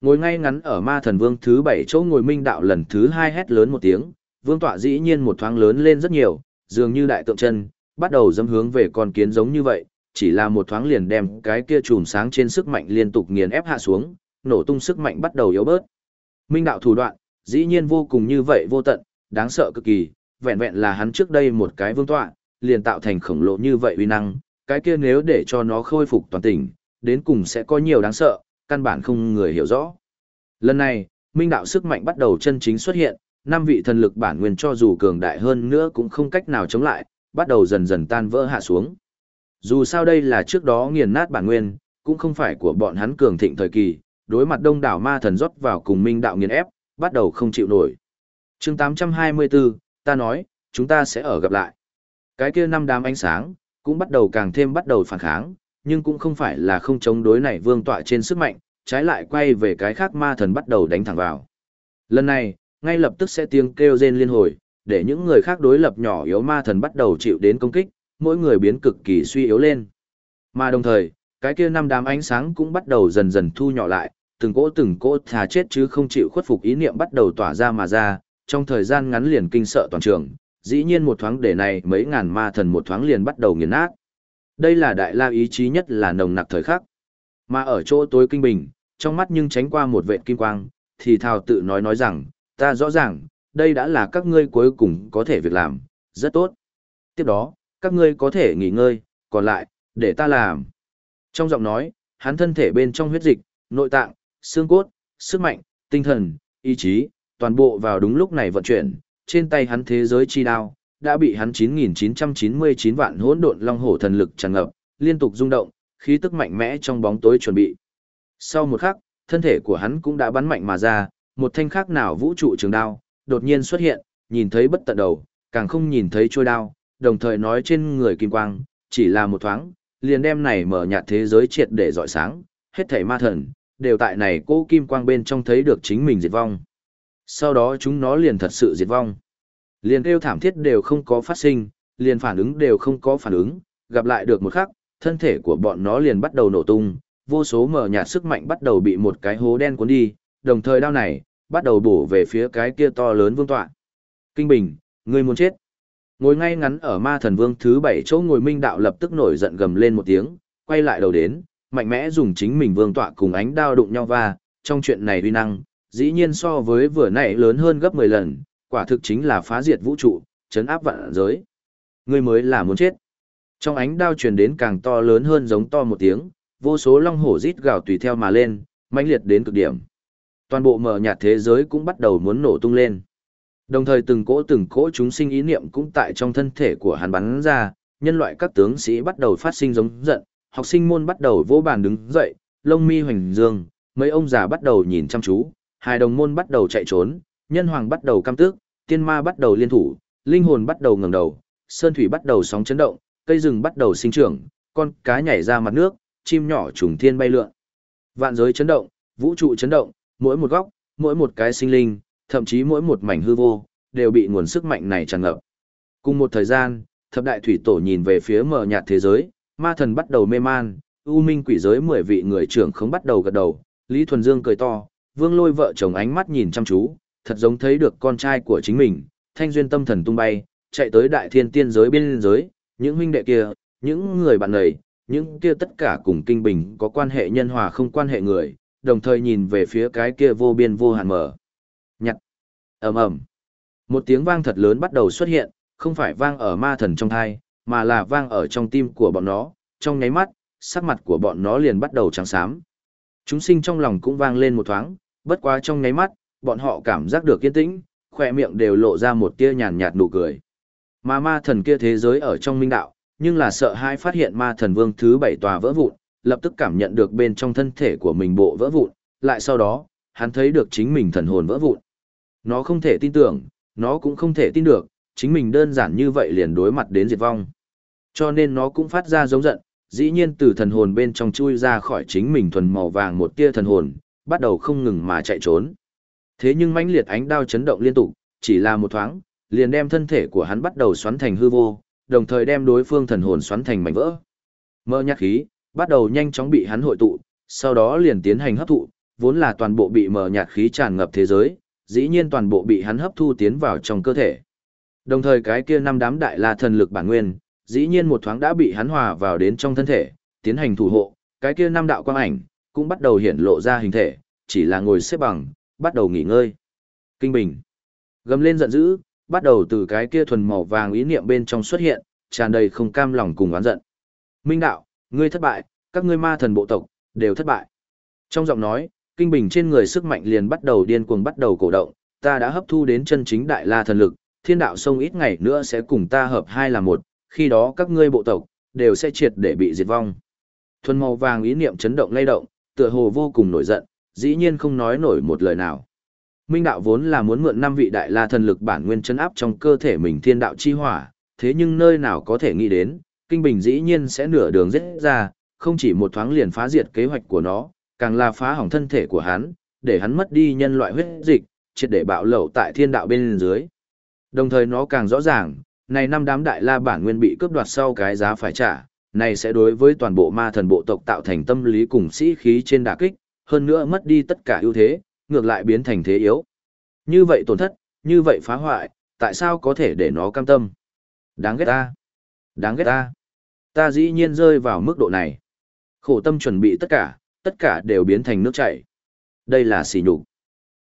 Ngồi ngay ngắn ở ma thần vương thứ bảy chỗ ngồi minh đạo lần thứ hai hét lớn một tiếng, vương tọa dĩ nhiên một thoáng lớn lên rất nhiều, dường như đại tượng chân, bắt đầu dâm hướng về con kiến giống như vậy, chỉ là một thoáng liền đem cái kia chùm sáng trên sức mạnh liên tục nghiền ép hạ xuống, nổ tung sức mạnh bắt đầu yếu bớt. Minh đạo thủ đoạn, dĩ nhiên vô cùng như vậy vô tận, đáng sợ cực kỳ, vẹn vẹn là hắn trước đây một cái vương tọa, liền tạo thành khổng lồ như vậy uy năng, cái kia nếu để cho nó khôi phục toàn tỉnh, đến cùng sẽ có nhiều đáng sợ, căn bản không người hiểu rõ. Lần này, minh đạo sức mạnh bắt đầu chân chính xuất hiện, năm vị thần lực bản nguyên cho dù cường đại hơn nữa cũng không cách nào chống lại, bắt đầu dần dần tan vỡ hạ xuống. Dù sao đây là trước đó nghiền nát bản nguyên, cũng không phải của bọn hắn cường thịnh thời kỳ, đối mặt đông đảo ma thần rót vào cùng minh đạo nghiền ép, bắt đầu không chịu nổi. chương 824, ta nói, chúng ta sẽ ở gặp lại. Cái kia năm đám ánh sáng, cũng bắt đầu càng thêm bắt đầu phản kháng, nhưng cũng không phải là không chống đối này vương tọa trên sức mạnh, trái lại quay về cái khác ma thần bắt đầu đánh thẳng vào. Lần này, ngay lập tức sẽ tiếng kêu rên liên hồi, để những người khác đối lập nhỏ yếu ma thần bắt đầu chịu đến công kích, mỗi người biến cực kỳ suy yếu lên. Mà đồng thời, cái kia năm đám ánh sáng cũng bắt đầu dần dần thu nhỏ lại, từng cỗ từng cỗ thà chết chứ không chịu khuất phục ý niệm bắt đầu tỏa ra mà ra, trong thời gian ngắn liền kinh sợ toàn trường, dĩ nhiên một thoáng để này mấy ngàn ma thần một thoáng liền bắt đầu nghiền nát. Đây là đại la ý chí nhất là nồng nặc thời khắc. Mà ở chỗ tối kinh bình, trong mắt nhưng tránh qua một vệt kim quang, thì thào tự nói nói rằng, ta rõ ràng, đây đã là các ngươi cuối cùng có thể việc làm, rất tốt. Tiếp đó, các ngươi có thể nghỉ ngơi, còn lại, để ta làm. Trong giọng nói, hắn thân thể bên trong huyết dịch, nội tạng, xương cốt, sức mạnh, tinh thần, ý chí, toàn bộ vào đúng lúc này vận chuyển, trên tay hắn thế giới chi đao, đã bị hắn 9.999 vạn hỗn độn long hổ thần lực tràn ngập, liên tục rung động, khí tức mạnh mẽ trong bóng tối chuẩn bị. Sau một khắc, thân thể của hắn cũng đã bắn mạnh mà ra, một thanh khác nào vũ trụ trường đao, đột nhiên xuất hiện, nhìn thấy bất tận đầu, càng không nhìn thấy trôi đao, đồng thời nói trên người kim quang, chỉ là một thoáng, liền đem này mở nhạt thế giới triệt để dọi sáng, hết thảy ma thần, đều tại này cô kim quang bên trong thấy được chính mình diệt vong. Sau đó chúng nó liền thật sự diệt vong. Liền kêu thảm thiết đều không có phát sinh, liền phản ứng đều không có phản ứng, gặp lại được một khắc, thân thể của bọn nó liền bắt đầu nổ tung, vô số mở nhạt sức mạnh bắt đầu bị một cái hố đen cuốn đi, đồng thời đao này, bắt đầu bổ về phía cái kia to lớn vương tọa. Kinh Bình, ngươi muốn chết. Ngồi ngay ngắn ở ma thần vương thứ bảy chỗ ngồi minh đạo lập tức nổi giận gầm lên một tiếng, quay lại đầu đến, mạnh mẽ dùng chính mình vương tọa cùng ánh đao đụng nhau va, trong chuyện này uy năng, dĩ nhiên so với vừa nãy lớn hơn gấp 10 lần, quả thực chính là phá diệt vũ trụ, chấn áp vạn giới. Ngươi mới là muốn chết. Trong ánh đao truyền đến càng to lớn hơn giống to một tiếng, vô số long hổ rít gào tùy theo mà lên, mãnh liệt đến cực điểm. Toàn bộ mở nhạt thế giới cũng bắt đầu muốn nổ tung lên. Đồng thời từng cỗ từng cỗ chúng sinh ý niệm cũng tại trong thân thể của hắn bắn ra, nhân loại các tướng sĩ bắt đầu phát sinh giống giận, học sinh môn bắt đầu vỗ bàn đứng dậy, lông mi hoành dương, mấy ông già bắt đầu nhìn chăm chú, hai đồng môn bắt đầu chạy trốn, nhân hoàng bắt đầu cam tước, tiên ma bắt đầu liên thủ, linh hồn bắt đầu ngẩng đầu, sơn thủy bắt đầu sóng chấn động, cây rừng bắt đầu sinh trưởng, con cá nhảy ra mặt nước, chim nhỏ trùng thiên bay lượn. Vạn giới chấn động, vũ trụ chấn động, mỗi một góc, mỗi một cái sinh linh, thậm chí mỗi một mảnh hư vô, đều bị nguồn sức mạnh này tràn ngập. Cùng một thời gian, thập đại thủy tổ nhìn về phía mờ nhạt thế giới, ma thần bắt đầu mê man, u minh quỷ giới mười vị người trưởng không bắt đầu gật đầu, Lý Thuần Dương cười to, vương lôi vợ chồng ánh mắt nhìn chăm chú, thật giống thấy được con trai của chính mình, thanh duyên tâm thần tung bay, chạy tới đại thiên tiên giới biên giới, những huynh đệ kia, những người bạn này, những kia tất cả cùng kinh bình có quan hệ nhân hòa không quan hệ người, đồng thời nhìn về phía cái kia vô biên vô hạn mở. Nhặt. ầm ầm Một tiếng vang thật lớn bắt đầu xuất hiện, không phải vang ở ma thần trong thai, mà là vang ở trong tim của bọn nó, trong nháy mắt, sắc mặt của bọn nó liền bắt đầu trắng xám. Chúng sinh trong lòng cũng vang lên một thoáng, bất quá trong nháy mắt, bọn họ cảm giác được kiên tĩnh, khỏe miệng đều lộ ra một tia nhàn nhạt nụ cười. Mà ma thần kia thế giới ở trong minh đạo, nhưng là sợ hai phát hiện ma thần vương thứ bảy tòa vỡ vụn, lập tức cảm nhận được bên trong thân thể của mình bộ vỡ vụn, lại sau đó, hắn thấy được chính mình thần hồn vỡ vụn. Nó không thể tin tưởng, nó cũng không thể tin được, chính mình đơn giản như vậy liền đối mặt đến diệt vong. Cho nên nó cũng phát ra giống giận, dĩ nhiên từ thần hồn bên trong chui ra khỏi chính mình thuần màu vàng một tia thần hồn, bắt đầu không ngừng mà chạy trốn. Thế nhưng mãnh liệt ánh đao chấn động liên tục, chỉ là một thoáng, liền đem thân thể của hắn bắt đầu xoắn thành hư vô, đồng thời đem đối phương thần hồn xoắn thành mảnh vỡ. Mơ nhát khí, bắt đầu nhanh chóng bị hắn hội tụ, sau đó liền tiến hành hấp thụ, vốn là toàn bộ bị mờ nhạt khí tràn ngập thế giới, dĩ nhiên toàn bộ bị hắn hấp thu tiến vào trong cơ thể. Đồng thời cái kia năm đám đại la thần lực bản nguyên, dĩ nhiên một thoáng đã bị hắn hòa vào đến trong thân thể, tiến hành thủ hộ, cái kia năm đạo quang ảnh cũng bắt đầu hiện lộ ra hình thể, chỉ là ngồi xếp bằng, bắt đầu nghỉ ngơi. Kinh bình, gầm lên giận dữ, bắt đầu từ cái kia thuần màu vàng ý niệm bên trong xuất hiện, tràn đầy không cam lòng cùng oán giận. Minh đạo, ngươi thất bại, các ngươi ma thần bộ tộc đều thất bại. Trong giọng nói, kinh bình trên người sức mạnh liền bắt đầu điên cuồng bắt đầu cổ động, ta đã hấp thu đến chân chính đại la thần lực, thiên đạo sông ít ngày nữa sẽ cùng ta hợp hai là một, khi đó các ngươi bộ tộc đều sẽ triệt để bị diệt vong. Thuần màu vàng ý niệm chấn động lay động, tựa hồ vô cùng nổi giận, dĩ nhiên không nói nổi một lời nào. Minh đạo vốn là muốn mượn năm vị đại la thần lực bản nguyên chấn áp trong cơ thể mình thiên đạo chi hỏa, thế nhưng nơi nào có thể nghĩ đến, kinh bình dĩ nhiên sẽ nửa đường giết ra, không chỉ một thoáng liền phá diệt kế hoạch của nó, càng là phá hỏng thân thể của hắn, để hắn mất đi nhân loại huyết dịch, triệt để bạo lậu tại thiên đạo bên dưới. Đồng thời nó càng rõ ràng, này năm đám đại la bản nguyên bị cướp đoạt sau cái giá phải trả, này sẽ đối với toàn bộ ma thần bộ tộc tạo thành tâm lý cùng sĩ khí trên đả kích, hơn nữa mất đi tất cả ưu thế, ngược lại biến thành thế yếu. Như vậy tổn thất, như vậy phá hoại, tại sao có thể để nó cam tâm? Đáng ghét ta. Đáng ghét ta. Ta dĩ nhiên rơi vào mức độ này. Khổ tâm chuẩn bị tất cả, tất cả đều biến thành nước chảy. Đây là xỉ nhục.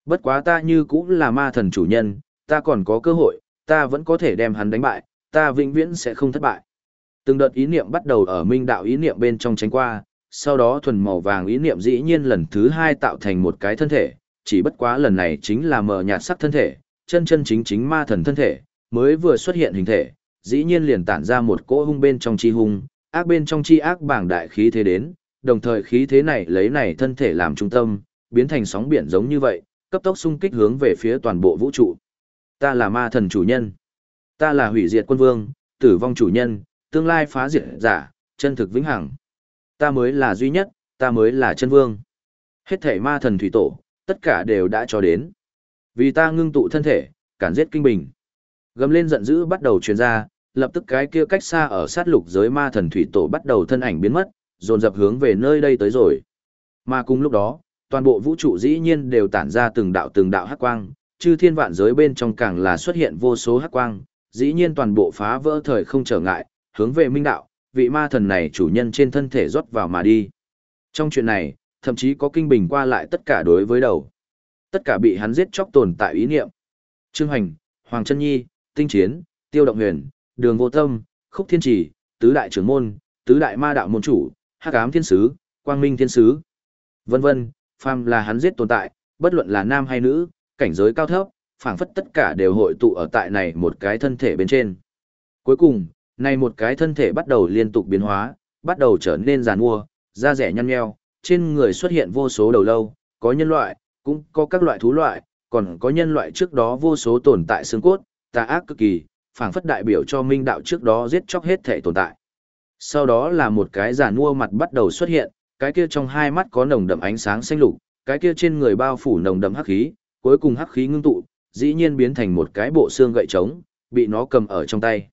Bất quá ta như cũng là ma thần chủ nhân, ta còn có cơ hội, ta vẫn có thể đem hắn đánh bại, ta vĩnh viễn sẽ không thất bại. Từng đợt ý niệm bắt đầu ở minh đạo ý niệm bên trong tránh qua, sau đó thuần màu vàng ý niệm dĩ nhiên lần thứ hai tạo thành một cái thân thể, chỉ bất quá lần này chính là mờ nhạt sắc thân thể, chân chân chính chính ma thần thân thể, mới vừa xuất hiện hình thể, dĩ nhiên liền tản ra một cỗ hung bên trong chi hung, ác bên trong chi ác bảng đại khí thế đến, đồng thời khí thế này lấy này thân thể làm trung tâm, biến thành sóng biển giống như vậy, cấp tốc xung kích hướng về phía toàn bộ vũ trụ. Ta là ma thần chủ nhân. Ta là hủy diệt quân vương, tử vong chủ nhân, tương lai phá diệt giả, chân thực vĩnh hằng. Ta mới là duy nhất, ta mới là chân vương. Hết thể ma thần thủy tổ, tất cả đều đã cho đến. Vì ta ngưng tụ thân thể, cản giết kinh bình. Gầm lên giận dữ bắt đầu truyền ra, lập tức cái kia cách xa ở sát lục giới ma thần thủy tổ bắt đầu thân ảnh biến mất, dồn dập hướng về nơi đây tới rồi. Mà cùng lúc đó, toàn bộ vũ trụ dĩ nhiên đều tản ra từng đạo từng đạo hắc quang, chư thiên vạn giới bên trong càng là xuất hiện vô số hắc quang, dĩ nhiên toàn bộ phá vỡ thời không trở ngại, hướng về minh đạo, vị ma thần này chủ nhân trên thân thể rót vào mà đi. Trong chuyện này, thậm chí có kinh bình qua lại tất cả đối với đầu. Tất cả bị hắn giết chóc tồn tại ý niệm. Trương Hành, Hoàng Trân Nhi, Tinh Chiến, Tiêu Động Huyền, Đường Vô Tâm, Khúc Thiên Trì, Tứ Đại Trưởng Môn, Tứ Đại Ma Đạo Môn Chủ, Hắc Ám Thiên Sứ, Quang Minh Thiên Sứ, vân vân, phàm là hắn giết tồn tại, bất luận là nam hay nữ, cảnh giới cao thấp, phảng phất tất cả đều hội tụ ở tại này một cái thân thể bên trên. Cuối cùng, này một cái thân thể bắt đầu liên tục biến hóa, bắt đầu trở nên giàn mua, da rẻ nhăn nheo, trên người xuất hiện vô số đầu lâu, có nhân loại, cũng có các loại thú loại, còn có nhân loại trước đó vô số tồn tại xương cốt, tà ác cực kỳ, phảng phất đại biểu cho minh đạo trước đó giết chóc hết thể tồn tại. Sau đó là một cái giàn mua mặt bắt đầu xuất hiện, cái kia trong hai mắt có nồng đậm ánh sáng xanh lục, cái kia trên người bao phủ nồng đậm hắc khí, cuối cùng hắc khí ngưng tụ, dĩ nhiên biến thành một cái bộ xương gậy trống, bị nó cầm ở trong tay.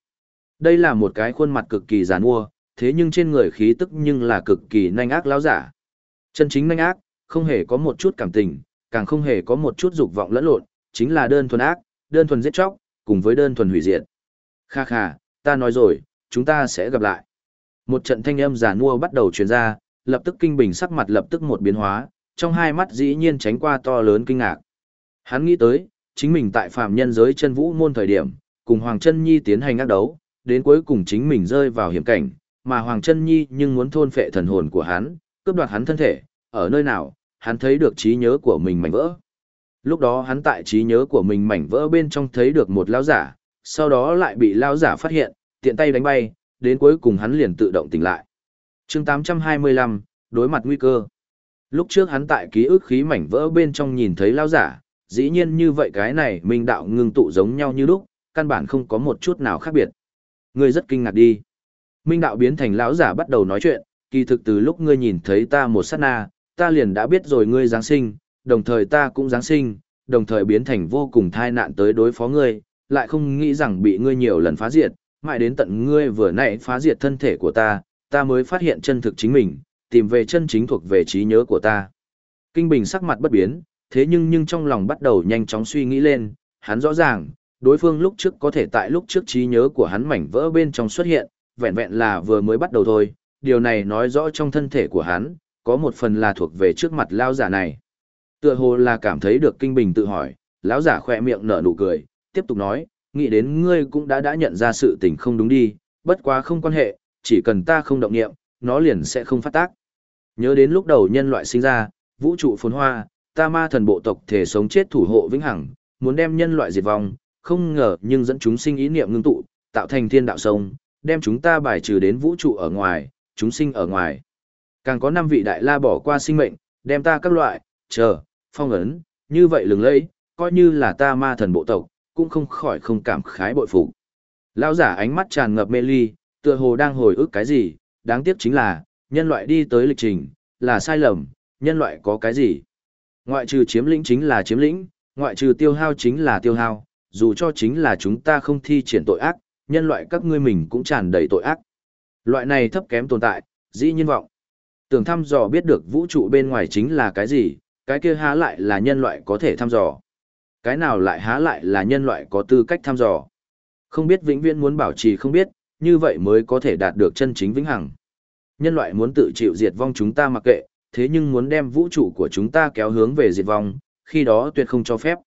Đây là một cái khuôn mặt cực kỳ giàn mua, thế nhưng trên người khí tức nhưng là cực kỳ nhanh ác lão giả. Chân chính nhanh ác, không hề có một chút cảm tình, càng không hề có một chút dục vọng lẫn lộn, chính là đơn thuần ác, đơn thuần giết chóc, cùng với đơn thuần hủy diệt. Kha kha, ta nói rồi, chúng ta sẽ gặp lại. Một trận thanh âm giả mua bắt đầu truyền ra, lập tức kinh bình sắc mặt lập tức một biến hóa, trong hai mắt dĩ nhiên tránh qua to lớn kinh ngạc. Hắn nghĩ tới, chính mình tại phạm nhân giới chân vũ môn thời điểm, cùng Hoàng Chân Nhi tiến hành ác đấu, đến cuối cùng chính mình rơi vào hiểm cảnh, mà Hoàng Chân Nhi nhưng muốn thôn phệ thần hồn của hắn, cướp đoạt hắn thân thể, ở nơi nào, hắn thấy được trí nhớ của mình mảnh vỡ. Lúc đó hắn tại trí nhớ của mình mảnh vỡ bên trong thấy được một lão giả, sau đó lại bị lão giả phát hiện, tiện tay đánh bay, đến cuối cùng hắn liền tự động tỉnh lại. chương 825, đối mặt nguy cơ. Lúc trước hắn tại ký ức khí mảnh vỡ bên trong nhìn thấy lão giả, dĩ nhiên như vậy cái này minh đạo ngưng tụ giống nhau như lúc, căn bản không có một chút nào khác biệt. Ngươi rất kinh ngạc đi. Minh đạo biến thành lão giả bắt đầu nói chuyện, kỳ thực từ lúc ngươi nhìn thấy ta một sát na, ta liền đã biết rồi ngươi Giáng sinh, đồng thời ta cũng Giáng sinh, đồng thời biến thành vô cùng thai nạn tới đối phó ngươi, lại không nghĩ rằng bị ngươi nhiều lần phá diệt, mãi đến tận ngươi vừa nãy phá diệt thân thể của ta, ta mới phát hiện chân thực chính mình, tìm về chân chính thuộc về trí nhớ của ta. Kinh Bình sắc mặt bất biến, thế nhưng nhưng trong lòng bắt đầu nhanh chóng suy nghĩ lên, hắn rõ ràng, đối phương lúc trước có thể tại lúc trước trí nhớ của hắn mảnh vỡ bên trong xuất hiện, vẹn vẹn là vừa mới bắt đầu thôi, điều này nói rõ trong thân thể của hắn, có một phần là thuộc về trước mặt lao giả này. Tựa hồ là cảm thấy được kinh bình tự hỏi, lão giả khỏe miệng nở nụ cười, tiếp tục nói, nghĩ đến ngươi cũng đã đã nhận ra sự tình không đúng đi, bất quá không quan hệ, chỉ cần ta không động nghiệm, nó liền sẽ không phát tác. Nhớ đến lúc đầu nhân loại sinh ra, vũ trụ phồn hoa, ta ma thần bộ tộc thể sống chết thủ hộ vĩnh hằng, muốn đem nhân loại diệt vong, không ngờ nhưng dẫn chúng sinh ý niệm ngưng tụ, tạo thành thiên đạo sông, đem chúng ta bài trừ đến vũ trụ ở ngoài, chúng sinh ở ngoài. Càng có năm vị đại la bỏ qua sinh mệnh, đem ta các loại, chờ, phong ấn, như vậy lừng lẫy, coi như là ta ma thần bộ tộc, cũng không khỏi không cảm khái bội phục. Lão giả ánh mắt tràn ngập mê ly, tựa hồ đang hồi ức cái gì, đáng tiếc chính là, nhân loại đi tới lịch trình, là sai lầm, nhân loại có cái gì? Ngoại trừ chiếm lĩnh chính là chiếm lĩnh, ngoại trừ tiêu hao chính là tiêu hao, dù cho chính là chúng ta không thi triển tội ác, nhân loại các ngươi mình cũng tràn đầy tội ác. Loại này thấp kém tồn tại, dĩ nhiên vọng. Tưởng thăm dò biết được vũ trụ bên ngoài chính là cái gì, cái kia há lại là nhân loại có thể thăm dò. Cái nào lại há lại là nhân loại có tư cách thăm dò. Không biết vĩnh viễn muốn bảo trì không biết, như vậy mới có thể đạt được chân chính vĩnh hằng. Nhân loại muốn tự chịu diệt vong chúng ta mặc kệ, thế nhưng muốn đem vũ trụ của chúng ta kéo hướng về diệt vong, khi đó tuyệt không cho phép.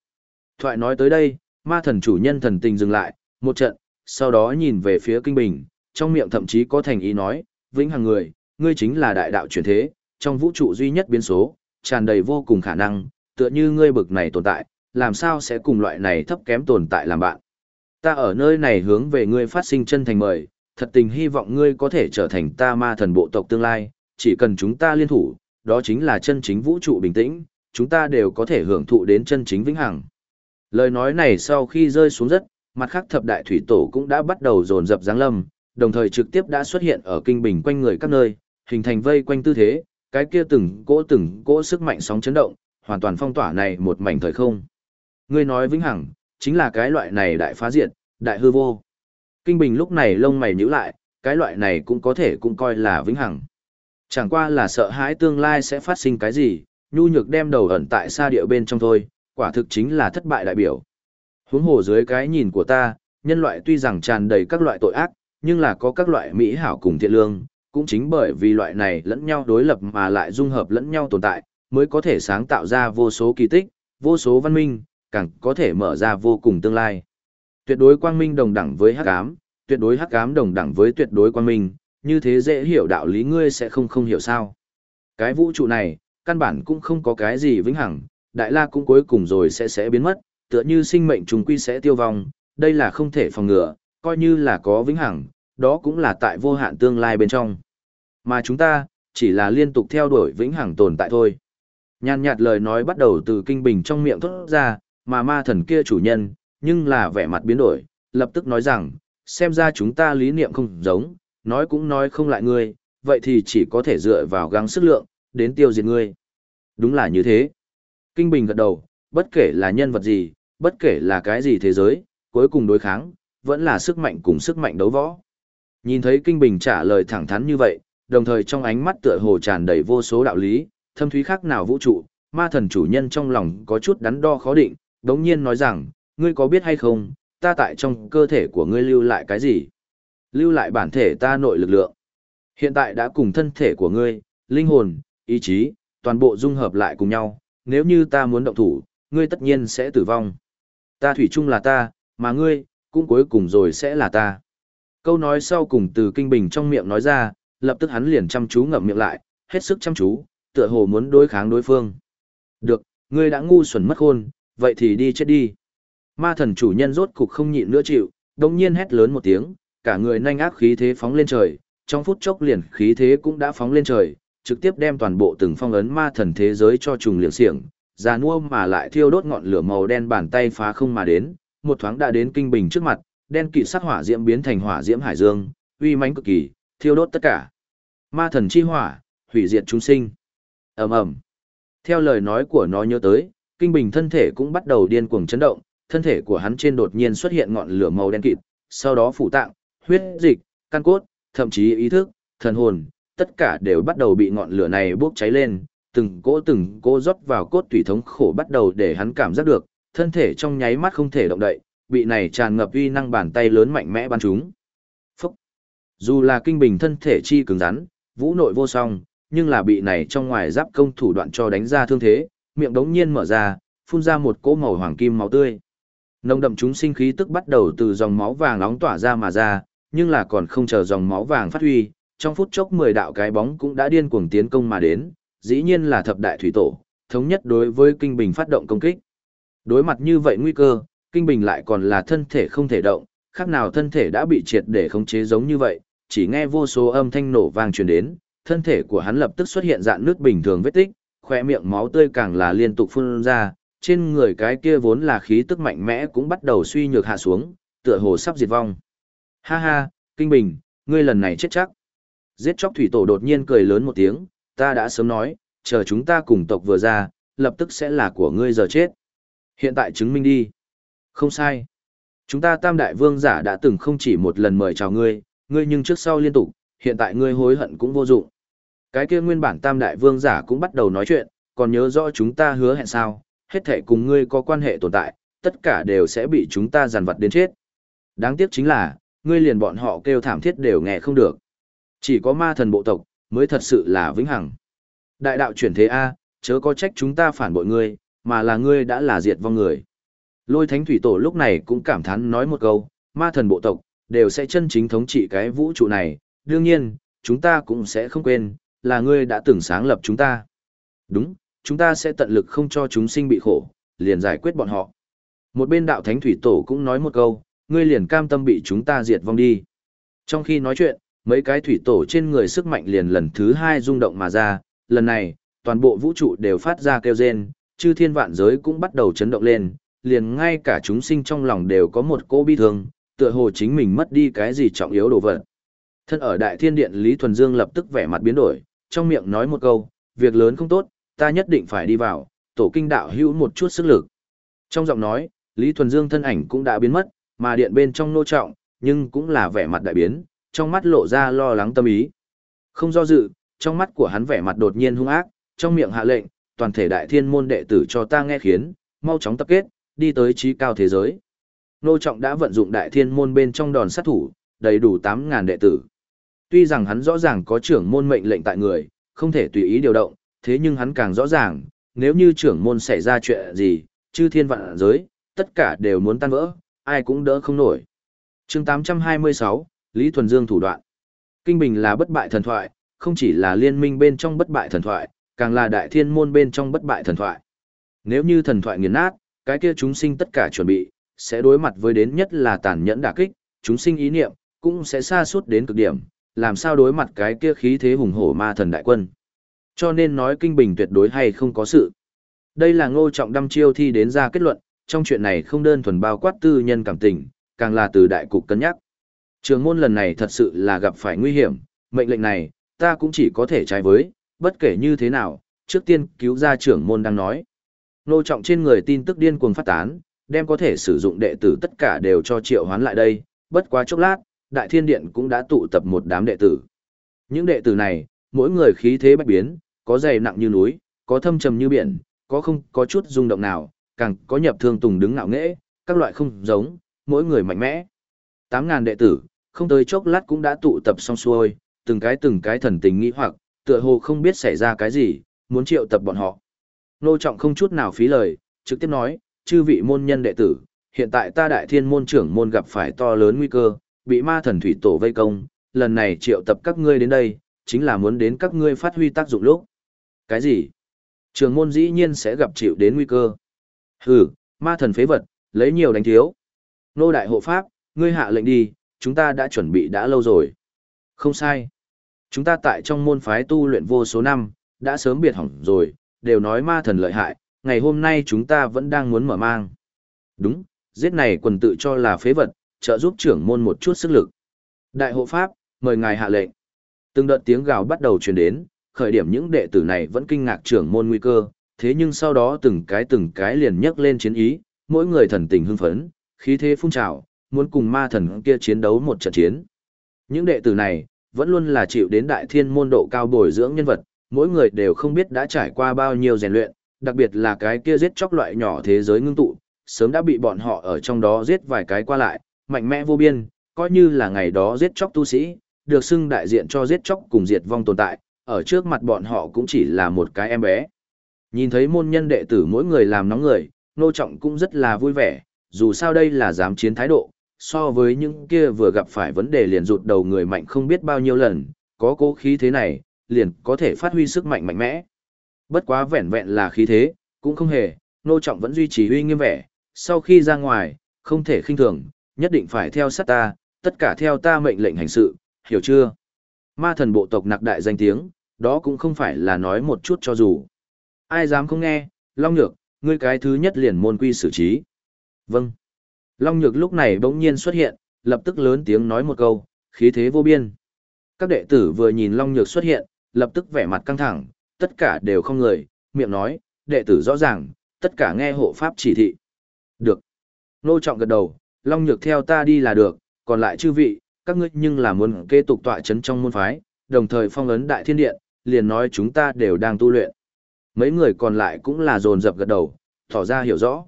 Thoại nói tới đây, ma thần chủ nhân thần tình dừng lại, một trận, sau đó nhìn về phía kinh bình, trong miệng thậm chí có thành ý nói, vĩnh hằng người, ngươi chính là đại đạo chuyển thế, trong vũ trụ duy nhất biến số, tràn đầy vô cùng khả năng, tựa như ngươi bực này tồn tại, làm sao sẽ cùng loại này thấp kém tồn tại làm bạn. Ta ở nơi này hướng về ngươi phát sinh chân thành mời, thật tình hy vọng ngươi có thể trở thành ta ma thần bộ tộc tương lai, chỉ cần chúng ta liên thủ, đó chính là chân chính vũ trụ bình tĩnh, chúng ta đều có thể hưởng thụ đến chân chính vĩnh hằng. Lời nói này sau khi rơi xuống rất, mặt khác thập đại thủy tổ cũng đã bắt đầu dồn dập giáng lâm, đồng thời trực tiếp đã xuất hiện ở kinh bình quanh người các nơi, hình thành vây quanh tư thế, cái kia từng cỗ từng cỗ sức mạnh sóng chấn động, hoàn toàn phong tỏa này một mảnh thời không. Ngươi nói vĩnh hằng, chính là cái loại này đại phá diệt, đại hư vô. Kinh bình lúc này lông mày nhíu lại, cái loại này cũng có thể cũng coi là vĩnh hằng. Chẳng qua là sợ hãi tương lai sẽ phát sinh cái gì, nhu nhược đem đầu ẩn tại xa địa bên trong thôi, quả thực chính là thất bại đại biểu. Huống hồ dưới cái nhìn của ta, nhân loại tuy rằng tràn đầy các loại tội ác, nhưng là có các loại mỹ hảo cùng thiện lương, cũng chính bởi vì loại này lẫn nhau đối lập mà lại dung hợp lẫn nhau tồn tại, mới có thể sáng tạo ra vô số kỳ tích, vô số văn minh, càng có thể mở ra vô cùng tương lai. Tuyệt đối quang minh đồng đẳng với hắc ám, tuyệt đối hắc ám đồng đẳng với tuyệt đối quang minh, như thế dễ hiểu đạo lý ngươi sẽ không không hiểu sao. Cái vũ trụ này, căn bản cũng không có cái gì vĩnh hằng, đại la cũng cuối cùng rồi sẽ sẽ biến mất, tựa như sinh mệnh trùng quy sẽ tiêu vong, đây là không thể phòng ngừa, coi như là có vĩnh hằng, đó cũng là tại vô hạn tương lai bên trong. Mà chúng ta, chỉ là liên tục theo đuổi vĩnh hằng tồn tại thôi. Nhàn nhạt lời nói bắt đầu từ kinh bình trong miệng thốt ra, mà ma thần kia chủ nhân, nhưng là vẻ mặt biến đổi, lập tức nói rằng, xem ra chúng ta lý niệm không giống, nói cũng nói không lại ngươi, vậy thì chỉ có thể dựa vào gắng sức lượng, đến tiêu diệt ngươi. Đúng là như thế. Kinh Bình gật đầu, bất kể là nhân vật gì, bất kể là cái gì thế giới, cuối cùng đối kháng, vẫn là sức mạnh cùng sức mạnh đấu võ. Nhìn thấy Kinh Bình trả lời thẳng thắn như vậy, đồng thời trong ánh mắt tựa hồ tràn đầy vô số đạo lý, thâm thúy khác nào vũ trụ, ma thần chủ nhân trong lòng có chút đắn đo khó định, đống nhiên nói rằng, ngươi có biết hay không, ta tại trong cơ thể của ngươi lưu lại cái gì? Lưu lại bản thể ta nội lực lượng. Hiện tại đã cùng thân thể của ngươi, linh hồn, ý chí, toàn bộ dung hợp lại cùng nhau, nếu như ta muốn động thủ, ngươi tất nhiên sẽ tử vong. Ta thủy chung là ta, mà ngươi, cũng cuối cùng rồi sẽ là ta. Câu nói sau cùng từ kinh bình trong miệng nói ra, lập tức hắn liền chăm chú ngậm miệng lại, hết sức chăm chú, tựa hồ muốn đối kháng đối phương. Được, ngươi đã ngu xuẩn mất khôn, vậy thì đi chết đi. Ma thần chủ nhân rốt cục không nhịn nữa chịu, đồng nhiên hét lớn một tiếng, cả người nhanh ác khí thế phóng lên trời, trong phút chốc liền khí thế cũng đã phóng lên trời, trực tiếp đem toàn bộ từng phong ấn ma thần thế giới cho trùng liệng xiềng, già nua mà lại thiêu đốt ngọn lửa màu đen bàn tay phá không mà đến, một thoáng đã đến kinh bình trước mặt, đen kỵ sắc hỏa diễm biến thành hỏa diễm hải dương, uy mãnh cực kỳ, thiêu đốt tất cả. Ma thần chi hỏa, hủy diệt chúng sinh. Ầm ầm. Theo lời nói của nó nhớ tới, Kinh Bình thân thể cũng bắt đầu điên cuồng chấn động, thân thể của hắn trên đột nhiên xuất hiện ngọn lửa màu đen kịt, sau đó phủ tạng, huyết dịch, căn cốt, thậm chí ý thức, thần hồn, tất cả đều bắt đầu bị ngọn lửa này bốc cháy lên, từng cỗ từng cỗ rót vào cốt tủy thống khổ bắt đầu để hắn cảm giác được, thân thể trong nháy mắt không thể động đậy, bị này tràn ngập uy năng bàn tay lớn mạnh mẽ bắn chúng. Phúc! Dù là kinh bình thân thể chi cứng rắn, vũ nội vô song, nhưng là bị này trong ngoài giáp công thủ đoạn cho đánh ra thương thế, miệng đống nhiên mở ra, phun ra một cỗ màu hoàng kim máu tươi. Nồng đậm chúng sinh khí tức bắt đầu từ dòng máu vàng nóng tỏa ra mà ra, nhưng là còn không chờ dòng máu vàng phát huy, trong phút chốc 10 đạo cái bóng cũng đã điên cuồng tiến công mà đến, dĩ nhiên là thập đại thủy tổ, thống nhất đối với kinh bình phát động công kích. Đối mặt như vậy nguy cơ, kinh bình lại còn là thân thể không thể động, khác nào thân thể đã bị triệt để khống chế giống như vậy, chỉ nghe vô số âm thanh nổ vang truyền đến, thân thể của hắn lập tức xuất hiện dạng nước bình thường vết tích, khoe miệng máu tươi càng là liên tục phun ra, trên người cái kia vốn là khí tức mạnh mẽ cũng bắt đầu suy nhược hạ xuống, tựa hồ sắp diệt vong. Ha ha, Kinh Bình, ngươi lần này chết chắc. Giết chóc thủy tổ đột nhiên cười lớn một tiếng, ta đã sớm nói, chờ chúng ta cùng tộc vừa ra, lập tức sẽ là của ngươi giờ chết. Hiện tại chứng minh đi. Không sai. Chúng ta tam đại vương giả đã từng không chỉ một lần mời chào ngươi, ngươi nhưng trước sau liên tục, hiện tại ngươi hối hận cũng vô dụng. Cái kia nguyên bản tam đại vương giả cũng bắt đầu nói chuyện, còn nhớ rõ chúng ta hứa hẹn sao, hết thể cùng ngươi có quan hệ tồn tại, tất cả đều sẽ bị chúng ta giàn vật đến chết. Đáng tiếc chính là, ngươi liền bọn họ kêu thảm thiết đều nghe không được. Chỉ có ma thần bộ tộc, mới thật sự là vĩnh hằng. Đại đạo chuyển thế A, chớ có trách chúng ta phản bội ngươi, mà là ngươi đã là diệt vong người. Lôi thánh thủy tổ lúc này cũng cảm thán nói một câu, ma thần bộ tộc, đều sẽ chân chính thống trị cái vũ trụ này, đương nhiên, chúng ta cũng sẽ không quên, là ngươi đã từng sáng lập chúng ta. Đúng, chúng ta sẽ tận lực không cho chúng sinh bị khổ, liền giải quyết bọn họ. Một bên đạo thánh thủy tổ cũng nói một câu, ngươi liền cam tâm bị chúng ta diệt vong đi. Trong khi nói chuyện, mấy cái thủy tổ trên người sức mạnh liền lần thứ hai rung động mà ra, lần này, toàn bộ vũ trụ đều phát ra kêu rên, chư thiên vạn giới cũng bắt đầu chấn động lên, liền ngay cả chúng sinh trong lòng đều có một cô bi thương, tựa hồ chính mình mất đi cái gì trọng yếu đồ vật. Thân ở đại thiên điện Lý Thuần Dương lập tức vẻ mặt biến đổi, trong miệng nói một câu, việc lớn không tốt, ta nhất định phải đi vào, tổ kinh đạo hữu một chút sức lực. Trong giọng nói, Lý Thuần Dương thân ảnh cũng đã biến mất, mà điện bên trong nô trọng, nhưng cũng là vẻ mặt đại biến, trong mắt lộ ra lo lắng tâm ý. Không do dự, trong mắt của hắn vẻ mặt đột nhiên hung ác, trong miệng hạ lệnh, toàn thể đại thiên môn đệ tử cho ta nghe khiến, mau chóng tập kết, đi tới trí cao thế giới. Nô trọng đã vận dụng đại thiên môn bên trong đòn sát thủ, đầy đủ 8.000 đệ tử. Tuy rằng hắn rõ ràng có trưởng môn mệnh lệnh tại người, không thể tùy ý điều động, thế nhưng hắn càng rõ ràng, nếu như trưởng môn xảy ra chuyện gì, chư thiên vạn giới, tất cả đều muốn tan vỡ, ai cũng đỡ không nổi. chương 826, Lý Thuần Dương thủ đoạn. Kinh Bình là bất bại thần thoại, không chỉ là liên minh bên trong bất bại thần thoại, càng là đại thiên môn bên trong bất bại thần thoại. Nếu như thần thoại nghiền nát, cái kia chúng sinh tất cả chuẩn bị, sẽ đối mặt với đến nhất là tàn nhẫn đả kích, chúng sinh ý niệm, cũng sẽ xa suốt đến cực điểm, làm sao đối mặt cái kia khí thế hùng hổ ma thần đại quân. Cho nên nói kinh bình tuyệt đối hay không có sự. Đây là ngô trọng đăm chiêu thi đến ra kết luận, trong chuyện này không đơn thuần bao quát tư nhân cảm tình, càng là từ đại cục cân nhắc. Trường môn lần này thật sự là gặp phải nguy hiểm, mệnh lệnh này, ta cũng chỉ có thể trái với, bất kể như thế nào, trước tiên cứu ra trưởng môn đang nói. Ngô trọng trên người tin tức điên cuồng phát tán, đem có thể sử dụng đệ tử tất cả đều cho triệu hoán lại đây, bất quá chốc lát, đại thiên điện cũng đã tụ tập một đám đệ tử. Những đệ tử này, mỗi người khí thế bách biến, có dày nặng như núi, có thâm trầm như biển, có không có chút rung động nào, càng có nhập thương tùng đứng ngạo nghễ, các loại không giống, mỗi người mạnh mẽ. 8.000 đệ tử, không tới chốc lát cũng đã tụ tập xong xuôi, từng cái từng cái thần tình nghĩ hoặc, tựa hồ không biết xảy ra cái gì, muốn triệu tập bọn họ. Nô Trọng không chút nào phí lời, trực tiếp nói, chư vị môn nhân đệ tử, hiện tại ta đại thiên môn trưởng môn gặp phải to lớn nguy cơ, bị ma thần thủy tổ vây công, lần này triệu tập các ngươi đến đây, chính là muốn đến các ngươi phát huy tác dụng lúc. Cái gì? Trường môn dĩ nhiên sẽ gặp chịu đến nguy cơ. Hừ, ma thần phế vật, lấy nhiều đánh thiếu. Nô đại hộ pháp, ngươi hạ lệnh đi, chúng ta đã chuẩn bị đã lâu rồi. Không sai. Chúng ta tại trong môn phái tu luyện vô số năm, đã sớm biệt hỏng rồi, đều nói ma thần lợi hại, ngày hôm nay chúng ta vẫn đang muốn mở mang. Đúng, giết này quần tự cho là phế vật, trợ giúp trưởng môn một chút sức lực. Đại hộ pháp, mời ngài hạ lệnh. Từng đợt tiếng gào bắt đầu truyền đến, khởi điểm những đệ tử này vẫn kinh ngạc trưởng môn nguy cơ, thế nhưng sau đó từng cái từng cái liền nhấc lên chiến ý, mỗi người thần tình hưng phấn, khí thế phun trào, muốn cùng ma thần kia chiến đấu một trận chiến. Những đệ tử này, vẫn luôn là chịu đến đại thiên môn độ cao bồi dưỡng nhân vật, mỗi người đều không biết đã trải qua bao nhiêu rèn luyện, đặc biệt là cái kia giết chóc loại nhỏ thế giới ngưng tụ, sớm đã bị bọn họ ở trong đó giết vài cái qua lại, mạnh mẽ vô biên, coi như là ngày đó giết chóc tu sĩ, được xưng đại diện cho giết chóc cùng diệt vong tồn tại, ở trước mặt bọn họ cũng chỉ là một cái em bé. Nhìn thấy môn nhân đệ tử mỗi người làm nóng người, nô trọng cũng rất là vui vẻ, dù sao đây là dám chiến thái độ, so với những kia vừa gặp phải vấn đề liền rụt đầu người mạnh không biết bao nhiêu lần, có cố khí thế này, liền có thể phát huy sức mạnh mạnh mẽ. Bất quá vẹn vẹn là khí thế, cũng không hề, nô trọng vẫn duy trì uy nghiêm vẻ, sau khi ra ngoài, không thể khinh thường, nhất định phải theo sát ta, tất cả theo ta mệnh lệnh hành sự, hiểu chưa? Ma thần bộ tộc nặc đại danh tiếng, đó cũng không phải là nói một chút cho dù. Ai dám không nghe, Long Nhược, ngươi cái thứ nhất liền môn quy xử trí. Vâng. Long Nhược lúc này bỗng nhiên xuất hiện, lập tức lớn tiếng nói một câu, khí thế vô biên. Các đệ tử vừa nhìn Long Nhược xuất hiện, lập tức vẻ mặt căng thẳng, tất cả đều không người, miệng nói, đệ tử rõ ràng, tất cả nghe hộ pháp chỉ thị. Được. Nô trọng gật đầu, Long Nhược theo ta đi là được, còn lại chư vị, các ngươi nhưng là muốn kế tục tọa chấn trong môn phái, đồng thời phong ấn đại thiên điện, liền nói chúng ta đều đang tu luyện. Mấy người còn lại cũng là dồn dập gật đầu, tỏ ra hiểu rõ.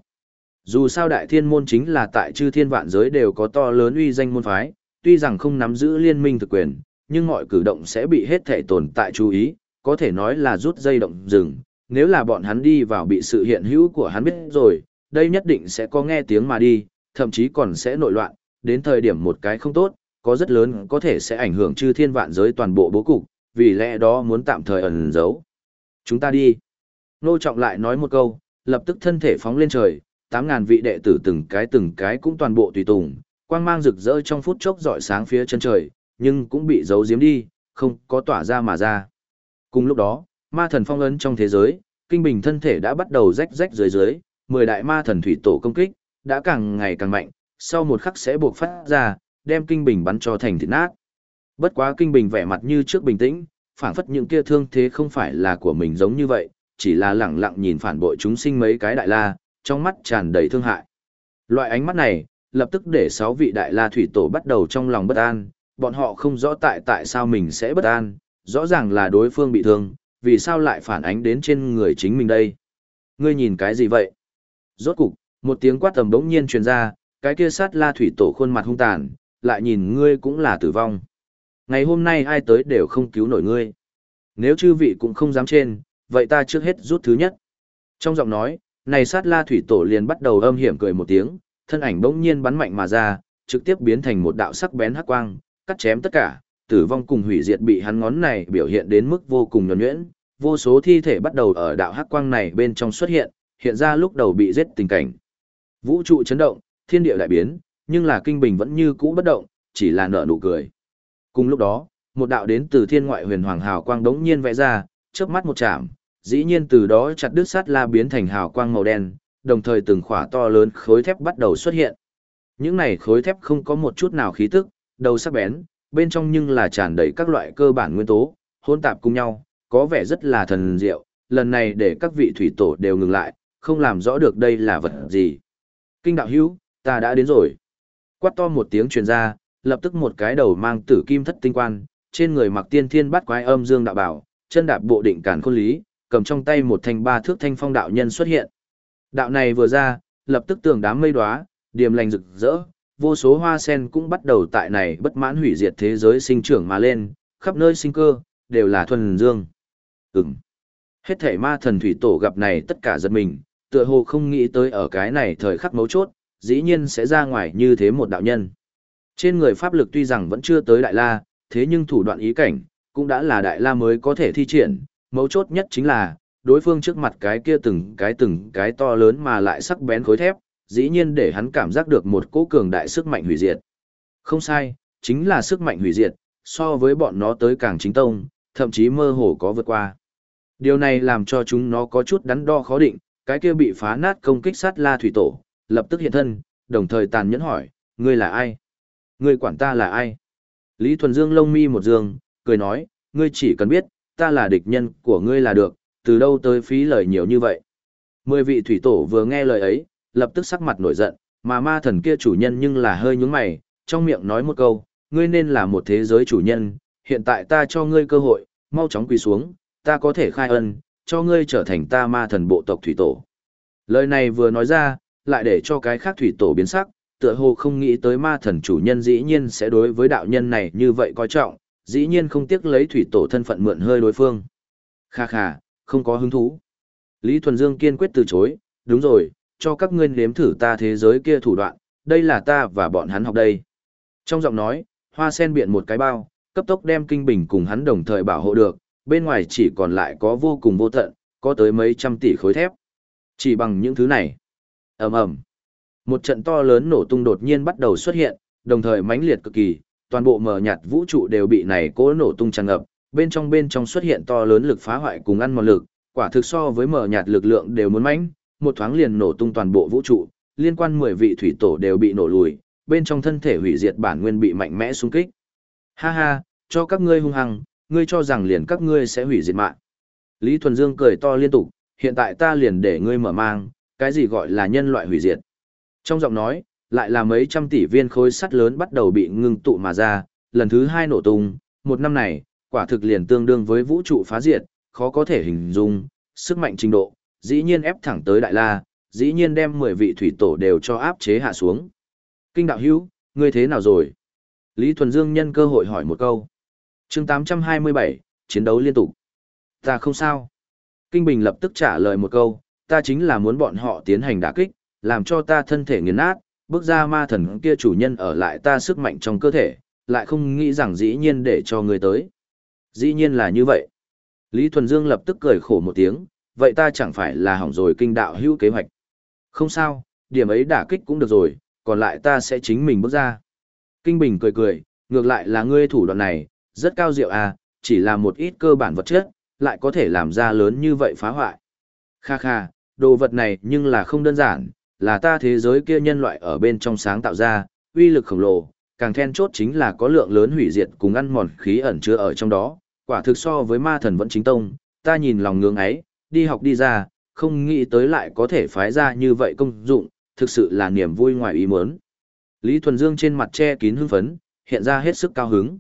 Dù sao đại thiên môn chính là tại chư thiên vạn giới đều có to lớn uy danh môn phái, tuy rằng không nắm giữ liên minh thực quyền, nhưng mọi cử động sẽ bị hết thể tồn tại chú ý, có thể nói là rút dây động rừng. Nếu là bọn hắn đi vào bị sự hiện hữu của hắn biết rồi, đây nhất định sẽ có nghe tiếng mà đi, thậm chí còn sẽ nội loạn, đến thời điểm một cái không tốt, có rất lớn có thể sẽ ảnh hưởng chư thiên vạn giới toàn bộ bố cục, vì lẽ đó muốn tạm thời ẩn giấu. Chúng ta đi. Nô Trọng lại nói một câu, lập tức thân thể phóng lên trời, 8.000 vị đệ tử từng cái từng cái cũng toàn bộ tùy tùng, quang mang rực rỡ trong phút chốc dọi sáng phía chân trời, nhưng cũng bị giấu giếm đi, không có tỏa ra mà ra. Cùng lúc đó, ma thần phong ấn trong thế giới, kinh bình thân thể đã bắt đầu rách rách dưới dưới, 10 đại ma thần thủy tổ công kích, đã càng ngày càng mạnh, sau một khắc sẽ buộc phát ra, đem kinh bình bắn cho thành thịt nát. Bất quá kinh bình vẻ mặt như trước bình tĩnh, phản phất những kia thương thế không phải là của mình giống như vậy, chỉ là lẳng lặng nhìn phản bội chúng sinh mấy cái đại la, trong mắt tràn đầy thương hại. Loại ánh mắt này, lập tức để sáu vị đại la thủy tổ bắt đầu trong lòng bất an, bọn họ không rõ tại tại sao mình sẽ bất an, rõ ràng là đối phương bị thương, vì sao lại phản ánh đến trên người chính mình đây. Ngươi nhìn cái gì vậy? Rốt cục, một tiếng quát tầm đống nhiên truyền ra, cái kia sát la thủy tổ khuôn mặt hung tàn, lại nhìn ngươi cũng là tử vong. Ngày hôm nay ai tới đều không cứu nổi ngươi. Nếu chư vị cũng không dám trên, vậy ta trước hết rút thứ nhất. Trong giọng nói, này sát la thủy tổ liền bắt đầu âm hiểm cười một tiếng, thân ảnh bỗng nhiên bắn mạnh mà ra, trực tiếp biến thành một đạo sắc bén hắc quang, cắt chém tất cả, tử vong cùng hủy diệt bị hắn ngón này biểu hiện đến mức vô cùng nhuần nhuyễn, vô số thi thể bắt đầu ở đạo hắc quang này bên trong xuất hiện, hiện ra lúc đầu bị giết tình cảnh. Vũ trụ chấn động, thiên địa đại biến, nhưng là kinh bình vẫn như cũ bất động, chỉ là nở nụ cười. Cùng lúc đó, một đạo đến từ thiên ngoại huyền hoàng hào quang đống nhiên vẽ ra, chớp mắt một chạm, dĩ nhiên từ đó chặt đứt sát la biến thành hào quang màu đen, đồng thời từng khỏa to lớn khối thép bắt đầu xuất hiện. Những này khối thép không có một chút nào khí tức, đầu sắc bén, bên trong nhưng là tràn đầy các loại cơ bản nguyên tố, hỗn tạp cùng nhau, có vẻ rất là thần diệu, lần này để các vị thủy tổ đều ngừng lại, không làm rõ được đây là vật gì. Kinh đạo hữu, ta đã đến rồi. Quát to một tiếng truyền ra, lập tức một cái đầu mang tử kim thất tinh quan, trên người mặc tiên thiên bắt quái âm dương đạo bảo, chân đạp bộ định cản khôn lý, cầm trong tay một thanh ba thước thanh phong đạo nhân xuất hiện. Đạo này vừa ra, lập tức tường đám mây đóa, điềm lành rực rỡ, vô số hoa sen cũng bắt đầu tại này bất mãn hủy diệt thế giới sinh trưởng mà lên, khắp nơi sinh cơ, đều là thuần dương. Ừm. Hết thể ma thần thủy tổ gặp này tất cả giật mình, tựa hồ không nghĩ tới ở cái này thời khắc mấu chốt, dĩ nhiên sẽ ra ngoài như thế một đạo nhân. Trên người pháp lực tuy rằng vẫn chưa tới đại la, thế nhưng thủ đoạn ý cảnh, cũng đã là đại la mới có thể thi triển, mấu chốt nhất chính là, đối phương trước mặt cái kia từng cái từng cái to lớn mà lại sắc bén khối thép, dĩ nhiên để hắn cảm giác được một cỗ cường đại sức mạnh hủy diệt. Không sai, chính là sức mạnh hủy diệt, so với bọn nó tới càng chính tông, thậm chí mơ hồ có vượt qua. Điều này làm cho chúng nó có chút đắn đo khó định, cái kia bị phá nát công kích sát la thủy tổ, lập tức hiện thân, đồng thời tàn nhẫn hỏi, ngươi là ai? Ngươi quản ta là ai? Lý Thuần Dương lông mi một dương, cười nói, ngươi chỉ cần biết, ta là địch nhân của ngươi là được, từ đâu tới phí lời nhiều như vậy. Mười vị thủy tổ vừa nghe lời ấy, lập tức sắc mặt nổi giận, mà ma thần kia chủ nhân nhưng là hơi nhướng mày, trong miệng nói một câu, ngươi nên là một thế giới chủ nhân, hiện tại ta cho ngươi cơ hội, mau chóng quỳ xuống, ta có thể khai ân, cho ngươi trở thành ta ma thần bộ tộc thủy tổ. Lời này vừa nói ra, lại để cho cái khác thủy tổ biến sắc, tựa hồ không nghĩ tới ma thần chủ nhân dĩ nhiên sẽ đối với đạo nhân này như vậy coi trọng, dĩ nhiên không tiếc lấy thủy tổ thân phận mượn hơi đối phương. Kha kha, không có hứng thú. Lý Thuần Dương kiên quyết từ chối, đúng rồi, cho các ngươi nếm thử ta thế giới kia thủ đoạn, đây là ta và bọn hắn học đây. Trong giọng nói, hoa sen biện một cái bao, cấp tốc đem kinh bình cùng hắn đồng thời bảo hộ được, bên ngoài chỉ còn lại có vô cùng vô tận, có tới mấy trăm tỷ khối thép. Chỉ bằng những thứ này. ầm ầm Một trận to lớn nổ tung đột nhiên bắt đầu xuất hiện, đồng thời mãnh liệt cực kỳ, toàn bộ mờ nhạt vũ trụ đều bị này cố nổ tung tràn ngập, bên trong bên trong xuất hiện to lớn lực phá hoại cùng ăn mòn lực, quả thực so với mờ nhạt lực lượng đều muốn mãnh, một thoáng liền nổ tung toàn bộ vũ trụ, liên quan 10 vị thủy tổ đều bị nổ lùi, bên trong thân thể hủy diệt bản nguyên bị mạnh mẽ xung kích. Ha ha, cho các ngươi hung hăng, ngươi cho rằng liền các ngươi sẽ hủy diệt mạng. Lý Thuần Dương cười to liên tục, hiện tại ta liền để ngươi mở mang, cái gì gọi là nhân loại hủy diệt. Trong giọng nói, lại là mấy trăm tỷ viên khối sắt lớn bắt đầu bị ngưng tụ mà ra, lần thứ hai nổ tung, một năm này, quả thực liền tương đương với vũ trụ phá diệt, khó có thể hình dung, sức mạnh trình độ, dĩ nhiên ép thẳng tới Đại La, dĩ nhiên đem 10 vị thủy tổ đều cho áp chế hạ xuống. Kinh đạo hữu, ngươi thế nào rồi? Lý Thuần Dương nhân cơ hội hỏi một câu chương 827, chiến đấu liên tục. Ta không sao. Kinh Bình lập tức trả lời một câu, ta chính là muốn bọn họ tiến hành đả kích, làm cho ta thân thể nghiền nát, bước ra ma thần kia chủ nhân ở lại ta sức mạnh trong cơ thể, lại không nghĩ rằng dĩ nhiên để cho người tới. Dĩ nhiên là như vậy. Lý Thuần Dương lập tức cười khổ một tiếng, vậy ta chẳng phải là hỏng rồi kinh đạo hữu kế hoạch. Không sao, điểm ấy đả kích cũng được rồi, còn lại ta sẽ chính mình bước ra. Kinh Bình cười cười, ngược lại là ngươi thủ đoạn này, rất cao diệu à, chỉ là một ít cơ bản vật chất, lại có thể làm ra lớn như vậy phá hoại. Kha kha, đồ vật này nhưng là không đơn giản, là ta thế giới kia nhân loại ở bên trong sáng tạo ra, uy lực khổng lồ, càng then chốt chính là có lượng lớn hủy diệt cùng ăn mòn khí ẩn chứa ở trong đó, quả thực so với ma thần vẫn chính tông, ta nhìn lòng ngưỡng ấy, đi học đi ra, không nghĩ tới lại có thể phái ra như vậy công dụng, thực sự là niềm vui ngoài ý muốn. Lý Thuần Dương trên mặt che kín hưng phấn, hiện ra hết sức cao hứng.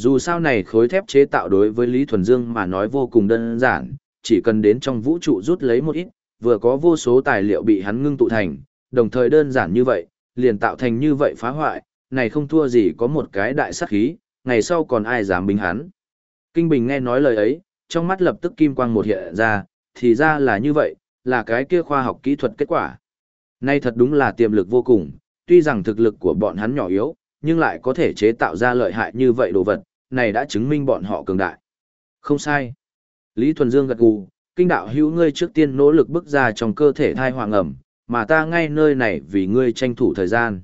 Dù sao này khối thép chế tạo đối với Lý Thuần Dương mà nói vô cùng đơn giản, chỉ cần đến trong vũ trụ rút lấy một ít, vừa có vô số tài liệu bị hắn ngưng tụ thành, đồng thời đơn giản như vậy, liền tạo thành như vậy phá hoại, này không thua gì có một cái đại sát khí, ngày sau còn ai dám bình hắn. Kinh Bình nghe nói lời ấy, trong mắt lập tức kim quang một hiện ra, thì ra là như vậy, là cái kia khoa học kỹ thuật kết quả. Nay thật đúng là tiềm lực vô cùng, tuy rằng thực lực của bọn hắn nhỏ yếu, nhưng lại có thể chế tạo ra lợi hại như vậy đồ vật, này đã chứng minh bọn họ cường đại. Không sai. Lý Thuần Dương gật gù, kinh đạo hữu ngươi trước tiên nỗ lực bước ra trong cơ thể thai hoàng ẩm, mà ta ngay nơi này vì ngươi tranh thủ thời gian.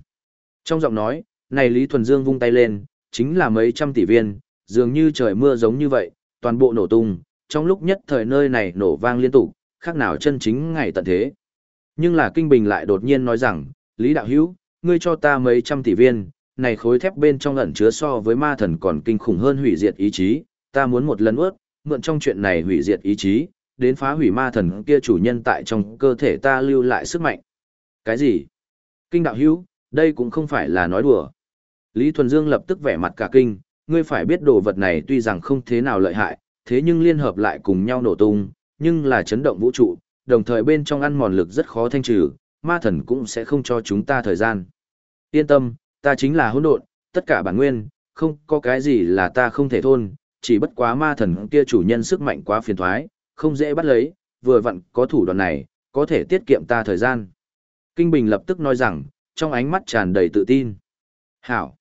Trong giọng nói, này Lý Thuần Dương vung tay lên, chính là mấy trăm tỷ viên, dường như trời mưa giống như vậy, toàn bộ nổ tung, trong lúc nhất thời nơi này nổ vang liên tục, khác nào chân chính ngày tận thế. Nhưng là Kinh Bình lại đột nhiên nói rằng, Lý Đạo Hữu ngươi cho ta mấy trăm tỷ viên, này khối thép bên trong ẩn chứa so với ma thần còn kinh khủng hơn hủy diệt ý chí, ta muốn một lần ướt, mượn trong chuyện này hủy diệt ý chí, đến phá hủy ma thần kia chủ nhân tại trong cơ thể ta lưu lại sức mạnh. Cái gì? Kinh đạo hữu, đây cũng không phải là nói đùa. Lý Thuần Dương lập tức vẻ mặt cả kinh, ngươi phải biết đồ vật này tuy rằng không thế nào lợi hại, thế nhưng liên hợp lại cùng nhau nổ tung, nhưng là chấn động vũ trụ, đồng thời bên trong ăn mòn lực rất khó thanh trừ, ma thần cũng sẽ không cho chúng ta thời gian. Yên tâm, ta chính là hỗn độn, tất cả bản nguyên, không có cái gì là ta không thể thôn, chỉ bất quá ma thần kia chủ nhân sức mạnh quá phiền thoái, không dễ bắt lấy, vừa vặn có thủ đoạn này, có thể tiết kiệm ta thời gian. Kinh Bình lập tức nói rằng, trong ánh mắt tràn đầy tự tin. Hảo!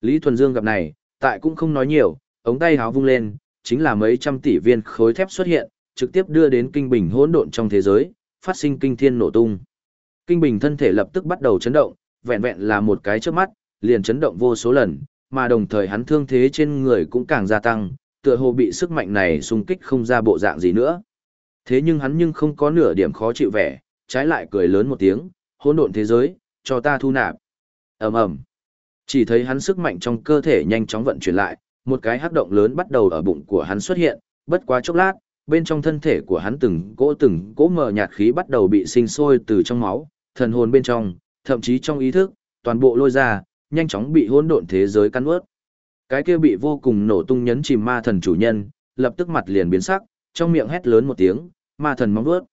Lý Thuần Dương gặp này, tại cũng không nói nhiều, ống tay háo vung lên, chính là mấy trăm tỷ viên khối thép xuất hiện, trực tiếp đưa đến Kinh Bình hỗn độn trong thế giới, phát sinh kinh thiên nổ tung. Kinh Bình thân thể lập tức bắt đầu chấn động, vẹn vẹn là một cái trước mắt, liền chấn động vô số lần, mà đồng thời hắn thương thế trên người cũng càng gia tăng, tựa hồ bị sức mạnh này xung kích không ra bộ dạng gì nữa. Thế nhưng hắn nhưng không có nửa điểm khó chịu vẻ, trái lại cười lớn một tiếng, hỗn độn thế giới, cho ta thu nạp. Ầm ầm. Chỉ thấy hắn sức mạnh trong cơ thể nhanh chóng vận chuyển lại, một cái hắc động lớn bắt đầu ở bụng của hắn xuất hiện, bất quá chốc lát, bên trong thân thể của hắn từng cỗ từng cỗ mờ nhạt khí bắt đầu bị sinh sôi từ trong máu, thần hồn bên trong, thậm chí trong ý thức, toàn bộ lôi ra, nhanh chóng bị hỗn độn thế giới căn ướt. Cái kia bị vô cùng nổ tung nhấn chìm ma thần chủ nhân, lập tức mặt liền biến sắc, trong miệng hét lớn một tiếng, ma thần móng vuốt.